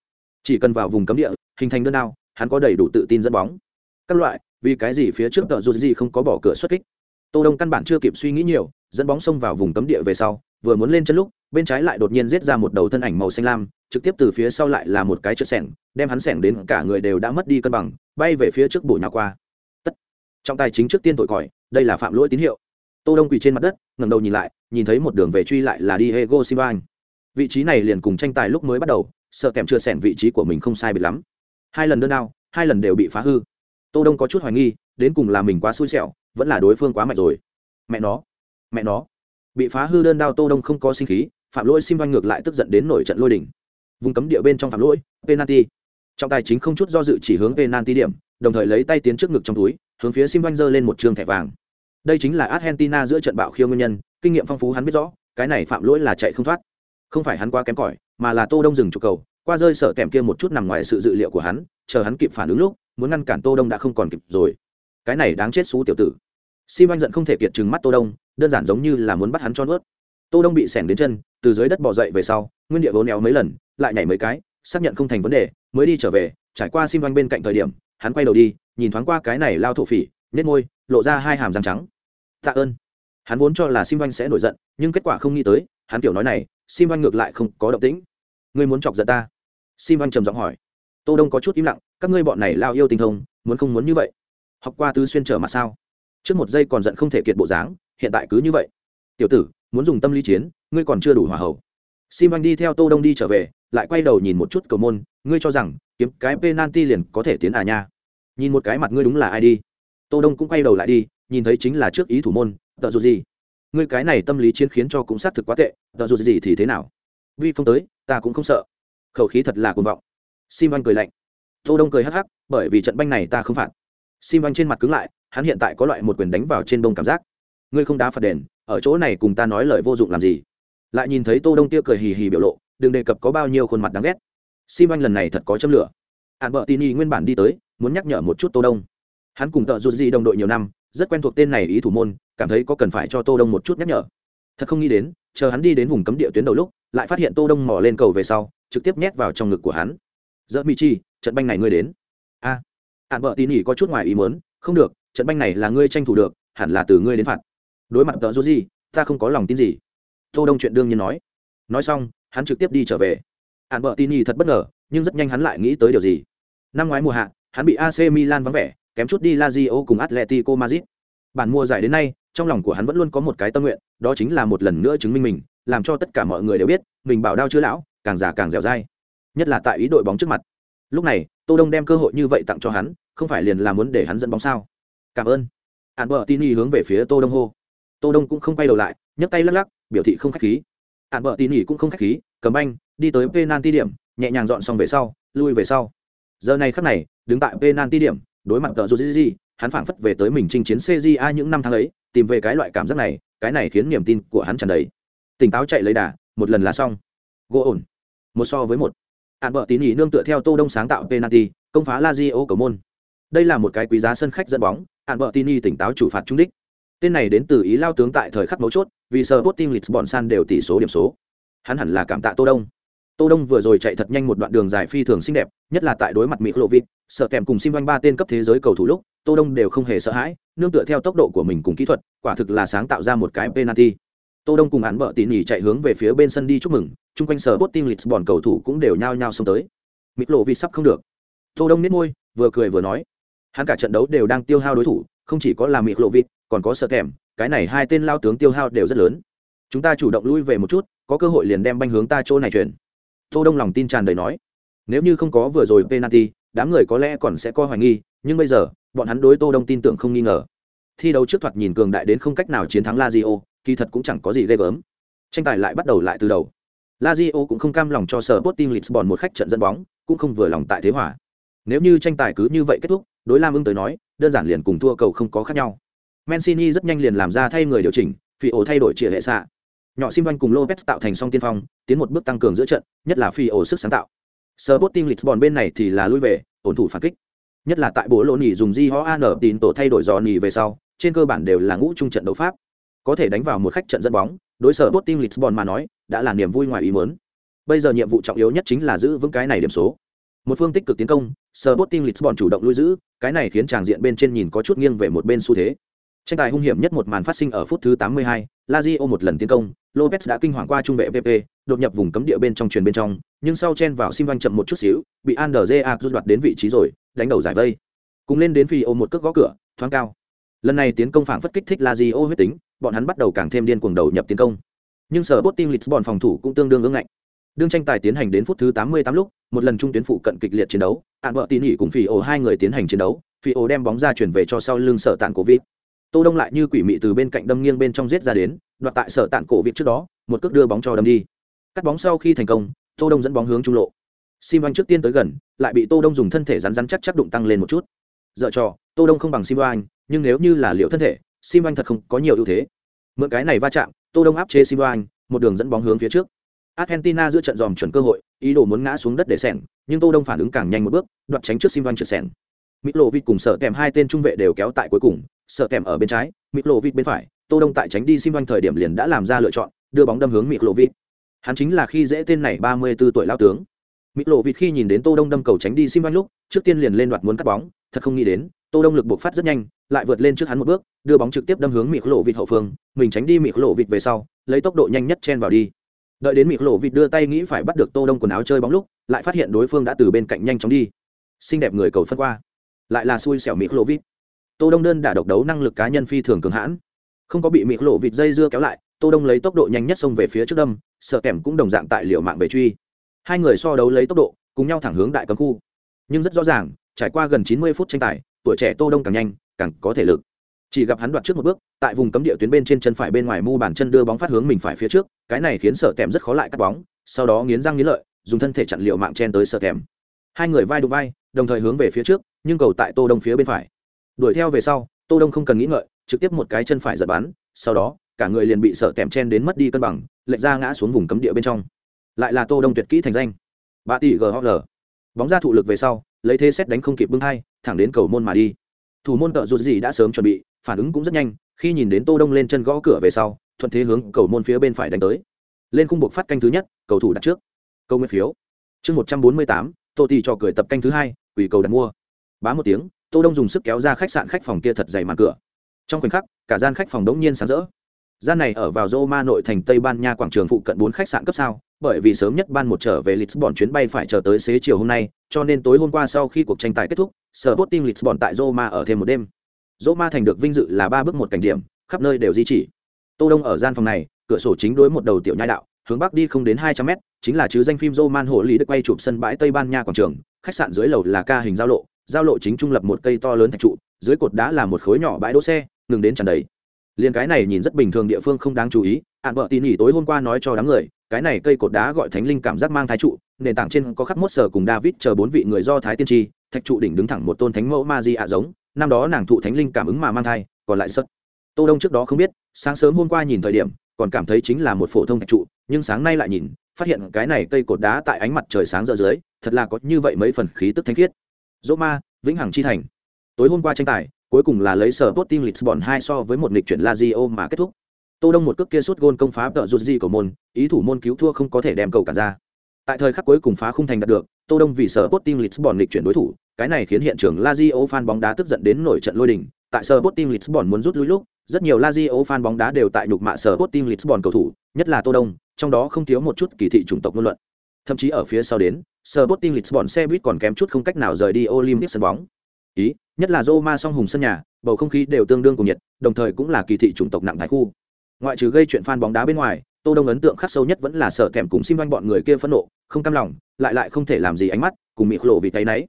S1: Chỉ cần vào vùng cấm địa, hình thành đơn nào hắn có đầy đủ tự tin dẫn bóng. Các loại, vì cái gì phía trước tờ dù gì không có bỏ cửa xuất kích? Tô đông căn bản chưa kịp suy nghĩ nhiều, dẫn bóng xông vào vùng cấm địa về sau vừa muốn lên chân lúc, bên trái lại đột nhiên giết ra một đầu thân ảnh màu xanh lam, trực tiếp từ phía sau lại là một cái chớp sẻng, đem hắn sẻng đến cả người đều đã mất đi cân bằng, bay về phía trước bổ nhào qua. Tất. Trọng tài chính trước tiên tội còi, đây là phạm lỗi tín hiệu. Tô đông quỳ trên mặt đất, ngẩng đầu nhìn lại, nhìn thấy một đường về truy lại là diego silva vị trí này liền cùng tranh tài lúc mới bắt đầu, sợ kèm chưa sẻn vị trí của mình không sai biệt lắm. Hai lần đơn đao hai lần đều bị phá hư. Tô đông có chút hoài nghi, đến cùng là mình quá xui xẻo, vẫn là đối phương quá mạnh rồi. Mẹ nó. Mẹ nó bị phá hư đơn đao tô đông không có sinh khí, phạm lỗi sim oanh ngược lại tức giận đến nổi trận lôi đỉnh vùng cấm địa bên trong phạm lỗi, penalty. Trọng tài chính không chút do dự chỉ hướng penalty điểm, đồng thời lấy tay tiến trước ngực trong túi, hướng phía sim oanh giơ lên một trường thẻ vàng. Đây chính là argentina giữa trận bạo khiêu nguyên nhân, kinh nghiệm phong phú hắn biết rõ, cái này phạm lỗi là chạy không thoát. Không phải hắn quá kém cỏi, mà là tô đông dừng trụ cầu, qua rơi sở kèm kia một chút nằm ngoài sự dự liệu của hắn, chờ hắn kịp phản ứng lúc, muốn ngăn cản tô đông đã không còn kịp rồi. Cái này đáng chết xú tiểu tử sim anh giận không thể kiệt trừng mắt tô đông, đơn giản giống như là muốn bắt hắn cho nuốt. Tô đông bị sẻn đến chân, từ dưới đất bò dậy về sau, nguyên địa vốn néo mấy lần, lại nhảy mấy cái, xác nhận không thành vấn đề, mới đi trở về. Trải qua sim anh bên cạnh thời điểm, hắn quay đầu đi, nhìn thoáng qua cái này lao thổ phỉ nết môi, lộ ra hai hàm răng trắng. Tạ ơn. Hắn vốn cho là sim anh sẽ nổi giận, nhưng kết quả không nghĩ tới, hắn kiểu nói này sim anh ngược lại không có động tĩnh. Ngươi muốn chọc giận ta? Sim anh trầm giọng hỏi. Tô đông có chút im lặng, các ngươi bọn này lao yêu tinh thông, muốn không muốn như vậy? Học qua tứ xuyên trở mà sao? Trước một giây còn giận không thể kiệt bộ dáng, hiện tại cứ như vậy. Tiểu tử, muốn dùng tâm lý chiến, ngươi còn chưa đủ hòa hậu sim anh đi theo tô đông đi trở về, lại quay đầu nhìn một chút cầu môn, ngươi cho rằng, kiếm cái penalty liền có thể tiến à nha. Nhìn một cái mặt ngươi đúng là ai đi. Tô đông cũng quay đầu lại đi, nhìn thấy chính là trước ý thủ môn, tợ dù gì. Ngươi cái này tâm lý chiến khiến cho cũng xác thực quá tệ, tợ dù gì thì thế nào? Vi phong tới, ta cũng không sợ. Khẩu khí thật là cuồng vọng. Sim anh cười lạnh. Tô đông cười hắc hắc, bởi vì trận banh này ta không phạt. Sim anh trên mặt cứng lại hắn hiện tại có loại một quyền đánh vào trên đông cảm giác. Ngươi không đá phạt đền ở chỗ này cùng ta nói lời vô dụng làm gì? Lại nhìn thấy tô đông tia cười hì hì biểu lộ đừng đề cập có bao nhiêu khuôn mặt đáng ghét. Sim anh lần này thật có châm lửa. Hạn bợ tini nguyên bản đi tới muốn nhắc nhở một chút tô đông. Hắn cùng tợ rụt gì đồng đội nhiều năm rất quen thuộc tên này ý thủ môn cảm thấy có cần phải cho tô đông một chút nhắc nhở. Thật không nghĩ đến chờ hắn đi đến vùng cấm địa tuyến đầu lúc lại phát hiện tô đông mò lên cầu về sau trực tiếp nhét vào trong ngực của hắn. Giờ mi chi trận banh này ngươi đến. A. À, hạn bợ tin y có chút ngoài ý muốn không được trận banh này là ngươi tranh thủ được, hẳn là từ ngươi đến phạt. Đối mặt tờ rút gì, ta không có lòng tin gì. Tô đông chuyện đương nhiên nói. Nói xong, hắn trực tiếp đi trở về. Hạn bờ tin thật bất ngờ, nhưng rất nhanh hắn lại nghĩ tới điều gì. Năm ngoái mùa hạ, hắn bị ac milan vắng vẻ, kém chút đi lazio cùng atletico madrid. Bản mùa giải đến nay, trong lòng của hắn vẫn luôn có một cái tâm nguyện, đó chính là một lần nữa chứng minh mình, làm cho tất cả mọi người đều biết, mình bảo đao chưa lão, càng già càng dẻo dai. Nhất là tại ý đội bóng trước mặt. Lúc này, tô đông đem cơ hội như vậy tặng cho hắn, không phải liền là muốn để hắn dẫn bóng sao? Cảm ơn hạn bờ tin hướng về phía tô đông hô tô đông cũng không quay đầu lại nhấc tay lắc lắc biểu thị không khách khí hạn bờ tin cũng không khách khí cầm banh đi tới penalty điểm nhẹ nhàng dọn xong về sau lui về sau giờ này khắc này đứng tại penalty điểm đối mặt tờ Jujiji, hắn phảng phất về tới mình chinh chiến CJA những năm tháng ấy, tìm về cái loại cảm giác này, cái này khiến niềm tin của hắn tràn đầy. Tỉnh táo chạy lấy đà, một lần là xong. Gỗ ổn. Một so với một. hạn bờ tín ý nương tựa theo Tô Đông sáng tạo penalty, công phá la di ô cầu môn. Đây là một cái quý giá sân khách dẫn bóng, hạn bợ tin y tỉnh táo chủ phạt trung đích. Tên này đến từ ý lao tướng tại thời khắc mấu chốt, vì Sporting Lisbon san đều tỷ số điểm số. Hắn hẳn là cảm tạ Tô Đông. Tô Đông vừa rồi chạy thật nhanh một đoạn đường dài phi thường xinh đẹp, nhất là tại đối mặt Mỹ Lộ Vịt, sợ kèm cùng Sim Vanh ba tên cấp thế giới cầu thủ lúc, Tô Đông đều không hề sợ hãi, nương tựa theo tốc độ của mình cùng kỹ thuật, quả thực là sáng tạo ra một cái penalty. Tô Đông cùng hắn bợ tỉ nhỉ chạy hướng về phía bên sân đi chúc mừng, chung quanh sở lịch bọn cầu thủ cũng đều nhao nhao xông tới. Mỹ Lộ Vịt sắp không được. Tô Đông nít môi, vừa cười vừa nói, hắn cả trận đấu đều đang tiêu hao đối thủ, không chỉ có là Mỹ Lộ Vịt, còn có sợ kèm, cái này hai tên lao tướng tiêu hao đều rất lớn. Chúng ta chủ động lui về một chút, có cơ hội liền đem banh hướng ta chỗ này chuyển. Tô đông lòng tin tràn đầy nói. Nếu như không có vừa rồi penalty đám người có lẽ còn sẽ coi hoài nghi nhưng bây giờ bọn hắn đối tô đông tin tưởng không nghi ngờ. Thi đấu trước thoạt nhìn cường đại đến không cách nào chiến thắng lazio kỳ thật cũng chẳng có gì ghê gớm. Tranh tài lại bắt đầu lại từ đầu. Lazio cũng không cam lòng cho sở Sporting Lisbon một khách trận dẫn bóng cũng không vừa lòng tại thế hỏa nếu như tranh tài cứ như vậy kết thúc đối lam ưng tới nói, đơn giản liền cùng thua cầu không có khác nhau. Mancini rất nhanh liền làm ra thay người điều chỉnh, phi ổ thay đổi chia hệ xạ. Nhỏ sim cùng lopez tạo thành song tiên phong, tiến một bước tăng cường giữa trận, nhất là phi ổ sức sáng tạo. Sporting Lisbon bên này thì là lui về, ổn thủ phản kích. Nhất là tại bố lỗ nhỉ dùng di ho an tín tổ thay đổi dò nhì về sau, trên cơ bản đều là ngũ trung trận đấu pháp. Có thể đánh vào một khách trận dẫn bóng, đối sở Sporting Lisbon mà nói, đã là niềm vui ngoài ý muốn. Bây giờ nhiệm vụ trọng yếu nhất chính là giữ vững cái này điểm số một phương tích cực tiến công Sporting Lisbon chủ động lui giữ cái này khiến tràng diện bên trên nhìn có chút nghiêng về một bên xu thế tranh tài hung hiểm nhất một màn phát sinh ở phút thứ 82, Lazio một lần tiến công Lopez đã kinh hoàng qua trung vệ VP, đột nhập vùng cấm địa bên trong truyền bên trong, nhưng sau chen vào Sim chậm một chút xíu, bị Anderja rút đoạt đến vị trí rồi, đánh đầu giải vây. Cùng lên đến phi ô một cước gõ cửa, thoáng cao. Lần này tiến công phản phất kích thích Lazio huyết tính, bọn hắn bắt đầu càng thêm điên cuồng đầu nhập tiến công. Nhưng sở Sporting Lisbon phòng thủ cũng tương đương ứng ngạnh. Đương tranh tài tiến hành đến phút thứ 88 lúc, một lần trung tuyến phụ cận kịch liệt chiến đấu, ạn vợ tín nghỉ cùng Phi ổ hai người tiến hành chiến đấu, Phi ổ đem bóng ra chuyển về cho sau lưng sở tạng cổ vịt. Tô Đông lại như quỷ mị từ bên cạnh đâm nghiêng bên trong giết ra đến, đoạt tại sở tạng cổ vịt trước đó, một cước đưa bóng cho đâm đi. Cắt bóng sau khi thành công tô đông dẫn bóng hướng trung lộ. Sim anh trước tiên tới gần lại bị tô đông dùng thân thể rắn rắn chắc chắc đụng tăng lên một chút. Dựa trò tô đông không bằng sim anh nhưng nếu như là liệu thân thể sim anh thật không có nhiều ưu thế. Mượn cái này va chạm tô đông áp chế sim anh một đường dẫn bóng hướng phía trước argentina giữa trận dòm chuẩn cơ hội ý đồ muốn ngã xuống đất để sèn, nhưng tô đông phản ứng càng nhanh một bước đoạt tránh trước Simvan anh trượt sẻng. Lộ cùng sợ kèm hai tên trung vệ đều kéo tại cuối cùng sợ kèm ở bên trái Mitrovic lộ bên phải tô đông tại tránh đi Simvan thời điểm liền đã làm ra lựa chọn đưa bóng đâm hướng Mitrovic. lộ hắn chính là khi dễ tên này ba mươi 34 tuổi lão tướng. Mitrovic lộ khi nhìn đến tô đông đâm cầu tránh đi Simvan lúc trước tiên liền lên đoạt muốn cắt bóng thật không nghĩ đến tô đông lực buộc phát rất nhanh lại vượt lên trước hắn một bước đưa bóng trực tiếp đâm hướng Mitrovic lộ hậu phương mình tránh đi Mitrovic lộ về sau lấy tốc độ nhanh nhất chen vào đi đợi đến Mịt lộ vịt đưa tay nghĩ phải bắt được tô đông quần áo chơi bóng lúc, lại phát hiện đối phương đã từ bên cạnh nhanh chóng đi. Xinh đẹp người cầu phân qua. Lại là xui xẻo Mịt lộ vịt. Tô đông đơn đả độc đấu năng lực cá nhân phi thường cường hãn. Không có bị Mịt lộ vịt dây dưa kéo lại, tô đông lấy tốc độ nhanh nhất xông về phía trước đâm, sợ kèm cũng đồng dạng tại liệu mạng về truy. Hai người so đấu lấy tốc độ, cùng nhau thẳng hướng đại cấm khu. Nhưng rất rõ ràng, trải qua gần 90 phút tranh tài, tuổi trẻ tô đông càng nhanh, càng có thể lực chỉ gặp hắn đoạt trước một bước, tại vùng cấm địa tuyến bên trên chân phải bên ngoài mu bàn chân đưa bóng phát hướng mình phải phía trước, cái này khiến sợ tèm rất khó lại cắt bóng, sau đó nghiến răng nghiến lợi, dùng thân thể chặn liệu mạng chen tới sợ tèm. Hai người vai đụng vai, đồng thời hướng về phía trước, nhưng cầu tại tô đông phía bên phải. Đuổi theo về sau, tô đông không cần nghĩ ngợi, trực tiếp một cái chân phải giật bắn, sau đó, cả người liền bị sợ tèm chen đến mất đi cân bằng, lệch ra ngã xuống vùng cấm địa bên trong. Lại là tô đông tuyệt kỹ thành danh. Ba tỷ ghl bóng ra thụ lực về sau, lấy thế xét đánh không kịp bưng hai, thẳng đến cầu môn mà đi thủ môn tợ rụt gì đã sớm chuẩn bị, phản ứng cũng rất nhanh, khi nhìn đến tô đông lên chân gõ cửa về sau, thuận thế hướng cầu môn phía bên phải đánh tới. Lên khung buộc phát canh thứ nhất, cầu thủ đặt trước. Câu nguyên phiếu. Chương một trăm bốn mươi tám, tô tì cho cười tập canh thứ hai, quỷ cầu đặt mua. Bá một tiếng, tô đông dùng sức kéo ra khách sạn khách phòng kia thật dày màn cửa. Trong khoảnh khắc, cả gian khách phòng đống nhiên sáng rỡ gian này ở vào Roma nội thành Tây Ban Nha quảng trường phụ cận bốn khách sạn cấp sao, bởi vì sớm nhất ban một trở về Lisbon chuyến bay phải chờ tới xế chiều hôm nay, cho nên tối hôm qua sau khi cuộc tranh tài kết thúc, Sporting Lisbon tại Roma ở thêm một đêm. Roma thành được vinh dự là ba bước một cảnh điểm, khắp nơi đều di chỉ. Tô Đông ở gian phòng này, cửa sổ chính đối một đầu tiểu nhai đạo, hướng bắc đi không đến hai trăm mét, chính là chứ danh phim Roman hộ lý được quay chụp sân bãi Tây Ban Nha quảng trường, khách sạn dưới lầu là ca hình giao lộ, giao lộ chính trung lập một cây to lớn thạch trụ, dưới cột đá là một khối nhỏ bãi đỗ xe, ngừng đến tràn đầy. Liên cái này nhìn rất bình thường địa phương không đáng chú ý, ạn vợ tỉ nỉ tối hôm qua nói cho đám người, cái này cây cột đá gọi thánh linh cảm giác mang thái trụ, nền tảng trên có khắc mốt sở cùng David chờ bốn vị người do thái tiên tri, thạch trụ đỉnh đứng thẳng một tôn thánh mẫu ma di ạ giống, năm đó nàng thụ thánh linh cảm ứng mà mang thai, còn lại sất. Tô Đông trước đó không biết, sáng sớm hôm qua nhìn thời điểm, còn cảm thấy chính là một phổ thông thạch trụ, nhưng sáng nay lại nhìn, phát hiện cái này cây cột đá tại ánh mặt trời sáng rỡ dưới, thật là có như vậy mấy phần khí tức thánh khiết. ma vĩnh hằng chi thành. Tối hôm qua tranh tài, cuối cùng là lấy sở Sporting Lisbon hai so với một nghịch chuyển Lazio mà kết thúc. Tô Đông một cước kia sút gôn công phá tợ rụt gì của môn, ý thủ môn cứu thua không có thể đem cầu cả ra. Tại thời khắc cuối cùng phá khung thành đạt được, Tô Đông vì sở Sporting Lisbon nghịch chuyển đối thủ, cái này khiến hiện trường Lazio fan bóng đá tức giận đến nổi trận lôi đình, tại sở Sporting Lisbon muốn rút lui lúc, rất nhiều Lazio fan bóng đá đều tại nhục mạ sở Sporting Lisbon cầu thủ, nhất là Tô Đông, trong đó không thiếu một chút kỳ thị chủng tộc ngôn luận. Thậm chí ở phía sau đến, sở Sporting Lisbon xe buýt còn kém chút không cách nào rời đi Olympic sân bóng. Ý, nhất là Roma song hùng sân nhà, bầu không khí đều tương đương cùng nhiệt, đồng thời cũng là kỳ thị chủng tộc nặng thái khu. Ngoại trừ gây chuyện fan bóng đá bên ngoài, Tô Đông ấn tượng khắc sâu nhất vẫn là sợ kèm cùng xin doanh bọn người kia phẫn nộ, không cam lòng, lại lại không thể làm gì ánh mắt, cùng mị lộ vì cái nấy.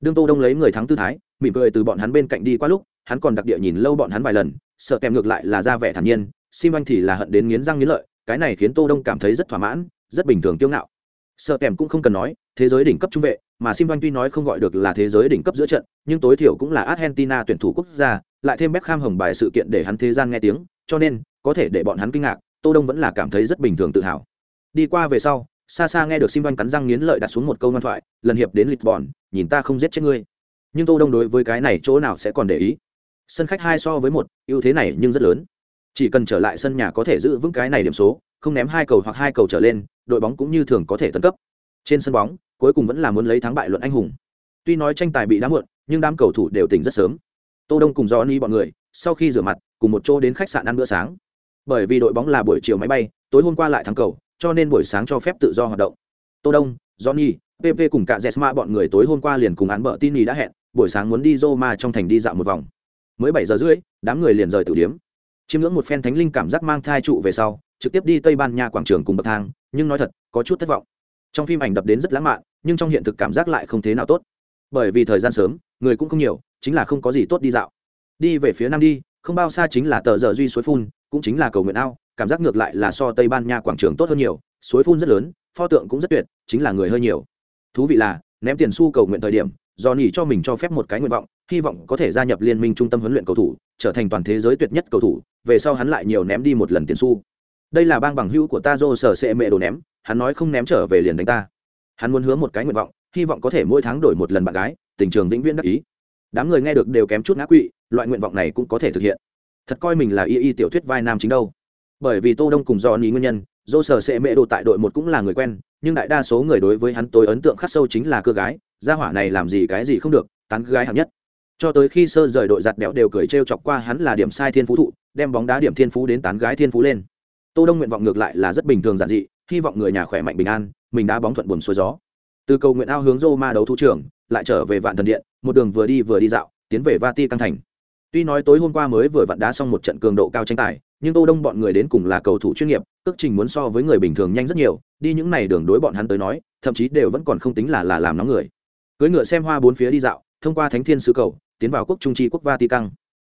S1: Đương Tô Đông lấy người thắng tư thái, mỉm cười từ bọn hắn bên cạnh đi qua lúc, hắn còn đặc địa nhìn lâu bọn hắn vài lần, sợ kèm ngược lại là ra vẻ thản nhiên, sim anh thì là hận đến nghiến răng nghiến lợi, cái này khiến Tô Đông cảm thấy rất thỏa mãn, rất bình thường kiêu ngạo. Sợ kèm cũng không cần nói, thế giới đỉnh cấp trung vệ, mà sim doanh tuy nói không gọi được là thế giới đỉnh cấp giữa trận, nhưng tối thiểu cũng là Argentina tuyển thủ quốc gia, lại thêm Beckham hồng bài sự kiện để hắn thế gian nghe tiếng, cho nên có thể để bọn hắn kinh ngạc, Tô Đông vẫn là cảm thấy rất bình thường tự hào. Đi qua về sau, xa xa nghe được sim doanh cắn răng nghiến lợi đặt xuống một câu ngoan thoại, lần hiệp đến Lisbon, nhìn ta không giết chết ngươi. Nhưng Tô Đông đối với cái này chỗ nào sẽ còn để ý. Sân khách hai so với một, ưu thế này nhưng rất lớn. Chỉ cần trở lại sân nhà có thể giữ vững cái này điểm số, không ném hai cầu hoặc hai cầu trở lên, đội bóng cũng như thường có thể tấn cấp. Trên sân bóng, cuối cùng vẫn là muốn lấy thắng bại luận anh hùng. Tuy nói tranh tài bị đá muộn, nhưng đám cầu thủ đều tỉnh rất sớm. Tô Đông cùng Johnny bọn người, sau khi rửa mặt, cùng một chỗ đến khách sạn ăn bữa sáng. Bởi vì đội bóng là buổi chiều máy bay, tối hôm qua lại thắng cầu, cho nên buổi sáng cho phép tự do hoạt động. Tô Đông, Johnny, PP cùng cả Jesma bọn người tối hôm qua liền cùng án bợ tin đã hẹn, buổi sáng muốn đi Roma trong thành đi dạo một vòng. Mới bảy giờ rưỡi, đám người liền rời tử điếm. Chiêm ngưỡng một phen thánh linh cảm giác mang thai trụ về sau, trực tiếp đi Tây Ban Nha quảng trường cùng bậc thang, nhưng nói thật, có chút thất vọng. Trong phim ảnh đập đến rất lãng mạn, nhưng trong hiện thực cảm giác lại không thế nào tốt. Bởi vì thời gian sớm, người cũng không nhiều, chính là không có gì tốt đi dạo. Đi về phía nam đi, không bao xa chính là tờ giờ duy suối phun, cũng chính là cầu nguyện ao, cảm giác ngược lại là so Tây Ban Nha quảng trường tốt hơn nhiều, suối phun rất lớn, pho tượng cũng rất tuyệt, chính là người hơi nhiều. Thú vị là, ném tiền xu cầu nguyện thời điểm, do nỉ cho mình cho phép một cái nguyện vọng, hy vọng có thể gia nhập liên minh trung tâm huấn luyện cầu thủ, trở thành toàn thế giới tuyệt nhất cầu thủ, về sau hắn lại nhiều ném đi một lần tiền xu. Đây là bang bằng hữu của ta Dô sở sệ mẹ đồ ném, hắn nói không ném trở về liền đánh ta. Hắn muốn hứa một cái nguyện vọng, hy vọng có thể mỗi tháng đổi một lần bạn gái, tình trường vĩnh viễn đắc ý. Đám người nghe được đều kém chút ngã quỵ, loại nguyện vọng này cũng có thể thực hiện. Thật coi mình là y y tiểu thuyết vai nam chính đâu. Bởi vì Tô Đông cùng do ní nguyên nhân, Dô sở sệ mẹ đồ tại đội một cũng là người quen, nhưng đại đa số người đối với hắn tối ấn tượng khắc sâu chính là cưa gái, gia hỏa này làm gì cái gì không được, tán gái hạng nhất cho tới khi sơ rời đội giặt đẽo đều cười trêu chọc qua hắn là điểm sai thiên phú thụ đem bóng đá điểm thiên phú đến tán gái thiên phú lên tô đông nguyện vọng ngược lại là rất bình thường giản dị, hy vọng người nhà khỏe mạnh bình an, mình đã bóng thuận buồn xuôi gió. Từ cầu nguyện ao hướng Roma đấu thủ trưởng, lại trở về vạn thần điện, một đường vừa đi vừa đi dạo, tiến về vati căng thành. Tuy nói tối hôm qua mới vừa vặn đá xong một trận cường độ cao tranh tài, nhưng tô đông bọn người đến cùng là cầu thủ chuyên nghiệp, cước trình muốn so với người bình thường nhanh rất nhiều, đi những này đường đối bọn hắn tới nói, thậm chí đều vẫn còn không tính là là làm nóng người. Cưỡi ngựa xem hoa bốn phía đi dạo, thông qua thánh thiên sứ cầu, tiến vào quốc trung tri quốc vatican.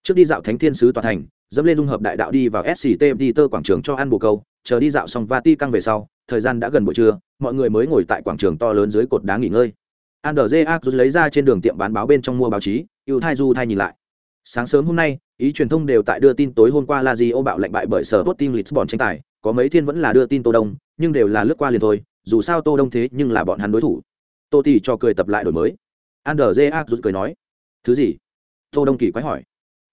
S1: Trước đi dạo thánh thiên sứ tòa thành dẫm lên dung hợp đại đạo đi vào sct peter quảng trường cho ăn bồ câu, chờ đi dạo xong vatican về sau, thời gian đã gần buổi trưa, mọi người mới ngồi tại quảng trường to lớn dưới cột đá nghỉ ngơi. Andrja rút lấy ra trên đường tiệm bán báo bên trong mua báo chí ưu thai du thai nhìn lại. Sáng sớm hôm nay, ý truyền thông đều tại đưa tin tối hôm qua Lazio ô bạo lệnh bại bởi sở tốt team lisbon tranh tài, có mấy thiên vẫn là đưa tin tô đông, nhưng đều là lướt qua liền thôi, dù sao tô đông thế nhưng là bọn hắn đối thủ. Tô tỷ cho cười tập lại đổi mới. Andrja cười nói, thứ gì? Tô đông kỳ quái hỏi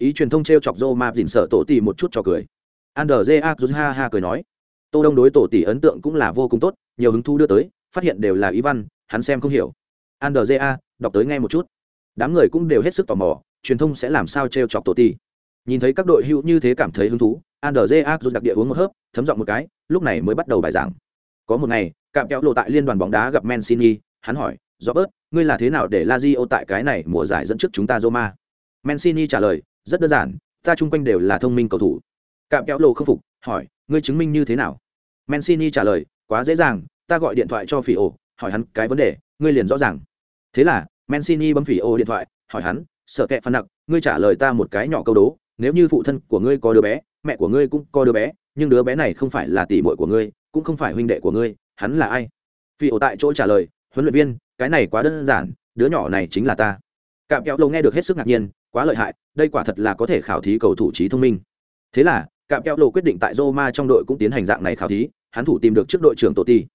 S1: ý truyền thông t r e o chọc rô ma dình sợ tổ tỷ một chút cho cười. Andrja rút ha ha cười nói, tô đông đối tổ tỷ ấn tượng cũng là vô cùng tốt, nhiều hứng thú đưa tới, phát hiện đều là ý văn, hắn xem không hiểu. Andrja đọc tới nghe một chút. Đám người cũng đều hết sức tò mò, truyền thông sẽ làm sao t r e o chọc tổ tỷ nhìn thấy các đội hữu như thế cảm thấy hứng thú andrze rút đặc địa uống một hớp, thấm giọng một cái, lúc này mới bắt đầu bài giảng. Có một ngày, cạm kéo lộ tại liên đoàn bóng đá gặp mancini hắn hỏi, robert, ngươi là thế nào để La Rio tại cái này mùa giải dẫn trước chúng ta roma? Mancini trả lời rất đơn giản, ta chung quanh đều là thông minh cầu thủ. Cạm kéo lộ không phục, hỏi, ngươi chứng minh như thế nào? Mancini trả lời, quá dễ dàng, ta gọi điện thoại cho phỉ ổ, hỏi hắn cái vấn đề, ngươi liền rõ ràng. Thế là, mancini bấm phỉ ổ điện thoại, hỏi hắn, sợ kẹ phản nặng ngươi trả lời ta một cái nhỏ câu đố, nếu như phụ thân của ngươi có đứa bé, mẹ của ngươi cũng có đứa bé, nhưng đứa bé này không phải là tỷ muội của ngươi, cũng không phải huynh đệ của ngươi, hắn là ai? Phi ổ tại chỗ trả lời, huấn luyện viên, cái này quá đơn giản, đứa nhỏ này chính là ta. Cạm kéo lâu nghe được hết sức ngạc nhiên quá lợi hại, đây quả thật là có thể khảo thí cầu thủ trí thông minh. Thế là, cạm Kẹo Lộ quyết định tại roma trong đội cũng tiến hành dạng này khảo thí, hắn thủ tìm được trước đội trưởng tổ ti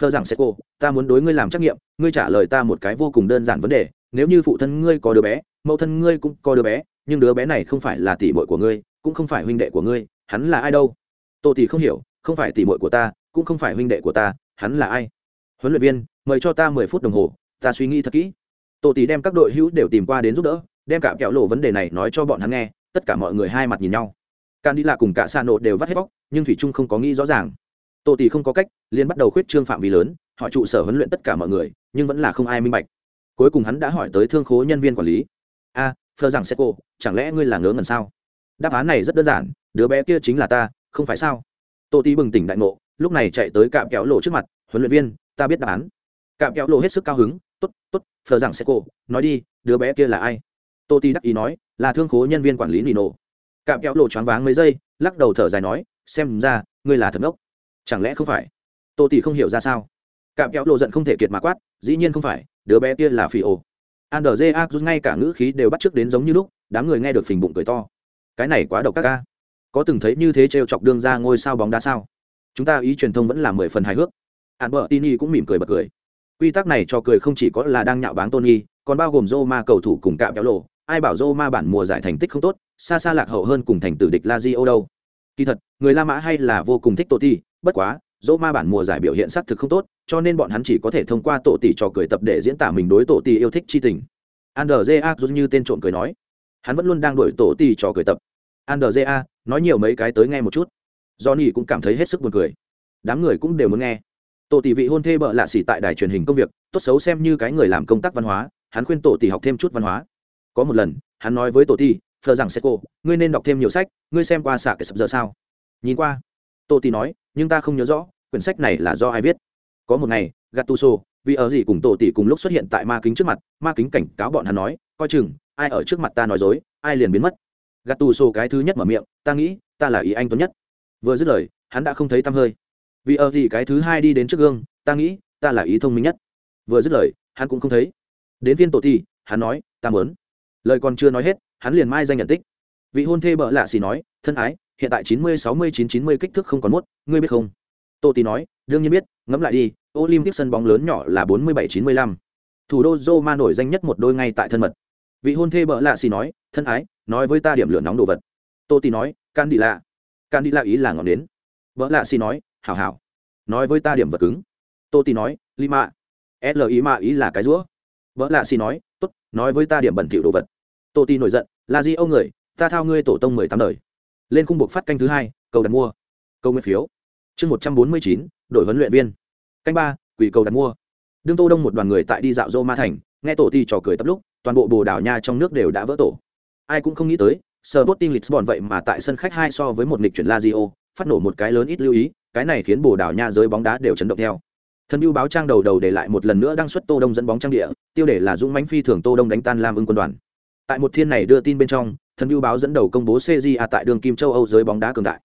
S1: phơ rằng seco, ta muốn đối ngươi làm trắc nghiệm, ngươi trả lời ta một cái vô cùng đơn giản vấn đề, nếu như phụ thân ngươi có đứa bé, mẫu thân ngươi cũng có đứa bé, nhưng đứa bé này không phải là tỷ muội của ngươi, cũng không phải huynh đệ của ngươi, hắn là ai đâu? Tô tỷ không hiểu, không phải tỷ muội của ta, cũng không phải huynh đệ của ta, hắn là ai? Huấn luyện viên, mời cho ta mười phút đồng hồ, ta suy nghĩ thật kỹ. Tô tỷ đem các đội hữu đều tìm qua đến giúp đỡ đem cả kẹo lộ vấn đề này nói cho bọn hắn nghe tất cả mọi người hai mặt nhìn nhau. Can đi lạ cùng cả xa nộ đều vắt hết bóc nhưng thủy trung không có nghĩ rõ ràng. Tô tỷ không có cách liên bắt đầu khuyết trương phạm vi lớn Họ trụ sở huấn luyện tất cả mọi người nhưng vẫn là không ai minh bạch. Cuối cùng hắn đã hỏi tới thương khố nhân viên quản lý. A à, phờ rằng sẽ cô chẳng lẽ ngươi là ngớ ngẩn sao? Đáp án này rất đơn giản đứa bé kia chính là ta không phải sao? Tô Tỷ bừng tỉnh đại ngộ lúc này chạy tới cạm kéo lộ trước mặt huấn luyện viên ta biết đáp án. Cạm kéo lộ hết sức cao hứng t ố t t ố t phờ rằng sẽ cô nói đi đứa bé kia là ai? Tô ti đắc ý nói, là thương khố nhân viên quản lý nino. Cạm kéo lộ choáng váng mấy giây, lắc đầu thở dài nói, xem ra, ngươi là thật ngốc chẳng lẽ không phải? Tô ti không hiểu ra sao. Cạm kéo lộ giận không thể kiệt mà quát, dĩ nhiên không phải, đứa bé kia là phi ô andrja rút ngay cả ngữ khí đều bắt trước đến giống như lúc, đám người nghe được phình bụng cười to. Cái này quá độc các ca có từng thấy như thế trêu chọc đương ra ngôi sao bóng đá sao? Chúng ta ý truyền thông vẫn là mười phần hài hước. Hạn bờ tini cũng mỉm cười bật cười. Quy tắc này cho cười không chỉ có là đang nhạo báng tony, còn bao gồm Roma cầu thủ cùng cạm kéo lộ ai bảo Roma bản mùa giải thành tích không tốt xa xa lạc hậu hơn cùng thành tử địch Lazio đâu kỳ thật người La Mã hay là vô cùng thích Totti bất quá Roma bản mùa giải biểu hiện sắc thực không tốt, cho nên bọn hắn chỉ có thể thông qua tổ tỷ trò cười tập để diễn tả mình đối tổ tỷ yêu thích chi tình. Anderja giống như tên trộm cười nói, hắn vẫn luôn đang đuổi tổ tỷ trò cười tập. Anderja nói nhiều mấy cái tới nghe một chút. Johnny cũng cảm thấy hết sức buồn cười. Đám người cũng đều muốn nghe. Tổ tỷ vị hôn thê bợ lạ xỉ tại đài truyền hình công việc, tốt xấu xem như cái người làm công tác văn hóa, hắn khuyên tổ tỷ học thêm chút văn hóa. Có một lần, hắn nói với tổ tỷ, "Phờ rằng sẽ cô, ngươi nên đọc thêm nhiều sách, ngươi xem qua xạ kẻ sập giờ sao?" Nhìn qua. Tổ tỷ nói, "Nhưng ta không nhớ rõ, quyển sách này là do ai viết?" có một ngày gattuso vì ở gì cùng tổ tỷ cùng lúc xuất hiện tại ma kính trước mặt ma kính cảnh cáo bọn hắn nói coi chừng ai ở trước mặt ta nói dối ai liền biến mất gattuso cái thứ nhất mở miệng ta nghĩ ta là ý anh tuấn nhất vừa dứt lời hắn đã không thấy tăm hơi vì ở gì cái thứ hai đi đến trước gương ta nghĩ ta là ý thông minh nhất vừa dứt lời hắn cũng không thấy đến viên tổ tỷ hắn nói ta mớn lời còn chưa nói hết, hắn liền mai danh nhận tích. Vị hôn thê bợ lạ xì nói, thân ái, hiện tại chín mươi, sáu mươi, chín chín mươi kích thước không còn mốt, ngươi biết không? Tô tì nói, đương nhiên biết, ngẫm lại đi, olympic sân bóng lớn nhỏ là bốn mươi bảy, chín mươi lăm. Thủ đô roma nổi danh nhất một đôi ngay tại thân mật. Vị hôn thê bợ lạ xì nói, thân ái, nói với ta điểm lửa nóng đồ vật. Tô tì nói can đi lạ can đi lạ ý là ngọn đến vợ lạ xì nói, hảo hảo. Nói với ta điểm vật cứng. Tô tì nói, lima. L ý mạ ý là cái rũa. Vợ lạ xì nói tốt nói với ta điểm bẩn thỉu đồ vật. Tô ti nổi giận là gì âu người ta thao ngươi tổ tông mười tám đời. Lên khung buộc phát canh thứ hai cầu đặt mua. Câu nguyên phiếu. Chương một trăm bốn mươi chín đội huấn luyện viên. Canh ba quỷ cầu đặt mua. Đương tô đông một đoàn người tại đi dạo dô ma thành nghe tổ ti trò cười tập lúc toàn bộ bồ đảo nha trong nước đều đã vỡ tổ. Ai cũng không nghĩ tới Sporting Lisbon vậy mà tại sân khách hai so với một nghịch chuyển Lazio, phát nổ một cái lớn ít lưu ý, cái này khiến Bồ Đào Nha giới bóng đá đều chấn động theo thần mưu báo trang đầu đầu để lại một lần nữa đăng xuất Tô Đông dẫn bóng trang địa, tiêu đề là dũng mãnh phi thường Tô Đông đánh tan Lam Ưng quân đoàn. Tại một thiên này đưa tin bên trong, thần mưu báo dẫn đầu công bố CJA tại đường kim châu Âu giới bóng đá cường đại.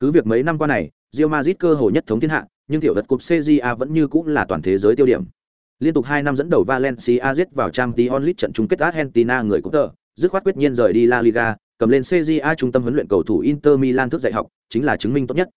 S1: Cứ việc mấy năm qua này, Real Madrid cơ hội nhất thống thiên hạ, nhưng tiểu vật cúp CJA vẫn như cũng là toàn thế giới tiêu điểm. Liên tục hai năm dẫn đầu Valencia giết vào Champions League trận chung kết Argentina người cũng tờ, dứt khoát quyết nhiên rời đi La Liga, cầm lên CJA trung tâm huấn luyện cầu thủ Inter Milan thức dạy học, chính là chứng minh tốt nhất.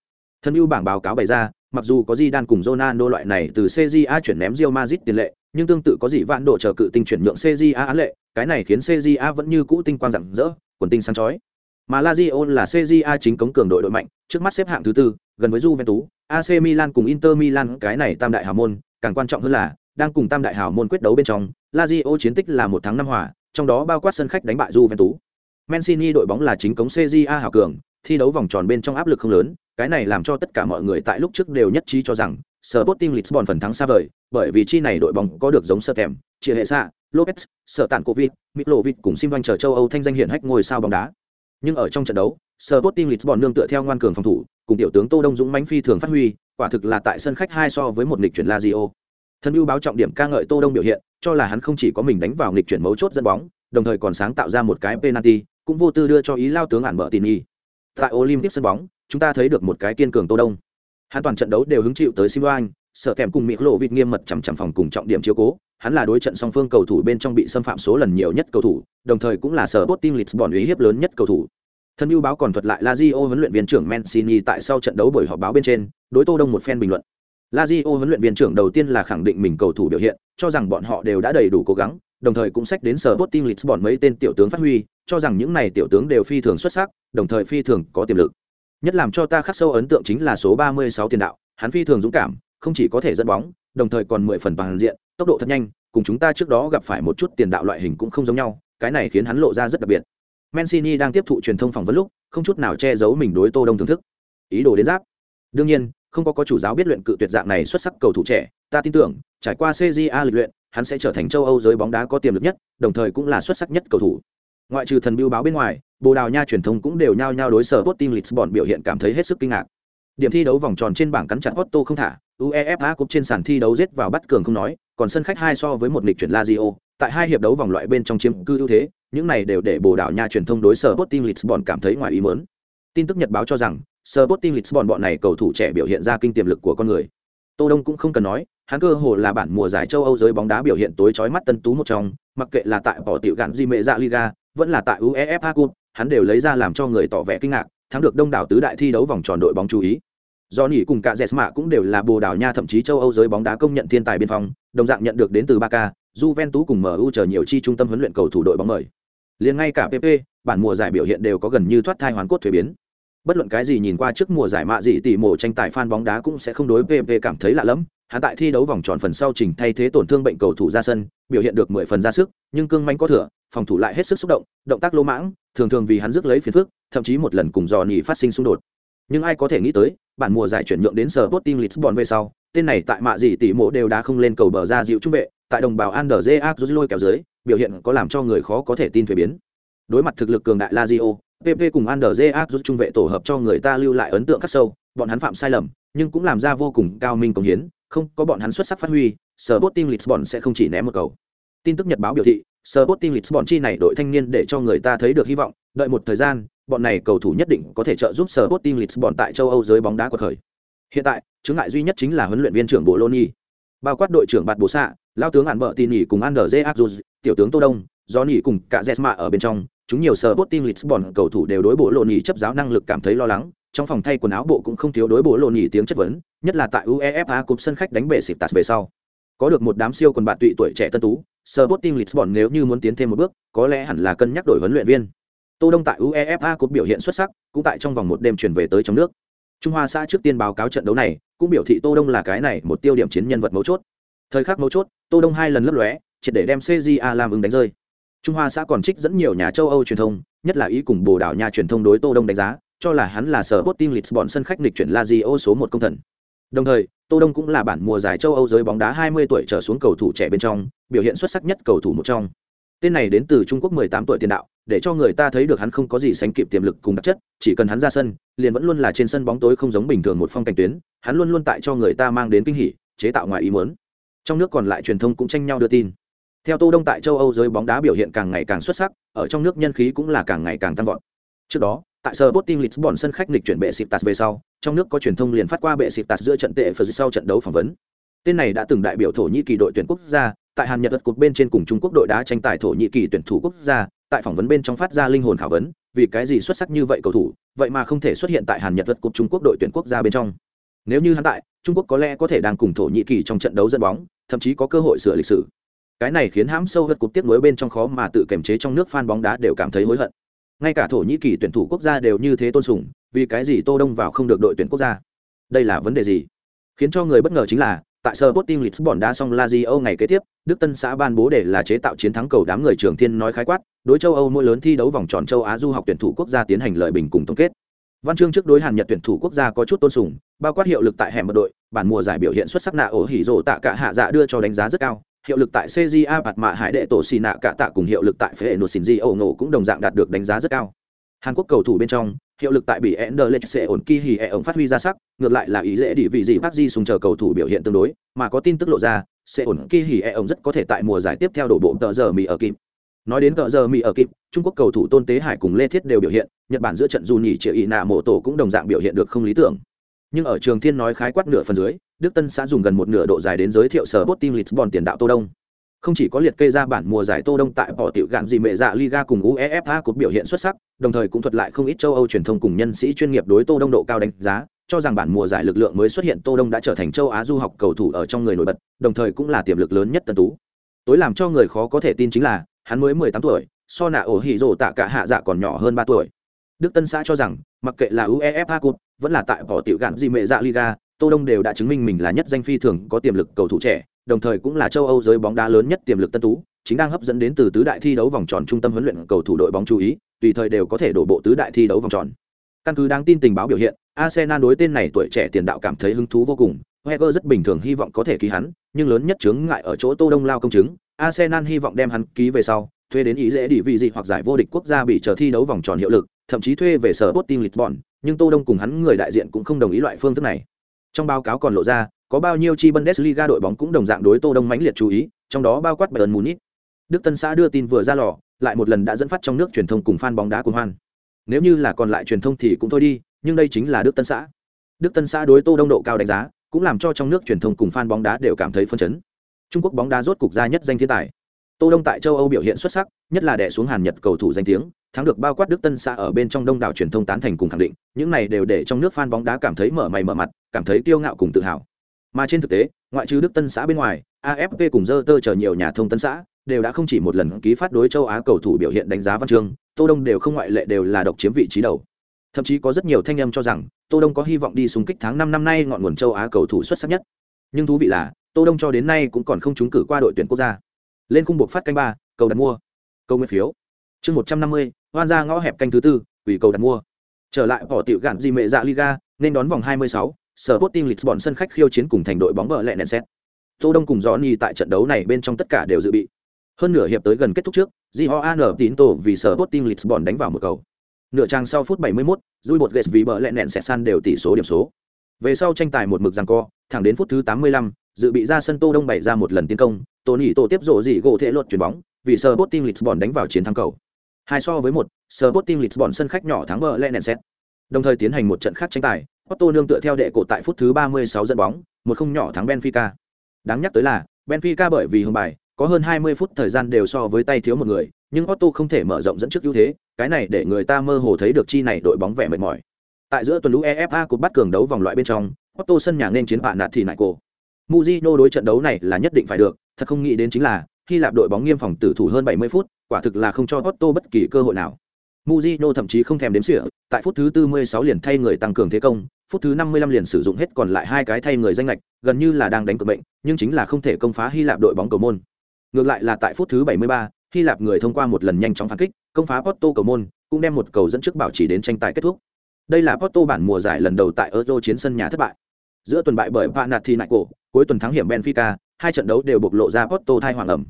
S1: Thân ưu bảng báo cáo bày ra, mặc dù có Zidane cùng Ronaldo loại này từ CJA chuyển ném Real Madrid tiền lệ, nhưng tương tự có gì vạn độ chờ cự tinh chuyển nhượng CJA án lệ, cái này khiến CJA vẫn như cũ tinh quang rạng rỡ, quần tinh sáng chói. Mà Lazio là CJA chính cống cường đội đội mạnh, trước mắt xếp hạng thứ tư, gần với Juventus, AC Milan cùng Inter Milan cái này tam đại hào môn, càng quan trọng hơn là đang cùng tam đại hào môn quyết đấu bên trong, Lazio chiến tích là một thắng năm hòa, trong đó bao quát sân khách đánh bại Juventus. Mancini đội bóng là chính cống CJA hào cường, thi đấu vòng tròn bên trong áp lực không lớn, cái này làm cho tất cả mọi người tại lúc trước đều nhất trí cho rằng Sporting Lisbon phần thắng xa vời, bởi vì chi này đội bóng có được giống sơ kèm, chia hệ xạ, Lopez, sở tản Covid, Mitrovic cùng Sim chờ châu Âu thanh danh hiển hách ngôi sao bóng đá. Nhưng ở trong trận đấu, Sporting Lisbon nương tựa theo ngoan cường phòng thủ, cùng tiểu tướng Tô Đông Dũng mãnh phi thường phát huy, quả thực là tại sân khách hai so với một nghịch chuyển Lazio. Thân ưu báo trọng điểm ca ngợi Tô Đông biểu hiện, cho là hắn không chỉ có mình đánh vào nghịch chuyển mấu chốt dẫn bóng, đồng thời còn sáng tạo ra một cái penalty, cũng vô tư đưa cho ý lao tướng ản bợ tin y. Tại Olympic sân bóng, chúng ta thấy được một cái kiên cường Tô Đông. Hắn toàn trận đấu đều hứng chịu tới Simon, sợ kèm cùng mỹ lộ vịt nghiêm mật chằm chằm phòng cùng trọng điểm chiếu cố. Hắn là đối trận song phương cầu thủ bên trong bị xâm phạm số lần nhiều nhất cầu thủ đồng thời cũng là sở bot team lisbon uy hiếp lớn nhất cầu thủ. Thân ưu báo còn thuật lại lazio huấn luyện viên trưởng mancini tại sau trận đấu buổi họp báo bên trên đối tô đông một phen bình luận. Lazio huấn luyện viên trưởng đầu tiên là khẳng định mình cầu thủ biểu hiện cho rằng bọn họ đều đã đầy đủ cố gắng đồng thời cũng sách đến sở bot team lisbon mấy tên tiểu tướng phát huy cho rằng những này tiểu tướng đều phi thường xuất sắc đồng thời phi thường có tiềm lực nhất làm cho ta khắc sâu ấn tượng chính là số 36 tiền đạo hắn phi thường dũng cảm không chỉ có thể dẫn bóng, đồng thời còn mười phần bằng diện, tốc độ thật nhanh, cùng chúng ta trước đó gặp phải một chút tiền đạo loại hình cũng không giống nhau, cái này khiến hắn lộ ra rất đặc biệt. Mancini đang tiếp thụ truyền thông phỏng vấn lúc, không chút nào che giấu mình đối Tô Đông thưởng thức. Ý đồ đến giáp. Đương nhiên, không có có chủ giáo biết luyện cự tuyệt dạng này xuất sắc cầu thủ trẻ, ta tin tưởng, trải qua CJA lịch luyện, hắn sẽ trở thành châu Âu giới bóng đá có tiềm lực nhất, đồng thời cũng là xuất sắc nhất cầu thủ. Ngoại trừ thần biêu báo bên ngoài, Bồ Đào Nha truyền thông cũng đều nhao nhao đối sở Sporting Lisbon biểu hiện cảm thấy hết sức kinh ngạc. Điểm thi đấu vòng tròn trên bảng cắn chặt Otto không thả, UEFA Cup trên sàn thi đấu giết vào bắt cường không nói, còn sân khách hai so với một lịch chuyển Lazio, tại hai hiệp đấu vòng loại bên trong chiếm cư ưu thế, những này đều để Bồ Đào Nha truyền thông đối sở Sporting Lisbon cảm thấy ngoài ý muốn. Tin tức nhật báo cho rằng, sở botin Lisbon bọn này cầu thủ trẻ biểu hiện ra kinh tiềm lực của con người. Tô Đông cũng không cần nói, hắn cơ hồ là bản mùa giải châu Âu giới bóng đá biểu hiện tối chói mắt tân tú một trong, mặc kệ là tại bỏ tiểu gạn di mệ dạ Liga, vẫn là tại UEFA Cup, hắn đều lấy ra làm cho người tỏ vẻ kinh ngạc, thắng được đông đảo tứ đại thi đấu vòng tròn đội bóng chú ý do nỉ cùng cả jesma cũng đều là bồ đào nha thậm chí châu âu giới bóng đá công nhận thiên tài biên phòng đồng dạng nhận được đến từ ba k Juventus cùng MU chờ nhiều chi trung tâm huấn luyện cầu thủ đội bóng mời. Liền ngay cả PP, bản mùa giải biểu hiện đều có gần như thoát thai hoàn cốt thuế biến. Bất luận cái gì nhìn qua trước mùa giải mạ gì tỷ mổ tranh tài fan bóng đá cũng sẽ không đối PP cảm thấy lạ lẫm. Hắn tại thi đấu vòng tròn phần sau trình thay thế tổn thương bệnh cầu thủ ra sân, biểu hiện được mười phần ra sức, nhưng cương mãnh có thừa, phòng thủ lại hết sức xúc động, động tác lỗ mãng, thường thường vì hắn rước lấy phiền phức, thậm chí một lần cùng dò nhỉ phát sinh xung đột. Nhưng ai có thể nghĩ tới bản mùa giải chuyển nhượng đến sở Sporting Lisbon về sau tên này tại mạ gì tỷ mộ đều đã không lên cầu bờ ra dịu trung vệ tại đồng bào Anderlecht rút lôi kéo dưới biểu hiện có làm cho người khó có thể tin thủy biến. Đối mặt thực lực cường đại Lazio PP cùng Anderlecht rút trung vệ tổ hợp cho người ta lưu lại ấn tượng khắc sâu bọn hắn phạm sai lầm nhưng cũng làm ra vô cùng cao minh công hiến không có bọn hắn xuất sắc phát huy Sporting Lisbon sẽ không chỉ ném một cầu tin tức nhật báo biểu thị Sporting Lisbon chi này đội thanh niên để cho người ta thấy được hy vọng, đợi một thời gian, bọn này cầu thủ nhất định có thể trợ giúp Sporting Lisbon tại châu Âu giới bóng đá của thời. Hiện tại, chứng ngại duy nhất chính là huấn luyện viên trưởng Bologna. Bao quát đội trưởng Bạt Bồ Sạ, lao tướng Hàn Bợ Tin Nhỉ cùng Andre Azuz, tiểu tướng Tô Đông, Johnny cùng cả Jesma ở bên trong, chúng nhiều Sporting Lisbon cầu thủ đều đối bộ Bologna chấp giáo năng lực cảm thấy lo lắng, trong phòng thay quần áo bộ cũng không thiếu đối bộ Bologna tiếng chất vấn, nhất là tại UEFA Cup sân khách đánh bể xịp tạt về sau. Có được một đám siêu quần bạn tụy tuổi trẻ tân tú, Sporting Lisbon nếu như muốn tiến thêm một bước, có lẽ hẳn là cân nhắc đổi huấn luyện viên. Tô Đông tại UEFA Cup biểu hiện xuất sắc, cũng tại trong vòng một đêm chuyển về tới trong nước. Trung Hoa xã trước tiên báo cáo trận đấu này, cũng biểu thị Tô Đông là cái này một tiêu điểm chiến nhân vật mấu chốt. Thời khắc mấu chốt, Tô Đông hai lần lấp lóe, triệt để đem CJA làm ứng đánh rơi. Trung Hoa xã còn trích dẫn nhiều nhà châu Âu truyền thông, nhất là ý cùng Bồ Đào Nha truyền thông đối Tô Đông đánh giá, cho là hắn là sở Sporting Lisbon sân khách nghịch chuyển Lazio số một công thần. Đồng thời, Tô Đông cũng là bản mùa giải châu Âu giới bóng đá 20 tuổi trở xuống cầu thủ trẻ bên trong, biểu hiện xuất sắc nhất cầu thủ một trong. Tên này đến từ Trung Quốc 18 tuổi tiền đạo, để cho người ta thấy được hắn không có gì sánh kịp tiềm lực cùng đặc chất, chỉ cần hắn ra sân, liền vẫn luôn là trên sân bóng tối không giống bình thường một phong cảnh tuyến, hắn luôn luôn tại cho người ta mang đến kinh hỉ, chế tạo ngoài ý muốn. Trong nước còn lại truyền thông cũng tranh nhau đưa tin. Theo Tô Đông tại châu Âu giới bóng đá biểu hiện càng ngày càng xuất sắc, ở trong nước nhân khí cũng là càng ngày càng tăng vọt. Trước đó, tại Sporting Lisbon sân khách nghịch chuyển bệ Besiktas về sau, trong nước có truyền thông liền phát qua bệ Besiktas giữa trận tệ phật sau trận đấu phỏng vấn. Tên này đã từng đại biểu Thổ Nhĩ Kỳ đội tuyển quốc gia, tại Hàn Nhật đất cột bên trên cùng Trung Quốc đội đá tranh tài Thổ Nhĩ Kỳ tuyển thủ quốc gia, tại phỏng vấn bên trong phát ra linh hồn khảo vấn, vì cái gì xuất sắc như vậy cầu thủ, vậy mà không thể xuất hiện tại Hàn Nhật đất cột Trung Quốc đội tuyển quốc gia bên trong. Nếu như hắn tại, Trung Quốc có lẽ có thể đang cùng Thổ Nhĩ Kỳ trong trận đấu dẫn bóng, thậm chí có cơ hội sửa lịch sử. Cái này khiến hãm sâu vật cục tiếp nối bên trong khó mà tự kiềm chế trong nước fan bóng đá đều cảm thấy hối hận ngay cả thổ nhĩ kỳ tuyển thủ quốc gia đều như thế tôn sùng vì cái gì tô đông vào không được đội tuyển quốc gia đây là vấn đề gì khiến cho người bất ngờ chính là tại sơ Sporting Lisbon đá xong Lazio ngày kế tiếp, Đức Tân xã ban bố để là chế tạo chiến thắng cầu đám người trường thiên nói khái quát, đối châu Âu mỗi lớn thi đấu vòng tròn châu Á du học tuyển thủ quốc gia tiến hành lợi bình cùng tổng kết. Văn chương trước đối Hàn Nhật tuyển thủ quốc gia có chút tôn sùng, bao quát hiệu lực tại hẻm một đội, bản mùa giải biểu hiện xuất sắc nạ ổ hỉ rồ tạ cả hạ dạ đưa cho đánh giá rất cao. Hiệu lực tại CJA bạt mạ hải đệ tổ xì nạ cả tạ cùng hiệu lực tại phế nổ xin di ổ ngộ cũng đồng dạng đạt được đánh giá rất cao. Hàn Quốc cầu thủ bên trong, hiệu lực tại bị Ender Lech sẽ ổn kỳ hỉ e ổng phát huy ra sắc, ngược lại là ý dễ đi vị gì Park Ji sùng chờ cầu thủ biểu hiện tương đối, mà có tin tức lộ ra, sẽ ổn kỳ hỉ e ổng rất có thể tại mùa giải tiếp theo đổ bộ tờ giờ mì ở kịp. Nói đến tờ giờ mì ở kịp, Trung Quốc cầu thủ Tôn Tế Hải cùng Lê Thiết đều biểu hiện, Nhật Bản giữa trận Juni nhỉ triệu ý nạ mộ tổ cũng đồng dạng biểu hiện được không lý tưởng. Nhưng ở trường Thiên nói khái quát nửa phần dưới, Đức Tân xã dùng gần một nửa độ dài đến giới thiệu sở Sporting Lisbon tiền đạo Tô Đông. Không chỉ có liệt kê ra bản mùa giải Tô Đông tại bỏ tiểu gạn gì mẹ dạ Liga cùng UEFA cột biểu hiện xuất sắc, đồng thời cũng thuật lại không ít châu Âu truyền thông cùng nhân sĩ chuyên nghiệp đối Tô Đông độ cao đánh giá, cho rằng bản mùa giải lực lượng mới xuất hiện Tô Đông đã trở thành châu Á du học cầu thủ ở trong người nổi bật, đồng thời cũng là tiềm lực lớn nhất tân tú. Tối làm cho người khó có thể tin chính là, hắn mới 18 tuổi, so nạ ổ hỉ rồ tạ cả hạ dạ còn nhỏ hơn 3 tuổi. Đức Tân xã cho rằng, mặc kệ là UEFA Cup, vẫn là tại bỏ tiểu gạn gì mẹ dạ Liga, Tô Đông đều đã chứng minh mình là nhất danh phi thường có tiềm lực cầu thủ trẻ, đồng thời cũng là châu Âu giới bóng đá lớn nhất tiềm lực tân tú, chính đang hấp dẫn đến từ tứ đại thi đấu vòng tròn trung tâm huấn luyện cầu thủ đội bóng chú ý, tùy thời đều có thể đổ bộ tứ đại thi đấu vòng tròn. Căn cứ đáng tin tình báo biểu hiện, Arsenal đối tên này tuổi trẻ tiền đạo cảm thấy hứng thú vô cùng, Wenger rất bình thường hy vọng có thể ký hắn, nhưng lớn nhất chướng ngại ở chỗ Tô Đông lao công chứng, Arsenal hy vọng đem hắn ký về sau, thuê đến ý dễ đi vị gì hoặc giải vô địch quốc gia bị chờ thi đấu vòng tròn hiệu lực, thậm chí thuê về sở bot Sporting Lisbon, nhưng Tô Đông cùng hắn người đại diện cũng không đồng ý loại phương thức này. Trong báo cáo còn lộ ra, có bao nhiêu chi Bundesliga đội bóng cũng đồng dạng đối Tô Đông mãnh liệt chú ý, trong đó bao quát Bayern Munich. Đức Tân xã đưa tin vừa ra lò, lại một lần đã dẫn phát trong nước truyền thông cùng fan bóng đá cuồng hoan. Nếu như là còn lại truyền thông thì cũng thôi đi, nhưng đây chính là Đức Tân xã. Đức Tân xã đối Tô Đông độ cao đánh giá, cũng làm cho trong nước truyền thông cùng fan bóng đá đều cảm thấy phấn chấn. Trung Quốc bóng đá rốt cục ra nhất danh thiên tài. Tô Đông tại châu Âu biểu hiện xuất sắc, nhất là đè xuống Hàn Nhật cầu thủ danh tiếng, thắng được bao quát Đức Tân xã ở bên trong đông đảo truyền thông tán thành cùng khẳng định, những này đều để trong nước fan bóng đá cảm thấy mở mày mở mặt, cảm thấy kiêu ngạo cùng tự hào. Mà trên thực tế, ngoại trừ Đức Tân xã bên ngoài, AFP cùng Dơ Tơ chờ nhiều nhà thông tấn xã đều đã không chỉ một lần ký phát đối châu Á cầu thủ biểu hiện đánh giá văn chương, Tô Đông đều không ngoại lệ đều là độc chiếm vị trí đầu. Thậm chí có rất nhiều thanh âm cho rằng, Tô Đông có hy vọng đi xung kích tháng năm năm nay ngọn nguồn châu Á cầu thủ xuất sắc nhất. Nhưng thú vị là, Tô Đông cho đến nay cũng còn không trúng cử qua đội tuyển quốc gia. Lên khung buộc phát canh ba, cầu đặt mua. Câu nguyên phiếu. Chương 150, hoan ra ngõ hẹp canh thứ tư, ủy cầu đặt mua. Trở lại bỏ tiểu gạn gì mẹ dạ Liga, nên đón vòng 26, Sporting Lisbon sân khách khiêu chiến cùng thành đội bóng bờ lẹ nện xét. Tô Đông cùng Johnny tại trận đấu này bên trong tất cả đều dự bị. Hơn nửa hiệp tới gần kết thúc trước, Gioan tín tổ vì Sporting Lisbon đánh vào một cầu. Nửa trang sau phút 71, Rui bột Gates vì bờ lẹ nện xét san đều tỷ số điểm số. Về sau tranh tài một mực giằng co, thẳng đến phút thứ 85, dự bị ra sân Tô Đông bày ra một lần tiến công, Tony tổ tiếp rổ dị gỗ thể luật chuyển bóng, vì Sporting Lisbon đánh vào chiến thắng cầu. Hai so với một, Sporting Lisbon sân khách nhỏ thắng bờ lẹ xét. Đồng thời tiến hành một trận khác tranh tài, Otto nương tựa theo đệ cổ tại phút thứ 36 dẫn bóng, một không nhỏ thắng Benfica. Đáng nhắc tới là, Benfica bởi vì hùng bài, có hơn 20 phút thời gian đều so với tay thiếu một người, nhưng Otto không thể mở rộng dẫn trước ưu thế, cái này để người ta mơ hồ thấy được chi này đội bóng vẻ mệt mỏi. Tại giữa tuần lũ EFA cuộc bắt cường đấu vòng loại bên trong, Otto sân nhà nên chiến bạn nạt thì nại cổ. Mujino đối trận đấu này là nhất định phải được, thật không nghĩ đến chính là Hy Lạp đội bóng nghiêm phòng tử thủ hơn 70 phút, quả thực là không cho Otto bất kỳ cơ hội nào. Mujino thậm chí không thèm đếm xỉa, tại phút thứ 46 liền thay người tăng cường thế công, phút thứ 55 liền sử dụng hết còn lại hai cái thay người danh lệch, gần như là đang đánh cược bệnh, nhưng chính là không thể công phá Hy Lạp đội bóng cầu môn. Ngược lại là tại phút thứ 73, Hy Lạp người thông qua một lần nhanh chóng phản kích, công phá Porto cầu môn, cũng đem một cầu dẫn trước bảo trì đến tranh tài kết thúc. Đây là Porto bản mùa giải lần đầu tại Euro chiến sân nhà thất bại. Giữa tuần bại bởi Panathinaikos, cuối tuần thắng hiểm Benfica, hai trận đấu đều bộc lộ ra Porto thai hoàng ẩm.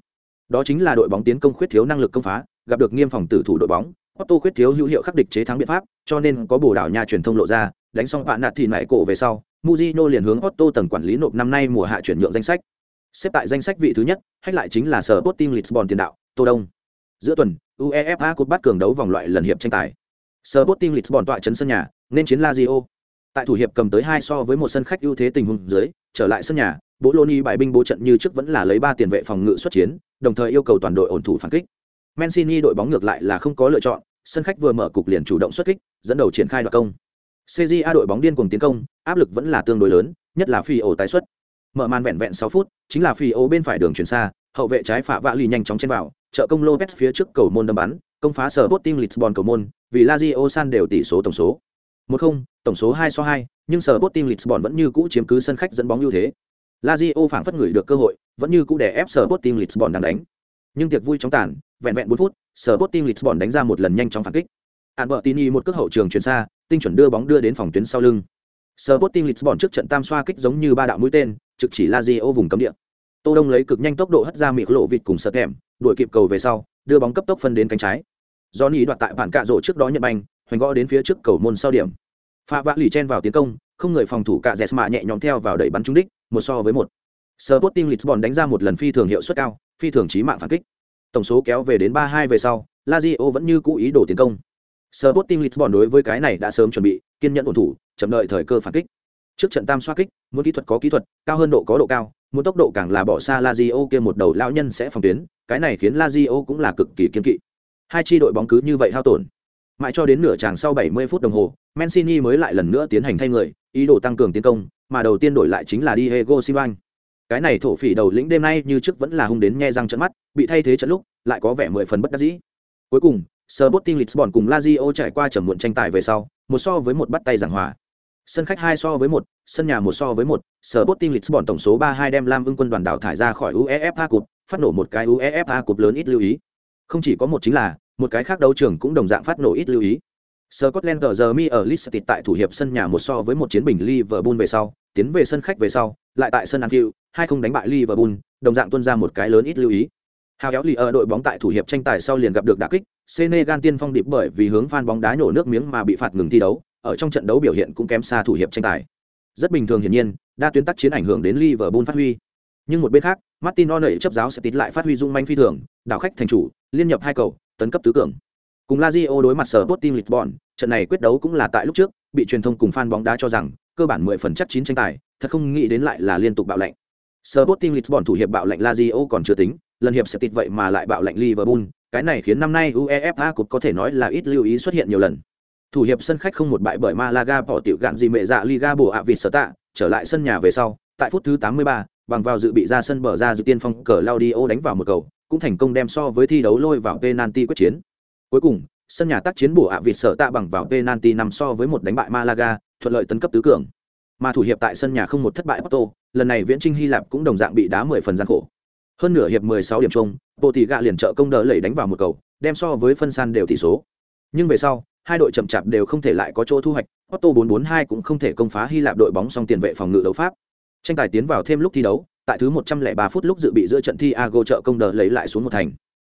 S1: Đó chính là đội bóng tiến công khuyết thiếu năng lực công phá, gặp được nghiêm phòng tử thủ đội bóng, Otto khuyết thiếu hữu hiệu khắc địch chế thắng biện pháp, cho nên có bổ đảo nhà truyền thông lộ ra, đánh xong bạn nạt thì nại cổ về sau, Mujino liền hướng Otto tầng quản lý nộp năm nay mùa hạ chuyển nhượng danh sách. Xếp tại danh sách vị thứ nhất, hách lại chính là sở Sporting Lisbon tiền đạo, Tô Đông. Giữa tuần, UEFA Cup bắt cường đấu vòng loại lần hiệp tranh tài. sở Sporting Lisbon tọa trấn sân nhà, nên chiến Lazio. Tại thủ hiệp cầm tới hai so với một sân khách ưu thế tình huống dưới, trở lại sân nhà, Bologna bại binh bố trận như trước vẫn là lấy ba tiền vệ phòng ngự xuất chiến, đồng thời yêu cầu toàn đội ổn thủ phản kích. Mancini đội bóng ngược lại là không có lựa chọn, sân khách vừa mở cục liền chủ động xuất kích, dẫn đầu triển khai đoạt công. CJA đội bóng điên cuồng tiến công, áp lực vẫn là tương đối lớn, nhất là phi ổ tái xuất. Mở màn vẹn vẹn 6 phút, chính là phi ổ bên phải đường chuyển xa, hậu vệ trái phạ vạ lì nhanh chóng chen vào, trợ công Lopez phía trước cầu môn đâm bắn, công phá sở Sporting Lisbon cầu môn, vì Lazio San đều tỷ số tổng số. 1-0, tổng số 2 so 2, nhưng sở Sporting Lisbon vẫn như cũ chiếm cứ sân khách dẫn bóng ưu thế. Lazio phản phất người được cơ hội, vẫn như cũ để ép sở Sporting Lisbon đang đánh. Nhưng tiệc vui chóng tàn, vẹn vẹn 4 phút, sở Sporting Lisbon đánh ra một lần nhanh chóng phản kích. Albertini một cước hậu trường chuyển xa, tinh chuẩn đưa bóng đưa đến phòng tuyến sau lưng. Sporting Lisbon trước trận tam xoa kích giống như ba đạo mũi tên trực chỉ Lazio vùng cấm địa. Tô đông lấy cực nhanh tốc độ hất ra miệng lộ vịt cùng sợ kèm đuổi kịp cầu về sau đưa bóng cấp tốc phân đến cánh trái. Johnny đoạt tại bản cạ rổ trước đó nhận banh hoành gõ đến phía trước cầu môn sau điểm. Pha vã lì chen vào tiến công không người phòng thủ cả dẹt mạ nhẹ nhõm theo vào đẩy bắn trúng đích một so với một. Sporting Lisbon đánh ra một lần phi thường hiệu suất cao, phi thường chí mạng phản kích. Tổng số kéo về đến ba hai về sau, Lazio vẫn như cũ ý đồ tiến công. Sporting Lisbon đối với cái này đã sớm chuẩn bị, kiên nhẫn ổn thủ, chậm đợi thời cơ phản kích. Trước trận tam xoá kích, muốn kỹ thuật có kỹ thuật, cao hơn độ có độ cao, muốn tốc độ càng là bỏ xa Lazio kia một đầu lão nhân sẽ phòng tuyến, cái này khiến Lazio cũng là cực kỳ kiên kỵ. Hai chi đội bóng cứ như vậy hao tổn. Mãi cho đến nửa tràng sau 70 phút đồng hồ Mancini mới lại lần nữa tiến hành thay người, ý đồ tăng cường tiến công, mà đầu tiên đổi lại chính là Diego Simeone cái này thổ phỉ đầu lĩnh đêm nay như trước vẫn là hung đến nhe răng trận mắt bị thay thế trận lúc lại có vẻ mười phần bất đắc dĩ. Cuối cùng Sporting Lisbon cùng Lazio trải qua trầm muộn tranh tài về sau một so với một bắt tay giảng hòa. Sân khách hai so với một sân nhà một so với một sở bot team lisbon tổng số ba hai đem lam ưng quân đoàn đảo thải ra khỏi uefa cup phát nổ một cái uefa cup lớn ít lưu ý. Không chỉ có một chính là một cái khác đấu trường cũng đồng dạng phát nổ ít lưu ý. Scotland tờ giờ mi ở Leicester tại thủ hiệp sân nhà một so với một chiến bình Liverpool về sau, tiến về sân khách về sau, lại tại sân Anfield, hai không đánh bại Liverpool, đồng dạng tuân ra một cái lớn ít lưu ý. Hào kéo lì ở đội bóng tại thủ hiệp tranh tài sau liền gặp được đả kích, Senegal tiên phong điệp bởi vì hướng fan bóng đá nhổ nước miếng mà bị phạt ngừng thi đấu, ở trong trận đấu biểu hiện cũng kém xa thủ hiệp tranh tài. Rất bình thường hiển nhiên, đa tuyến tác chiến ảnh hưởng đến Liverpool phát huy. Nhưng một bên khác, Martin O'Neill chấp giáo sẽ tít lại phát huy dung manh phi thường, đảo khách thành chủ, liên nhập hai cầu, tấn cấp tứ cường. Cùng Lazio đối mặt sở Sporting Lisbon, trận này quyết đấu cũng là tại lúc trước, bị truyền thông cùng fan bóng đá cho rằng, cơ bản 10 phần chắc chín tranh tài, thật không nghĩ đến lại là liên tục bạo lệnh. Sporting Lisbon thủ hiệp bạo lệnh Lazio còn chưa tính, lần hiệp sẽ tịt vậy mà lại bạo lệnh Liverpool, cái này khiến năm nay UEFA Cup có thể nói là ít lưu ý xuất hiện nhiều lần. Thủ hiệp sân khách không một bại bởi Malaga bỏ tiểu gạn gì mẹ dạ Liga bổ ạ vịt sở tạ, trở lại sân nhà về sau, tại phút thứ 83, bằng vào dự bị ra sân bờ ra dự tiên phong cờ Claudio đánh vào một cầu, cũng thành công đem so với thi đấu lôi vào penalty quyết chiến. Cuối cùng, sân nhà tác chiến bổ ạ vịt sở tạ bằng vào penalty nằm so với một đánh bại Malaga, thuận lợi tấn cấp tứ cường. Mà thủ hiệp tại sân nhà không một thất bại Porto, lần này Viễn Trinh Hy Lạp cũng đồng dạng bị đá 10 phần gian khổ. Hơn nửa hiệp 16 điểm chung, Potiga gạ liền trợ công đỡ lẩy đánh vào một cầu, đem so với phân san đều tỷ số. Nhưng về sau, hai đội chậm chạp đều không thể lại có chỗ thu hoạch, Otto 442 cũng không thể công phá Hy Lạp đội bóng song tiền vệ phòng ngự đấu pháp. Tranh tài tiến vào thêm lúc thi đấu, tại thứ 103 phút lúc dự bị giữa trận Thiago trợ công đỡ lấy lại xuống một thành.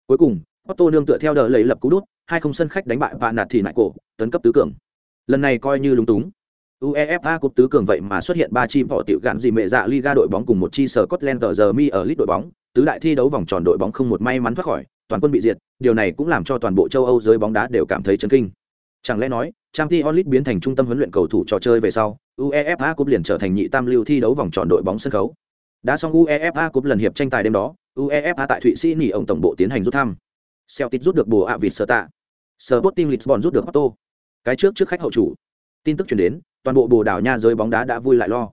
S1: Cuối cùng, Otto nương tựa theo đỡ lấy lập cú đút, hai không sân khách đánh bại và nạt thì nại cổ, tấn cấp tứ cường. Lần này coi như lúng túng. UEFA cúp tứ cường vậy mà xuất hiện ba chi bỏ tiểu gạn gì mẹ dạ Liga đội bóng cùng một chi sở Scotland giờ mi ở lít đội bóng, tứ đại thi đấu vòng tròn đội bóng không một may mắn thoát khỏi, toàn quân bị diệt, điều này cũng làm cho toàn bộ châu Âu giới bóng đá đều cảm thấy chấn kinh. Chẳng lẽ nói, Champions League biến thành trung tâm huấn luyện cầu thủ trò chơi về sau, UEFA Cup liền trở thành nhị tam lưu thi đấu vòng tròn đội bóng sân khấu. Đã xong UEFA Cup lần hiệp tranh tài đêm đó, UEFA tại Thụy Sĩ nghỉ ông tổng bộ tiến hành rút thăm. Celtic rút được bồ ạ vịt sở tạ. Sporting Lisbon rút được Porto. Cái trước trước khách hậu chủ. Tin tức truyền đến, toàn bộ bồ đào nha giới bóng đá đã vui lại lo.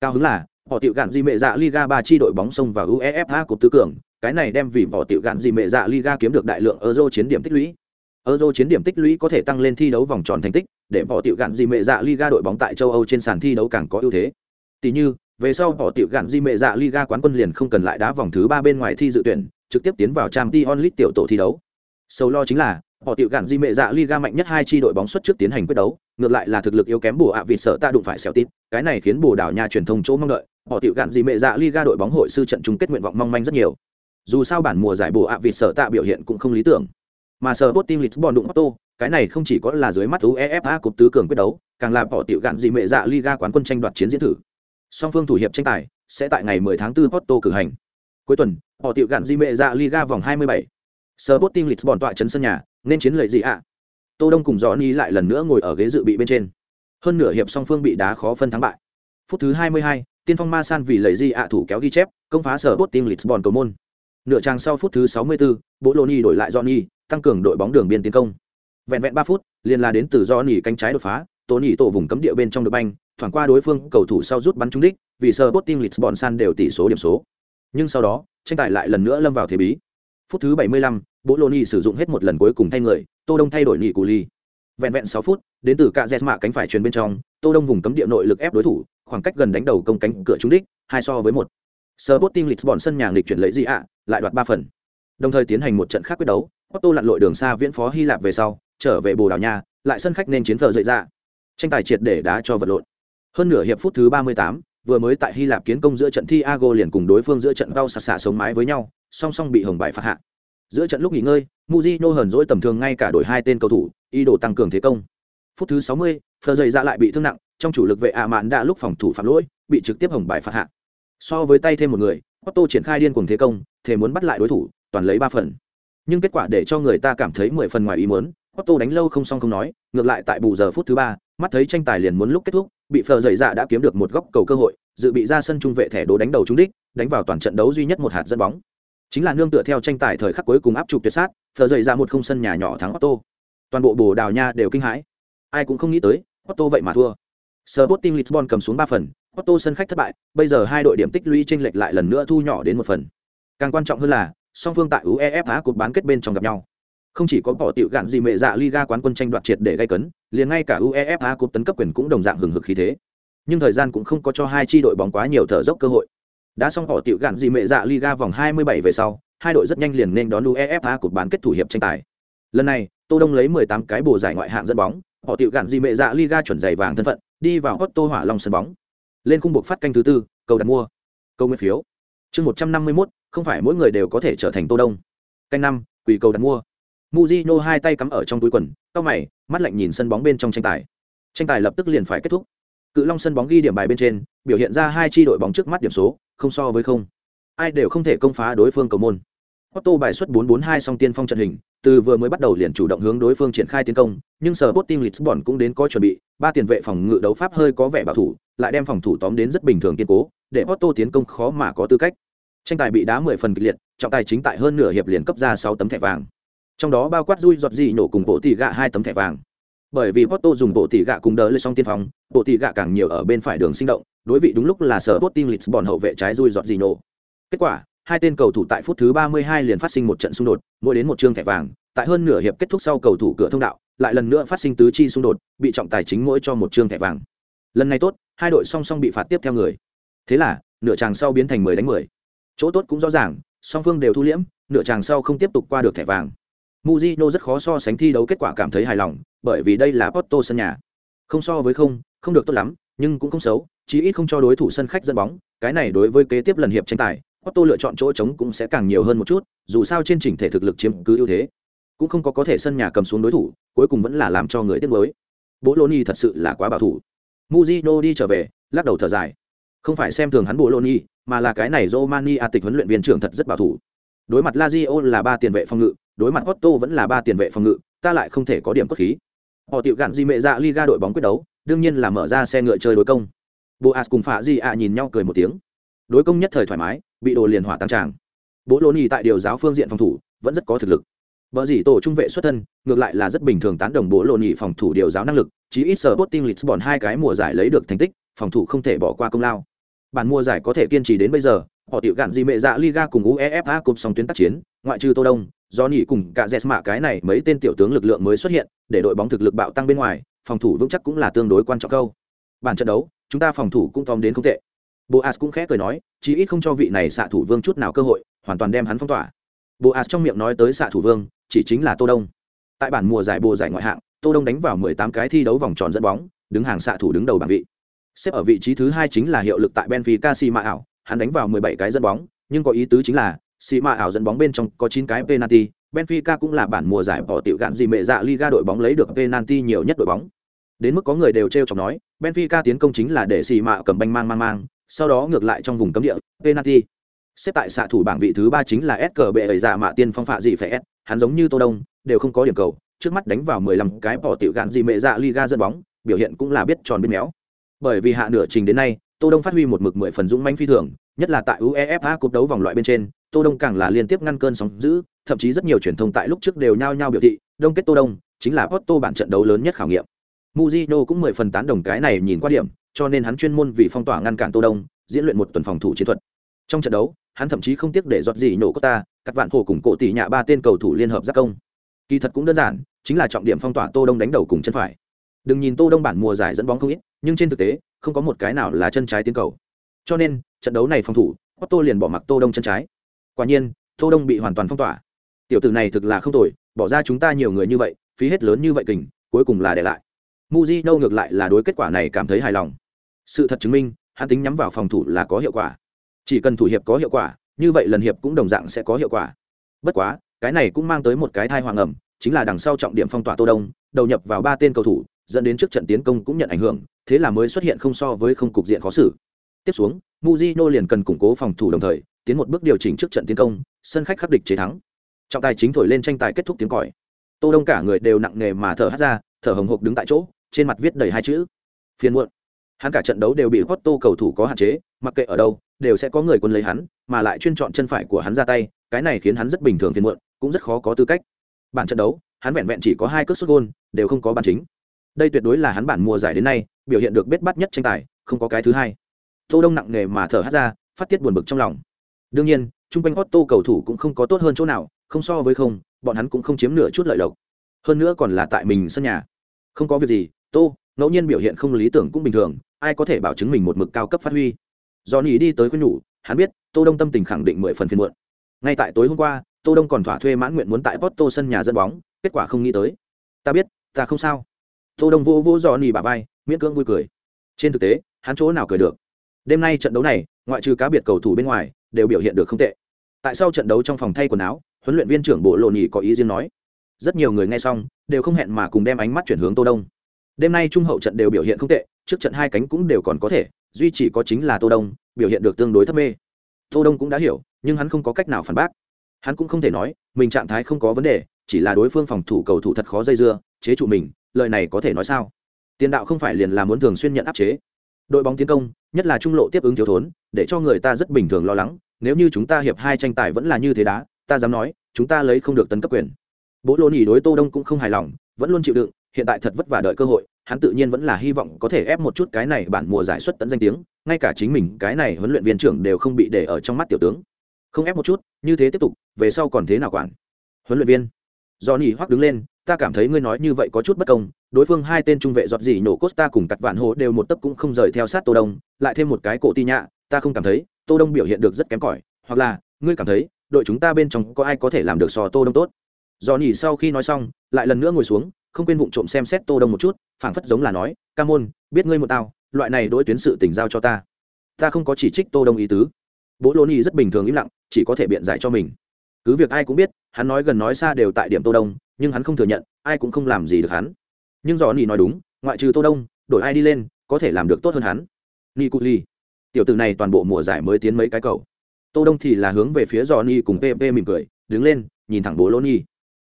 S1: Cao hứng là, họ tiểu gạn gì mẹ dạ Liga ba chi đội bóng sông vào UEFA Cup tứ cường, cái này đem vì bỏ tiểu gạn gì mẹ dạ Liga kiếm được đại lượng Euro chiến điểm tích lũy. Euro chiến điểm tích lũy có thể tăng lên thi đấu vòng tròn thành tích, để bỏ tiểu gạn gì mẹ dạ Liga đội bóng tại châu Âu trên sàn thi đấu càng có ưu thế. Tỷ như, về sau bỏ tiểu gạn gì mẹ dạ Liga quán quân liền không cần lại đá vòng thứ ba bên ngoài thi dự tuyển, trực tiếp tiến vào Champions League tiểu tổ thi đấu. Sâu lo chính là, họ tiểu gạn di mệ dạ Liga mạnh nhất hai chi đội bóng xuất trước tiến hành quyết đấu, ngược lại là thực lực yếu kém Bồ ạ vì sợ ta đụng phải xẻo tít, cái này khiến Bồ đảo nhà truyền thông chỗ mong đợi, họ tiểu gạn di mệ dạ Liga đội bóng hội sư trận chung kết nguyện vọng mong manh rất nhiều. Dù sao bản mùa giải Bồ ạ vì sợ ta biểu hiện cũng không lý tưởng, mà sở Sporting Lisbon đụng Otto, cái này không chỉ có là dưới mắt UEFA cúp tứ cường quyết đấu, càng là họ tiểu gạn di mệ dạ Liga quán quân tranh đoạt chiến diễn thử. Song phương thủ hiệp tranh tài sẽ tại ngày 10 tháng 4 Porto cử hành. Cuối tuần, họ tiểu gạn di mệ dạ Liga vòng 27. Sporting Lisbon tọa trấn sân nhà, nên chiến lợi gì ạ? À? Tô Đông cùng Johnny lại lần nữa ngồi ở ghế dự bị bên trên. Hơn nửa hiệp song phương bị đá khó phân thắng bại. Phút thứ 22, tiên phong Ma San vì lợi gì ạ thủ kéo ghi chép, công phá sở Tottenham Lisbon cầu môn. Nửa trang sau phút thứ 64, Bologna đổi lại Johnny, tăng cường đội bóng đường biên tiến công. Vẹn vẹn 3 phút, liền là đến từ Johnny cánh trái đột phá, Tony tổ vùng cấm địa bên trong đội banh, thoảng qua đối phương, cầu thủ sau rút bắn trúng đích, vì sở Tottenham Lisbon san đều tỷ số điểm số. Nhưng sau đó, tranh tài lại lần nữa lâm vào thế bí phút thứ 75, Bố Lô ni sử dụng hết một lần cuối cùng thay người, Tô Đông thay đổi nhị cù ly. Vẹn vẹn sáu phút, đến từ cạ dẹt mạ cánh phải truyền bên trong, Tô Đông vùng cấm địa nội lực ép đối thủ, khoảng cách gần đánh đầu công cánh cửa trúng đích, hai so với một. Sporting Lisbon sân nhà nghịch chuyển lấy gì ạ, lại đoạt ba phần. Đồng thời tiến hành một trận khác quyết đấu, Otto lặn lội đường xa viễn phó Hy Lạp về sau, trở về Bồ Đào Nha, lại sân khách nên chiến thờ dậy ra. tranh tài triệt để đá cho vật lộn hơn nửa hiệp phút thứ ba mươi tám vừa mới tại hy lạp kiến công giữa trận thi ago liền cùng đối phương giữa trận đau sạt xạ sống mái với nhau song song bị hồng bài phạt hạ giữa trận lúc nghỉ ngơi muzino hờn dỗi tầm thường ngay cả đổi hai tên cầu thủ ý đồ tăng cường thế công. Phút thứ sáu mươi, phờ dày ra lại bị thương nặng trong chủ lực vệ ạ mạn đã lúc phòng thủ phạm lỗi bị trực tiếp hồng bài phạt hạ. So với tay thêm một người otto triển khai điên cuồng thế công thể muốn bắt lại đối thủ toàn lấy ba phần. Nhưng kết quả để cho người ta cảm thấy mười phần ngoài ý muốn otto đánh lâu không xong không nói ngược lại tại bù giờ phút thứ ba mắt thấy tranh tài liền muốn lúc kết thúc bị phờ dày ra đã kiếm được một góc cầu cơ hội dự bị ra sân trung vệ thẻ đố đánh đầu trúng đích đánh vào toàn trận đấu duy nhất một hạt dẫn bóng chính là nương tựa theo tranh tài thời khắc cuối cùng áp trục tuyệt sát thờ dậy ra một không sân nhà nhỏ thắng otto toàn bộ bồ đào nha đều kinh hãi ai cũng không nghĩ tới otto vậy mà thua Sporting Lisbon cầm xuống ba phần, Otto sân khách thất bại, bây giờ hai đội điểm tích lũy chênh lệch lại lần nữa thu nhỏ đến một phần. Càng quan trọng hơn là, song phương tại UEFA cuộc bán kết bên trong gặp nhau. Không chỉ có bỏ tiểu gạn gì mẹ dạ Liga quán quân tranh đoạt triệt để gây cấn, liền ngay cả UEFA cuộc tấn cấp quyền cũng đồng dạng hừng hực khí thế. Nhưng thời gian cũng không có cho hai chi đội bóng quá nhiều thở dốc cơ hội. Đã xong bỏ tiểu gạn gì mẹ dạ Liga vòng 27 về sau, hai đội rất nhanh liền nên đón UEFA cuộc bán kết thủ hiệp tranh tài. Lần này, Tô Đông lấy 18 cái bù giải ngoại hạng dẫn bóng, họ tiểu gạn gì mẹ dạ Liga chuẩn giày vàng thân phận, đi vào Otto Hỏa Long sân bóng. Lên khung buộc phát canh thứ tư, cầu đặt mua. Câu nguyên phiếu. Chương 151, không phải mỗi người đều có thể trở thành Tô Đông. Canh năm, quỷ cầu đặt mua. Mujino hai tay cắm ở trong túi quần, cau mày, mắt lạnh nhìn sân bóng bên trong tranh tài. Tranh tài lập tức liền phải kết thúc. Cự Long sân bóng ghi điểm bài bên trên, biểu hiện ra hai chi đội bóng trước mắt điểm số, không so với không. Ai đều không thể công phá đối phương cầu môn. Otto bài xuất 442 song tiên phong trận hình, từ vừa mới bắt đầu liền chủ động hướng đối phương triển khai tiến công, nhưng sở Sporting Lisbon cũng đến có chuẩn bị, ba tiền vệ phòng ngự đấu pháp hơi có vẻ bảo thủ, lại đem phòng thủ tóm đến rất bình thường kiên cố, để Otto tiến công khó mà có tư cách. Tranh tài bị đá 10 phần kịch liệt, trọng tài chính tại hơn nửa hiệp liền cấp ra 6 tấm thẻ vàng. Trong đó bao quát rui giọt gì nổ cùng bộ tỷ gạ hai tấm thẻ vàng. Bởi vì Porto dùng bộ tỷ gạ cùng đỡ lên song tiên phòng, bộ tỷ gạ càng nhiều ở bên phải đường sinh động, đối vị đúng lúc là sở Sporting Lisbon hậu vệ trái rui giọt gì nổ. Kết quả, hai tên cầu thủ tại phút thứ 32 liền phát sinh một trận xung đột, mỗi đến một chương thẻ vàng, tại hơn nửa hiệp kết thúc sau cầu thủ cửa thông đạo, lại lần nữa phát sinh tứ chi xung đột, bị trọng tài chính mỗi cho một chương thẻ vàng. Lần này tốt, hai đội song song bị phạt tiếp theo người. Thế là, nửa chàng sau biến thành 10 đánh 10. Chỗ tốt cũng rõ ràng, song phương đều thu liễm, nửa chàng sau không tiếp tục qua được thẻ vàng. Mujino rất khó so sánh thi đấu kết quả cảm thấy hài lòng, bởi vì đây là Porto sân nhà. Không so với không, không được tốt lắm, nhưng cũng không xấu, chí ít không cho đối thủ sân khách dẫn bóng, cái này đối với kế tiếp lần hiệp tranh tài, Otto lựa chọn chỗ trống cũng sẽ càng nhiều hơn một chút, dù sao trên chỉnh thể thực lực chiếm cứ ưu thế. Cũng không có có thể sân nhà cầm xuống đối thủ, cuối cùng vẫn là làm cho người tiếc nuối. Bologna thật sự là quá bảo thủ. Mujino đi trở về, lắc đầu thở dài. Không phải xem thường hắn Bologna, mà là cái này Romani tịch huấn luyện viên trưởng thật rất bảo thủ. Đối mặt Lazio là ba tiền vệ phòng ngự, đối mặt Otto vẫn là ba tiền vệ phòng ngự, ta lại không thể có điểm cốt khí. Họ tiểu gạn di mẹ dạ Liga đội bóng quyết đấu, đương nhiên là mở ra xe ngựa chơi đối công. Boas cùng Phạ Di ạ nhìn nhau cười một tiếng. Đối công nhất thời thoải mái, bị đồ liền hỏa tăng tràng bố lô nhì tại điều giáo phương diện phòng thủ vẫn rất có thực lực Bở Dĩ tổ trung vệ xuất thân, ngược lại là rất bình thường tán đồng bố lô nhì phòng thủ điều giáo năng lực, chí ít sở Sporting Lisbon hai cái mùa giải lấy được thành tích, phòng thủ không thể bỏ qua công lao. Bản mùa giải có thể kiên trì đến bây giờ, họ tiểu gạn gì mẹ dạ Liga cùng UEFA cùng song tuyến tác chiến, ngoại trừ Tô Đông, do cùng cả Jesma cái này mấy tên tiểu tướng lực lượng mới xuất hiện, để đội bóng thực lực bạo tăng bên ngoài, phòng thủ vững chắc cũng là tương đối quan trọng câu. Bản trận đấu, chúng ta phòng thủ cũng tóm đến không tệ. Boas cũng khẽ cười nói chí ít không cho vị này xạ thủ vương chút nào cơ hội hoàn toàn đem hắn phong tỏa. Boas trong miệng nói tới xạ thủ vương chỉ chính là tô đông. Tại bản mùa giải bù giải ngoại hạng tô đông đánh vào 18 cái thi đấu vòng tròn dẫn bóng đứng hàng xạ thủ đứng đầu bảng vị. Xếp ở vị trí thứ hai chính là hiệu lực tại benfica si ảo hắn đánh vào 17 cái dẫn bóng, nhưng có ý tứ chính là si ảo dẫn bóng bên trong có 9 cái penalty, benfica cũng là bản mùa giải bỏ tiểu gạn gì mẹ dạ liga đội bóng lấy được penalty nhiều nhất đội bóng. Đến mức có người đều trêu chọc nói, benfica tiến công chính là để xì mạ cầm banh mang mang mang, sau đó ngược lại trong vùng cấm địa, penalty. Xếp tại xạ thủ bảng vị thứ ba chính là SKB cờ bệ dạ mạ tiên phong phạ gì phải s, hắn giống như tô đông, đều không có điểm cầu, trước mắt đánh vào 15 cái bỏ tiểu gạn gì mẹ dạ liga dẫn bóng, biểu hiện cũng là biết tròn biết méo. Bởi vì hạ nửa trình đến nay tô đông phát huy một mực mười phần dũng mãnh phi thường, nhất là tại uefa cúp đấu vòng loại bên trên, tô đông càng là liên tiếp ngăn cơn sóng dữ, thậm chí rất nhiều truyền thông tại lúc trước đều nhao nhao biểu thị, đông kết tô đông, chính là Porto bản trận đấu lớn nhất khảo nghiệm. Mujino cũng mười phần tán đồng cái này nhìn qua điểm, cho nên hắn chuyên môn vì phong tỏa ngăn cản tô đông, diễn luyện một tuần phòng thủ chiến thuật. Trong trận đấu, hắn thậm chí không tiếc để giọt gì nổ costa các vạn hồ cùng cổ tỷ nhạ ba tên cầu thủ liên hợp giáp công. Kỳ thật cũng đơn giản, chính là trọng điểm phong tỏa tô đông đánh đầu cùng chân phải. Đừng nhìn tô đông bản mùa giải dẫn bóng không ít, nhưng trên thực tế không có một cái nào là chân trái tiến cầu. Cho nên, trận đấu này phòng thủ Otto liền bỏ mặc tô đông chân trái. Quả nhiên, tô đông bị hoàn toàn phong tỏa. Tiểu tử này thực là không tồi, bỏ ra chúng ta nhiều người như vậy, phí hết lớn như vậy kình, cuối cùng là để lại. Muzino ngược lại là đối kết quả này cảm thấy hài lòng. Sự thật chứng minh, hắn tính nhắm vào phòng thủ là có hiệu quả. Chỉ cần thủ hiệp có hiệu quả, như vậy lần hiệp cũng đồng dạng sẽ có hiệu quả. Bất quá, cái này cũng mang tới một cái thai hoàng ẩm chính là đằng sau trọng điểm phong tỏa tô đông, đầu nhập vào ba tên cầu thủ dẫn đến trước trận tiến công cũng nhận ảnh hưởng, thế là mới xuất hiện không so với không cục diện khó xử. Tiếp xuống, Mujino liền cần củng cố phòng thủ đồng thời, tiến một bước điều chỉnh trước trận tiến công, sân khách khắc địch chế thắng. Trọng tài chính thổi lên tranh tài kết thúc tiếng còi. Tô đông cả người đều nặng nề mà thở hắt ra, thở hồng hộc đứng tại chỗ, trên mặt viết đầy hai chữ. Phiền muộn. Hắn cả trận đấu đều bị Porto cầu thủ có hạn chế, mặc kệ ở đâu, đều sẽ có người quân lấy hắn, mà lại chuyên chọn chân phải của hắn ra tay, cái này khiến hắn rất bình thường phiền muộn, cũng rất khó có tư cách. Bản trận đấu, hắn vẹn vẹn chỉ có hai cước sút gôn, đều không có bàn chính đây tuyệt đối là hắn bản mùa giải đến nay, biểu hiện được bết bắt nhất tranh tài, không có cái thứ hai. Tô đông nặng nề mà thở hắt ra, phát tiết buồn bực trong lòng. Đương nhiên, chung quanh Otto cầu thủ cũng không có tốt hơn chỗ nào, không so với không, bọn hắn cũng không chiếm nửa chút lợi lộc. Hơn nữa còn là tại mình sân nhà. Không có việc gì, tô, ngẫu nhiên biểu hiện không lý tưởng cũng bình thường, ai có thể bảo chứng mình một mực cao cấp phát huy? Do nhỉ đi tới khuyên nhủ, hắn biết, tô đông tâm tình khẳng định mười phần phiền muộn. Ngay tại tối hôm qua, tô đông còn thỏa thuê mãn nguyện muốn tại porto sân nhà dẫn bóng, kết quả không nghĩ tới. Ta biết, ta không sao tô đông vô vô dò nỉ bà vai, miễn cưỡng vui cười. Trên thực tế, hắn chỗ nào cười được? Đêm nay trận đấu này, ngoại trừ cá biệt cầu thủ bên ngoài, đều biểu hiện được không tệ. Tại sao trận đấu trong phòng thay quần áo, huấn luyện viên trưởng bộ lộ nhì có ý riêng nói. Rất nhiều người nghe xong, đều không hẹn mà cùng đem ánh mắt chuyển hướng tô đông. Đêm nay trung hậu trận đều biểu hiện không tệ, trước trận hai cánh cũng đều còn có thể, duy chỉ có chính là tô đông, biểu hiện được tương đối thấp mê. Tô đông cũng đã hiểu, nhưng hắn không có cách nào phản bác. Hắn cũng không thể nói, mình trạng thái không có vấn đề, chỉ là đối phương phòng thủ cầu thủ thật khó dây dưa, chế trụ mình lời này có thể nói sao? Tiền đạo không phải liền là muốn thường xuyên nhận áp chế. Đội bóng tiến công, nhất là trung lộ tiếp ứng thiếu thốn, để cho người ta rất bình thường lo lắng, nếu như chúng ta hiệp hai tranh tài vẫn là như thế đá, ta dám nói, chúng ta lấy không được tấn cấp quyền. Bố lô nhì đối tô đông cũng không hài lòng, vẫn luôn chịu đựng, hiện tại thật vất vả đợi cơ hội, hắn tự nhiên vẫn là hy vọng có thể ép một chút cái này bản mùa giải xuất tận danh tiếng, ngay cả chính mình, cái này huấn luyện viên trưởng đều không bị để ở trong mắt tiểu tướng. Không ép một chút, như thế tiếp tục, về sau còn thế nào quản? Huấn luyện viên. Do nhì hoắc đứng lên ta cảm thấy ngươi nói như vậy có chút bất công, đối phương hai tên trung vệ giọt gì nổ costa cùng cặt vạn hồ đều một tấc cũng không rời theo sát tô đông, lại thêm một cái cổ ti nhạ, ta không cảm thấy tô đông biểu hiện được rất kém cỏi, hoặc là, ngươi cảm thấy đội chúng ta bên trong có ai có thể làm được sò tô đông tốt. Do nhỉ sau khi nói xong, lại lần nữa ngồi xuống, không quên vụng trộm xem xét tô đông một chút, phảng phất giống là nói, ca môn, biết ngươi một tao, loại này đối tuyến sự tình giao cho ta. Ta không có chỉ trích tô đông ý tứ. Bố lô nhi rất bình thường im lặng, chỉ có thể biện giải cho mình. Cứ việc ai cũng biết, hắn nói gần nói xa đều tại điểm tô đông nhưng hắn không thừa nhận, ai cũng không làm gì được hắn. Nhưng dò nỉ nói đúng, ngoại trừ tô đông, đổi ai đi lên, có thể làm được tốt hơn hắn. Ni cụ ly tiểu tử này toàn bộ mùa giải mới tiến mấy cái cầu. Tô đông thì là hướng về phía dò nỉ cùng pp mỉm cười, đứng lên, nhìn thẳng bố lô nhi.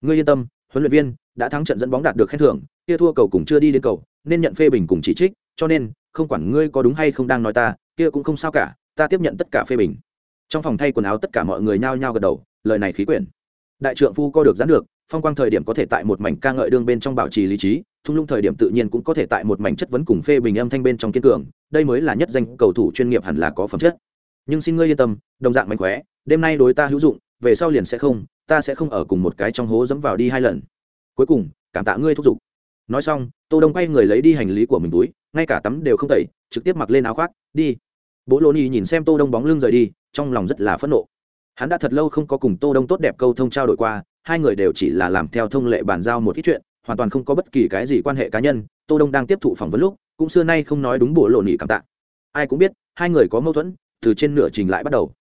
S1: Ngươi yên tâm, huấn luyện viên đã thắng trận dẫn bóng đạt được khen thưởng, kia thua cầu cũng chưa đi đến cầu, nên nhận phê bình cùng chỉ trích, cho nên, không quản ngươi có đúng hay không đang nói ta, kia cũng không sao cả, ta tiếp nhận tất cả phê bình. Trong phòng thay quần áo tất cả mọi người nhao nhao gật đầu, lời này khí quyển. Đại trượng phu co được gián được phong quang thời điểm có thể tại một mảnh ca ngợi đương bên trong bảo trì lý trí, thung lũng thời điểm tự nhiên cũng có thể tại một mảnh chất vấn cùng phê bình âm thanh bên trong kiên cường, đây mới là nhất danh cầu thủ chuyên nghiệp hẳn là có phẩm chất. Nhưng xin ngươi yên tâm, đồng dạng mạnh khỏe, đêm nay đối ta hữu dụng, về sau liền sẽ không, ta sẽ không ở cùng một cái trong hố dẫm vào đi hai lần. Cuối cùng, cảm tạ ngươi thúc giục. Nói xong, tô đông quay người lấy đi hành lý của mình túi, ngay cả tắm đều không tẩy, trực tiếp mặc lên áo khoác, đi. Bố lô ni nhìn xem tô đông bóng lưng rời đi, trong lòng rất là phẫn nộ. Hắn đã thật lâu không có cùng tô đông tốt đẹp câu thông trao đổi qua hai người đều chỉ là làm theo thông lệ bàn giao một ít chuyện, hoàn toàn không có bất kỳ cái gì quan hệ cá nhân, tô đông đang tiếp thụ phỏng vấn lúc, cũng xưa nay không nói đúng bộ lộ nỉ cảm tạ. Ai cũng biết, hai người có mâu thuẫn, từ trên nửa trình lại bắt đầu.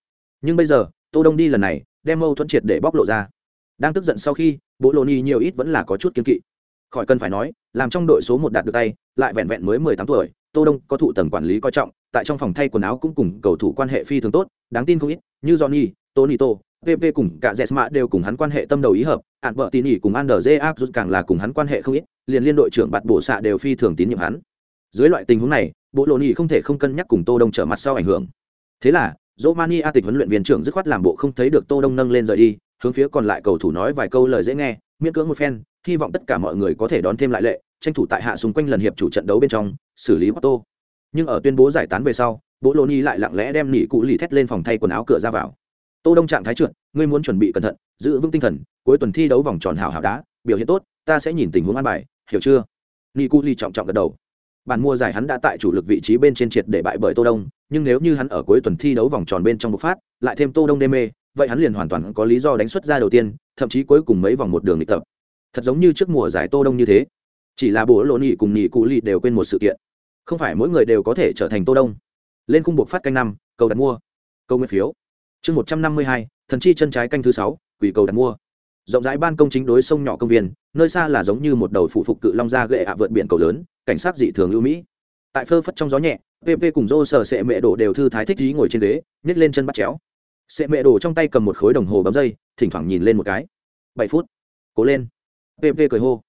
S1: Nhưng bây giờ, tô đông đi lần này, đem mâu thuẫn triệt để bóc lộ ra. Đang tức giận sau khi, bộ lộ nỉ nhiều ít vẫn là có chút kiên kỵ. Khỏi cần phải nói, làm trong đội số một đạt được tay, lại vẹn vẹn mới mười tám tuổi, tô đông có thụ tầng quản lý coi trọng, tại trong phòng thay quần áo cũng cùng cầu thủ quan hệ phi thường tốt, đáng tin không ít, như johnny, tonito pp cùng cả jesma đều cùng hắn quan hệ tâm đầu ý hợp ạn vợ tin ỉ cùng ander j càng là cùng hắn quan hệ không ít liền liên đội trưởng bạt bổ xạ đều phi thường tín nhiệm hắn dưới loại tình huống này bộ lộ nhị không thể không cân nhắc cùng tô đông trở mặt sau ảnh hưởng thế là Romani tịch huấn luyện viên trưởng dứt khoát làm bộ không thấy được Tô Đông nâng lên rời đi, hướng phía còn lại cầu thủ nói vài câu lời dễ nghe, miễn cưỡng một phen, hy vọng tất cả mọi người có thể đón thêm lại lệ, tranh thủ tại hạ xung quanh lần hiệp chủ trận đấu bên trong, xử lý Porto. Nhưng ở tuyên bố giải tán về sau, bộ Lô lại lặng lẽ đem nỉ cụ lì thét lên phòng thay quần áo cửa ra vào. Tô Đông trạng thái trượt, ngươi muốn chuẩn bị cẩn thận, giữ vững tinh thần, cuối tuần thi đấu vòng tròn hảo hảo đá, biểu hiện tốt, ta sẽ nhìn tình huống an bài, hiểu chưa? Nỉ cụ lì trọng trọng gật đầu. Bản mua giải hắn đã tại chủ lực vị trí bên trên triệt để bại bởi Tô Đông, nhưng nếu như hắn ở cuối tuần thi đấu vòng tròn bên trong bộc phát, lại thêm Tô Đông đê mê, vậy hắn liền hoàn toàn có lý do đánh xuất ra đầu tiên, thậm chí cuối cùng mấy vòng một đường nghịch tập. Thật giống như trước mùa giải Tô Đông như thế. chỉ là bố lộ nhị cùng nhị cụ lì đều quên một sự kiện không phải mỗi người đều có thể trở thành tô đông lên khung buộc phát canh năm cầu đặt mua câu nguyên phiếu chương một trăm năm mươi hai, thần chi chân trái canh thứ sáu, quỷ cầu đặt mua. Rộng rãi ban công chính đối sông nhỏ công viên, nơi xa là giống như một đầu phụ phục cự long ra gậy ạ vượt biển cầu lớn, cảnh sát dị thường ưu mỹ. Tại phơ phất trong gió nhẹ pp cùng dô sờ sệ mẹ đổ đều thư thái thích trí ngồi trên ghế nhét lên chân bắt chéo. Sệ mẹ đổ trong tay cầm một khối đồng hồ bấm dây, thỉnh thoảng nhìn lên một cái. Bảy phút, cố lên. Pp cười hô.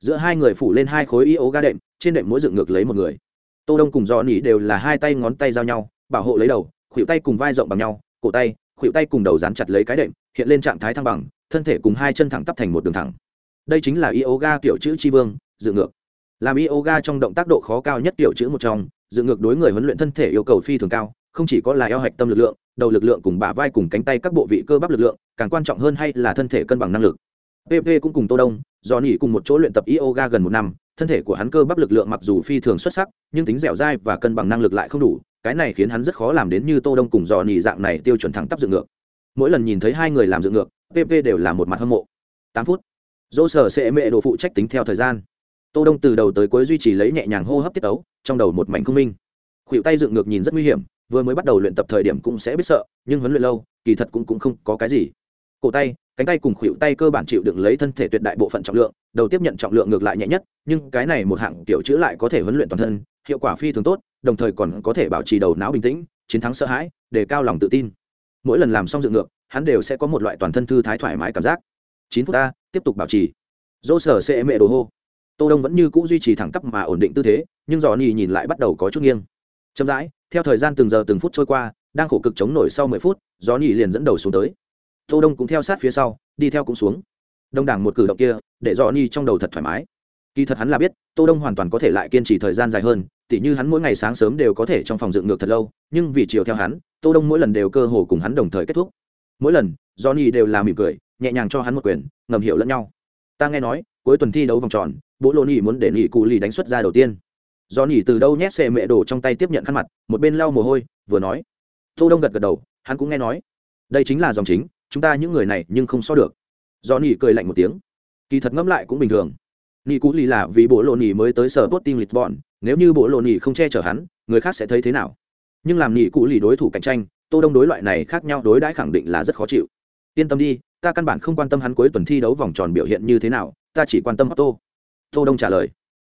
S1: Giữa hai người phủ lên hai khối y ố ga đệm, trên đệm mỗi dựng ngược lấy một người. Tô đông cùng do nỉ đều là hai tay ngón tay giao nhau, bảo hộ lấy đầu, khuỷu tay cùng vai rộng bằng nhau cổ tay, khuỷu tay cùng đầu dán chặt lấy cái đệm, hiện lên trạng thái thăng bằng, thân thể cùng hai chân thẳng tắp thành một đường thẳng. Đây chính là yoga kiểu chữ chi vương, dự ngược. Làm yoga trong động tác độ khó cao nhất kiểu chữ một trong, dự ngược đối người huấn luyện thân thể yêu cầu phi thường cao, không chỉ có là eo hạch tâm lực lượng, đầu lực lượng cùng bả vai cùng cánh tay các bộ vị cơ bắp lực lượng, càng quan trọng hơn hay là thân thể cân bằng năng lực. Pp cũng cùng tô đông, do nỉ cùng một chỗ luyện tập yoga gần một năm, thân thể của hắn cơ bắp lực lượng mặc dù phi thường xuất sắc, nhưng tính dẻo dai và cân bằng năng lực lại không đủ cái này khiến hắn rất khó làm đến như tô đông cùng dò nỉ dạng này tiêu chuẩn thẳng tắp dựng ngược. Mỗi lần nhìn thấy hai người làm dựng ngược pp đều là một mặt hâm mộ. Tám phút, dỗ sở sẽ mệ đồ phụ trách tính theo thời gian. Tô đông từ đầu tới cuối duy trì lấy nhẹ nhàng hô hấp tiết ấu, trong đầu một mảnh không minh. Khuỷu tay dựng ngược nhìn rất nguy hiểm, vừa mới bắt đầu luyện tập thời điểm cũng sẽ biết sợ, nhưng huấn luyện lâu, kỳ thật cũng cũng không có cái gì. Cổ tay, cánh tay cùng khuỷu tay cơ bản chịu đựng lấy thân thể tuyệt đại bộ phận trọng lượng, đầu tiếp nhận trọng lượng ngược lại nhẹ nhất, nhưng cái này một hạng tiểu chữ lại có thể huấn luyện toàn thân, hiệu quả phi thường tốt đồng thời còn có thể bảo trì đầu não bình tĩnh, chiến thắng sợ hãi, để cao lòng tự tin. Mỗi lần làm xong dựng ngược, hắn đều sẽ có một loại toàn thân thư thái thoải mái cảm giác. Chín phút ta, tiếp tục bảo trì. Dỗ sở sẽ mẹ đồ hô. Tô đông vẫn như cũ duy trì thẳng tắp mà ổn định tư thế, nhưng dò nhì nhìn lại bắt đầu có chút nghiêng. Chậm rãi, theo thời gian từng giờ từng phút trôi qua, đang khổ cực chống nổi sau mười phút dò nhì liền dẫn đầu xuống tới. Tô đông cũng theo sát phía sau, đi theo cũng xuống. Đông đảng một cử động kia, để dò nhì trong đầu thật thoải mái. Kỳ thật hắn là biết, tô đông hoàn toàn có thể lại kiên trì thời gian dài hơn tỉ như hắn mỗi ngày sáng sớm đều có thể trong phòng dựng ngược thật lâu, nhưng vì chiều theo hắn, tô đông mỗi lần đều cơ hồ cùng hắn đồng thời kết thúc. Mỗi lần, johnny đều là mỉm cười, nhẹ nhàng cho hắn một quyền, ngầm hiểu lẫn nhau. Ta nghe nói, cuối tuần thi đấu vòng tròn, bố lô nhì muốn để nhì cụ lì đánh xuất ra đầu tiên. Johnny từ đâu nhét xe mẹ đổ trong tay tiếp nhận khăn mặt, một bên lau mồ hôi, vừa nói. Tô đông gật gật đầu, hắn cũng nghe nói. Đây chính là dòng chính, chúng ta những người này nhưng không so được. Johnny cười lạnh một tiếng. Kỳ thật ngẫm lại cũng bình thường. Nị Cú lì là vì bộ lộ nị mới tới sở tốt tim lịch bọn nếu như bộ lộ nị không che chở hắn, người khác sẽ thấy thế nào? Nhưng làm nị Cú lì đối thủ cạnh tranh, tô đông đối loại này khác nhau đối đãi khẳng định là rất khó chịu. Yên tâm đi, ta căn bản không quan tâm hắn cuối tuần thi đấu vòng tròn biểu hiện như thế nào, ta chỉ quan tâm Otto. tô đông trả lời.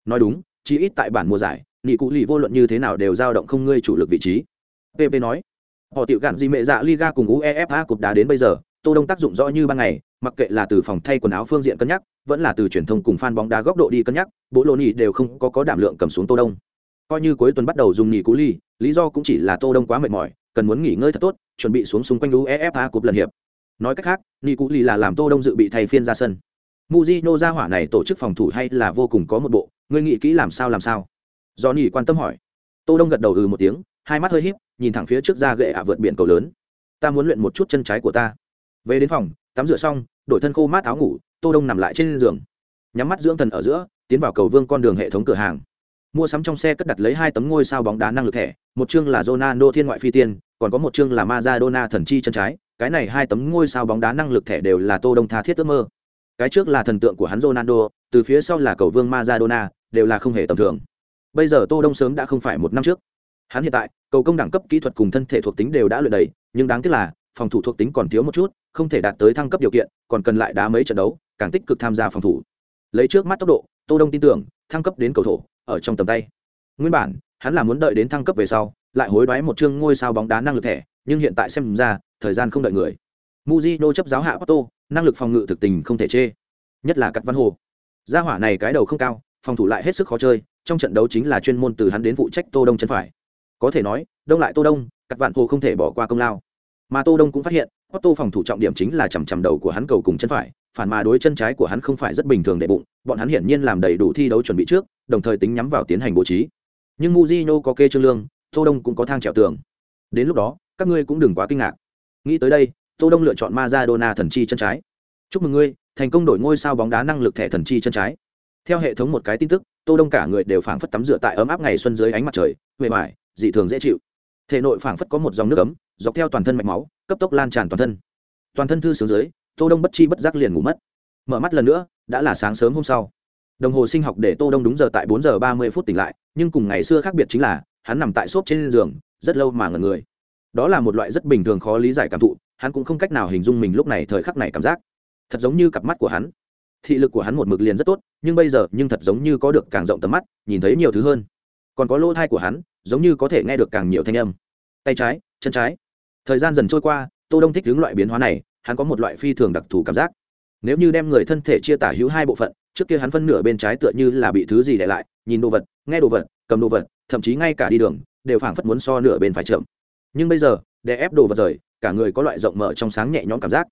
S1: Nói đúng, chỉ ít tại bản mùa giải, Nị Cú lì vô luận như thế nào đều dao động không ngươi chủ lực vị trí. Pp nói, họ tiểu gạn gì mẹ dạ liga cùng uefa cục đá đến bây giờ, tô đông tác dụng rõ như ban ngày, mặc kệ là từ phòng thay quần áo phương diện cân nhắc vẫn là từ truyền thông cùng fan bóng đá góc độ đi cân nhắc, bố lô nhị đều không có có đảm lượng cầm xuống tô đông. Coi như cuối tuần bắt đầu dùng nhị cú ly, lý do cũng chỉ là tô đông quá mệt mỏi, cần muốn nghỉ ngơi thật tốt, chuẩn bị xuống xung quanh uefa cúp lần hiệp. Nói cách khác nhị cú ly là làm tô đông dự bị thay phiên ra sân. Mujino ra hỏa này tổ chức phòng thủ hay là vô cùng có một bộ, ngươi nghĩ kỹ làm sao làm sao? Do nhị quan tâm hỏi. Tô đông gật đầu ừ một tiếng, hai mắt hơi híp, nhìn thẳng phía trước ra gậy ạ vượt biển cầu lớn. Ta muốn luyện một chút chân trái của ta. Về đến phòng, tắm rửa xong, đổi thân khô mát áo ngủ tô đông nằm lại trên giường. Nhắm mắt dưỡng thần ở giữa, tiến vào cầu vương con đường hệ thống cửa hàng. Mua sắm trong xe cất đặt lấy hai tấm ngôi sao bóng đá năng lực thẻ, một chương là Ronaldo thiên ngoại phi tiên, còn có một chương là Maradona thần chi chân trái. Cái này hai tấm ngôi sao bóng đá năng lực thẻ đều là tô đông tha thiết ước mơ. Cái trước là thần tượng của hắn Ronaldo, từ phía sau là cầu vương Maradona, đều là không hề tầm thường. Bây giờ tô đông sớm đã không phải một năm trước. Hắn hiện tại, cầu công đẳng cấp kỹ thuật cùng thân thể thuộc tính đều đã luyện đầy, nhưng đáng tiếc là, phòng thủ thuộc tính còn thiếu một chút, không thể đạt tới thăng cấp điều kiện, còn cần lại đá mấy trận đấu càng tích cực tham gia phòng thủ. Lấy trước mắt tốc độ tô đông tin tưởng thăng cấp đến cầu thủ ở trong tầm tay. Nguyên bản hắn là muốn đợi đến thăng cấp về sau lại hối đoái một chương ngôi sao bóng đá năng lực thẻ nhưng hiện tại xem ra thời gian không đợi người. Mujino chấp giáo hạ Porto, năng lực phòng ngự thực tình không thể chê. Nhất là cắt văn hồ. Gia hỏa này cái đầu không cao phòng thủ lại hết sức khó chơi trong trận đấu chính là chuyên môn từ hắn đến phụ trách tô đông chân phải. Có thể nói đông lại tô đông cắt vạn hồ không thể bỏ qua công lao. Mà tô đông cũng phát hiện Otto phòng thủ trọng điểm chính là chằm chằm đầu của hắn cầu cùng chân phải phản mà đối chân trái của hắn không phải rất bình thường để bụng, bọn hắn hiển nhiên làm đầy đủ thi đấu chuẩn bị trước, đồng thời tính nhắm vào tiến hành bố trí. Nhưng Mujino có kê trương lương, tô đông cũng có thang trèo tường. Đến lúc đó, các ngươi cũng đừng quá kinh ngạc. Nghĩ tới đây, tô đông lựa chọn Maradona thần chi chân trái. Chúc mừng ngươi, thành công đổi ngôi sao bóng đá năng lực thẻ thần chi chân trái. Theo hệ thống một cái tin tức, tô đông cả người đều phảng phất tắm rửa tại ấm áp ngày xuân dưới ánh mặt trời mềm mại dị thường dễ chịu. Thể nội phảng phất có một dòng nước ấm, dọc theo toàn thân mạch máu, cấp tốc lan tràn toàn thân. Toàn thân thư sướng dưới tô đông bất chi bất giác liền ngủ mất. Mở mắt lần nữa, đã là sáng sớm hôm sau. Đồng hồ sinh học để tô đông đúng giờ tại bốn giờ ba mươi phút tỉnh lại, nhưng cùng ngày xưa khác biệt chính là, hắn nằm tại xốp trên giường, rất lâu mà ngẩn người. Đó là một loại rất bình thường khó lý giải cảm thụ, hắn cũng không cách nào hình dung mình lúc này thời khắc này cảm giác. Thật giống như cặp mắt của hắn. Thị lực của hắn một mực liền rất tốt, nhưng bây giờ, nhưng thật giống như có được càng rộng tầm mắt, nhìn thấy nhiều thứ hơn. Còn có lỗ thai của hắn, giống như có thể nghe được càng nhiều thanh âm. Tay trái, chân trái. Thời gian dần trôi qua tô đông thích hướng loại biến hóa này, hắn có một loại phi thường đặc thù cảm giác. Nếu như đem người thân thể chia tả hữu hai bộ phận, trước kia hắn phân nửa bên trái tựa như là bị thứ gì để lại, nhìn đồ vật, nghe đồ vật, cầm đồ vật, thậm chí ngay cả đi đường, đều phảng phất muốn so nửa bên phải chậm. Nhưng bây giờ, để ép đồ vật rời, cả người có loại rộng mở trong sáng nhẹ nhõm cảm giác.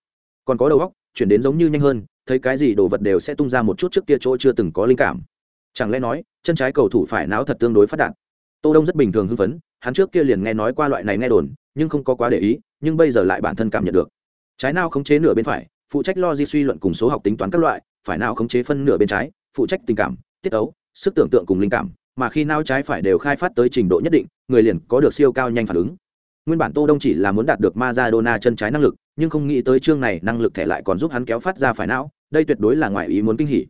S1: Còn có đầu óc, chuyển đến giống như nhanh hơn, thấy cái gì đồ vật đều sẽ tung ra một chút trước kia chỗ chưa từng có linh cảm. Chẳng lẽ nói, chân trái cầu thủ phải não thật tương đối phát đạt? Tô đông rất bình thường hưng phấn, hắn trước kia liền nghe nói qua loại này nghe đồn, nhưng không có quá để ý nhưng bây giờ lại bản thân cảm nhận được. Trái nào khống chế nửa bên phải, phụ trách lo di suy luận cùng số học tính toán các loại, phải nào khống chế phân nửa bên trái, phụ trách tình cảm, tiết ấu, sức tưởng tượng cùng linh cảm, mà khi não trái phải đều khai phát tới trình độ nhất định, người liền có được siêu cao nhanh phản ứng. Nguyên bản tô đông chỉ là muốn đạt được Maradona chân trái năng lực, nhưng không nghĩ tới chương này năng lực thẻ lại còn giúp hắn kéo phát ra phải não đây tuyệt đối là ngoại ý muốn kinh hỉ.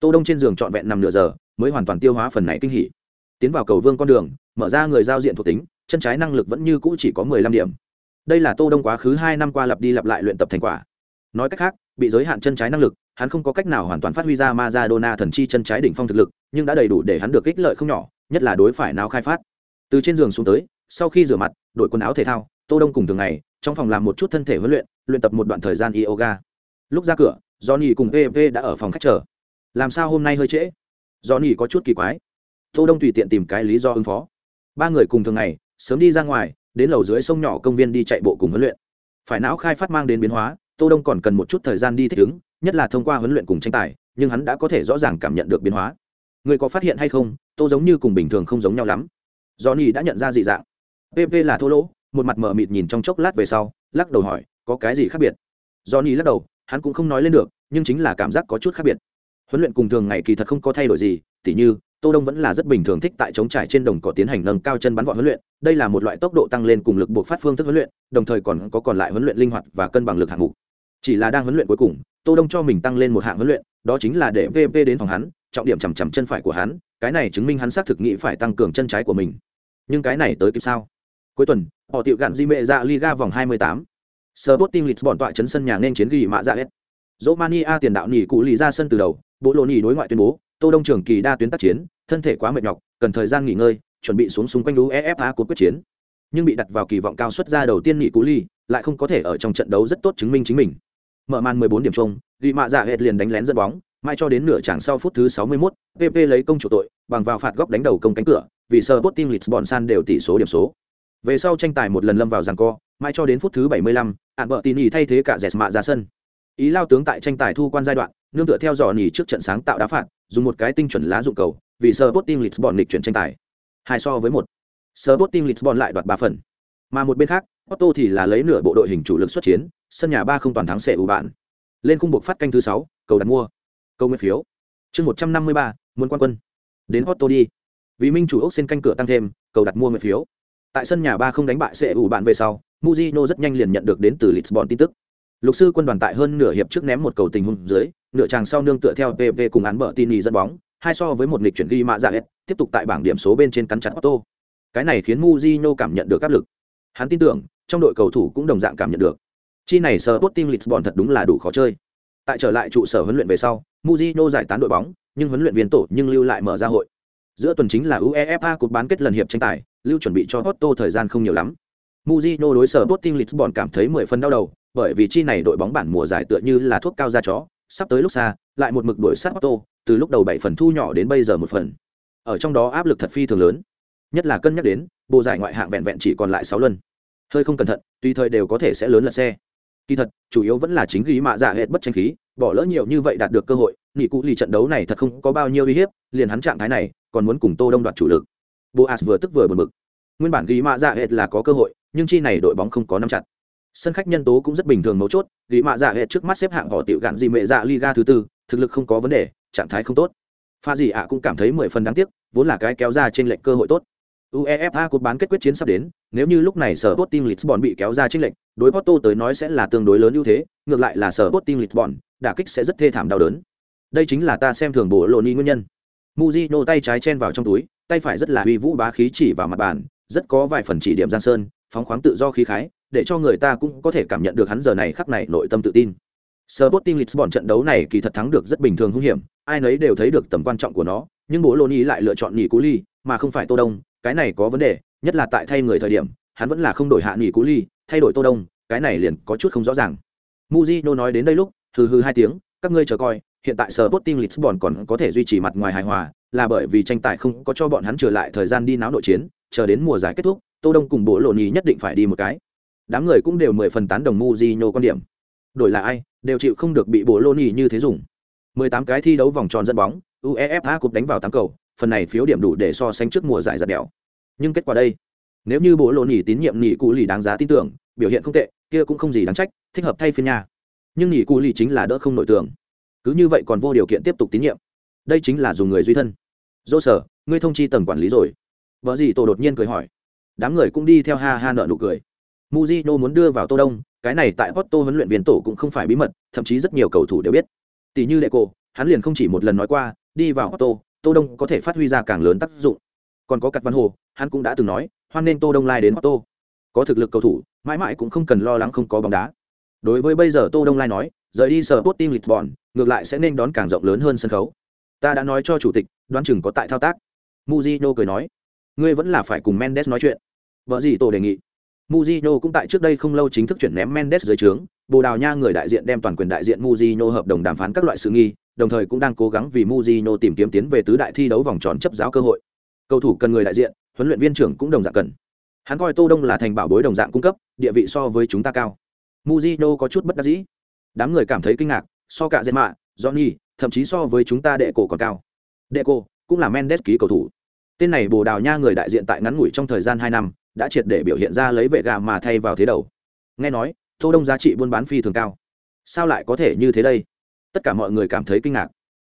S1: Tô đông trên giường trọn vẹn nằm nửa giờ, mới hoàn toàn tiêu hóa phần này kinh hỉ. Tiến vào cầu vương con đường, mở ra người giao diện thuộc tính, chân trái năng lực vẫn như cũ chỉ có mười lăm điểm đây là tô đông quá khứ hai năm qua lặp đi lặp lại luyện tập thành quả. Nói cách khác, bị giới hạn chân trái năng lực, hắn không có cách nào hoàn toàn phát huy ra Maradona thần chi chân trái đỉnh phong thực lực, nhưng đã đầy đủ để hắn được ích lợi không nhỏ, nhất là đối phải nào khai phát. Từ trên giường xuống tới, sau khi rửa mặt, đổi quần áo thể thao, tô đông cùng thường ngày, trong phòng làm một chút thân thể huấn luyện luyện tập một đoạn thời gian yoga. Lúc ra cửa, johnny cùng pv đã ở phòng khách chờ. Làm sao hôm nay hơi trễ? Johnny có chút kỳ quái. Tô đông tùy tiện tìm cái lý do ứng phó. Ba người cùng thường ngày, sớm đi ra ngoài đến lầu dưới sông nhỏ công viên đi chạy bộ cùng huấn luyện. Phải não khai phát mang đến biến hóa, tô đông còn cần một chút thời gian đi thích ứng, nhất là thông qua huấn luyện cùng tranh tài, nhưng hắn đã có thể rõ ràng cảm nhận được biến hóa. Người có phát hiện hay không, tô giống như cùng bình thường không giống nhau lắm. Johnny đã nhận ra dị dạng. Pp là thô lỗ, một mặt mờ mịt nhìn trong chốc lát về sau, lắc đầu hỏi, có cái gì khác biệt? Johnny lắc đầu, hắn cũng không nói lên được, nhưng chính là cảm giác có chút khác biệt. Huấn luyện cùng thường ngày kỳ thật không có thay đổi gì, tỉ như tô đông vẫn là rất bình thường thích tại chống trải trên đồng cỏ tiến hành nâng cao chân bắn vọt huấn luyện đây là một loại tốc độ tăng lên cùng lực buộc phát phương thức huấn luyện đồng thời còn có còn lại huấn luyện linh hoạt và cân bằng lực hạng mục chỉ là đang huấn luyện cuối cùng tô đông cho mình tăng lên một hạng huấn luyện đó chính là để vp đến phòng hắn trọng điểm chằm chằm chân phải của hắn cái này chứng minh hắn xác thực nghĩ phải tăng cường chân trái của mình nhưng cái này tới kịp sao cuối tuần họ tiệu gạn di mệ ra liga vòng 28. Sporting Lisbon tọa chấn sân nhà nên chiến ghi mã Dạ hết. Romania tiền đạo nỉ cụ lì ra sân từ đầu, bộ đối ngoại tuyên bố, Tô Đông trưởng kỳ đa tuyến tác chiến, thân thể quá mệt nhọc, cần thời gian nghỉ ngơi, chuẩn bị xuống xung quanh UEFA cuộc quyết chiến. Nhưng bị đặt vào kỳ vọng cao xuất ra đầu tiên nỉ cú ly, lại không có thể ở trong trận đấu rất tốt chứng minh chính mình. Mở màn 14 điểm chung, ghi mạ dạ hệt liền đánh lén dẫn bóng, mai cho đến nửa chặng sau phút thứ 61, PP lấy công chủ tội, bằng vào phạt góc đánh đầu công cánh cửa, vì Sporting Lisbon san đều tỷ số điểm số. Về sau tranh tài một lần lâm vào giằng co, mai cho đến phút thứ 75, ạn bợ tin ý thay thế cả Jesma ra sân. Ý lao tướng tại tranh tài thu quan giai đoạn, nương tựa theo dò nỉ trước trận sáng tạo đá phạt, dùng một cái tinh chuẩn lá dụng cầu, vì Sporting Lisbon lịch chuyển tranh tài. Hai so với một. Sporting Lisbon lại đoạt 3 phần. Mà một bên khác, Porto thì là lấy nửa bộ đội hình chủ lực xuất chiến, sân nhà 3 không toàn thắng sẽ ủ bạn. Lên khung buộc phát canh thứ 6, cầu đặt mua. Câu nguyên phiếu. Chương 153, muốn quan quân. Đến Porto đi. Vì minh chủ ốc xin canh cửa tăng thêm, cầu đặt mua nguyên phiếu. Tại sân nhà 3 không đánh bại sẽ ủ bạn về sau, Mujino rất nhanh liền nhận được đến từ Lisbon tin tức. Lục sư quân đoàn tại hơn nửa hiệp trước ném một cầu tình huống dưới, nửa chàng sau nương tựa theo PV cùng án bợ tin dẫn bóng, hai so với một nghịch chuyển ghi mạ dạ hết, tiếp tục tại bảng điểm số bên trên cắn chặt Otto. Cái này khiến muzino cảm nhận được áp lực. Hắn tin tưởng, trong đội cầu thủ cũng đồng dạng cảm nhận được. Chi này Sporting Lisbon thật đúng là đủ khó chơi. Tại trở lại trụ sở huấn luyện về sau, muzino giải tán đội bóng, nhưng huấn luyện viên tổ nhưng lưu lại mở ra hội. Giữa tuần chính là UEFA cuộc bán kết lần hiệp tranh tài, lưu chuẩn bị cho Otto thời gian không nhiều lắm. muzino đối sở Sporting Lisbon cảm thấy mười phần đau đầu, bởi vì chi này đội bóng bản mùa giải tựa như là thuốc cao da chó, sắp tới lúc xa, lại một mực đuổi sát Otto, từ lúc đầu bảy phần thu nhỏ đến bây giờ một phần. Ở trong đó áp lực thật phi thường lớn. Nhất là cân nhắc đến, bộ giải ngoại hạng vẹn vẹn chỉ còn lại sáu lần. Hơi không cẩn thận, tùy thời đều có thể sẽ lớn lật xe. Kỳ thật, chủ yếu vẫn là chính ghi mạ dạ hết bất tranh khí, bỏ lỡ nhiều như vậy đạt được cơ hội, nghỉ cụ lì trận đấu này thật không có bao nhiêu uy hiếp, liền hắn trạng thái này, còn muốn cùng Tô Đông đoạt chủ lực. Boas vừa tức vừa buồn bực. Nguyên bản ghi mạ dạ hết là có cơ hội, nhưng chi này đội bóng không có nắm chặt sân khách nhân tố cũng rất bình thường mấu chốt ghi mạ dạ hết trước mắt xếp hạng họ tiểu gạn gì mẹ dạ liga thứ tư thực lực không có vấn đề trạng thái không tốt. Pha gì ạ cũng cảm thấy mười phần đáng tiếc, vốn là cái kéo ra trên lệnh cơ hội tốt. Uefa cuộc bán kết quyết chiến sắp đến, nếu như lúc này sở tốt team lisbon bị kéo ra trên lệnh đối porto tới nói sẽ là tương đối lớn ưu thế, ngược lại là sở tốt team lisbon, đả kích sẽ rất thê thảm đau đớn. Đây chính là ta xem thường bộ lộ ni nguyên nhân. Muzino tay trái chen vào trong túi, tay phải rất là uy vũ bá khí chỉ vào mặt bàn, rất có vài phần chỉ điểm giang sơn, phóng khoáng tự do khí khái, để cho người ta cũng có thể cảm nhận được hắn giờ này khắc này nội tâm tự tin. Sporting Lisbon trận đấu này kỳ thật thắng được rất bình thường hung hiểm, ai nấy đều thấy được tầm quan trọng của nó, nhưng bố Loni lại lựa chọn nghỉ cú ly, mà không phải Tô Đông, cái này có vấn đề, nhất là tại thay người thời điểm, hắn vẫn là không đổi hạ nghỉ cú ly, thay đổi Tô Đông, cái này liền có chút không rõ ràng. Mujino nói đến đây lúc, hừ hừ hai tiếng, các ngươi chờ coi, hiện tại Sporting Lisbon còn có thể duy trì mặt ngoài hài hòa, là bởi vì tranh tài không có cho bọn hắn trở lại thời gian đi náo nội chiến, chờ đến mùa giải kết thúc, Tô Đông cùng bố Loni nhất định phải đi một cái. Đám người cũng đều mười phần tán đồng Mujino quan điểm. Đổi là ai, đều chịu không được bị bố nỉ như thế dùng. 18 cái thi đấu vòng tròn dẫn bóng, UEFA cúp đánh vào tám cầu, phần này phiếu điểm đủ để so sánh trước mùa giải giật đèo. Nhưng kết quả đây, nếu như bố lô nỉ tín nhiệm nỉ cụ lì đáng giá tin tưởng, biểu hiện không tệ, kia cũng không gì đáng trách, thích hợp thay phiên nhà. Nhưng nỉ cụ lì chính là đỡ không nội tưởng. Cứ như vậy còn vô điều kiện tiếp tục tín nhiệm. Đây chính là dùng người duy thân. Dỗ sở, ngươi thông chi tầng quản lý rồi. Vợ gì tổ đột nhiên cười hỏi. Đám người cũng đi theo ha ha nợ nụ cười. Mujino muốn đưa vào Tô Đông, cái này tại Porto huấn luyện viên tổ cũng không phải bí mật, thậm chí rất nhiều cầu thủ đều biết. Tỷ như Deco, hắn liền không chỉ một lần nói qua, đi vào Porto, Tô Đông có thể phát huy ra càng lớn tác dụng. Còn có Cát Văn Hồ, hắn cũng đã từng nói, hoan nên Tô Đông lai đến Porto. Có thực lực cầu thủ, mãi mãi cũng không cần lo lắng không có bóng đá. Đối với bây giờ Tô Đông lai nói, rời đi sở Sporting Lisbon, ngược lại sẽ nên đón càng rộng lớn hơn sân khấu. Ta đã nói cho chủ tịch, đoán chừng có tại thao tác. Mujino cười nói, ngươi vẫn là phải cùng Mendes nói chuyện. Vợ gì tổ đề nghị. Mujino cũng tại trước đây không lâu chính thức chuyển ném Mendes dưới trướng, Bồ Đào Nha người đại diện đem toàn quyền đại diện Mujino hợp đồng đàm phán các loại sự nghi, đồng thời cũng đang cố gắng vì Mujino tìm kiếm tiến về tứ đại thi đấu vòng tròn chấp giáo cơ hội. Cầu thủ cần người đại diện, huấn luyện viên trưởng cũng đồng dạng cần. Hắn coi Tô Đông là thành bảo bối đồng dạng cung cấp, địa vị so với chúng ta cao. Mujino có chút bất đắc dĩ. Đám người cảm thấy kinh ngạc, so cả Zema, Johnny, thậm chí so với chúng ta đệ cổ còn cao. Đệ cổ cũng là Mendes ký cầu thủ. Tên này Bồ Đào Nha người đại diện tại ngắn ngủi trong thời gian hai năm, đã triệt để biểu hiện ra lấy vệ gà mà thay vào thế đầu. Nghe nói, tô đông giá trị buôn bán phi thường cao. Sao lại có thể như thế đây? Tất cả mọi người cảm thấy kinh ngạc.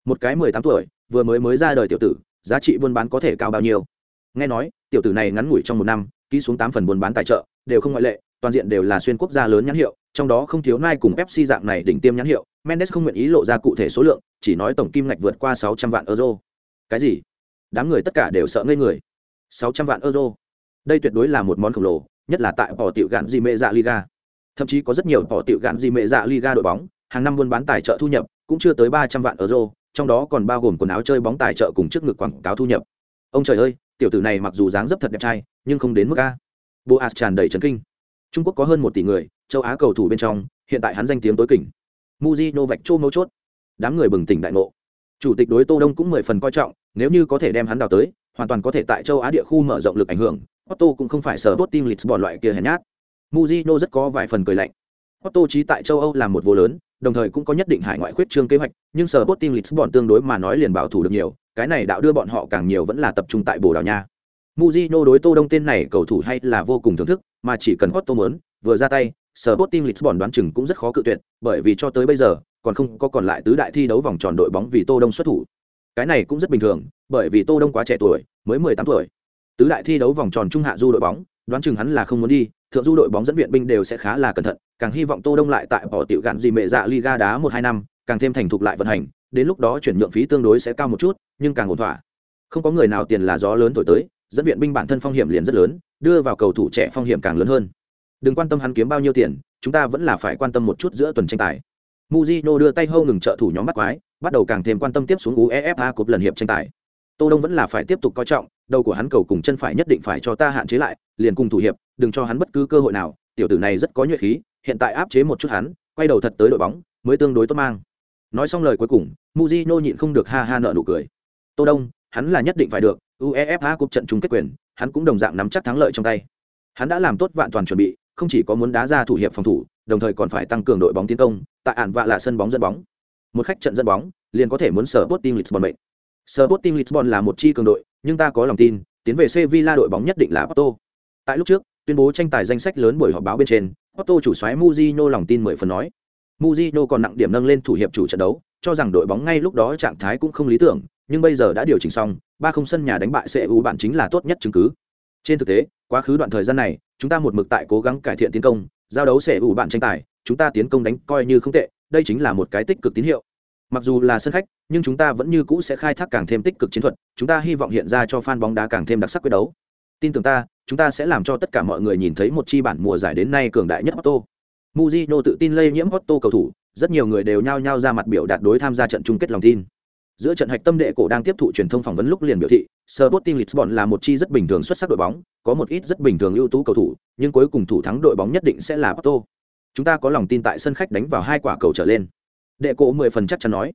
S1: Một cái mười tám tuổi, vừa mới mới ra đời tiểu tử, giá trị buôn bán có thể cao bao nhiêu? Nghe nói, tiểu tử này ngắn ngủi trong một năm, ký xuống tám phần buôn bán tài trợ, đều không ngoại lệ, toàn diện đều là xuyên quốc gia lớn nhãn hiệu, trong đó không thiếu nai cùng pepsi dạng này đỉnh tiêm nhãn hiệu. Mendes không nguyện ý lộ ra cụ thể số lượng, chỉ nói tổng kim ngạch vượt qua sáu trăm vạn euro. Cái gì? Đám người tất cả đều sợ ngây người. Sáu trăm vạn euro đây tuyệt đối là một món khổng lồ, nhất là tại bỏ tiểu gạn di mệ dạ liga. Thậm chí có rất nhiều bỏ tiểu gạn di mệ dạ liga đội bóng, hàng năm buôn bán tài trợ thu nhập, cũng chưa tới ba trăm vạn euro, trong đó còn bao gồm quần áo chơi bóng tài trợ cùng trước ngực quảng cáo thu nhập. Ông trời ơi, tiểu tử này mặc dù dáng dấp thật đẹp trai, nhưng không đến mức a. Boas tràn đầy trấn kinh. Trung quốc có hơn một tỷ người, châu á cầu thủ bên trong, hiện tại hắn danh tiếng tối kỉnh nô vạch chô mấu chốt. Đám người bừng tỉnh đại ngộ. Chủ tịch đối tô đông cũng mười phần coi trọng, nếu như có thể đem hắn đào tới hoàn toàn có thể tại châu á địa khu mở rộng lực ảnh hưởng Otto cũng không phải sở tốt team Lisbon loại kia hèn nhát. Mujino rất có vài phần cười lạnh. Otto chí tại châu Âu làm một vô lớn, đồng thời cũng có nhất định hải ngoại khuyết trương kế hoạch, nhưng sở tốt team Lisbon tương đối mà nói liền bảo thủ được nhiều, cái này đạo đưa bọn họ càng nhiều vẫn là tập trung tại Bồ Đào Nha. Mujino đối Tô Đông tên này cầu thủ hay là vô cùng thưởng thức, mà chỉ cần Otto muốn, vừa ra tay, sở tốt team Lisbon đoán chừng cũng rất khó cự tuyệt, bởi vì cho tới bây giờ, còn không có còn lại tứ đại thi đấu vòng tròn đội bóng vì Tô Đông xuất thủ. Cái này cũng rất bình thường, bởi vì Tô Đông quá trẻ tuổi, mới 18 tuổi. Tứ đại thi đấu vòng tròn trung hạ du đội bóng đoán chừng hắn là không muốn đi thượng du đội bóng dẫn viện binh đều sẽ khá là cẩn thận càng hy vọng tô đông lại tại bỏ tiểu gạn gì mẹ dạ liga đá một hai năm càng thêm thành thục lại vận hành đến lúc đó chuyển nhượng phí tương đối sẽ cao một chút nhưng càng ổn thỏa. Không có người nào tiền là gió lớn thổi tới dẫn viện binh bản thân phong hiểm liền rất lớn đưa vào cầu thủ trẻ phong hiểm càng lớn hơn. Đừng quan tâm hắn kiếm bao nhiêu tiền chúng ta vẫn là phải quan tâm một chút giữa tuần tranh tài. Mujino đưa tay hô ngừng trợ thủ nhóm bắt quái, bắt đầu càng thêm quan tâm tiếp xuống uefa cúp lần hiệp tranh tài. Tô đông vẫn là phải tiếp tục coi trọng, đầu của hắn cầu cùng chân phải nhất định phải cho ta hạn chế lại, liền cùng thủ hiệp, đừng cho hắn bất cứ cơ hội nào, tiểu tử này rất có nhuệ khí, hiện tại áp chế một chút hắn, quay đầu thật tới đội bóng, mới tương đối tốt mang. Nói xong lời cuối cùng, Mujino nhịn không được ha ha nở nụ cười. Tô đông, hắn là nhất định phải được, uefa cúp trận chung kết quyền, hắn cũng đồng dạng nắm chắc thắng lợi trong tay. Hắn đã làm tốt vạn toàn chuẩn bị, không chỉ có muốn đá ra thủ hiệp phòng thủ, đồng thời còn phải tăng cường đội bóng tiến công tại ản vạ là sân bóng dẫn bóng một khách trận dẫn bóng liền có thể muốn sở bot team lisbon mệnh Sporting Lisbon là một chi cường đội, nhưng ta có lòng tin, tiến về Sevilla đội bóng nhất định là Porto. Tại lúc trước, tuyên bố tranh tài danh sách lớn buổi họp báo bên trên, Porto chủ soái Mujino lòng tin mười phần nói. Mujino còn nặng điểm nâng lên thủ hiệp chủ trận đấu, cho rằng đội bóng ngay lúc đó trạng thái cũng không lý tưởng, nhưng bây giờ đã điều chỉnh xong, ba không sân nhà đánh bại CU bạn chính là tốt nhất chứng cứ. Trên thực tế, quá khứ đoạn thời gian này, chúng ta một mực tại cố gắng cải thiện tiến công, giao đấu CU bạn tranh tài, chúng ta tiến công đánh coi như không tệ, đây chính là một cái tích cực tín hiệu. Mặc dù là sân khách, nhưng chúng ta vẫn như cũ sẽ khai thác càng thêm tích cực chiến thuật, chúng ta hy vọng hiện ra cho fan bóng đá càng thêm đặc sắc quyết đấu. Tin tưởng ta, chúng ta sẽ làm cho tất cả mọi người nhìn thấy một chi bản mùa giải đến nay cường đại nhất Otto. muzino tự tin lây nhiễm Otto cầu thủ, rất nhiều người đều nhao nhao ra mặt biểu đạt đối tham gia trận chung kết lòng tin. Giữa trận hạch tâm đệ cổ đang tiếp thụ truyền thông phỏng vấn lúc liền biểu thị, Sporting Lisbon là một chi rất bình thường xuất sắc đội bóng, có một ít rất bình thường ưu tú cầu thủ, nhưng cuối cùng thủ thắng đội bóng nhất định sẽ là Porto. Chúng ta có lòng tin tại sân khách đánh vào hai quả cầu trở lên. Đệ cổ mười phần chắc chắn nói.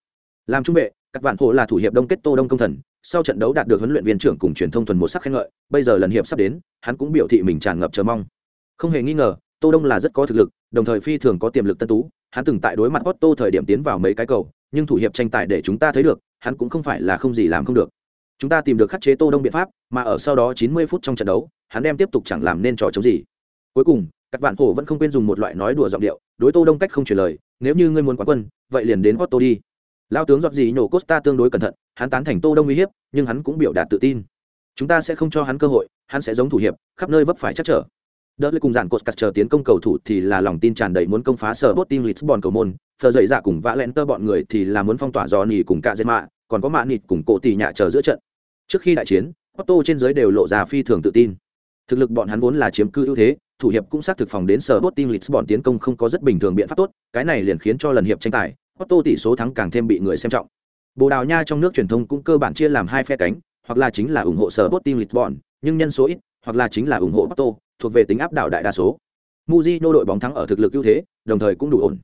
S1: Làm trung vệ, các vạn hộ là thủ hiệp đông kết Tô Đông công thần, sau trận đấu đạt được huấn luyện viên trưởng cùng truyền thông thuần một sắc khen ngợi, bây giờ lần hiệp sắp đến, hắn cũng biểu thị mình tràn ngập chờ mong. Không hề nghi ngờ, Tô Đông là rất có thực lực, đồng thời phi thường có tiềm lực tân tú, hắn từng tại đối mặt otto thời điểm tiến vào mấy cái cầu, nhưng thủ hiệp tranh tài để chúng ta thấy được, hắn cũng không phải là không gì làm không được. Chúng ta tìm được khắc chế Tô Đông biện pháp, mà ở sau đó 90 phút trong trận đấu, hắn đem tiếp tục chẳng làm nên trò chống gì. Cuối cùng, các bạn hổ vẫn không quên dùng một loại nói đùa giọng điệu, đối Tô Đông cách không truyền lời, nếu như ngươi muốn quán quân, vậy liền đến otto đi. Lao tướng giọt gì nhổ Costa tương đối cẩn thận, hắn tán thành Tô Đông uy hiếp, nhưng hắn cũng biểu đạt tự tin. Chúng ta sẽ không cho hắn cơ hội, hắn sẽ giống thủ hiệp, khắp nơi vấp phải chắc trở. Đỡ lấy cùng dàn cột cắt chờ tiến công cầu thủ thì là lòng tin tràn đầy muốn công phá sở Sporting Lisbon cầu môn, phờ dậy dạ cùng vã lẹn tơ bọn người thì là muốn phong tỏa do nỉ cùng cả dệt mạ, còn có mạ nịt cùng cổ tỷ nhạ chờ giữa trận. Trước khi đại chiến, Otto trên dưới đều lộ ra phi thường tự tin. Thực lực bọn hắn vốn là chiếm cư ưu thế, thủ hiệp cũng xác thực phòng đến sở Sporting Lisbon tiến công không có rất bình thường biện pháp tốt, cái này liền khiến cho lần hiệp tranh tài, Otto tỷ số thắng càng thêm bị người xem trọng. Bồ Đào Nha trong nước truyền thông cũng cơ bản chia làm hai phe cánh, hoặc là chính là ủng hộ sở Sporting Lisbon, nhưng nhân số ít, hoặc là chính là ủng hộ Otto, thuộc về tính áp đảo đại đa số. Mujino đội bóng thắng ở thực lực ưu thế, đồng thời cũng đủ ổn.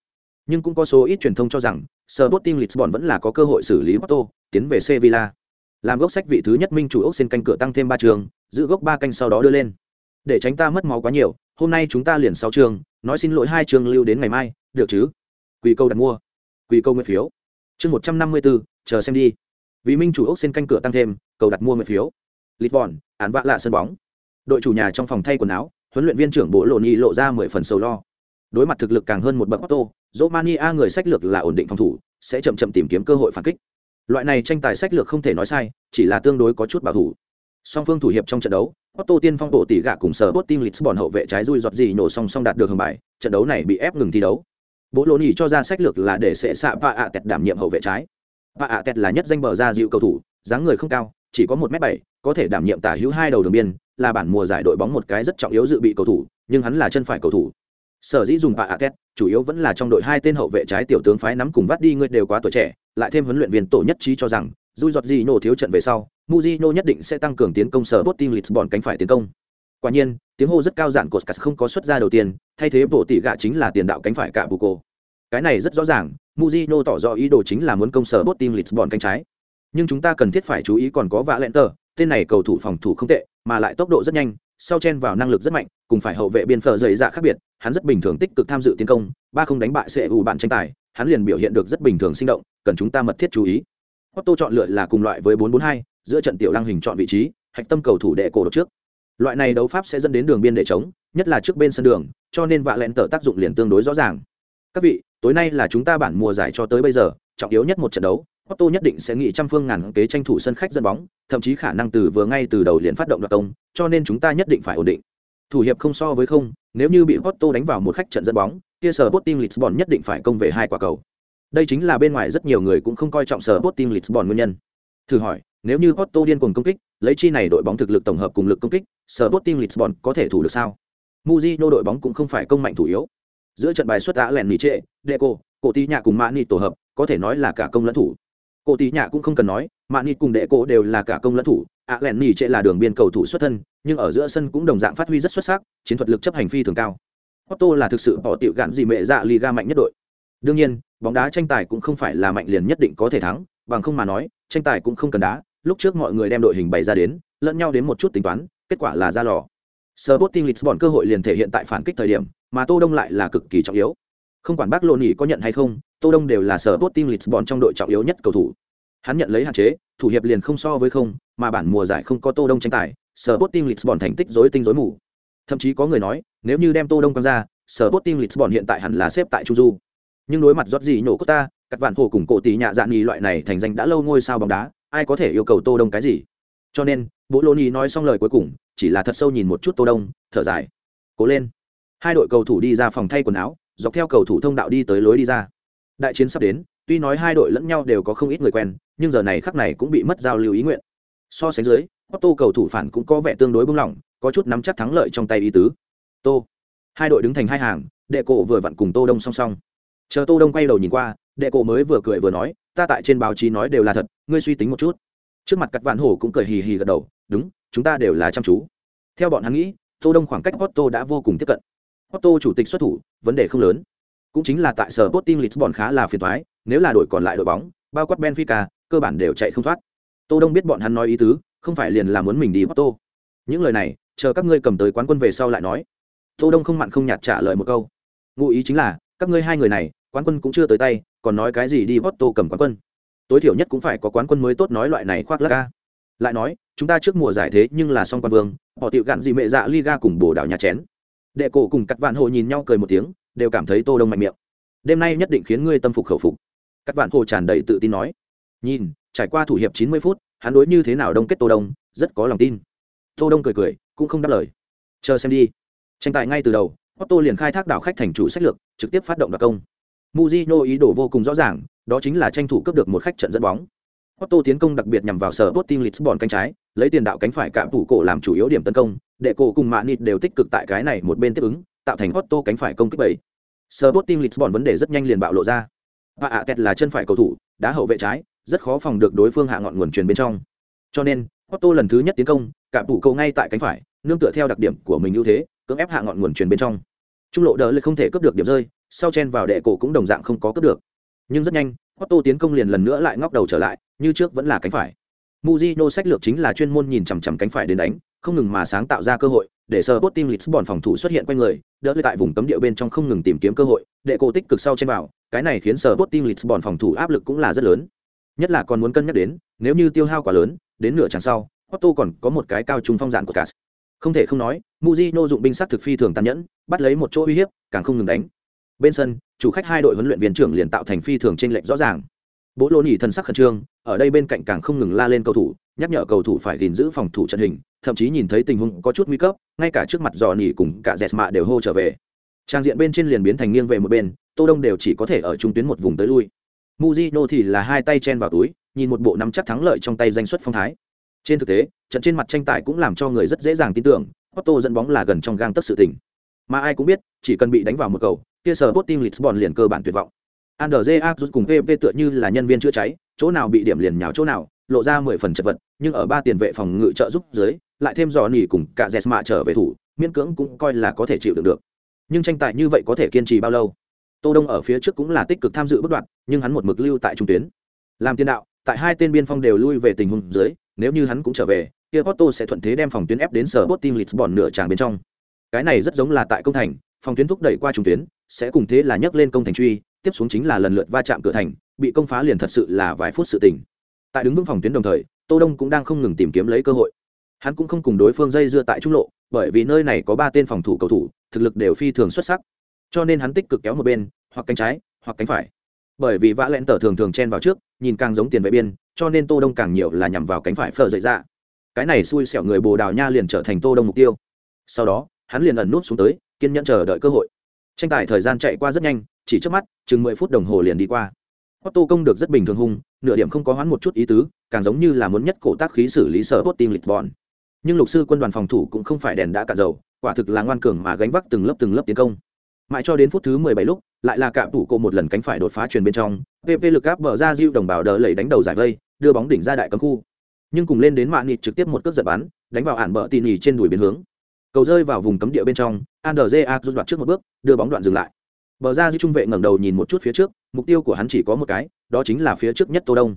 S1: Nhưng cũng có số ít truyền thông cho rằng, Sporting Lisbon vẫn là có cơ hội xử lý Porto, tiến về Sevilla. Làm gốc sách vị thứ nhất minh chủ ốc xin canh cửa tăng thêm ba trường, giữ gốc ba canh sau đó đưa lên. Để tránh ta mất máu quá nhiều, hôm nay chúng ta liền sáu trường, nói xin lỗi hai trường lưu đến ngày mai, được chứ? Quỳ câu đặt mua. Quỳ câu nguyện phiếu. Chương một trăm năm mươi bốn chờ xem đi. Vì minh chủ ốc xin canh cửa tăng thêm, cầu đặt mua nguyện phiếu. Lisbon, án vạ lạ sân bóng. Đội chủ nhà trong phòng thay quần áo, huấn luyện viên trưởng Bộ Lộ nhi lộ ra mười phần sầu lo. Đối mặt thực lực càng hơn một bậc Otto, Romania người sách lược là ổn định phòng thủ, sẽ chậm chậm tìm kiếm cơ hội phản kích. Loại này tranh tài sách lược không thể nói sai, chỉ là tương đối có chút bảo thủ. Song phương thủ hiệp trong trận đấu, Otto tiên phong bộ tỷ gạ cùng sở team Lisbon hậu vệ trái rui giọt gì nổ song song đạt được hưởng bài, trận đấu này bị ép ngừng thi đấu. Bố lô nhì cho ra sách lược là để sẽ xạ và ạ tẹt đảm nhiệm hậu vệ trái. Và ạ tẹt là nhất danh bờ ra dịu cầu thủ, dáng người không cao, chỉ có một m bảy, có thể đảm nhiệm tả hữu hai đầu đường biên, là bản mùa giải đội bóng một cái rất trọng yếu dự bị cầu thủ, nhưng hắn là chân phải cầu thủ. Sở dĩ dùng và tẹt, chủ yếu vẫn là trong đội hai tên hậu vệ trái tiểu tướng phái nắm cùng vắt đi người đều quá tuổi trẻ, lại thêm huấn luyện viên tổ nhất trí cho rằng, Rui giọt gì nổ thiếu trận về sau, Mujino nhất định sẽ tăng cường tiến công sở Sporting Lisbon cánh phải tiến công. Quả nhiên, tiếng hô rất cao dạn cột cắt không có xuất ra đầu tiên, thay thế bộ tỷ gạ chính là tiền đạo cánh phải cả Buco. Cái này rất rõ ràng, Mujino tỏ rõ ý đồ chính là muốn công sở Sporting Lisbon cánh trái. Nhưng chúng ta cần thiết phải chú ý còn có vạ lẹn tờ, tên này cầu thủ phòng thủ không tệ, mà lại tốc độ rất nhanh, sau chen vào năng lực rất mạnh, cùng phải hậu vệ biên phở dày dạ khác biệt, hắn rất bình thường tích cực tham dự tiến công, ba không đánh bại sẽ ủ bạn tranh tài, hắn liền biểu hiện được rất bình thường sinh động, cần chúng ta mật thiết chú ý. Otto chọn lựa là cùng loại với 442, giữa trận tiểu lăng hình chọn vị trí, hạch tâm cầu thủ đệ cổ đột trước. Loại này đấu pháp sẽ dẫn đến đường biên để chống, nhất là trước bên sân đường, cho nên vạ lẹn tở tác dụng liền tương đối rõ ràng. Các vị, tối nay là chúng ta bản mùa giải cho tới bây giờ, trọng yếu nhất một trận đấu, Otto nhất định sẽ nghĩ trăm phương ngàn kế tranh thủ sân khách dẫn bóng, thậm chí khả năng từ vừa ngay từ đầu liền phát động đoạt công, cho nên chúng ta nhất định phải ổn định. Thủ hiệp không so với không, nếu như bị Otto đánh vào một khách trận dẫn bóng, kia sở Sporting Lisbon nhất định phải công về hai quả cầu. Đây chính là bên ngoài rất nhiều người cũng không coi trọng sở Sporting Lisbon nguyên nhân. Thử hỏi, nếu như Otto điên cuồng công kích, lấy chi này đội bóng thực lực tổng hợp cùng lực công kích, sở Sporting Lisbon có thể thủ được sao? Mujinho đội bóng cũng không phải công mạnh thủ yếu. Giữa trận bài xuất đã lèn nỉ trệ, Deco, cổ tí Nhạ cùng Mani tổ hợp, có thể nói là cả công lẫn thủ cổ Tí nhạ cũng không cần nói Mani cùng Deco đều là cả công lẫn thủ ạ lẹn nỉ trệ là đường biên cầu thủ xuất thân nhưng ở giữa sân cũng đồng dạng phát huy rất xuất sắc chiến thuật lực chấp hành phi thường cao otto là thực sự bỏ tiểu gạn gì mẹ dạ liga mạnh nhất đội đương nhiên bóng đá tranh tài cũng không phải là mạnh liền nhất định có thể thắng bằng không mà nói tranh tài cũng không cần đá lúc trước mọi người đem đội hình bày ra đến lẫn nhau đến một chút tính toán kết quả là ra lò Sporting Lisbon cơ hội liền thể hiện tại phản kích thời điểm, mà Tô Đông lại là cực kỳ trọng yếu. Không quản bác Loni có nhận hay không, Tô Đông đều là Sporting Lisbon trong đội trọng yếu nhất cầu thủ. Hắn nhận lấy hạn chế, thủ hiệp liền không so với không, mà bản mùa giải không có Tô Đông tranh tài, Sporting Lisbon thành tích rối tinh rối mù. Thậm chí có người nói, nếu như đem Tô Đông quăng ra, Sporting Lisbon hiện tại hẳn là xếp tại Chu Du. Nhưng đối mặt rót gì nổ Costa, các vạn hồ cùng cổ tỷ nhạ dạn nhì loại này thành danh đã lâu ngôi sao bóng đá, ai có thể yêu cầu Tô Đông cái gì? Cho nên, Bố Lô ni nói xong lời cuối cùng, chỉ là thật sâu nhìn một chút Tô Đông, thở dài. Cố lên. Hai đội cầu thủ đi ra phòng thay quần áo, dọc theo cầu thủ thông đạo đi tới lối đi ra đại chiến sắp đến tuy nói hai đội lẫn nhau đều có không ít người quen nhưng giờ này khắc này cũng bị mất giao lưu ý nguyện so sánh dưới Otto cầu thủ phản cũng có vẻ tương đối bung lỏng có chút nắm chắc thắng lợi trong tay ý tứ tô hai đội đứng thành hai hàng đệ cổ vừa vặn cùng tô đông song song chờ tô đông quay đầu nhìn qua đệ cổ mới vừa cười vừa nói ta tại trên báo chí nói đều là thật ngươi suy tính một chút trước mặt cắt vạn hổ cũng cười hì hì gật đầu đúng chúng ta đều là chăm chú theo bọn hắn nghĩ tô đông khoảng cách otto đã vô cùng tiếp cận otto chủ tịch xuất thủ vấn đề không lớn cũng chính là tại sở Sporting Lisbon khá là phiền toái, nếu là đội còn lại đội bóng, bao quát Benfica, cơ bản đều chạy không thoát. Tô Đông biết bọn hắn nói ý tứ, không phải liền là muốn mình đi Porto. Những lời này, chờ các ngươi cầm tới quán quân về sau lại nói. Tô Đông không mặn không nhạt trả lời một câu. Ngụ ý chính là, các ngươi hai người này, quán quân cũng chưa tới tay, còn nói cái gì đi Porto cầm quán quân. Tối thiểu nhất cũng phải có quán quân mới tốt nói loại này khoác lác ca. Lại nói, chúng ta trước mùa giải thế nhưng là song quan vương, họ tiệu gạn gì mẹ dạ Liga cùng bổ đảo nhà chén. Đệ cổ cùng cắt vạn hồ nhìn nhau cười một tiếng, đều cảm thấy Tô Đông mạnh miệng. Đêm nay nhất định khiến ngươi tâm phục khẩu phục. Cắt vạn hồ tràn đầy tự tin nói. Nhìn, trải qua thủ hiệp 90 phút, hắn đối như thế nào đông kết Tô Đông, rất có lòng tin. Tô Đông cười cười, cũng không đáp lời. Chờ xem đi. Tranh tài ngay từ đầu, Otto liền khai thác đảo khách thành chủ sách lược, trực tiếp phát động đoạt công. Mujino ý đồ vô cùng rõ ràng, đó chính là tranh thủ cướp được một khách trận dẫn bóng. Otto tiến công đặc biệt nhằm vào sở Sporting Lisbon cánh trái, lấy tiền đạo cánh phải cạm thủ cổ làm chủ yếu điểm tấn công, để cổ cùng Manit đều tích cực tại cái này một bên tiếp ứng, tạo thành Otto cánh phải công kích bảy. Sở Sporting Lisbon vấn đề rất nhanh liền bạo lộ ra. Và ạ kẹt là chân phải cầu thủ, đá hậu vệ trái, rất khó phòng được đối phương hạ ngọn nguồn truyền bên trong. Cho nên, Otto lần thứ nhất tiến công, cạm thủ cổ ngay tại cánh phải, nương tựa theo đặc điểm của mình ưu thế, cưỡng ép hạ ngọn nguồn truyền bên trong. Trung lộ đỡ lại không thể cướp được điểm rơi, sau chen vào đệ cổ cũng đồng dạng không có cướp được. Nhưng rất nhanh, Otto tiến công liền lần nữa lại ngóc đầu trở lại, như trước vẫn là cánh phải. Mujino sách lược chính là chuyên môn nhìn chằm chằm cánh phải đến đánh, không ngừng mà sáng tạo ra cơ hội, để Sporting Lisbon phòng thủ xuất hiện quanh người, đỡ tại vùng cấm địa bên trong không ngừng tìm kiếm cơ hội, để cô tích cực sau trên vào, cái này khiến Sporting Lisbon phòng thủ áp lực cũng là rất lớn. Nhất là còn muốn cân nhắc đến, nếu như tiêu hao quá lớn, đến nửa chặng sau, Otto còn có một cái cao trung phong dạng của Cas. Không thể không nói, Mujino dụng binh sát thực phi thường tàn nhẫn, bắt lấy một chỗ uy hiếp, càng không ngừng đánh. Bên sân, chủ khách hai đội huấn luyện viên trưởng liền tạo thành phi thường trên lệnh rõ ràng. Bố lô nỉ thần sắc khẩn trương ở đây bên cạnh càng không ngừng la lên cầu thủ nhắc nhở cầu thủ phải gìn giữ phòng thủ trận hình thậm chí nhìn thấy tình huống có chút nguy cấp ngay cả trước mặt dò nỉ cùng cả dẹt mạ đều hô trở về. Trang diện bên trên liền biến thành nghiêng về một bên tô đông đều chỉ có thể ở trung tuyến một vùng tới lui. Muzino thì là hai tay chen vào túi nhìn một bộ nắm chắc thắng lợi trong tay danh xuất phong thái. Trên thực tế trận trên mặt tranh tài cũng làm cho người rất dễ dàng tin tưởng Otto dẫn bóng là gần trong gang tất sự tình. Mà ai cũng biết chỉ cần bị đánh vào một cầu kia sở Sporting Lisbon liền cơ bản tuyệt vọng Andrzej Agut cùng PP tựa như là nhân viên chữa cháy, chỗ nào bị điểm liền nhào chỗ nào, lộ ra mười phần chật vật, nhưng ở ba tiền vệ phòng ngự trợ giúp dưới, lại thêm dò nỉ cùng cả Jesma trở về thủ, miễn cưỡng cũng coi là có thể chịu đựng được. Nhưng tranh tài như vậy có thể kiên trì bao lâu? Tô Đông ở phía trước cũng là tích cực tham dự bất đoạn, nhưng hắn một mực lưu tại trung tuyến. Làm tiền đạo, tại hai tên biên phong đều lui về tình huống dưới, nếu như hắn cũng trở về, kia Porto sẽ thuận thế đem phòng tuyến ép đến sở Sporting Lisbon nửa tràng bên trong. Cái này rất giống là tại công thành, phòng tuyến thúc đẩy qua trung tuyến, sẽ cùng thế là nhấc lên công thành truy, tiếp xuống chính là lần lượt va chạm cửa thành bị công phá liền thật sự là vài phút sự tình. Tại đứng vững phòng tuyến đồng thời tô đông cũng đang không ngừng tìm kiếm lấy cơ hội. Hắn cũng không cùng đối phương dây dưa tại trung lộ bởi vì nơi này có ba tên phòng thủ cầu thủ thực lực đều phi thường xuất sắc. Cho nên hắn tích cực kéo một bên hoặc cánh trái hoặc cánh phải. Bởi vì vã lẹn tờ thường thường chen vào trước nhìn càng giống tiền vệ biên cho nên tô đông càng nhiều là nhằm vào cánh phải phở dậy ra. Cái này xui xẻo người bồ đào nha liền trở thành tô đông mục tiêu. Sau đó hắn liền ẩn nút xuống tới kiên nhẫn chờ đợi cơ hội tranh tài thời gian chạy qua rất nhanh, chỉ trước mắt, chừng mười phút đồng hồ liền đi qua. Otto công được rất bình thường hung nửa điểm không có hoán một chút ý tứ, càng giống như là muốn nhất cổ tác khí xử lý sở tốt team Lisbon. Nhưng lục sư quân đoàn phòng thủ cũng không phải đèn đã cả dầu, quả thực là ngoan cường mà gánh vác từng lớp từng lớp tiến công. Mãi cho đến phút thứ mười bảy lúc, lại là cạm thủ cô một lần cánh phải đột phá truyền bên trong pp lực áp bờ ra diêu đồng bào đỡ lẩy đánh đầu giải vây, đưa bóng đỉnh ra đại cấm khu. Nhưng cùng lên đến mạng nịt trực tiếp một cước giật bắn, đánh vào ản bờ tỉ nỉ trên đùi biến hướng cầu rơi vào vùng cấm địa bên trong andrza rút đoạt trước một bước, đưa bóng đoạn dừng lại. Bờ ra giữ trung vệ ngẩng đầu nhìn một chút phía trước, mục tiêu của hắn chỉ có một cái, đó chính là phía trước nhất tô đông.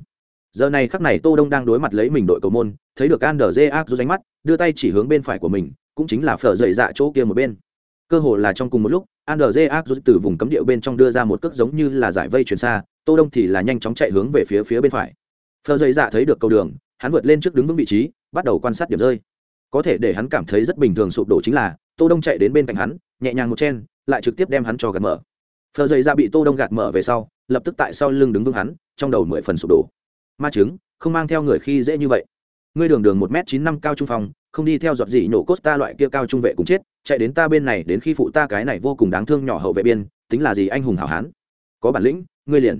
S1: Giờ này khắc này tô đông đang đối mặt lấy mình đội cầu môn, thấy được andrza rút ánh mắt, đưa tay chỉ hướng bên phải của mình, cũng chính là phở dậy dạ chỗ kia một bên. Cơ hồ là trong cùng một lúc andrza rút từ vùng cấm địa bên trong đưa ra một cước giống như là giải vây chuyển xa, tô đông thì là nhanh chóng chạy hướng về phía phía bên phải. Phở dậy dạ thấy được cầu đường, hắn vượt lên trước đứng vững vị trí, bắt đầu quan sát điểm rơi có thể để hắn cảm thấy rất bình thường sụp đổ chính là, tô đông chạy đến bên cạnh hắn, nhẹ nhàng một chen, lại trực tiếp đem hắn cho gạt mở. Phờ dày ra dạ bị tô đông gạt mở về sau, lập tức tại sau lưng đứng vững hắn, trong đầu mười phần sụp đổ. Ma chứng không mang theo người khi dễ như vậy. Ngươi đường đường một m chín năm cao trung phòng, không đi theo giọt gì nổ ta loại kia cao trung vệ cũng chết, chạy đến ta bên này đến khi phụ ta cái này vô cùng đáng thương nhỏ hậu vệ biên, tính là gì anh hùng hảo hán. Có bản lĩnh, ngươi liền.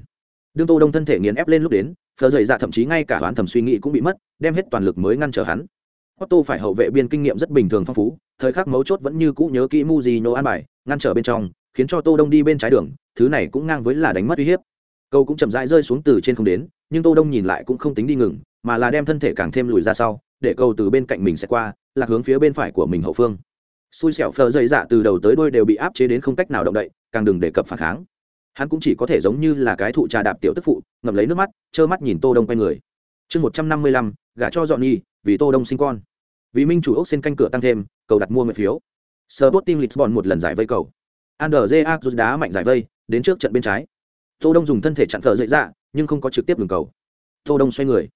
S1: Đương tô đông thân thể nghiền ép lên lúc đến, phờ dậy ra thậm chí ngay cả đoán thầm suy nghĩ cũng bị mất, đem hết toàn lực mới ngăn trở hắn. Otto phải hậu vệ biên kinh nghiệm rất bình thường phong phú, thời khắc mấu chốt vẫn như cũ nhớ kỹ Mujino an bài, ngăn trở bên trong, khiến cho Tô Đông đi bên trái đường, thứ này cũng ngang với là đánh mất uy hiếp. Cầu cũng chậm rãi rơi xuống từ trên không đến, nhưng Tô Đông nhìn lại cũng không tính đi ngừng, mà là đem thân thể càng thêm lùi ra sau, để cầu từ bên cạnh mình sẽ qua, lạc hướng phía bên phải của mình hậu phương. Xui xẻo phờ dày dạ từ đầu tới đuôi đều bị áp chế đến không cách nào động đậy, càng đừng để cập phản kháng. Hắn cũng chỉ có thể giống như là cái thụ trà đạp tiểu tức phụ, ngậm lấy nước mắt, trơ mắt nhìn Tô Đông quay người. Chương 155, gả cho dọn vì Tô Đông sinh con. Vì minh chủ ốc xin canh cửa tăng thêm, cầu đặt mua mười phiếu. Sporting Lisbon một lần giải vây cầu. Andrzej rút đá mạnh giải vây, đến trước trận bên trái. Tô đông dùng thân thể chặn thở dậy ra nhưng không có trực tiếp đường cầu. Tô đông xoay người.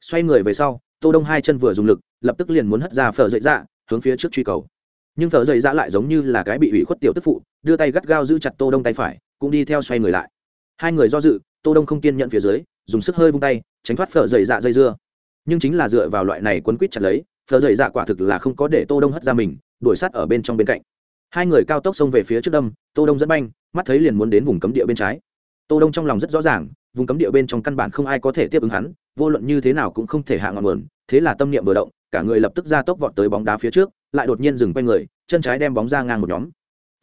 S1: Xoay người về sau, tô đông hai chân vừa dùng lực, lập tức liền muốn hất ra phở dậy ra hướng phía trước truy cầu. Nhưng phở dậy ra lại giống như là cái bị ủy khuất tiểu tức phụ, đưa tay gắt gao giữ chặt tô đông tay phải, cũng đi theo xoay người lại. Hai người do dự, tô đông không kiên nhận phía dưới, dùng sức hơi vung tay, tránh thoát phở dậy dạ dây dưa nhưng chính là dựa vào loại này quấn quýt chặt lấy phờ dậy dạ quả thực là không có để tô đông hất ra mình, đuổi sát ở bên trong bên cạnh. Hai người cao tốc xông về phía trước đâm, tô đông dẫn banh, mắt thấy liền muốn đến vùng cấm địa bên trái. Tô đông trong lòng rất rõ ràng, vùng cấm địa bên trong căn bản không ai có thể tiếp ứng hắn, vô luận như thế nào cũng không thể hạ ngọn nguồn, thế là tâm niệm vừa động, cả người lập tức ra tốc vọt tới bóng đá phía trước, lại đột nhiên dừng quay người, chân trái đem bóng ra ngang một nhóm.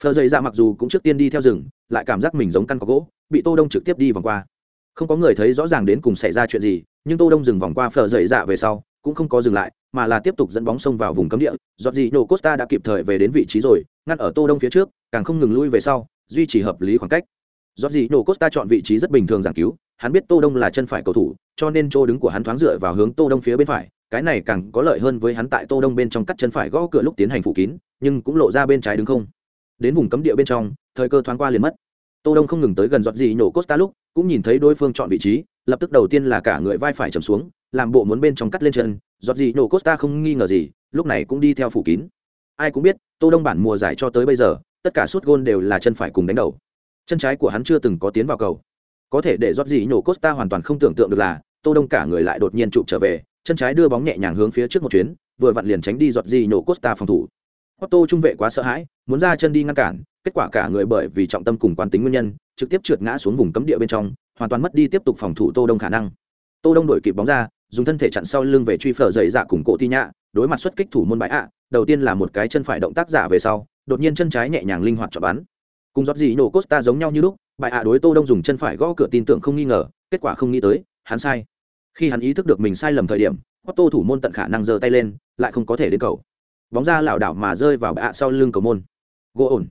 S1: Phờ dậy dạ mặc dù cũng trước tiên đi theo rừng, lại cảm giác mình giống căn có gỗ, bị tô đông trực tiếp đi vòng qua. Không có người thấy rõ ràng đến cùng xảy ra chuyện gì nhưng tô đông dừng vòng qua phở dậy dạ về sau, cũng không có dừng lại, mà là tiếp tục dẫn bóng xông vào vùng cấm địa. Giọt gì nổ costa đã kịp thời về đến vị trí rồi, ngăn ở tô đông phía trước, càng không ngừng lui về sau, duy trì hợp lý khoảng cách. Giọt gì nổ costa chọn vị trí rất bình thường giảng cứu, hắn biết tô đông là chân phải cầu thủ, cho nên chỗ đứng của hắn thoáng dựa vào hướng tô đông phía bên phải, cái này càng có lợi hơn với hắn tại tô đông bên trong cắt chân phải gõ cửa lúc tiến hành phủ kín, nhưng cũng lộ ra bên trái đứng không. Đến vùng cấm địa bên trong, thời cơ thoáng qua liền mất. Tô đông không ngừng tới gần giọt gì nổ costa lúc, cũng nhìn thấy đối phương chọn vị trí lập tức đầu tiên là cả người vai phải trầm xuống làm bộ muốn bên trong cắt lên chân giọt gì nổ costa không nghi ngờ gì lúc này cũng đi theo phủ kín. Ai cũng biết tô đông bản mùa giải cho tới bây giờ tất cả suốt gôn đều là chân phải cùng đánh đầu. Chân trái của hắn chưa từng có tiến vào cầu. Có thể để giọt gì nổ costa hoàn toàn không tưởng tượng được là tô đông cả người lại đột nhiên trụ trở về chân trái đưa bóng nhẹ nhàng hướng phía trước một chuyến vừa vặn liền tránh đi giọt gì nổ costa phòng thủ. Otto trung vệ quá sợ hãi, muốn ra chân đi ngăn cản, kết quả cả người bởi vì trọng tâm cùng quán tính nguyên nhân, trực tiếp trượt ngã xuống vùng cấm địa bên trong, hoàn toàn mất đi tiếp tục phòng thủ Tô Đông khả năng. Tô Đông đổi kịp bóng ra, dùng thân thể chặn sau lưng về truy phở dậy dạ cùng cổ ti nhạ đối mặt xuất kích thủ môn bãi ạ đầu tiên là một cái chân phải động tác giả về sau đột nhiên chân trái nhẹ nhàng linh hoạt cho bắn. Cùng giót gì nổ costa giống nhau như lúc bại ạ đối tô đông dùng chân phải gõ cửa tin tưởng không nghi ngờ kết quả không nghĩ tới hắn sai. Khi hắn ý thức được mình sai lầm thời điểm Otto thủ môn tận khả năng giơ tay lên lại không có thể đến cầu. Bóng ra lảo đảo mà rơi vào bại ạ sau lưng cầu môn. Gỗ ổn.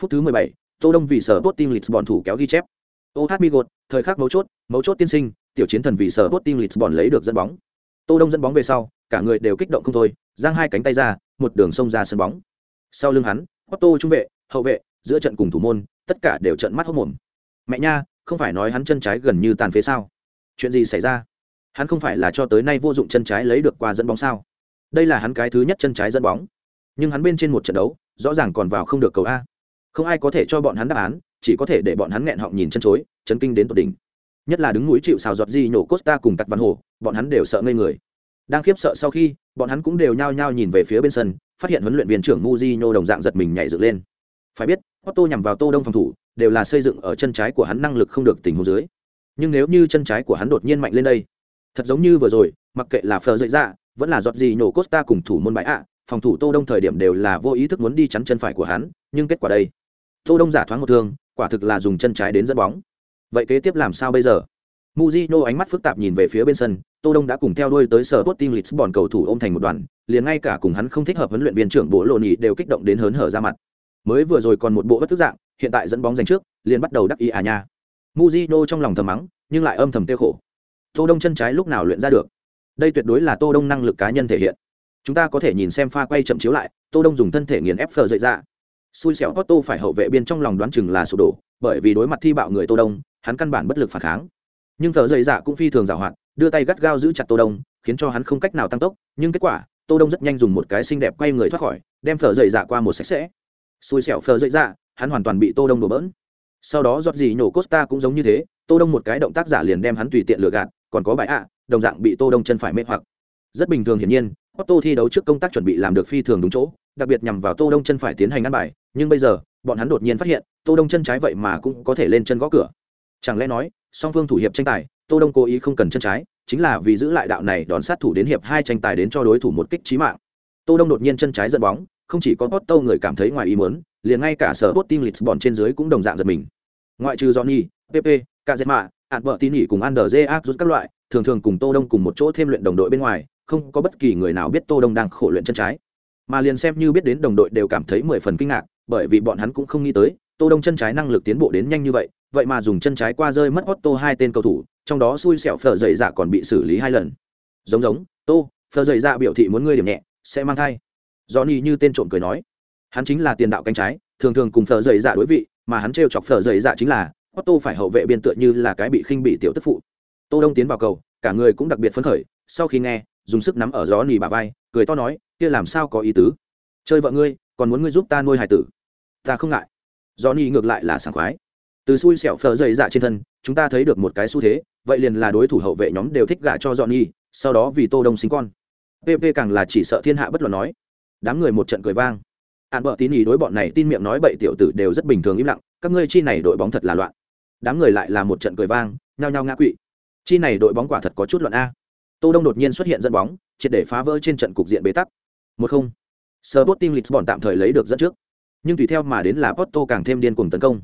S1: Phút thứ 17, tô đông vì sở tốt tim lịch bọn thủ kéo ghi chép. Ô hát mi gột thời khắc mấu chốt mấu chốt tiên sinh tiểu chiến thần vì sở Sporting Lisbon lấy được dẫn bóng. Tô Đông dẫn bóng về sau, cả người đều kích động không thôi, giang hai cánh tay ra, một đường xông ra sân bóng. Sau lưng hắn, Otto trung vệ, hậu vệ, giữa trận cùng thủ môn, tất cả đều trợn mắt hốt mồm. Mẹ nha, không phải nói hắn chân trái gần như tàn phế sao? Chuyện gì xảy ra? Hắn không phải là cho tới nay vô dụng chân trái lấy được qua dẫn bóng sao? Đây là hắn cái thứ nhất chân trái dẫn bóng. Nhưng hắn bên trên một trận đấu, rõ ràng còn vào không được cầu a. Không ai có thể cho bọn hắn đáp án, chỉ có thể để bọn hắn nghẹn họng nhìn chân chối, chấn kinh đến tột đỉnh. Nhất là đứng núi chịu xào giọt gì nhổ costa cùng cắt văn hồ bọn hắn đều sợ ngây người. Đang khiếp sợ sau khi bọn hắn cũng đều nhao nhao nhìn về phía bên sân phát hiện huấn luyện viên trưởng Mujino đồng dạng giật mình nhảy dựng lên. Phải biết Otto nhằm vào Tô Đông phòng thủ đều là xây dựng ở chân trái của hắn năng lực không được tình huống dưới. Nhưng nếu như chân trái của hắn đột nhiên mạnh lên đây thật giống như vừa rồi mặc kệ là phờ dậy ra vẫn là giọt gì nhổ costa cùng thủ môn bãi ạ phòng thủ tô đông thời điểm đều là vô ý thức muốn đi chắn chân phải của hắn nhưng kết quả đây. Tô đông giả thoáng một thương quả thực là dùng chân trái đến dẫn bóng vậy kế tiếp làm sao bây giờ Mujino ánh mắt phức tạp nhìn về phía bên sân, Tô Đông đã cùng theo đuôi tới sở Sporting Lisbon cầu thủ ôm thành một đoàn, liền ngay cả cùng hắn không thích hợp huấn luyện viên trưởng Bố Lô Nhị đều kích động đến hớn hở ra mặt. Mới vừa rồi còn một bộ bất tức dạng, hiện tại dẫn bóng giành trước, liền bắt đầu đắc ý à nha. Mujino trong lòng thầm mắng, nhưng lại âm thầm tiêu khổ. Tô Đông chân trái lúc nào luyện ra được? Đây tuyệt đối là Tô Đông năng lực cá nhân thể hiện. Chúng ta có thể nhìn xem pha quay chậm chiếu lại, Tô Đông dùng thân thể nghiền ép phờ dậy ra. Xui xẻo Otto phải hậu vệ biên trong lòng đoán chừng là sụp đổ, bởi vì đối mặt thi bạo người Tô Đông, hắn căn bản bất lực phản kháng. Nhưng thợ dậy dạ cũng phi thường giàu hoạt đưa tay gắt gao giữ chặt tô đông khiến cho hắn không cách nào tăng tốc nhưng kết quả tô đông rất nhanh dùng một cái xinh đẹp quay người thoát khỏi đem phở dậy dạ qua một sạch sẽ. Xui xẻo phở dậy dạ hắn hoàn toàn bị tô đông đổ bỡn. Sau đó giọt gì nhổ costa cũng giống như thế tô đông một cái động tác giả liền đem hắn tùy tiện lừa gạt còn có bài ạ đồng dạng bị tô đông chân phải mê hoặc. Rất bình thường hiển nhiên Otto thi đấu trước công tác chuẩn bị làm được phi thường đúng chỗ đặc biệt nhằm vào tô đông chân phải tiến hành ăn bài nhưng bây giờ bọn hắn đột nhiên phát hiện tô đông chân trái vậy mà cũng có thể lên chân gõ cửa. Chẳng lẽ nói song phương thủ hiệp tranh tài tô đông cố ý không cần chân trái chính là vì giữ lại đạo này đón sát thủ đến hiệp hai tranh tài đến cho đối thủ một kích chí mạng. Tô đông đột nhiên chân trái dẫn bóng không chỉ có Porto người cảm thấy ngoài ý muốn liền ngay cả sở Sporting Lisbon trên dưới cũng đồng dạng giật mình. Ngoại trừ Johnny, Pepe, Cazema, Albertini cùng Anderje rút các loại thường thường cùng tô đông cùng một chỗ thêm luyện đồng đội bên ngoài không có bất kỳ người nào biết tô đông đang khổ luyện chân trái mà liền xem như biết đến đồng đội đều cảm thấy mười phần kinh ngạc, bởi vì bọn hắn cũng không nghĩ tới, tô đông chân trái năng lực tiến bộ đến nhanh như vậy vậy mà dùng chân trái qua rơi mất Otto hai tên cầu thủ, trong đó xui xẻo phở dậy dạ còn bị xử lý hai lần. Giống giống, tô phở dậy dạ biểu thị muốn ngươi điểm nhẹ, sẽ mang thai. Johnny như tên trộm cười nói. Hắn chính là tiền đạo cánh trái, thường thường cùng phở dậy dạ đối vị, mà hắn trêu chọc phở dậy dạ chính là, Otto phải hậu vệ biên tựa như là cái bị khinh bị tiểu tức phụ. Tô đông tiến vào cầu, cả người cũng đặc biệt phấn khởi, sau khi nghe, dùng sức nắm ở gió nỉ bà vai cười to nói, kia làm sao có ý tứ? Chơi vợ ngươi, còn muốn ngươi giúp ta nuôi hải tử? Ta không ngại. Do ni ngược lại là sảng khoái. Từ xui xẻo phờ dày dạ trên thân, chúng ta thấy được một cái xu thế, vậy liền là đối thủ hậu vệ nhóm đều thích gả cho dọn nhi sau đó vì tô đông sinh con. Pp càng là chỉ sợ thiên hạ bất luận nói. Đám người một trận cười vang. Ạn bợ tín ý đối bọn này tin miệng nói bậy tiểu tử đều rất bình thường im lặng, các ngươi chi này đội bóng thật là loạn. Đám người lại là một trận cười vang, nhao nhao ngã quỵ. Chi này đội bóng quả thật có chút loạn a tô đông đột nhiên xuất hiện dẫn bóng, triệt để phá vỡ trên trận cục diện bế tắc. Một không. Sporting Lisbon tạm thời lấy được dẫn trước. Nhưng tùy theo mà đến là Porto càng thêm điên cuồng tấn công.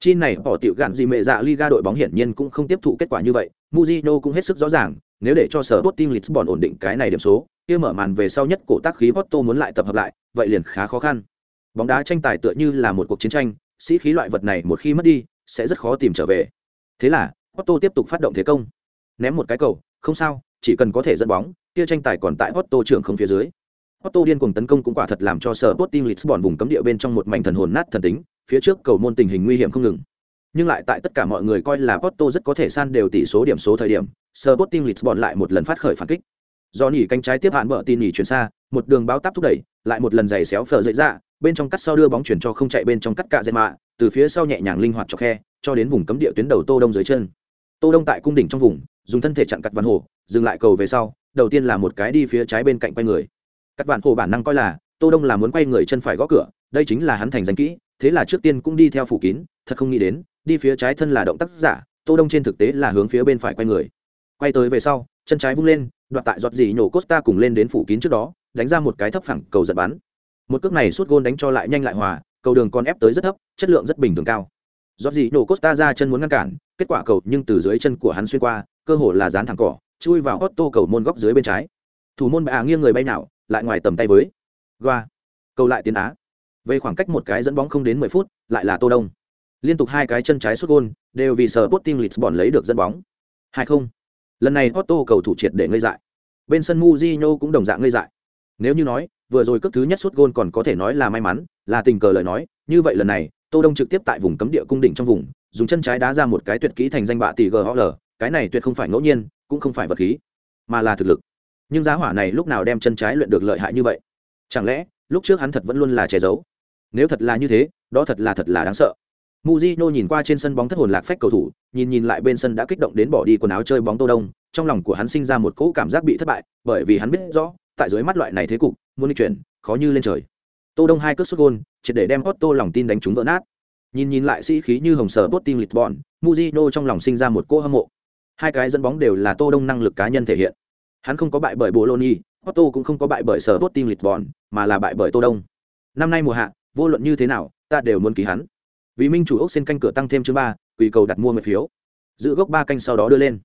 S1: Chi này, bỏ tiểu gạn gì mẹ dạ Liga đội bóng hiển nhiên cũng không tiếp thụ kết quả như vậy. Mujino cũng hết sức rõ ràng, nếu để cho Sporting Lisbon ổn định cái này điểm số, kia mở màn về sau nhất cổ tác khí Porto muốn lại tập hợp lại, vậy liền khá khó khăn. Bóng đá tranh tài tựa như là một cuộc chiến tranh, sĩ khí loại vật này một khi mất đi, sẽ rất khó tìm trở về. Thế là, Porto tiếp tục phát động thế công. Ném một cái cầu, không sao chỉ cần có thể dẫn bóng kia tranh tài còn tại Otto trưởng không phía dưới Otto điên cuồng tấn công cũng quả thật làm cho sở Sporting Lisbon vùng cấm địa bên trong một mảnh thần hồn nát thần tính, phía trước cầu môn tình hình nguy hiểm không ngừng. Nhưng lại tại tất cả mọi người coi là Porto rất có thể san đều tỷ số điểm số thời điểm, Sporting Lisbon lại một lần phát khởi phản kích. Do nhỉ cánh trái tiếp hạn bờ tin nhỉ chuyển xa, một đường báo táp thúc đẩy, lại một lần giày xéo phở dậy ra, bên trong cắt sau đưa bóng chuyển cho không chạy bên trong cắt cạ dây mạ, từ phía sau nhẹ nhàng linh hoạt cho khe, cho đến vùng cấm địa tuyến đầu Tô Đông dưới chân. Tô Đông tại cung đỉnh trong vùng, dùng thân thể chặn cắt vạn hồ, dừng lại cầu về sau, đầu tiên là một cái đi phía trái bên cạnh quay người. Cắt vạn hồ bản năng coi là tô đông là muốn quay người chân phải gõ cửa đây chính là hắn thành danh kỹ thế là trước tiên cũng đi theo phủ kín thật không nghĩ đến đi phía trái thân là động tác giả tô đông trên thực tế là hướng phía bên phải quay người. Quay tới về sau chân trái vung lên đoạt tại giọt gì nhổ costa cùng lên đến phủ kín trước đó đánh ra một cái thấp phẳng cầu giật bắn. Một cước này suốt gôn đánh cho lại nhanh lại hòa cầu đường còn ép tới rất thấp chất lượng rất bình thường cao. Giọt gì nhổ costa ra chân muốn ngăn cản kết quả cầu nhưng từ dưới chân của hắn xuyên qua cơ hồ là dán thẳng cỏ chui vào Otto cầu môn góc dưới bên trái. Thủ môn bạ nghiêng người bay nào lại ngoài tầm tay với. Goa. Cầu lại tiến á. Về khoảng cách một cái dẫn bóng không đến mười phút lại là tô đông. Liên tục hai cái chân trái sút gôn đều vì sở Sporting Lisbon lấy được dẫn bóng. hai không. Lần này Otto cầu thủ triệt để ngây dại. Bên sân Mujinho cũng đồng dạng ngây dại. Nếu như nói vừa rồi cước thứ nhất sút gôn còn có thể nói là may mắn là tình cờ lời nói như vậy lần này tô đông trực tiếp tại vùng cấm địa cung đỉnh trong vùng dùng chân trái đá ra một cái tuyệt kỹ thành danh bạ tỷ GOL, cái này tuyệt không phải ngẫu nhiên cũng không phải vật khí mà là thực lực nhưng giá hỏa này lúc nào đem chân trái luyện được lợi hại như vậy chẳng lẽ lúc trước hắn thật vẫn luôn là che giấu nếu thật là như thế đó thật là thật là đáng sợ Mujino nhìn qua trên sân bóng thất hồn lạc phách cầu thủ, nhìn nhìn lại bên sân đã kích động đến bỏ đi quần áo chơi bóng Tô Đông, trong lòng của hắn sinh ra một cỗ cảm giác bị thất bại, bởi vì hắn biết rõ, tại dưới mắt loại này thế cục, muốn đi chuyển, khó như lên trời. Tô Đông hai cước sút gôn, triệt để đem Otto lòng tin đánh trúng vỡ nát. Nhìn nhìn lại sĩ khí như hồng sở Sporting Lisbon, Mujino trong lòng sinh ra một cỗ hâm mộ. Hai cái dẫn bóng đều là Tô Đông năng lực cá nhân thể hiện. Hắn không có bại bởi Bologna, Otto cũng không có bại bởi sở Sporting Lisbon, mà là bại bởi Tô Đông. Năm nay mùa hạ, vô luận như thế nào, ta đều muốn ký hắn. Vì Minh chủ ốc xin canh cửa tăng thêm chương ba, quỳ cầu đặt mua người phiếu. Giữ gốc ba canh sau đó đưa lên.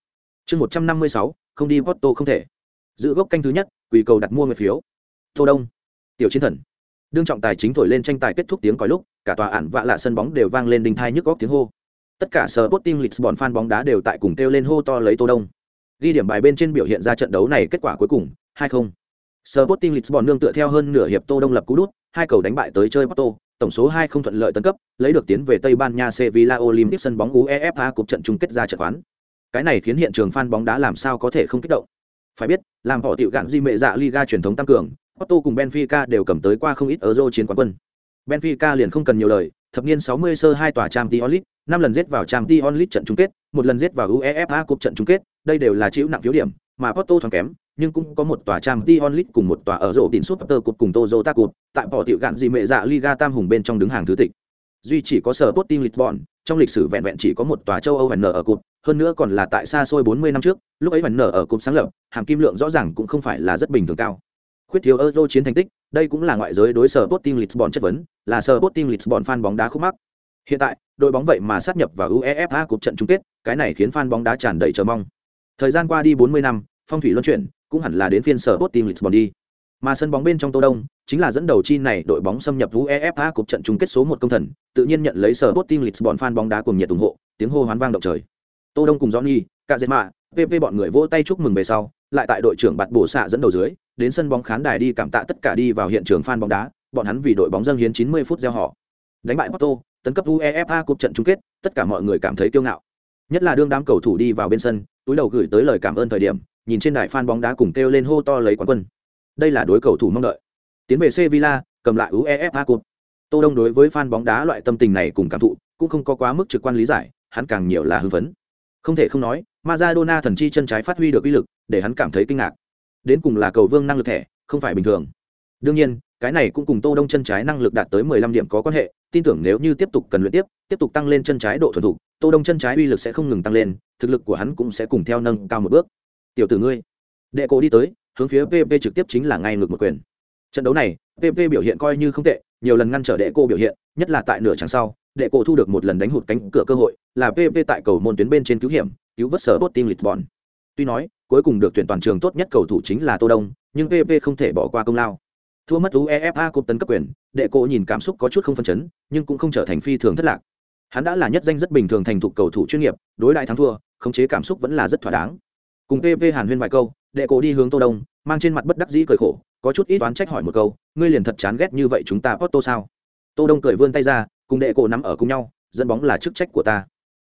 S1: Chương một trăm năm mươi sáu, không đi Porto không thể. Giữ gốc canh thứ nhất, quỳ cầu đặt mua người phiếu. Tô Đông, tiểu chiến thần. Đương trọng tài chính thổi lên tranh tài kết thúc tiếng còi lúc, cả tòa ản vạ lạ sân bóng đều vang lên đình thai nhức góc tiếng hô. Tất cả sở Sporting Lisbon fan bóng đá đều tại cùng kêu lên hô to lấy Tô Đông ghi điểm bài bên trên biểu hiện ra trận đấu này kết quả cuối cùng 2-0. Sporting Lisbon nương tựa theo hơn nửa hiệp Tô Đông lập cú đút, hai cầu đánh bại tới chơi Porto, tổng số 2 không thuận lợi tấn cấp, lấy được tiến về Tây Ban Nha Sevilla Olympic sân bóng UEFA cuộc trận chung kết ra trận quán. Cái này khiến hiện trường fan bóng đá làm sao có thể không kích động. Phải biết, làm họ tiểu gạn di mệ dạ Liga truyền thống tăng cường, Porto cùng Benfica đều cầm tới qua không ít Euro chiến quán quân. Benfica liền không cần nhiều lời, thập niên 60 sơ hai tòa Champions League, năm lần giết vào trang t onlit trận chung kết, một lần giết vào UEFA Cup trận chung kết, đây đều là chịu nặng phiếu điểm, mà Porto thoáng kém, nhưng cũng có một tòa trang t onlit cùng một tòa ở rổ tiền tơ Cup cùng Toyota Cup, tại bỏ tiểu gạn gì mẹ dạ Liga tam hùng bên trong đứng hàng thứ tịch. Duy chỉ có sở Sporting Lisbon, trong lịch sử vẹn vẹn chỉ có một tòa châu Âu ở cục, hơn nữa còn là tại xa xôi 40 năm trước lúc ấy vẹn nở ở cục sáng lập hàm kim lượng rõ ràng cũng không phải là rất bình thường cao khuyết thiếu euro chiến thành tích đây cũng là ngoại giới đối sở Sporting Lisbon chất vấn là sở Sporting Lisbon fan bóng đá khúc mắc hiện tại đội bóng vậy mà sát nhập vào uefa cuộc trận chung kết cái này khiến fan bóng đá tràn đầy chờ mong thời gian qua đi 40 năm phong thủy luân chuyển cũng hẳn là đến phiên sở Sporting Lisbon đi mà sân bóng bên trong Tô Đông chính là dẫn đầu chi này đội bóng xâm nhập UEFA cuộc trận chung kết số một công thần, tự nhiên nhận lấy sở Sporting Lisbon fan bóng đá cuồng nhiệt ủng hộ, tiếng hô hoán vang động trời. Tô Đông cùng Johnny, Cazema, PP bọn người vỗ tay chúc mừng về sau, lại tại đội trưởng bạt bổ xạ dẫn đầu dưới, đến sân bóng khán đài đi cảm tạ tất cả đi vào hiện trường fan bóng đá, bọn hắn vì đội bóng dâng hiến 90 phút gieo họ. Đánh bại Porto, tấn cấp UEFA cúp trận chung kết, tất cả mọi người cảm thấy kiêu ngạo. Nhất là đương đám cầu thủ đi vào bên sân, túi đầu gửi tới lời cảm ơn thời điểm, nhìn trên đài fan bóng đá cùng kêu lên hô to lấy quán quân. Đây là đối cầu thủ mong đợi. Tiến về Sevilla, cầm lại UEFA Cup. Tô Đông đối với fan bóng đá loại tâm tình này cùng cảm thụ, cũng không có quá mức trực quan lý giải, hắn càng nhiều là hưng phấn. Không thể không nói, Maradona thần chi chân trái phát huy được uy lực, để hắn cảm thấy kinh ngạc. Đến cùng là cầu vương năng lực thẻ, không phải bình thường. Đương nhiên, cái này cũng cùng Tô Đông chân trái năng lực đạt tới 15 điểm có quan hệ, tin tưởng nếu như tiếp tục cần luyện tiếp, tiếp tục tăng lên chân trái độ thuần thục, Tô Đông chân trái uy lực sẽ không ngừng tăng lên, thực lực của hắn cũng sẽ cùng theo nâng cao một bước. Tiểu tử ngươi, đệ cổ đi tới, hướng phía PP trực tiếp chính là ngay ngược một quyền. Trận đấu này, PP biểu hiện coi như không tệ, nhiều lần ngăn trở đệ cô biểu hiện, nhất là tại nửa chặng sau, đệ cô thu được một lần đánh hụt cánh cửa cơ hội, là PP tại cầu môn tuyến bên trên cứu hiểm, cứu vớt sở Sporting Lisbon. Tuy nói, cuối cùng được tuyển toàn trường tốt nhất cầu thủ chính là Tô Đông, nhưng PP không thể bỏ qua công lao. Thua mất UEFA Cup tấn cấp quyền, đệ cô nhìn cảm xúc có chút không phân chấn, nhưng cũng không trở thành phi thường thất lạc. Hắn đã là nhất danh rất bình thường thành thục cầu thủ chuyên nghiệp, đối đại thắng thua, khống chế cảm xúc vẫn là rất thỏa đáng. Cùng pv Hàn Huyên vài câu, đệ cô đi hướng Tô Đông, mang trên mặt bất đắc dĩ cười khổ, có chút ít oán trách hỏi một câu ngươi liền thật chán ghét như vậy chúng ta Porto sao tô đông cười vươn tay ra cùng đệ cổ nắm ở cùng nhau dẫn bóng là chức trách của ta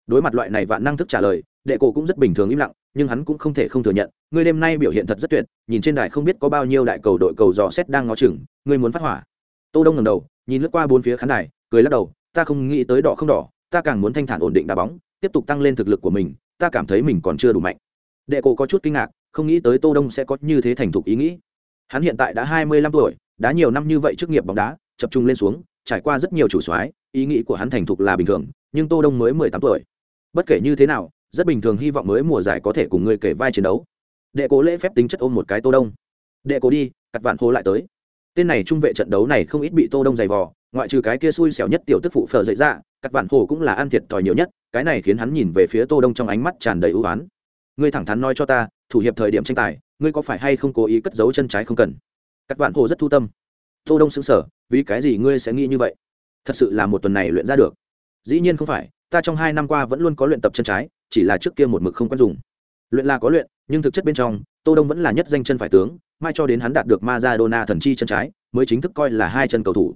S1: đối mặt loại này vạn năng thức trả lời đệ cổ cũng rất bình thường im lặng nhưng hắn cũng không thể không thừa nhận ngươi đêm nay biểu hiện thật rất tuyệt nhìn trên đài không biết có bao nhiêu đại cầu đội cầu dò xét đang ngó chừng ngươi muốn phát hỏa tô đông ngẩng đầu nhìn lướt qua bốn phía khán đài cười lắc đầu ta không nghĩ tới đỏ không đỏ ta càng muốn thanh thản ổn định đá bóng tiếp tục tăng lên thực lực của mình ta cảm thấy mình còn chưa đủ mạnh đệ cổ có chút kinh ngạc không nghĩ tới tô đông sẽ có như thế thành thục ý nghĩ Hắn hiện tại đã 25 tuổi, đã nhiều năm như vậy chức nghiệp bóng đá, chập trung lên xuống, trải qua rất nhiều chủ soái, ý nghĩ của hắn thành thục là bình thường, nhưng Tô Đông mới 18 tuổi. Bất kể như thế nào, rất bình thường hy vọng mới mùa giải có thể cùng người kể vai chiến đấu. Đệ Cố lễ phép tính chất ôm một cái Tô Đông. Đệ Cố đi, cắt vạn hô lại tới. Tên này trung vệ trận đấu này không ít bị Tô Đông giày vò, ngoại trừ cái kia xui xẻo nhất tiểu tức phụ phở dậy ra, các vạn hồ cũng là ăn thiệt thòi nhiều nhất, cái này khiến hắn nhìn về phía Tô Đông trong ánh mắt tràn đầy ưu ái. Ngươi thẳng thắn nói cho ta, thủ hiệp thời điểm tranh tài, ngươi có phải hay không cố ý cất giấu chân trái không cần? Các vạn hồ rất thu tâm. Tô đông sững sờ, vì cái gì ngươi sẽ nghĩ như vậy? Thật sự là một tuần này luyện ra được. Dĩ nhiên không phải ta trong hai năm qua vẫn luôn có luyện tập chân trái chỉ là trước kia một mực không quen dùng. Luyện là có luyện nhưng thực chất bên trong tô đông vẫn là nhất danh chân phải tướng mai cho đến hắn đạt được Maradona thần chi chân trái mới chính thức coi là hai chân cầu thủ.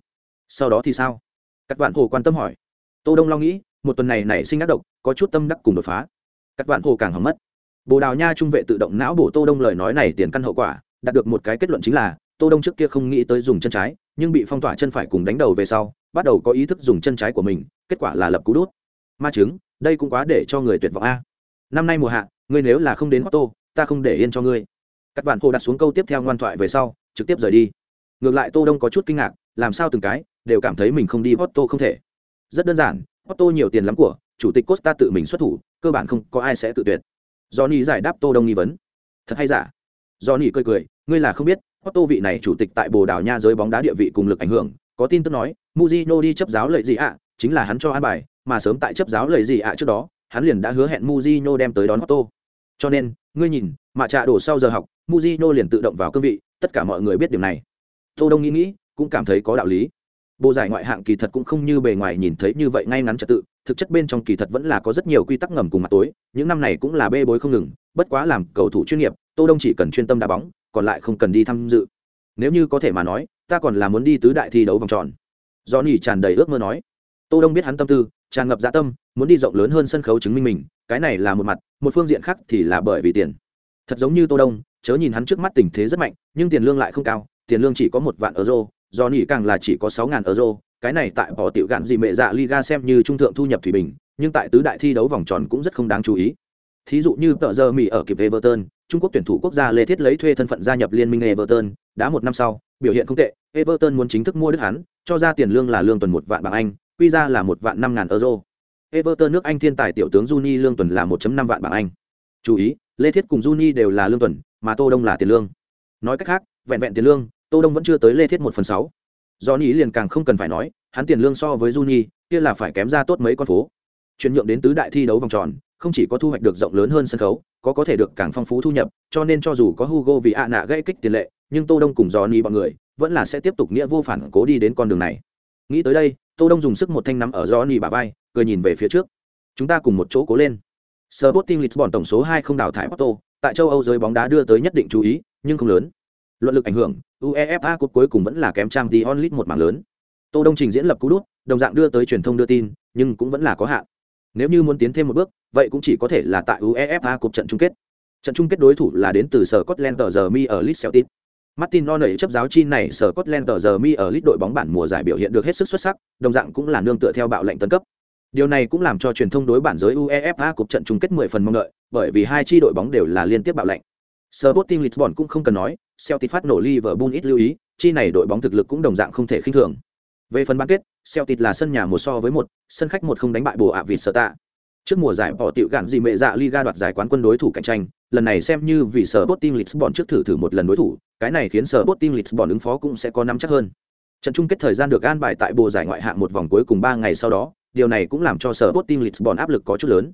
S1: Sau đó thì sao? Các vạn hồ quan tâm hỏi. Tô đông lo nghĩ một tuần này nảy sinh ác độc có chút tâm đắc cùng đột phá. Các vạn hồ càng hỏng mất. Bồ đào nha trung vệ tự động não bổ tô đông lời nói này tiền căn hậu quả đạt được một cái kết luận chính là tô đông trước kia không nghĩ tới dùng chân trái nhưng bị phong tỏa chân phải cùng đánh đầu về sau bắt đầu có ý thức dùng chân trái của mình kết quả là lập cú đút. Ma chứng đây cũng quá để cho người tuyệt vọng a. Năm nay mùa hạ ngươi nếu là không đến Otto, ta không để yên cho ngươi các bạn hồ đặt xuống câu tiếp theo ngoan thoại về sau trực tiếp rời đi. Ngược lại tô đông có chút kinh ngạc làm sao từng cái đều cảm thấy mình không đi Otto không thể. Rất đơn giản Otto nhiều tiền lắm của chủ tịch costa tự mình xuất thủ cơ bản không có ai sẽ tự tuyệt. Johnny giải đáp tô đông nghi vấn. Thật hay giả? Johnny cười cười ngươi là không biết Otto vị này chủ tịch tại Bồ Đào Nha giới bóng đá địa vị cùng lực ảnh hưởng, có tin tức nói, Mujino đi chấp giáo lợi gì ạ, chính là hắn cho an bài, mà sớm tại chấp giáo lợi gì ạ trước đó, hắn liền đã hứa hẹn Mujino đem tới đón Otto. Cho nên, ngươi nhìn, mà trạ đổ sau giờ học, Mujino liền tự động vào cương vị, tất cả mọi người biết điểm này. Tô Đông nghĩ nghĩ, cũng cảm thấy có đạo lý. Bộ giải ngoại hạng kỳ thật cũng không như bề ngoài nhìn thấy như vậy ngay ngắn trật tự, thực chất bên trong kỳ thật vẫn là có rất nhiều quy tắc ngầm cùng mặt tối, những năm này cũng là bê bối không ngừng, bất quá làm cầu thủ chuyên nghiệp, Tô Đông chỉ cần chuyên tâm đá bóng, còn lại không cần đi tham dự nếu như có thể mà nói ta còn là muốn đi tứ đại thi đấu vòng tròn do nỉ tràn đầy ước mơ nói tô đông biết hắn tâm tư tràn ngập dạ tâm muốn đi rộng lớn hơn sân khấu chứng minh mình cái này là một mặt một phương diện khác thì là bởi vì tiền. Thật giống như tô đông chớ nhìn hắn trước mắt tình thế rất mạnh nhưng tiền lương lại không cao tiền lương chỉ có một vạn euro do nỉ càng là chỉ có sáu ngàn euro cái này tại bỏ tiểu gạn gì mẹ dạ liga xem như trung thượng thu nhập thủy bình nhưng tại tứ đại thi đấu vòng tròn cũng rất không đáng chú ý. Thí dụ như tờ giờ mỹ ở kịp everton Trung Quốc tuyển thủ quốc gia Lê Thiết lấy thuê thân phận gia nhập liên minh Everton, đã một năm sau, biểu hiện không tệ, Everton muốn chính thức mua Đức hắn, cho ra tiền lương là lương tuần một vạn bảng Anh, quy ra là một vạn năm ngàn euro. Everton nước Anh thiên tài tiểu tướng Juni lương tuần là 1.5 vạn bảng Anh. Chú ý, Lê Thiết cùng Juni đều là lương tuần, mà Tô Đông là tiền lương. Nói cách khác, vẹn vẹn tiền lương, Tô Đông vẫn chưa tới Lê Thiết một phần 6. Johnny liền càng không cần phải nói, hắn tiền lương so với Juni, kia là phải kém ra tốt mấy con phố. Chuyển nhượng đến tứ đại thi đấu vòng tròn, không chỉ có thu hoạch được rộng lớn hơn sân khấu, có có thể được càng phong phú thu nhập, cho nên cho dù có Hugo vì ạ nạ gây kích tiền lệ, nhưng Tô Đông cùng do ni bọn người vẫn là sẽ tiếp tục nghĩa vô phản cố đi đến con đường này. Nghĩ tới đây, Tô Đông dùng sức một thanh nắm ở Johnny bả vai, cười nhìn về phía trước. Chúng ta cùng một chỗ cố lên. Sporting Lisbon tổng số 2 không đào thải Porto, tại châu Âu giới bóng đá đưa tới nhất định chú ý, nhưng không lớn. Luận lực ảnh hưởng, UEFA Cup cuối cùng vẫn là kém trang Dion League một mảng lớn. Tô Đông trình diễn lập cú đút, đồng dạng đưa tới truyền thông đưa tin, nhưng cũng vẫn là có hạn. Nếu như muốn tiến thêm một bước, vậy cũng chỉ có thể là tại UEFA Cup trận chung kết. Trận chung kết đối thủ là đến từ sở Scotland tờ giờ mi ở Leeds Celtic. Martin O'Neill chấp giáo chi này sở Scotland tờ giờ mi ở lít đội bóng bản mùa giải biểu hiện được hết sức xuất sắc, đồng dạng cũng là nương tựa theo bạo lệnh tấn cấp. Điều này cũng làm cho truyền thông đối bản giới UEFA cuộc trận chung kết 10 phần mong đợi, bởi vì hai chi đội bóng đều là liên tiếp bạo lệnh. Sporting Lisbon cũng không cần nói, Celtic phát nổ Liverpool ít lưu ý, chi này đội bóng thực lực cũng đồng dạng không thể khinh thường. Về phần bán kết, Celtic là sân nhà một so với một, sân khách một không đánh bại bồ ạ vịt sở tạ. Trước mùa giải bỏ tiểu gạn gì mẹ dạ Liga đoạt giải quán quân đối thủ cạnh tranh, lần này xem như vì sở Botting Lisbon trước thử thử một lần đối thủ, cái này khiến sở Botting Lisbon ứng phó cũng sẽ có năm chắc hơn. Trận chung kết thời gian được an bài tại bộ giải ngoại hạng một vòng cuối cùng ba ngày sau đó, điều này cũng làm cho sở Botting Lisbon áp lực có chút lớn.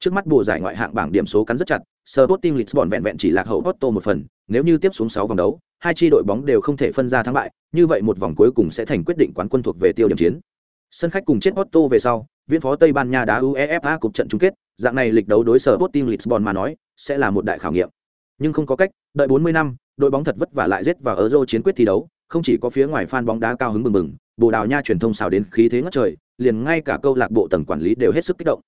S1: Trước mắt bộ giải ngoại hạng bảng điểm số cắn rất chặt, sở Botting Lisbon vẹn vẹn chỉ lạc hậu Porto một phần, nếu như tiếp xuống sáu vòng đấu, hai chi đội bóng đều không thể phân ra thắng bại, như vậy một vòng cuối cùng sẽ thành quyết định quán quân thuộc về tiêu điểm chiến. Sân khách cùng chết Otto về sau, viên phó Tây Ban Nha đá UEFA cục trận chung kết, dạng này lịch đấu đối sở Sporting Lisbon mà nói, sẽ là một đại khảo nghiệm. Nhưng không có cách, đợi 40 năm, đội bóng thật vất vả lại giết vào Euro chiến quyết thi đấu, không chỉ có phía ngoài fan bóng đá cao hứng mừng mừng, Bồ Đào Nha truyền thông xào đến khí thế ngất trời, liền ngay cả câu lạc bộ tầng quản lý đều hết sức kích động.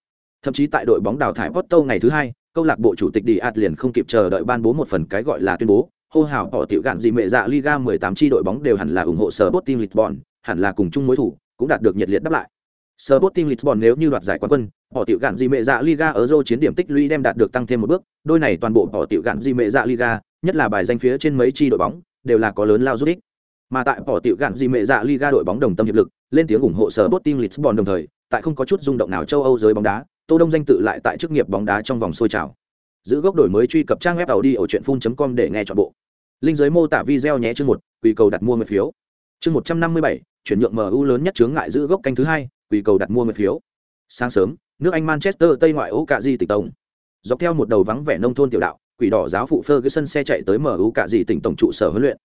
S1: Thậm chí tại đội bóng đào thải Porto ngày thứ hai, câu lạc bộ chủ tịch Diat liền không kịp chờ đợi ban bố một phần cái gọi là tuyên bố, hô hào họ tiểu gạn gì mẹ dạ Liga 18 chi đội bóng đều hẳn là ủng hộ sở Sporting Lisbon, hẳn là cùng chung mối thủ, cũng đạt được nhiệt liệt đáp lại. Sporting Lisbon nếu như đoạt giải quán quân, họ tiểu gạn gì mẹ dạ Liga ở Euro chiến điểm tích lũy đem đạt được tăng thêm một bước, đôi này toàn bộ họ tiểu gạn gì mẹ dạ Liga, nhất là bài danh phía trên mấy chi đội bóng, đều là có lớn lao giúp ích. Mà tại họ tiểu gạn gì mẹ dạ Liga đội bóng đồng tâm hiệp lực, lên tiếng ủng hộ Sporting Lisbon đồng thời, tại không có chút rung động nào châu Âu giới bóng đá, Tô Đông danh tự lại tại chức nghiệp bóng đá trong vòng sôi trào. Giữ gốc đổi mới truy cập trang web tàu đi ở truyện.com để nghe trọn bộ. Linh dưới mô tả video nhé chương một, quy cầu đặt mua mười phiếu. Chương một trăm năm mươi bảy, chuyển nhượng MU lớn nhất chướng ngại giữ gốc canh thứ hai, quỳ cầu đặt mua một phiếu. Sáng sớm, nước Anh Manchester Tây ngoại ô cả gì tỉnh tổng. Dọc theo một đầu vắng vẻ nông thôn tiểu đạo, quỷ đỏ giáo phụ Ferguson xe chạy tới MU cả gì tỉnh tổng trụ sở huấn luyện.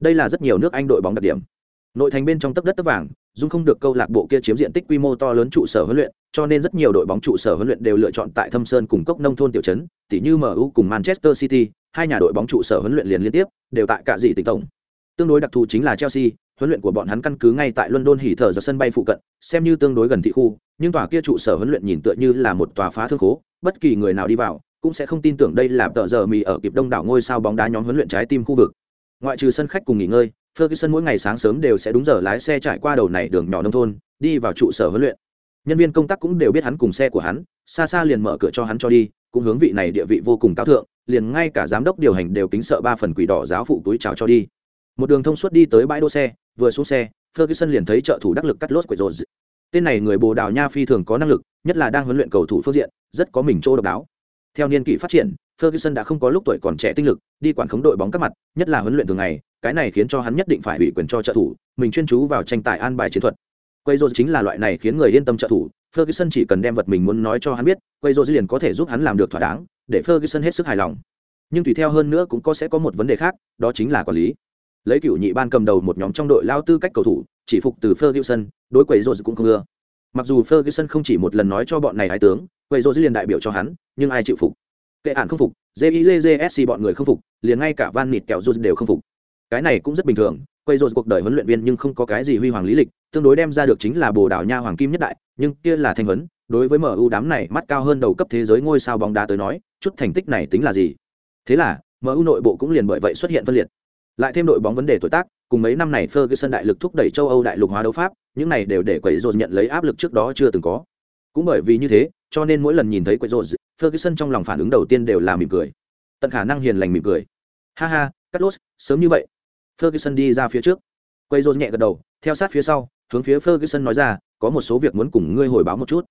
S1: Đây là rất nhiều nước Anh đội bóng đặc điểm. Nội thành bên trong tấp đất tấp vàng, dung không được câu lạc bộ kia chiếm diện tích quy mô to lớn trụ sở huấn luyện, cho nên rất nhiều đội bóng trụ sở huấn luyện đều lựa chọn tại Thâm Sơn cùng cốc nông thôn tiểu trấn, tỉ như MU cùng Manchester City, hai nhà đội bóng trụ sở huấn luyện liền liên tiếp, đều tại cả gì tỉnh tổng. Tương đối đặc thù chính là Chelsea, huấn luyện của bọn hắn căn cứ ngay tại London hỉ thở ra sân bay phụ cận, xem như tương đối gần thị khu, nhưng tòa kia trụ sở huấn luyện nhìn tựa như là một tòa phá thương khố, bất kỳ người nào đi vào cũng sẽ không tin tưởng đây là tờ giờ mì ở kịp đông đảo ngôi sao bóng đá nhóm huấn luyện trái tim khu vực. Ngoại trừ sân khách cùng nghỉ ngơi, Ferguson mỗi ngày sáng sớm đều sẽ đúng giờ lái xe trải qua đầu này đường nhỏ nông thôn, đi vào trụ sở huấn luyện. Nhân viên công tác cũng đều biết hắn cùng xe của hắn, xa xa liền mở cửa cho hắn cho đi, cũng hướng vị này địa vị vô cùng cao thượng, liền ngay cả giám đốc điều hành đều kính sợ ba phần quỷ đỏ giáo phụ túi chào cho đi. Một đường thông suốt đi tới bãi đỗ xe, vừa xuống xe, Ferguson liền thấy trợ thủ đắc lực cắt lốt quậy rồi. Tên này người Bồ Đào Nha phi thường có năng lực, nhất là đang huấn luyện cầu thủ phương diện, rất có mình chỗ độc đáo. Theo niên kỷ phát triển, Ferguson đã không có lúc tuổi còn trẻ tinh lực, đi quản khống đội bóng các mặt, nhất là huấn luyện thường ngày, cái này khiến cho hắn nhất định phải ủy quyền cho trợ thủ, mình chuyên chú vào tranh tài an bài chiến thuật. Quay rồi chính là loại này khiến người yên tâm trợ thủ, Ferguson chỉ cần đem vật mình muốn nói cho hắn biết, quay rồi liền có thể giúp hắn làm được thỏa đáng, để Ferguson hết sức hài lòng. Nhưng tùy theo hơn nữa cũng có sẽ có một vấn đề khác, đó chính là quản lý. Lấy cựu nhị ban cầm đầu một nhóm trong đội lao tư cách cầu thủ, chỉ phục từ Ferguson, đối quầy rô cũng không ưa. Mặc dù Ferguson không chỉ một lần nói cho bọn này hai tướng, quầy rô liền đại biểu cho hắn, nhưng ai chịu phục? Kệ ản không phục, jizsc bọn người không phục, liền ngay cả Van Nịt kẹo rô đều không phục. Cái này cũng rất bình thường, quầy rô cuộc đời huấn luyện viên nhưng không có cái gì huy hoàng lý lịch, tương đối đem ra được chính là Bồ Đào Nha hoàng kim nhất đại, nhưng kia là thanh huấn, đối với MU đám này mắt cao hơn đầu cấp thế giới ngôi sao bóng đá tới nói, chút thành tích này tính là gì? Thế là, MU nội bộ cũng liền bởi vậy xuất hiện phân liệt. Lại thêm đội bóng vấn đề tuổi tác, cùng mấy năm này Ferguson đại lực thúc đẩy châu Âu đại lục hóa đấu pháp, những này đều để quẩy rồi nhận lấy áp lực trước đó chưa từng có. Cũng bởi vì như thế, cho nên mỗi lần nhìn thấy quẩy rồi, Ferguson trong lòng phản ứng đầu tiên đều là mỉm cười. Tận khả năng hiền lành mỉm cười. Ha ha, Carlos, sớm như vậy. Ferguson đi ra phía trước. Quẩy rồi nhẹ gật đầu, theo sát phía sau, hướng phía Ferguson nói ra, có một số việc muốn cùng ngươi hồi báo một chút.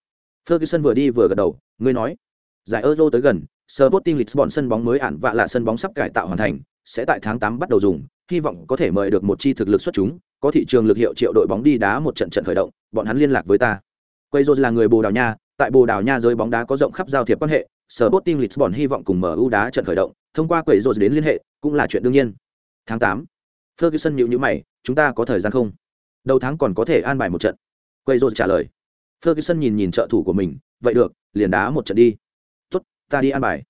S1: Ferguson vừa đi vừa gật đầu, ngươi nói, giải Euro tới gần, Sporting Lisbon sân bóng mới ản vạ là sân bóng sắp cải tạo hoàn thành, sẽ tại tháng 8 bắt đầu dùng, hy vọng có thể mời được một chi thực lực xuất chúng, có thị trường lực hiệu triệu đội bóng đi đá một trận trận khởi động, bọn hắn liên lạc với ta. Quayzo là người Bồ Đào Nha, tại Bồ Đào Nha giới bóng đá có rộng khắp giao thiệp quan hệ, Sporting Lisbon hy vọng cùng MU đá trận khởi động, thông qua Quayzo đến liên hệ, cũng là chuyện đương nhiên. Tháng 8. Ferguson nhíu nhíu mày, chúng ta có thời gian không? Đầu tháng còn có thể an bài một trận. Quayzo trả lời. Ferguson nhìn nhìn trợ thủ của mình, vậy được, liền đá một trận đi. Tốt, ta đi an bài.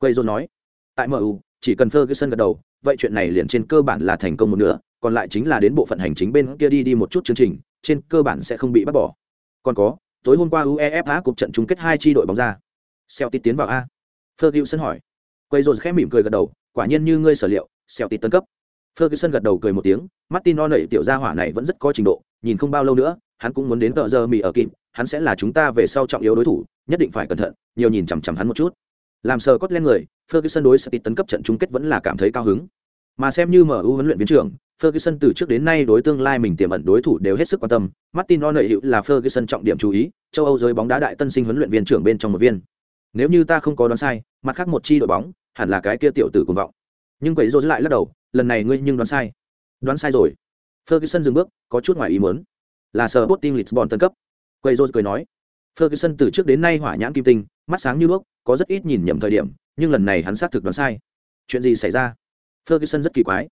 S1: Quayzo nói. Tại MU, chỉ cần Ferguson gật đầu, vậy chuyện này liền trên cơ bản là thành công một nửa, còn lại chính là đến bộ phận hành chính bên kia đi đi một chút chương trình, trên cơ bản sẽ không bị bắt bỏ. Còn có, tối hôm qua UEFA cục trận chung kết hai chi đội bóng ra. Celtic tiến vào a. Ferguson hỏi. Quayzo khẽ mỉm cười gật đầu, quả nhiên như ngươi sở liệu, Celtic tấn cấp. Ferguson gật đầu cười một tiếng, Martin nảy tiểu gia hỏa này vẫn rất có trình độ, nhìn không bao lâu nữa, hắn cũng muốn đến tợ giờ mì ở kịp, hắn sẽ là chúng ta về sau trọng yếu đối thủ, nhất định phải cẩn thận, nhiều nhìn chằm chằm hắn một chút. Làm sờ cốt lên người, Ferguson đối City tấn cấp trận chung kết vẫn là cảm thấy cao hứng. Mà xem như MU huấn luyện viên trưởng, Ferguson từ trước đến nay đối tương lai mình tiềm ẩn đối thủ đều hết sức quan tâm. Martin O'Neill hiệu là Ferguson trọng điểm chú ý, châu Âu giới bóng đá đại tân sinh huấn luyện viên trưởng bên trong một viên. Nếu như ta không có đoán sai, mặt khác một chi đội bóng, hẳn là cái kia tiểu tử cuồng vọng. Nhưng quỷ rối lại lắc đầu, lần này ngươi nhưng đoán sai. Đoán sai rồi. Ferguson dừng bước, có chút ngoài ý muốn. Là Sporting Lisbon tân cấp. Quỷ rối cười nói. Ferguson từ trước đến nay hỏa nhãn kim tinh, mắt sáng như đuốc, có rất ít nhìn nhầm thời điểm, nhưng lần này hắn xác thực đoán sai. Chuyện gì xảy ra? Ferguson rất kỳ quái.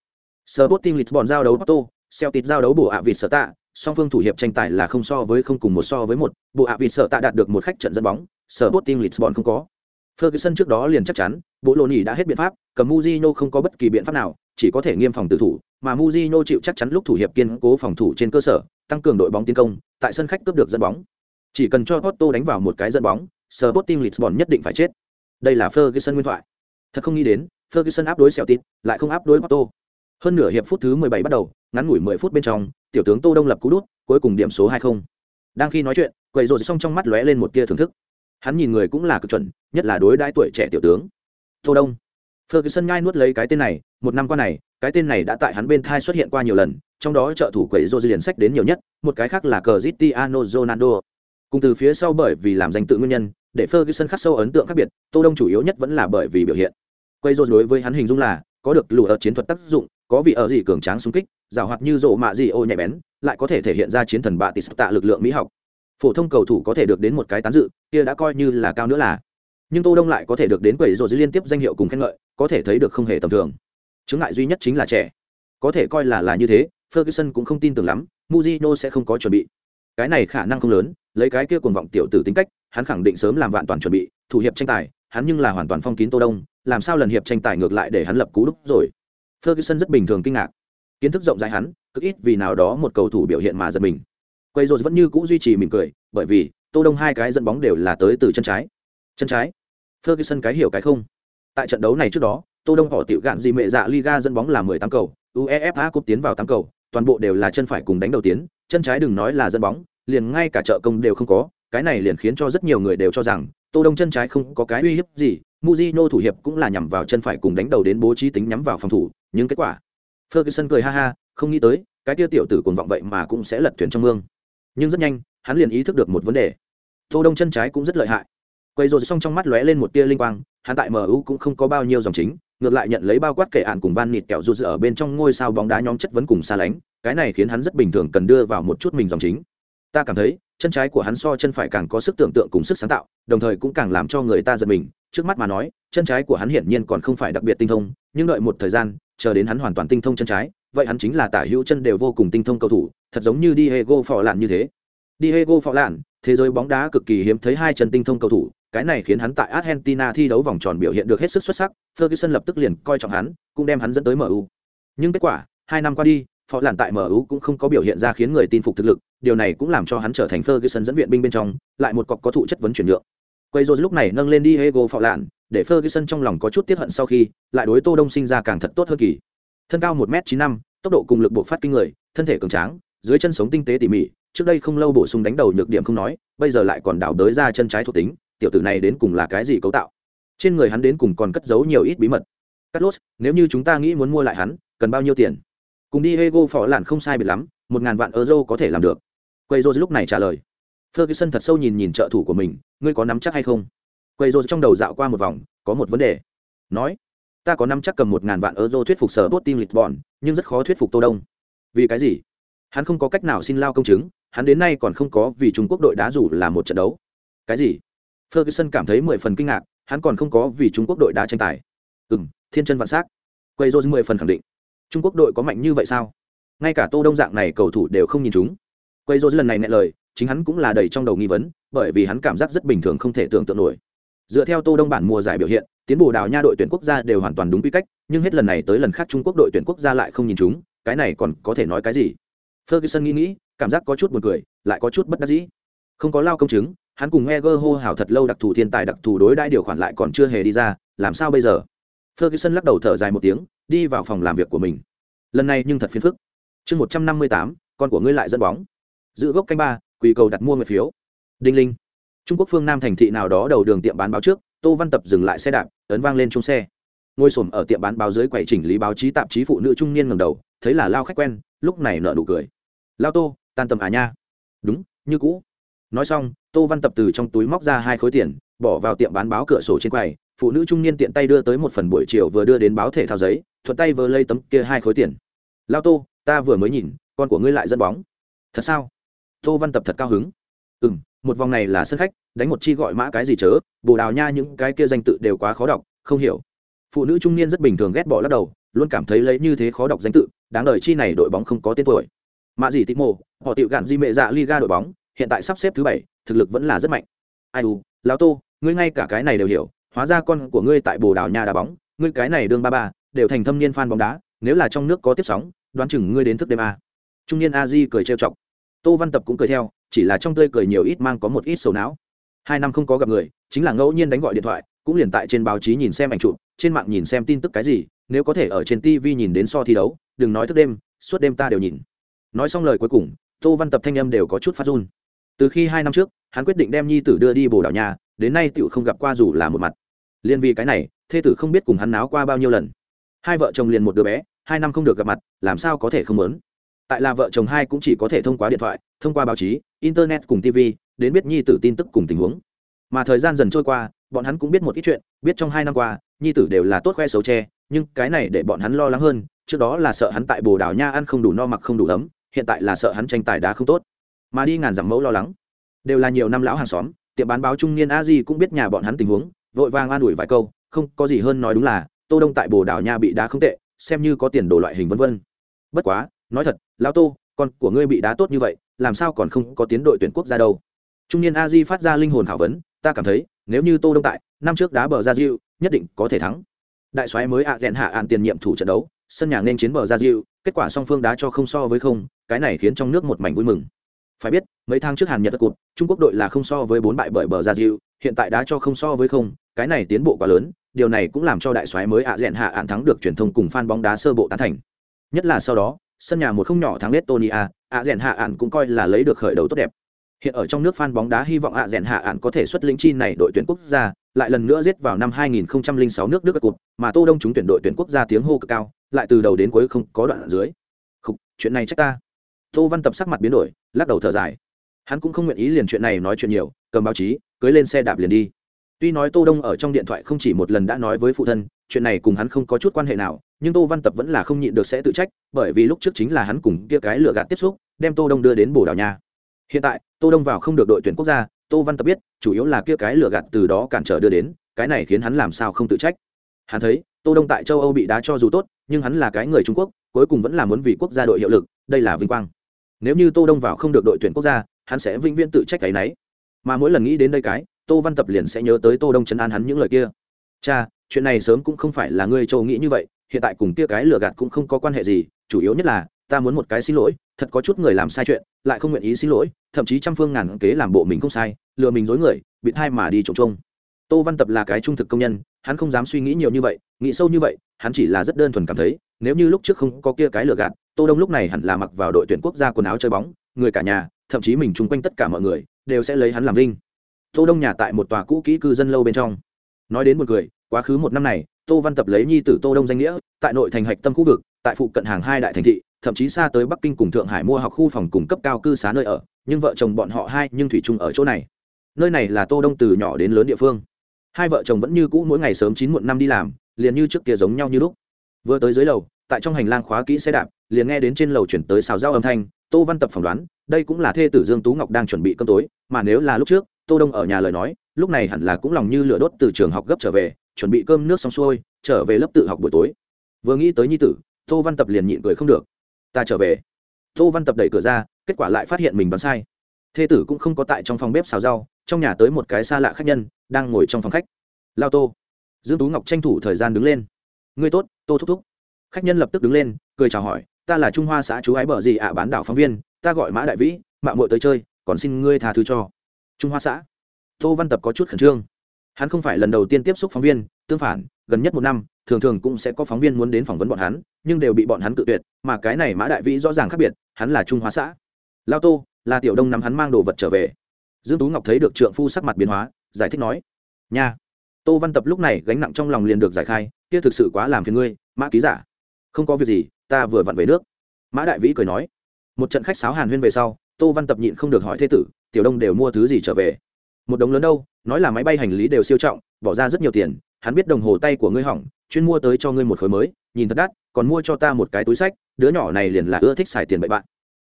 S1: Sporting Lisbon giao đấu Porto, Celtic giao đấu bộ ạ vịt sở tạ, song phương thủ hiệp tranh tài là không so với không cùng một so với một, bộ ạ vịt sở tạ đạt được một khách trận dẫn bóng, Sporting Lisbon không có. Ferguson trước đó liền chắc chắn, bộ lô nhỉ đã hết biện pháp, cầm Mujino không có bất kỳ biện pháp nào, chỉ có thể nghiêm phòng tự thủ, mà Mujino chịu chắc chắn lúc thủ hiệp kiên cố phòng thủ trên cơ sở, tăng cường đội bóng tiến công, tại sân khách cướp được dẫn bóng. Chỉ cần cho Porto đánh vào một cái dẫn bóng, Sporting Lisbon nhất định phải chết. Đây là Ferguson nguyên thoại. Thật không nghĩ đến, Ferguson áp đối Celtic, lại không áp đối Porto. Hơn nửa hiệp phút thứ 17 bắt đầu, ngắn ngủi 10 phút bên trong, tiểu tướng Tô Đông lập cú đút, cuối cùng điểm số 2-0. Đang khi nói chuyện, quầy rồi xong trong mắt lóe lên một tia thưởng thức. Hắn nhìn người cũng là cực chuẩn, nhất là đối đãi tuổi trẻ tiểu tướng. Tô Đông. Ferguson nhai nuốt lấy cái tên này, một năm qua này, cái tên này đã tại hắn bên thai xuất hiện qua nhiều lần, trong đó trợ thủ quầy rồi liền sách đến nhiều nhất, một cái khác là Cristiano Ronaldo. Cùng từ phía sau bởi vì làm danh tự nguyên nhân, để Ferguson khắc sâu ấn tượng khác biệt, Tô Đông chủ yếu nhất vẫn là bởi vì biểu hiện. Quay rồi đối với hắn hình dung là có được lùa ở chiến thuật tác dụng, có vị ở gì cường tráng xung kích, giàu hoạt như rộ mạ gì ô nhạy bén, lại có thể thể hiện ra chiến thần bạ tịt tạ lực lượng mỹ học. Phổ thông cầu thủ có thể được đến một cái tán dự, kia đã coi như là cao nữa là. Nhưng Tô Đông lại có thể được đến quầy rô liên tiếp danh hiệu cùng khen ngợi, có thể thấy được không hề tầm thường. Chứng ngại duy nhất chính là trẻ. Có thể coi là là như thế, Ferguson cũng không tin tưởng lắm, muzino sẽ không có chuẩn bị. Cái này khả năng không lớn, lấy cái kia cuồng vọng tiểu tử tính cách, hắn khẳng định sớm làm vạn toàn chuẩn bị, thủ hiệp tranh tài, hắn nhưng là hoàn toàn phong kín Tô Đông, làm sao lần hiệp tranh tài ngược lại để hắn lập cú đúc rồi. Ferguson rất bình thường kinh ngạc. Kiến thức rộng rãi hắn, cực ít vì nào đó một cầu thủ biểu hiện mà giật mình. Quay rồi vẫn như cũ duy trì mỉm cười, bởi vì Tô Đông hai cái dẫn bóng đều là tới từ chân trái. Chân trái. Ferguson cái hiểu cái không. Tại trận đấu này trước đó, Tô Đông họ tiểu gạn gì mẹ dạ Liga dẫn bóng là 18 cầu, UEFA Cup tiến vào 8 cầu, toàn bộ đều là chân phải cùng đánh đầu tiến, chân trái đừng nói là dẫn bóng, liền ngay cả trợ công đều không có, cái này liền khiến cho rất nhiều người đều cho rằng Tô Đông chân trái không có cái uy hiếp gì, Mujino thủ hiệp cũng là nhằm vào chân phải cùng đánh đầu đến bố trí tính nhắm vào phòng thủ, nhưng kết quả, Ferguson cười ha ha, không nghĩ tới, cái tiêu tiểu tử cuồng vọng vậy mà cũng sẽ lật thuyền trong mương. Nhưng rất nhanh, hắn liền ý thức được một vấn đề. Tô Đông chân trái cũng rất lợi hại. Quay rồi xong trong mắt lóe lên một tia linh quang, hắn tại MU cũng không có bao nhiêu dòng chính, ngược lại nhận lấy bao quát kể ạn cùng Van Nịt kẹo rụt ở bên trong ngôi sao bóng đá nhóm chất vấn cùng xa lánh, cái này khiến hắn rất bình thường cần đưa vào một chút mình dòng chính. Ta cảm thấy, chân trái của hắn so chân phải càng có sức tưởng tượng cùng sức sáng tạo, đồng thời cũng càng làm cho người ta giật mình. Trước mắt mà nói, chân trái của hắn hiển nhiên còn không phải đặc biệt tinh thông, nhưng đợi một thời gian, chờ đến hắn hoàn toàn tinh thông chân trái, vậy hắn chính là tả hữu chân đều vô cùng tinh thông cầu thủ, thật giống như Diego Phò Lạn như thế. Diego Phò Lạn, thế giới bóng đá cực kỳ hiếm thấy hai chân tinh thông cầu thủ, cái này khiến hắn tại Argentina thi đấu vòng tròn biểu hiện được hết sức xuất sắc, Ferguson lập tức liền coi trọng hắn, cũng đem hắn dẫn tới MU. Nhưng kết quả, hai năm qua đi, Phò Lạn tại MU cũng không có biểu hiện ra khiến người tin phục thực lực, điều này cũng làm cho hắn trở thành Ferguson dẫn viện binh bên trong, lại một cọc có thụ chất vấn chuyển nhượng. Quay rồi lúc này nâng lên Diego phạo Lạn, để Ferguson trong lòng có chút tiếc hận sau khi, lại đối Tô Đông sinh ra càng thật tốt hơn kỳ. Thân cao 1m95, tốc độ cùng lực bộ phát kinh người, thân thể cường tráng, dưới chân sống tinh tế tỉ mỉ, trước đây không lâu bổ sung đánh đầu nhược điểm không nói, bây giờ lại còn đảo đới ra chân trái thuộc tính, tiểu tử này đến cùng là cái gì cấu tạo? Trên người hắn đến cùng còn cất giấu nhiều ít bí mật. Carlos, nếu như chúng ta nghĩ muốn mua lại hắn, cần bao nhiêu tiền? Cùng Diego Phó Lạn không sai biệt lắm, một ngàn vạn euro có thể làm được. Quay lúc này trả lời. ferguson thật sâu nhìn nhìn trợ thủ của mình, ngươi có nắm chắc hay không? Quay rồi trong đầu dạo qua một vòng, có một vấn đề. Nói, ta có nắm chắc cầm một ngàn vạn euro thuyết phục sở tốt team lisbon, nhưng rất khó thuyết phục tô đông. Vì cái gì? Hắn không có cách nào xin lao công chứng, hắn đến nay còn không có vì trung quốc đội đá dù là một trận đấu. Cái gì? Ferguson cảm thấy mười phần kinh ngạc, hắn còn không có vì trung quốc đội đá tranh tài. Ừ m thiên chân vạn s á c quay rô mười phần khẳng định. Trung quốc đội có mạnh như vậy sao? Ngay cả tô đông dạng này cầu thủ đều không nhìn chúng quay rô lần này nghe lời chính hắn cũng là đầy trong đầu nghi vấn bởi vì hắn cảm giác rất bình thường không thể tưởng tượng nổi dựa theo tô đông bản mùa giải biểu hiện tiến bộ đào nha đội tuyển quốc gia đều hoàn toàn đúng quy cách nhưng hết lần này tới lần khác trung quốc đội tuyển quốc gia lại không nhìn chúng cái này còn có thể nói cái gì ferguson nghĩ nghĩ cảm giác có chút buồn cười lại có chút bất đắc dĩ không có lao công chứng hắn cùng Eger hô hào thật lâu đặc thù thiên tài đặc thù đối đãi điều khoản lại còn chưa hề đi ra, làm sao bây giờ? Ferguson lắc đầu thở dài một tiếng, đi vào phòng làm việc của mình. Lần này nhưng thật phiền phức. Chương 158, con của ngươi lại dẫn bóng. Giữ gốc canh ba, quỳ cầu đặt mua người phiếu. Đinh linh. Trung Quốc phương Nam thành thị nào đó đầu đường tiệm bán báo trước, Tô Văn Tập dừng lại xe đạp, ấn vang lên chung xe. Ngồi xổm ở tiệm bán báo dưới quầy chỉnh lý báo chí tạp chí phụ nữ trung niên ngẩng đầu, thấy là lao khách quen, lúc này nợ nụ cười. "Lao Tô, tan tầm à nha." "Đúng, như cũ." Nói xong, tô văn tập từ trong túi móc ra hai khối tiền bỏ vào tiệm bán báo cửa sổ trên quầy phụ nữ trung niên tiện tay đưa tới một phần buổi chiều vừa đưa đến báo thể thao giấy thuận tay vừa lây tấm kia hai khối tiền lao tô ta vừa mới nhìn con của ngươi lại dẫn bóng thật sao tô văn tập thật cao hứng. Ừ m một vòng này là sân khách, đánh một chi gọi mã cái gì chớ, bồ đào nha những cái kia danh tự đều quá khó đọc, không hiểu. Phụ nữ trung niên rất bình thường ghét bỏ lắc đầu, luôn cảm thấy lấy như thế khó đọc danh tự, đáng đời chi này đội bóng không có tên tuổi. Mạ gì tị mô họ tiệu gạn di mệ dạ liga đội bóng, hiện tại sắp xếp thứ bảy, thực lực vẫn là rất mạnh. Ai u, lão tô, ngươi ngay cả cái này đều hiểu, hóa ra con của ngươi tại bồ đào nha đá bóng, ngươi cái này đương ba ba, đều thành thâm niên fan bóng đá, nếu là trong nước có tiếp sóng, đoán chừng ngươi đến thức đêm a. Trung niên a di cười trêu chọc tô văn tập cũng cười theo chỉ là trong tươi cười nhiều ít mang có một ít sầu não. Hai năm không có gặp người chính là ngẫu nhiên đánh gọi điện thoại cũng liền tại trên báo chí nhìn xem ảnh chụp trên mạng nhìn xem tin tức cái gì nếu có thể ở trên tv nhìn đến so thi đấu đừng nói thức đêm suốt đêm ta đều nhìn. Nói xong lời cuối cùng tô văn tập thanh âm đều có chút phát run. Từ khi hai năm trước hắn quyết định đem nhi tử đưa đi bồ đảo nhà, đến nay tựu không gặp qua dù là một mặt. Liên vì cái này thê tử không biết cùng hắn náo qua bao nhiêu lần. Hai vợ chồng liền một đứa bé hai năm không được gặp mặt làm sao có thể không lớn tại là vợ chồng hai cũng chỉ có thể thông qua điện thoại, thông qua báo chí, internet cùng tv đến biết nhi tử tin tức cùng tình huống. Mà thời gian dần trôi qua, bọn hắn cũng biết một ít chuyện, biết trong hai năm qua, nhi tử đều là tốt khoe xấu tre nhưng cái này để bọn hắn lo lắng hơn, trước đó là sợ hắn tại bồ đào nha ăn không đủ no mặc không đủ ấm, hiện tại là sợ hắn tranh tài đá không tốt. Mà đi ngàn dặm mẫu lo lắng. Đều là nhiều năm lão hàng xóm, tiệm bán báo trung niên a di cũng biết nhà bọn hắn tình huống, vội vàng an ủi vài câu, không có gì hơn nói đúng là, tô đông tại bồ đào nha bị đá không tệ, xem như có tiền đồ loại hình vân vân. Bất quá, nói thật lão tô, con của ngươi bị đá tốt như vậy, làm sao còn không có tiến đội tuyển quốc gia đâu? Trung niên a di phát ra linh hồn khảo vấn, ta cảm thấy, nếu như tô đông tại, năm trước đá bờ ra diệu nhất định có thể thắng. Đại soái mới ạ à hạ ạn tiền nhiệm thủ trận đấu, sân nhà nên chiến bờ ra diệu kết quả song phương đá cho không so với không, cái này khiến trong nước một mảnh vui mừng. Phải biết, mấy tháng trước hàn nhật cụt, trung quốc đội là không so với bốn bại bởi bờ ra diệu hiện tại đá cho không so với không, cái này tiến bộ quá lớn, điều này cũng làm cho đại soái mới ạ à hạ ạn thắng được truyền thông cùng fan bóng đá sơ bộ tán thành. Nhất là sau đó sân nhà một không nhỏ thắng Estonia, ạ rèn hạ ạn cũng coi là lấy được khởi đầu tốt đẹp. Hiện ở trong nước fan bóng đá hy vọng ạ rèn hạ ạn có thể xuất lĩnh chi này đội tuyển quốc gia lại lần nữa giết vào năm 2006 nước Đức cụt mà Tô Đông chúng tuyển đội tuyển quốc gia tiếng hô cực cao lại từ đầu đến cuối không có đoạn ở dưới. Khục, chuyện này trách ta. Tô văn tập sắc mặt biến đổi lắc đầu thở dài. Hắn cũng không nguyện ý liền chuyện này nói chuyện nhiều cầm báo chí cưới lên xe đạp liền đi. Tuy nói tô đông ở trong điện thoại không chỉ một lần đã nói với phụ thân chuyện này cùng hắn không có chút quan hệ nào, nhưng tô văn tập vẫn là không nhịn được sẽ tự trách, bởi vì lúc trước chính là hắn cùng kia cái lừa gạt tiếp xúc, đem tô đông đưa đến bồ đào nha. Hiện tại, tô đông vào không được đội tuyển quốc gia, tô văn tập biết, chủ yếu là kia cái lừa gạt từ đó cản trở đưa đến, cái này khiến hắn làm sao không tự trách. Hắn thấy, tô đông tại châu âu bị đá cho dù tốt, nhưng hắn là cái người trung quốc, cuối cùng vẫn là muốn vì quốc gia đội hiệu lực, đây là vinh quang. Nếu như tô đông vào không được đội tuyển quốc gia, hắn sẽ vĩnh viễn tự trách cái nấy. Mà mỗi lần nghĩ đến đây cái, tô văn tập liền sẽ nhớ tới tô đông chấn an hắn những lời kia. Cha chuyện này sớm cũng không phải là ngươi châu nghĩ như vậy, hiện tại cùng kia cái lừa gạt cũng không có quan hệ gì, chủ yếu nhất là, ta muốn một cái xin lỗi, thật có chút người làm sai chuyện, lại không nguyện ý xin lỗi, thậm chí trăm phương ngàn kế làm bộ mình không sai, lừa mình dối người, bị thai mà đi trộm trông tô văn tập là cái trung thực công nhân, hắn không dám suy nghĩ nhiều như vậy, nghĩ sâu như vậy, hắn chỉ là rất đơn thuần cảm thấy, nếu như lúc trước không có kia cái lừa gạt, tô đông lúc này hẳn là mặc vào đội tuyển quốc gia quần áo chơi bóng, người cả nhà, thậm chí mình chung quanh tất cả mọi người, đều sẽ lấy hắn làm linh. tô đông nhà tại một tòa cũ kỹ cư dân lâu bên trong nói đến một người quá khứ một năm này, tô văn tập lấy nhi tử tô đông danh nghĩa, tại nội thành hạch tâm khu vực, tại phụ cận hàng hai đại thành thị, thậm chí xa tới bắc kinh cùng thượng hải mua học khu phòng cung cấp cao cư xá nơi ở, nhưng vợ chồng bọn họ hai nhưng thủy chung ở chỗ này. Nơi này là tô đông từ nhỏ đến lớn địa phương. Hai vợ chồng vẫn như cũ mỗi ngày sớm chín muộn năm đi làm, liền như trước kia giống nhau như lúc. Vừa tới dưới lầu, tại trong hành lang khóa kỹ xe đạp, liền nghe đến trên lầu chuyển tới xào dao âm thanh, tô văn tập phỏng đoán, đây cũng là thê tử dương tú ngọc đang chuẩn bị cơm tối, mà nếu là lúc trước tô đông ở nhà lời nói, lúc này hẳn là cũng lòng như lửa đốt từ trường học gấp trở về, chuẩn bị cơm nước xong xuôi, trở về lớp tự học buổi tối. Vừa nghĩ tới nhi tử, tô văn tập liền nhịn cười không được. Ta trở về. Tô văn tập đẩy cửa ra, kết quả lại phát hiện mình đoán sai. Thê tử cũng không có tại trong phòng bếp xào rau, trong nhà tới một cái xa lạ khách nhân, đang ngồi trong phòng khách. Lao tô. Dương tú ngọc tranh thủ thời gian đứng lên. Ngươi tốt, tô thúc thúc. Khách nhân lập tức đứng lên, cười chào hỏi, ta là trung hoa xã chú ái bờ gì ạ, bán đảo phóng viên, ta gọi mã đại vĩ mạng muội tới chơi, còn xin ngươi tha thứ cho trung hoa xã. Tô văn tập có chút khẩn trương. Hắn không phải lần đầu tiên tiếp xúc phóng viên, tương phản, gần nhất một năm, thường thường cũng sẽ có phóng viên muốn đến phỏng vấn bọn hắn, nhưng đều bị bọn hắn tự tuyệt, mà cái này mã đại vĩ rõ ràng khác biệt, hắn là trung hoa xã. Lao tô, là tiểu đông nắm hắn mang đồ vật trở về. Dương tú ngọc thấy được trượng phu sắc mặt biến hóa, giải thích nói, nha. Tô văn tập lúc này gánh nặng trong lòng liền được giải khai, kia thực sự quá làm phiền ngươi, mã ký giả. Không có việc gì, ta vừa vặn về nước. Mã đại vĩ cười nói, một trận khách sáo hàn huyên về sau, tô văn tập nhịn không được hỏi thế tử tiểu đông đều mua thứ gì trở về? Một đống lớn đâu, nói là máy bay hành lý đều siêu trọng, bỏ ra rất nhiều tiền, hắn biết đồng hồ tay của ngươi hỏng, chuyên mua tới cho ngươi một khối mới, nhìn thật đắt, còn mua cho ta một cái túi sách, đứa nhỏ này liền là ưa thích xài tiền bậy bạn.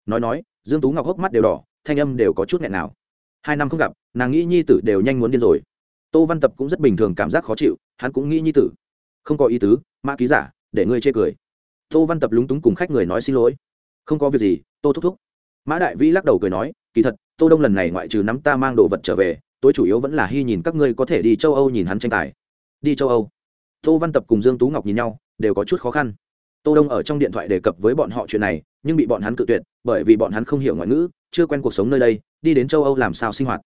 S1: Nói nói, dương tú ngọc hốc mắt đều đỏ, thanh âm đều có chút nghẹn nào. Hai năm không gặp, nàng nghĩ nhi tử đều nhanh muốn điên rồi. Tô văn tập cũng rất bình thường cảm giác khó chịu, hắn cũng nghĩ nhi tử. Không có ý tứ, mã ký giả, để ngươi chê cười. Tô văn tập lúng túng cùng khách người nói xin lỗi. Không có việc gì, tô thúc thúc. Mã đại vĩ lắc đầu cười nói, kỳ thật tô đông lần này ngoại trừ nắm ta mang đồ vật trở về, tối chủ yếu vẫn là hy nhìn các ngươi có thể đi châu âu nhìn hắn tranh tài. Đi châu âu. Tô văn tập cùng dương tú ngọc nhìn nhau, đều có chút khó khăn. Tô đông ở trong điện thoại đề cập với bọn họ chuyện này, nhưng bị bọn hắn cự tuyệt, bởi vì bọn hắn không hiểu ngoại ngữ, chưa quen cuộc sống nơi đây, đi đến châu âu làm sao sinh hoạt.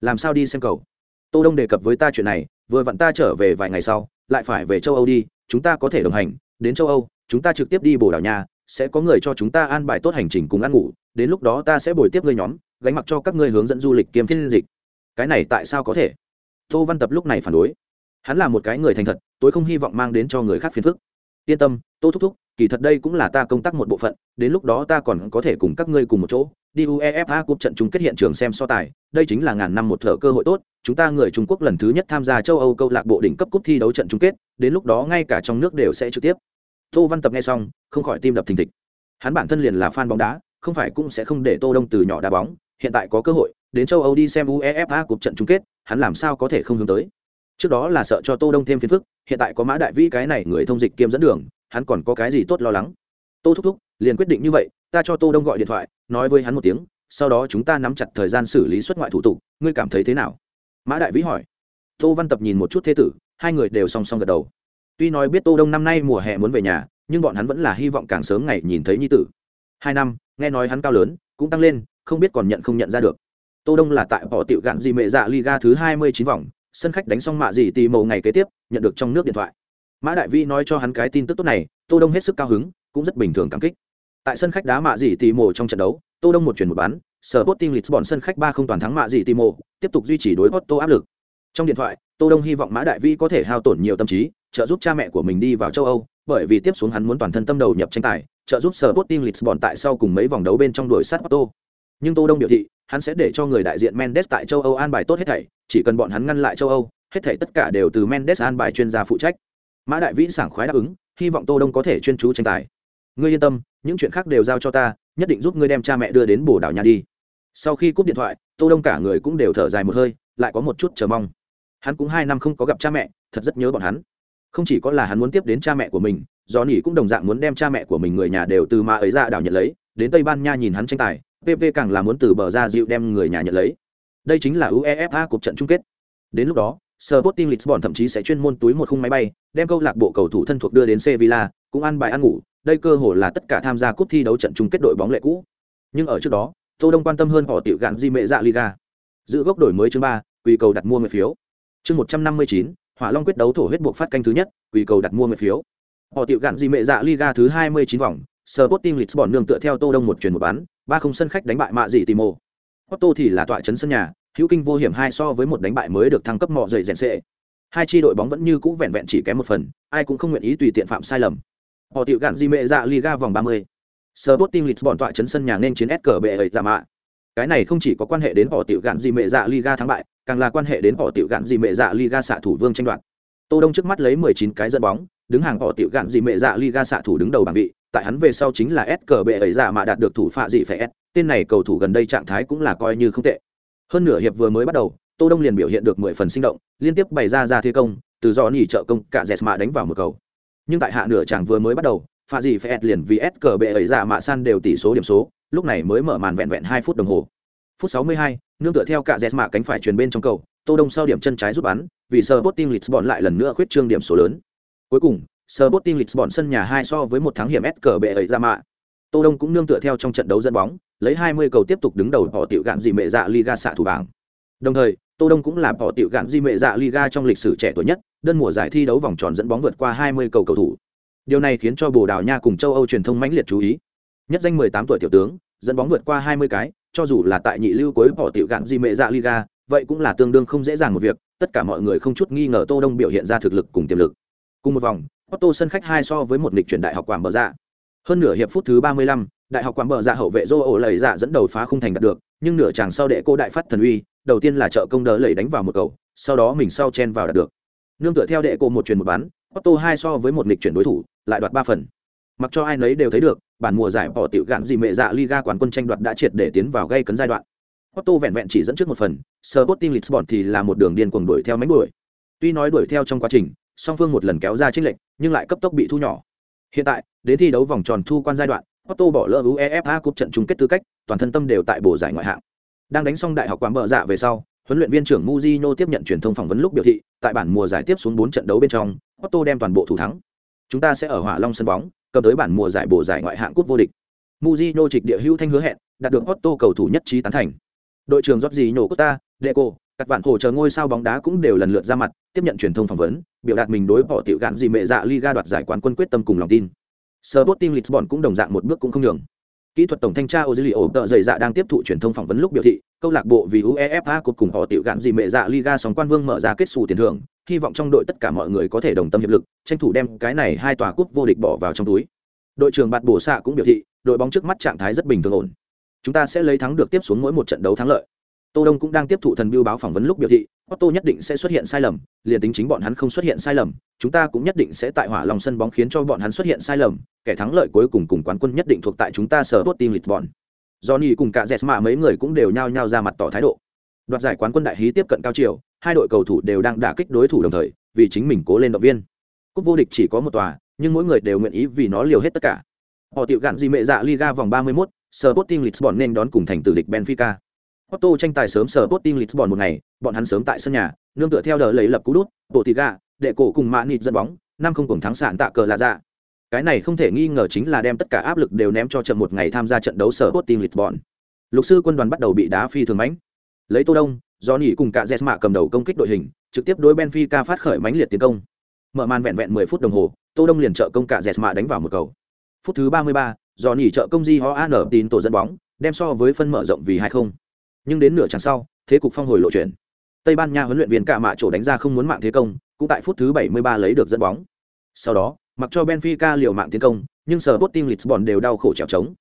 S1: Làm sao đi xem cầu. Tô đông đề cập với ta chuyện này, vừa vặn ta trở về vài ngày sau, lại phải về châu âu đi, chúng ta có thể đồng hành, đến châu âu, chúng ta trực tiếp đi bồ đào nha sẽ có người cho chúng ta an bài tốt hành trình cùng ăn ngủ, đến lúc đó ta sẽ bồi tiếp ngươi nhóm, gánh mặc cho các ngươi hướng dẫn du lịch kiêm phiên dịch. Cái này tại sao có thể? Tô văn tập lúc này phản đối. Hắn là một cái người thành thật, tôi không hy vọng mang đến cho người khác phiền phức. Yên tâm, tô thúc thúc, kỳ thật đây cũng là ta công tác một bộ phận, đến lúc đó ta còn có thể cùng các ngươi cùng một chỗ. Đi uefa cúp trận chung kết hiện trường xem so tài, đây chính là ngàn năm một thở cơ hội tốt, chúng ta người trung quốc lần thứ nhất tham gia châu âu câu lạc bộ đỉnh cấp cúp thi đấu trận chung kết, đến lúc đó ngay cả trong nước đều sẽ trực tiếp tô văn tập nghe xong, không khỏi tim đập thình thịch. Hắn bản thân liền là fan bóng đá, không phải cũng sẽ không để tô đông từ nhỏ đá bóng. Hiện tại có cơ hội, đến châu âu đi xem uefa cúp trận chung kết, hắn làm sao có thể không hướng tới? Trước đó là sợ cho tô đông thêm phiền phức, hiện tại có mã đại vĩ cái này người thông dịch kiêm dẫn đường, hắn còn có cái gì tốt lo lắng? Tô thúc thúc, liền quyết định như vậy, ta cho tô đông gọi điện thoại, nói với hắn một tiếng, sau đó chúng ta nắm chặt thời gian xử lý xuất ngoại thủ tục, ngươi cảm thấy thế nào? Mã đại vĩ hỏi. Tô văn tập nhìn một chút thế tử, hai người đều song song gật đầu tuy nói biết tô đông năm nay mùa hè muốn về nhà, nhưng bọn hắn vẫn là hy vọng càng sớm ngày nhìn thấy nhi tử. Hai năm, nghe nói hắn cao lớn, cũng tăng lên, không biết còn nhận không nhận ra được. Tô đông là tại bỏ tiểu gạn gì mẹ dạ liga thứ hai mươi chín vòng, sân khách đánh xong mạ gì tì màu ngày kế tiếp, nhận được trong nước điện thoại. Mã đại vi nói cho hắn cái tin tức tốt này, tô đông hết sức cao hứng, cũng rất bình thường cảm kích. Tại sân khách đá mạ gì tì mổ trong trận đấu, tô đông một chuyển một bán sở bot team lisbon sân khách ba không toàn thắng mạ gì tì mổ tiếp tục duy trì đối Porto áp lực. Trong điện thoại, tô đông hy vọng mã đại vi có thể hao tổn nhiều tâm trí trợ giúp cha mẹ của mình đi vào châu âu, bởi vì tiếp xuống hắn muốn toàn thân tâm đầu nhập tranh tài, trợ giúp sở lisbon tại sau cùng mấy vòng đấu bên trong đuổi sát Porto. Nhưng tô đông biểu thị, hắn sẽ để cho người đại diện mendes tại châu âu an bài tốt hết thảy, chỉ cần bọn hắn ngăn lại châu âu, hết thảy tất cả đều từ mendes an bài chuyên gia phụ trách. Mã đại vĩ sảng khoái đáp ứng, hy vọng tô đông có thể chuyên chú tranh tài. Ngươi yên tâm, những chuyện khác đều giao cho ta, nhất định giúp ngươi đem cha mẹ đưa đến bồ đảo nhà đi. Sau khi cúp điện thoại, tô đông cả người cũng đều thở dài một hơi, lại có một chút chờ mong. Hắn cũng hai năm không có gặp cha mẹ, thật rất nhớ bọn hắn không chỉ có là hắn muốn tiếp đến cha mẹ của mình do nỉ cũng đồng dạng muốn đem cha mẹ của mình người nhà đều từ mà ấy ra đảo nhận lấy đến tây ban nha nhìn hắn tranh tài PV càng là muốn từ bờ ra dịu đem người nhà nhận lấy đây chính là uefa cuộc trận chung kết đến lúc đó Sporting Lisbon thậm chí sẽ chuyên môn túi một khung máy bay, đem câu lạc bộ cầu thủ thân thuộc đưa đến Sevilla, cũng ăn bài ăn ngủ, đây cơ hội là tất cả tham gia cúp thi đấu trận chung kết đội bóng lệ cũ. Nhưng ở trước đó, Tô Đông quan tâm hơn họ tiểu gạn di mẹ dạ Liga. Giữ gốc đổi mới chương 3, quy cầu đặt mua người phiếu. Chương 159, Hỏa Long quyết đấu thổ huyết buộc phát canh thứ nhất, quy cầu đặt mua nguyện phiếu. Họ tiểu gạn di Mệ dạ Liga thứ 29 vòng, Sporting Lisbon nương tựa theo Tô Đông một truyền một bán, ba không sân khách đánh bại mạ gì Timo. Otto thì là tọa trấn sân nhà, hữu kinh vô hiểm hai so với một đánh bại mới được thăng cấp mọ dậy rèn xệ hai chi đội bóng vẫn như cũ vẹn vẹn chỉ kém một phần ai cũng không nguyện ý tùy tiện phạm sai lầm họ tiệu gạn di mệ dạ liga vòng ba mươi Sporting Lisbon tọa chấn sân nhà nên chiến SKB ấy dạ mạ cái này không chỉ có quan hệ đến họ tiểu gạn Di Mệ dạ liga thắng bại càng là quan hệ đến họ tiểu gạn dị mẹ dạ liga xạ thủ vương tranh đoạt. Tô đông trước mắt lấy 19 cái dẫn bóng đứng hàng họ tiểu gạn dị mẹ dạ liga xạ thủ đứng đầu bảng vị tại hắn về sau chính là s cờ bệ ấy dạ mà đạt được thủ phạ dị phải s tên này cầu thủ gần đây trạng thái cũng là coi như không tệ. Hơn nửa hiệp vừa mới bắt đầu tô đông liền biểu hiện được 10 phần sinh động liên tiếp bày ra ra thi công từ do nhỉ trợ công cả dẹt mạ đánh vào một cầu. Nhưng tại hạ nửa chàng vừa mới bắt đầu phạ dị phải s liền vì s cờ bệ ấy dạ mạ san đều tỷ số điểm số lúc này mới mở màn vẹn vẹn 2 phút đồng hồ. Phút 62, nương tựa theo cả Jesma cánh phải truyền bên trong cầu tô đông sau điểm chân trái giúp bắn vì Sporting Lisbon lại lần nữa khuyết trương điểm số lớn cuối cùng Sporting Lisbon sân nhà hai so với một thắng hiểm S cờ bệ ấy ra mạ. Tô Đông cũng nương tựa theo trong trận đấu dẫn bóng, lấy 20 cầu tiếp tục đứng đầu họ tiểu gạn dị mẹ dạ Liga xạ thủ bảng. Đồng thời, Tô Đông cũng là họ tiểu gạn dị mẹ dạ Liga trong lịch sử trẻ tuổi nhất, đơn mùa giải thi đấu vòng tròn dẫn bóng vượt qua 20 cầu cầu thủ. Điều này khiến cho Bồ Đào Nha cùng châu Âu truyền thông mãnh liệt chú ý. Nhất danh 18 tuổi tiểu tướng, dẫn bóng vượt qua 20 cái, cho dù là tại nhị lưu cuối bỏ tiểu gạn gì mẹ dạ Liga, vậy cũng là tương đương không dễ dàng một việc, tất cả mọi người không chút nghi ngờ Tô Đông biểu hiện ra thực lực cùng tiềm lực. Cùng một vòng, Otto sân khách hai so với một lịch chuyển đại học quảng bờ dạ. Hơn nửa hiệp phút thứ 35, đại học quảng bờ dạ hậu vệ Zô ổ lầy dạ dẫn đầu phá khung thành đạt được, nhưng nửa chàng sau đệ cô đại phát thần uy, đầu tiên là trợ công đỡ lầy đánh vào một cầu, sau đó mình sau chen vào đạt được. Nương tựa theo đệ cô một truyền một bán, Otto hai so với một lịch chuyển đối thủ, lại đoạt ba phần. Mặc cho ai nấy đều thấy được, bản mùa giải bỏ tiểu gạn gì mẹ dạ Liga quán quân tranh đoạt đã triệt để tiến vào gây cấn giai đoạn. Otto vẹn vẹn chỉ dẫn trước một phần, Sporting Lisbon thì là một đường điên cuồng đuổi theo mánh đuổi. Tuy nói đuổi theo trong quá trình, song phương một lần kéo ra chênh lệch, nhưng lại cấp tốc bị thu nhỏ. Hiện tại, đến thi đấu vòng tròn thu quan giai đoạn, Otto bỏ lỡ UEFA Cup trận chung kết tư cách, toàn thân tâm đều tại bổ giải ngoại hạng. Đang đánh xong đại học quán bờ dạ về sau, huấn luyện viên trưởng Mujino tiếp nhận truyền thông phỏng vấn lúc biểu thị, tại bản mùa giải tiếp xuống 4 trận đấu bên trong, Otto đem toàn bộ thủ thắng. Chúng ta sẽ ở Hỏa Long sân bóng, cầm tới bản mùa giải bổ giải ngoại hạng cúp vô địch. Mujino trịch địa hữu thanh hứa hẹn, đạt được Otto cầu thủ nhất trí tán thành. Đội trưởng Jorginho costa deco các bạn hồ chờ ngôi sao bóng đá cũng đều lần lượt ra mặt tiếp nhận truyền thông phỏng vấn biểu đạt mình đối bỏ tiểu gạn gì mẹ dạ liga đoạt giải quán quân quyết tâm cùng lòng tin. Sporting Lisbon cũng đồng dạng một bước cũng không nhường. Kỹ thuật tổng thanh tra Ozilio tợ dày dạ đang tiếp thụ truyền thông phỏng vấn lúc biểu thị câu lạc bộ vì UEFA cột cùng họ tiểu gạn gì mẹ dạ Liga sóng quan vương mở ra kết sủ tiền thưởng hy vọng trong đội tất cả mọi người có thể đồng tâm hiệp lực, tranh thủ đem cái này hai tòa cúp vô địch bỏ vào trong túi. Đội trưởng bạt bổ xạ cũng biểu thị, đội bóng trước mắt trạng thái rất bình thường ổn. Chúng ta sẽ lấy thắng được tiếp xuống mỗi một trận đấu thắng lợi. Tô đông cũng đang tiếp thụ thần biêu báo phỏng vấn lúc biểu thị otto nhất định sẽ xuất hiện sai lầm, liền tính chính bọn hắn không xuất hiện sai lầm, chúng ta cũng nhất định sẽ tại hỏa lòng sân bóng khiến cho bọn hắn xuất hiện sai lầm, kẻ thắng lợi cuối cùng cùng quán quân nhất định thuộc tại chúng ta sở tốt team lisbon. Johnny cùng cả jesma mấy người cũng đều nhao nhao ra mặt tỏ thái độ. Đoạt giải quán quân đại hí tiếp cận cao chiều hai đội cầu thủ đều đang đả kích đối thủ đồng thời vì chính mình cố lên động viên cúp vô địch chỉ có một tòa nhưng mỗi người đều nguyện ý vì nó liều hết tất cả họ tiệu gạn gì mệ dạ liga vòng 31, Sporting Lisbon nên đón cùng thành tử địch Benfica. Otto tranh tài sớm Sporting Lisbon một ngày, bọn hắn sớm tại sân nhà, nương tựa theo đờ lấy lập cú đút, bộ tỷ gà, đệ cổ cùng mã nịt dẫn bóng, năm không cùng thắng sạn tạ cờ là ra. Dạ. Cái này không thể nghi ngờ chính là đem tất cả áp lực đều ném cho chậm một ngày tham gia trận đấu Sporting Lisbon. Lục sư quân đoàn bắt đầu bị đá phi thường mãnh. Lấy Tô Đông, Johnny cùng cả Jesma cầm đầu công kích đội hình, trực tiếp đối Benfica phát khởi mãnh liệt tiến công. Mở màn vẹn vẹn 10 phút đồng hồ, Tô Đông liền trợ công cả Jesma đánh vào một cầu. Phút thứ 33, do trợ công di ho an tín tổ dẫn bóng đem so với phân mở rộng vì hai không nhưng đến nửa chặng sau thế cục phong hồi lộ chuyển tây ban nha huấn luyện viên cả mạ chỗ đánh ra không muốn mạng thế công cũng tại phút thứ 73 lấy được dẫn bóng sau đó mặc cho benfica liều mạng tiến công nhưng sở bot team lisbon đều đau khổ trèo trống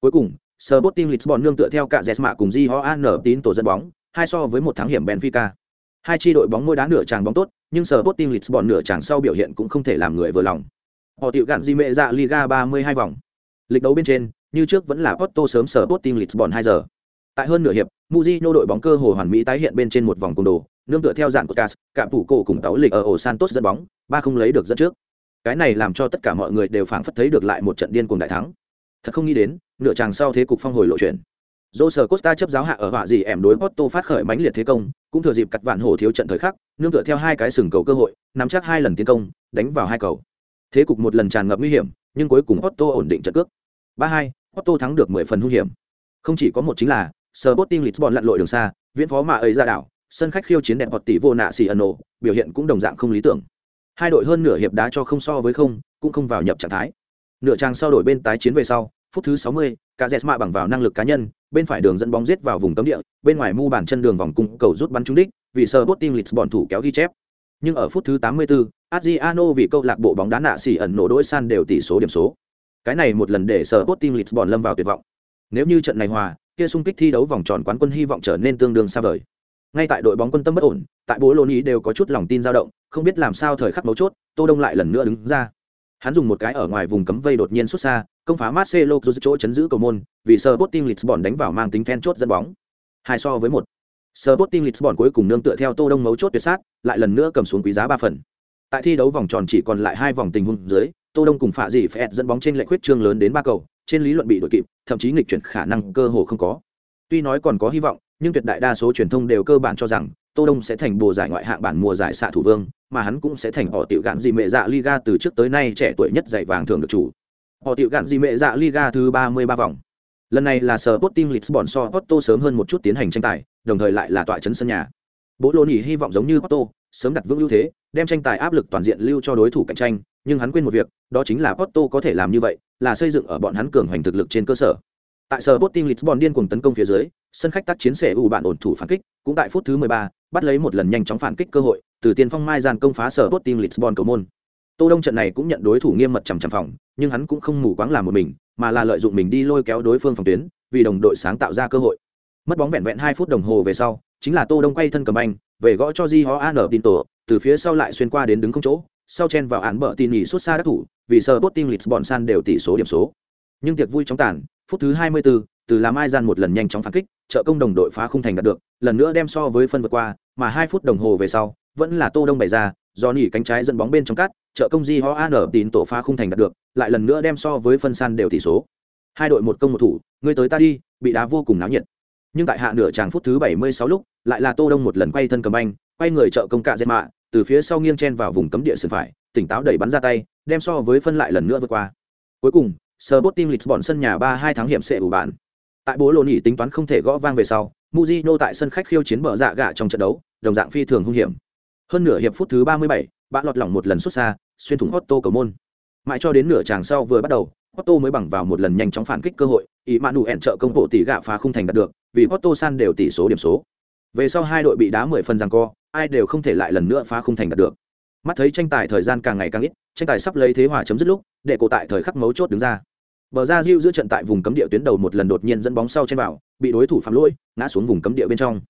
S1: cuối cùng sở bot team lisbon nương tựa theo cả jesma cùng di ho an tín tổ dẫn bóng hai so với một thắng hiểm benfica hai chi đội bóng môi đá nửa chàng bóng tốt nhưng sở bot lisbon nửa chàng sau biểu hiện cũng không thể làm người vừa lòng họ tiểu gạn di mệ dạ liga 32 vòng Lịch đấu bên trên, như trước vẫn là Porto sớm sở Sporting Lisbon 2 giờ. Tại hơn nửa hiệp, Mujinho đội bóng cơ hồ hoàn mỹ tái hiện bên trên một vòng cung đồ, nương tựa theo dạng của Cas, cả phủ cổ cùng táo lịch ở ổ Santos dẫn bóng, ba không lấy được dẫn trước. Cái này làm cho tất cả mọi người đều phảng phất thấy được lại một trận điên cuồng đại thắng. Thật không nghĩ đến, nửa chàng sau thế cục phong hồi lộ chuyển. Jose Costa chấp giáo hạ ở họa gì ẻm đối Porto phát khởi mãnh liệt thế công, cũng thừa dịp cắt vạn hổ thiếu trận thời khắc, nương tựa theo hai cái sừng cầu cơ hội, nắm chắc hai lần tiến công, đánh vào hai cầu. Thế cục một lần tràn ngập nguy hiểm, nhưng cuối cùng Porto ổn định trận cước. ba hai otto thắng được mười phần hung hiểm. Không chỉ có một chính là Sporting Lisbon lặn lội đường xa viễn phó mà ấy ra đảo sân khách khiêu chiến đẹp hoặc tỷ vô nạ xì ẩn biểu hiện cũng đồng dạng không lý tưởng. Hai đội hơn nửa hiệp đá cho không so với không cũng không vào nhập trạng thái. Nửa trang sau đổi bên tái chiến về sau phút thứ 60, cả Jesma bằng vào năng lực cá nhân bên phải đường dẫn bóng giết vào vùng cấm địa bên ngoài mu bàn chân đường vòng cung cầu rút bắn trúng đích vì Sporting Lisbon thủ kéo ghi chép. Nhưng ở phút thứ 84, Adriano vì câu lạc bộ bóng đá nạ xỉ ẩn nổ đối san đều tỷ số điểm số. Cái này một lần để sở Sporting Lisbon lâm vào tuyệt vọng. Nếu như trận này hòa, kia xung kích thi đấu vòng tròn quán quân hy vọng trở nên tương đương xa vời. Ngay tại đội bóng quân tâm bất ổn tại bố lô ý đều có chút lòng tin dao động không biết làm sao thời khắc mấu chốt tô đông lại lần nữa đứng ra hắn dùng một cái ở ngoài vùng cấm vây đột nhiên xuất xa, công phá marcelo dù chỗ chấn giữ cầu môn, vì Sporting Lisbon đánh vào mang tính then chốt dẫn bóng. Hai so với một. Sporting Lisbon cuối cùng nương tựa theo tô đông mấu chốt tuyệt sát, lại lần nữa cầm xuống quý giá ba phần. Tại thi đấu vòng tròn chỉ còn lại hai vòng tình huống dưới, tô đông cùng phạ Dĩ phẹt dẫn bóng trên lệch khuyết trương lớn đến ba cầu, trên lý luận bị đội kịp, thậm chí nghịch chuyển khả năng cơ hồ không có. Tuy nói còn có hy vọng, nhưng tuyệt đại đa số truyền thông đều cơ bản cho rằng tô đông sẽ thành bồ giải ngoại hạng bản mùa giải xạ thủ vương mà hắn cũng sẽ thành họ tiểu gạn gì mẹ dạ liga từ trước tới nay trẻ tuổi nhất giải vàng thường được chủ. Họ tiểu gạn gì mẹ dạ liga thứ ba mươi ba vòng. Lần này là Sporting Lisbon so Porto sớm hơn một chút tiến hành tranh tài đồng thời lại là tọa trấn sân nhà. Bố lô nhỉ hy vọng giống như Porto sớm đặt vững ưu thế đem tranh tài áp lực toàn diện lưu cho đối thủ cạnh tranh nhưng hắn quên một việc đó chính là Porto có thể làm như vậy là xây dựng ở bọn hắn cường hoành thực lực trên cơ sở. Tại sở Sporting Lisbon điên cuồng tấn công phía dưới sân khách tác chiến sẽ ủ bạn ổn thủ phản kích cũng tại phút thứ 13, bắt lấy một lần nhanh chóng phản kích cơ hội từ tiền phong mai gian công phá sở Sporting Lisbon cầu môn. Tô đông trận này cũng nhận đối thủ nghiêm mật chằm chằm phòng nhưng hắn cũng không mù quáng làm một mình mà là lợi dụng mình đi lôi kéo đối phương phòng tuyến vì đồng đội sáng tạo ra cơ hội. Mất bóng vẹn vẹn hai phút đồng hồ về sau chính là tô đông quay thân cầm anh về gõ cho di ho an tin tổ từ phía sau lại xuyên qua đến đứng không chỗ sau chen vào án bờ tin nhì xuất xa đắc thủ vì sở tốt team lisbon san đều tỷ số điểm số. Nhưng tiệc vui chóng tàn phút thứ 24, từ làm ai gian một lần nhanh chóng phản kích trợ công đồng đội phá khung thành đạt được lần nữa đem so với phân vượt qua mà hai phút đồng hồ về sau, vẫn là tô đông bày ra do nỉ cánh trái dẫn bóng bên trong cát, trợ công di ho an tín tổ phá không thành đạt được, lại lần nữa đem so với phân san đều tỷ số. Hai đội một công một thủ người tới ta đi, bị đá vô cùng náo nhiệt. Nhưng tại hạ nửa tràng phút thứ 76 lúc, lại là tô đông một lần quay thân cầm anh quay người trợ công cạ dệt mạ, từ phía sau nghiêng chen vào vùng cấm địa sườn phải, tỉnh táo đẩy bắn ra tay, đem so với phân lại lần nữa vượt qua. Cuối cùng, Sporting Lisbon sân nhà 3-2 thắng hiểm sẽ ủ bạn. Tại bố lộ nhị tính toán không thể gõ vang về sau Mujino tại sân khách khiêu chiến bờ dạ gạ trong trận đấu đồng dạng phi thường hung hiểm. Hơn nửa hiệp phút thứ 37, bạn lọt lỏng một lần xuất xa xuyên thủng Otto cầu môn. Mãi cho đến nửa tràng sau vừa bắt đầu Otto mới bằng vào một lần nhanh chóng phản kích cơ hội ý manu ẻn trợ công bộ tỷ gạ phá không thành đạt được vì Otto san đều tỷ số điểm số. Về sau hai đội bị đá 10 phần giằng co ai đều không thể lại lần nữa phá không thành đạt được. Mắt thấy tranh tài thời gian càng ngày càng ít tranh tài sắp lấy thế hòa chấm dứt lúc để cổ tại thời khắc mấu chốt đứng ra bờ ra Diu giữa trận tại vùng cấm địa tuyến đầu một lần đột nhiên dẫn bóng sau trên vào, bị đối thủ phạm lỗi, ngã xuống vùng cấm địa bên trong.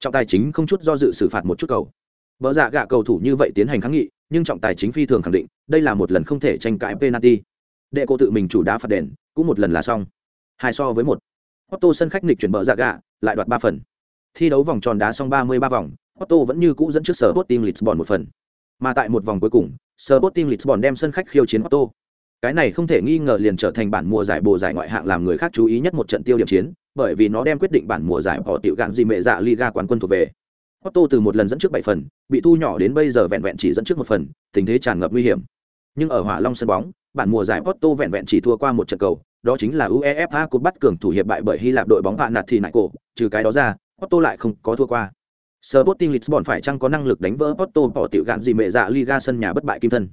S1: Trọng tài chính không chút do dự xử phạt một chút cầu. Bờ dạ gạ cầu thủ như vậy tiến hành kháng nghị, nhưng trọng tài chính phi thường khẳng định, đây là một lần không thể tranh cãi penalty. Đệ cô tự mình chủ đá phạt đền, cũng một lần là xong. Hai so với một. Otto sân khách nghịch chuyển bờ dạ gạ, lại đoạt ba phần. Thi đấu vòng tròn đá xong ba mươi ba vòng Otto vẫn như cũ dẫn trước sở Sporting Lisbon một phần. Mà tại một vòng cuối cùng sở Sporting Lisbon đem sân khách khiêu chiến Otto cái này không thể nghi ngờ liền trở thành bản mùa giải bồ giải ngoại hạng làm người khác chú ý nhất một trận tiêu điểm chiến, bởi vì nó đem quyết định bản mùa giải bỏ tiểu gạn gì mẹ dạ liga quán quân thuộc về. Otto từ một lần dẫn trước bảy phần, bị thu nhỏ đến bây giờ vẹn vẹn chỉ dẫn trước một phần, tình thế tràn ngập nguy hiểm. Nhưng ở hỏa long sân bóng, bản mùa giải Otto vẹn vẹn chỉ thua qua một trận cầu, đó chính là UEFA Cup bắt cường thủ hiệp bại bởi Hy Lạp đội bóng bạn nạt thì nại cổ, trừ cái đó ra Otto lại không có thua qua. Sporting Lisbon phải chăng có năng lực đánh vỡ Otto bỏ tiểu gạn gì mẹ dạ Liga sân nhà bất bại kim thân.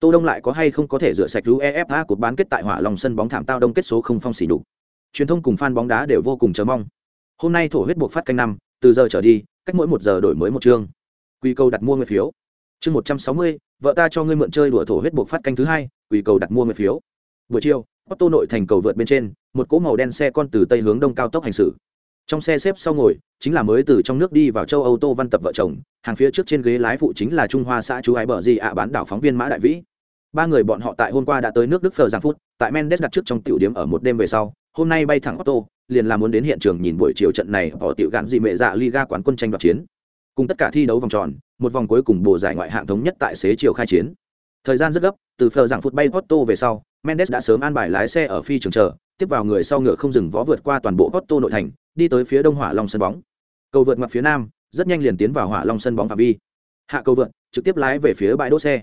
S1: Tô Đông lại có hay không có thể rửa sạch UEFA của bán kết tại Hỏa Long sân bóng thảm tao đông kết số không phong xỉ đủ. Truyền thông cùng fan bóng đá đều vô cùng chờ mong. Hôm nay thổ huyết buộc phát canh năm, từ giờ trở đi, cách mỗi một giờ đổi mới một chương. Quy cầu đặt mua người phiếu. Chương 160, vợ ta cho ngươi mượn chơi đùa thổ huyết buộc phát canh thứ hai, quy cầu đặt mua người phiếu. Buổi chiều, Porto nội thành cầu vượt bên trên, một cỗ màu đen xe con từ tây hướng đông cao tốc hành xử trong xe xếp sau ngồi chính là mới từ trong nước đi vào châu âu tô văn tập vợ chồng hàng phía trước trên ghế lái phụ chính là trung hoa xã chú ái bờ gì ạ bán đảo phóng viên mã đại vĩ. Ba người bọn họ tại hôm qua đã tới nước đức phờ giang phút tại mendes đặt trước trong tiểu điểm ở một đêm về sau hôm nay bay thẳng Otto, liền là muốn đến hiện trường nhìn buổi chiều trận này họ tiểu gạn dị mẹ dạ liga quán quân tranh đoạt chiến. Cùng tất cả thi đấu vòng tròn một vòng cuối cùng bồ giải ngoại hạng thống nhất tại xế chiều khai chiến. Thời gian rất gấp từ phờ giảng phút bay Otto về sau mendes đã sớm an bài lái xe ở phi trường chờ tiếp vào người sau ngựa không dừng vó vượt qua toàn bộ Otto nội thành đi tới phía đông hỏa long sân bóng. Cầu vượt mặt phía nam, rất nhanh liền tiến vào hỏa long sân bóng phạm vi. Hạ cầu vượt, trực tiếp lái về phía bãi đỗ xe.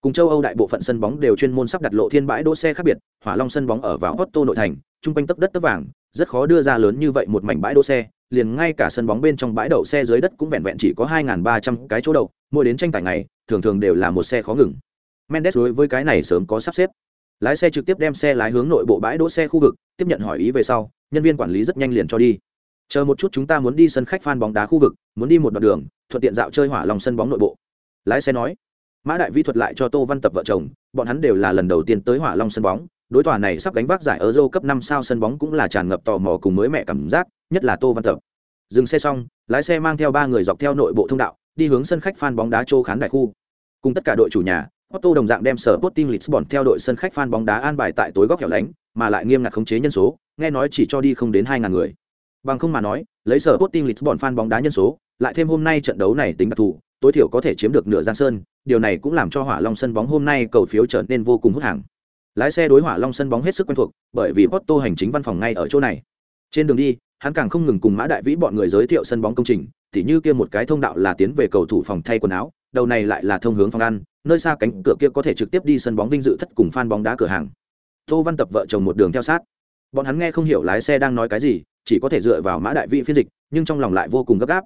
S1: Cùng châu âu đại bộ phận sân bóng đều chuyên môn sắp đặt lộ thiên bãi đỗ xe khác biệt, hỏa long sân bóng ở vào Otto nội thành, trung quanh tấp đất tấp vàng, rất khó đưa ra lớn như vậy một mảnh bãi đỗ xe, liền ngay cả sân bóng bên trong bãi đậu xe dưới đất cũng vẹn vẹn chỉ có 2.300 cái chỗ đậu, mỗi đến tranh tài ngày, thường thường đều là một xe khó ngừng. Mendes đối với cái này sớm có sắp xếp. Lái xe trực tiếp đem xe lái hướng nội bộ bãi đỗ xe khu vực, tiếp nhận hỏi ý về sau, nhân viên quản lý rất nhanh liền cho đi chờ một chút chúng ta muốn đi sân khách phan bóng đá khu vực muốn đi một đoạn đường thuận tiện dạo chơi hỏa lòng sân bóng nội bộ lái xe nói mã đại vi thuật lại cho tô văn tập vợ chồng bọn hắn đều là lần đầu tiên tới hỏa long sân bóng đối tòa này sắp đánh vác giải ở Euro cấp năm sao sân bóng cũng là tràn ngập tò mò cùng mới mẹ cảm giác, nhất là Tô Văn Tập. Dừng xe xong, lái xe mang theo ba người dọc theo nội bộ thông đạo, đi hướng sân khách phan bóng đá châu khán đại khu. Cùng tất cả đội chủ nhà, Otto đồng dạng đem sở Sporting Lisbon theo đội sân khách fan bóng đá an bài tại tối góc hẻo lánh, mà lại nghiêm ngặt khống chế nhân số, nghe nói chỉ cho đi không đến 2000 người. Bằng không mà nói, lấy sở Sporting Lisbon fan bóng đá nhân số, lại thêm hôm nay trận đấu này tính đặc thù, tối thiểu có thể chiếm được nửa giang sơn, điều này cũng làm cho Hỏa Long sân bóng hôm nay cầu phiếu trở nên vô cùng hút hàng. Lái xe đối Hỏa Long sân bóng hết sức quen thuộc, bởi vì Porto hành chính văn phòng ngay ở chỗ này. Trên đường đi, hắn càng không ngừng cùng Mã Đại Vĩ bọn người giới thiệu sân bóng công trình, tỉ như kia một cái thông đạo là tiến về cầu thủ phòng thay quần áo, đầu này lại là thông hướng phòng ăn, nơi xa cánh cửa kia có thể trực tiếp đi sân bóng vinh dự thất cùng fan bóng đá cửa hàng. Tô Văn Tập vợ chồng một đường theo sát. Bọn hắn nghe không hiểu lái xe đang nói cái gì, chỉ có thể dựa vào Mã Đại Vĩ phiên dịch, nhưng trong lòng lại vô cùng gấp gáp.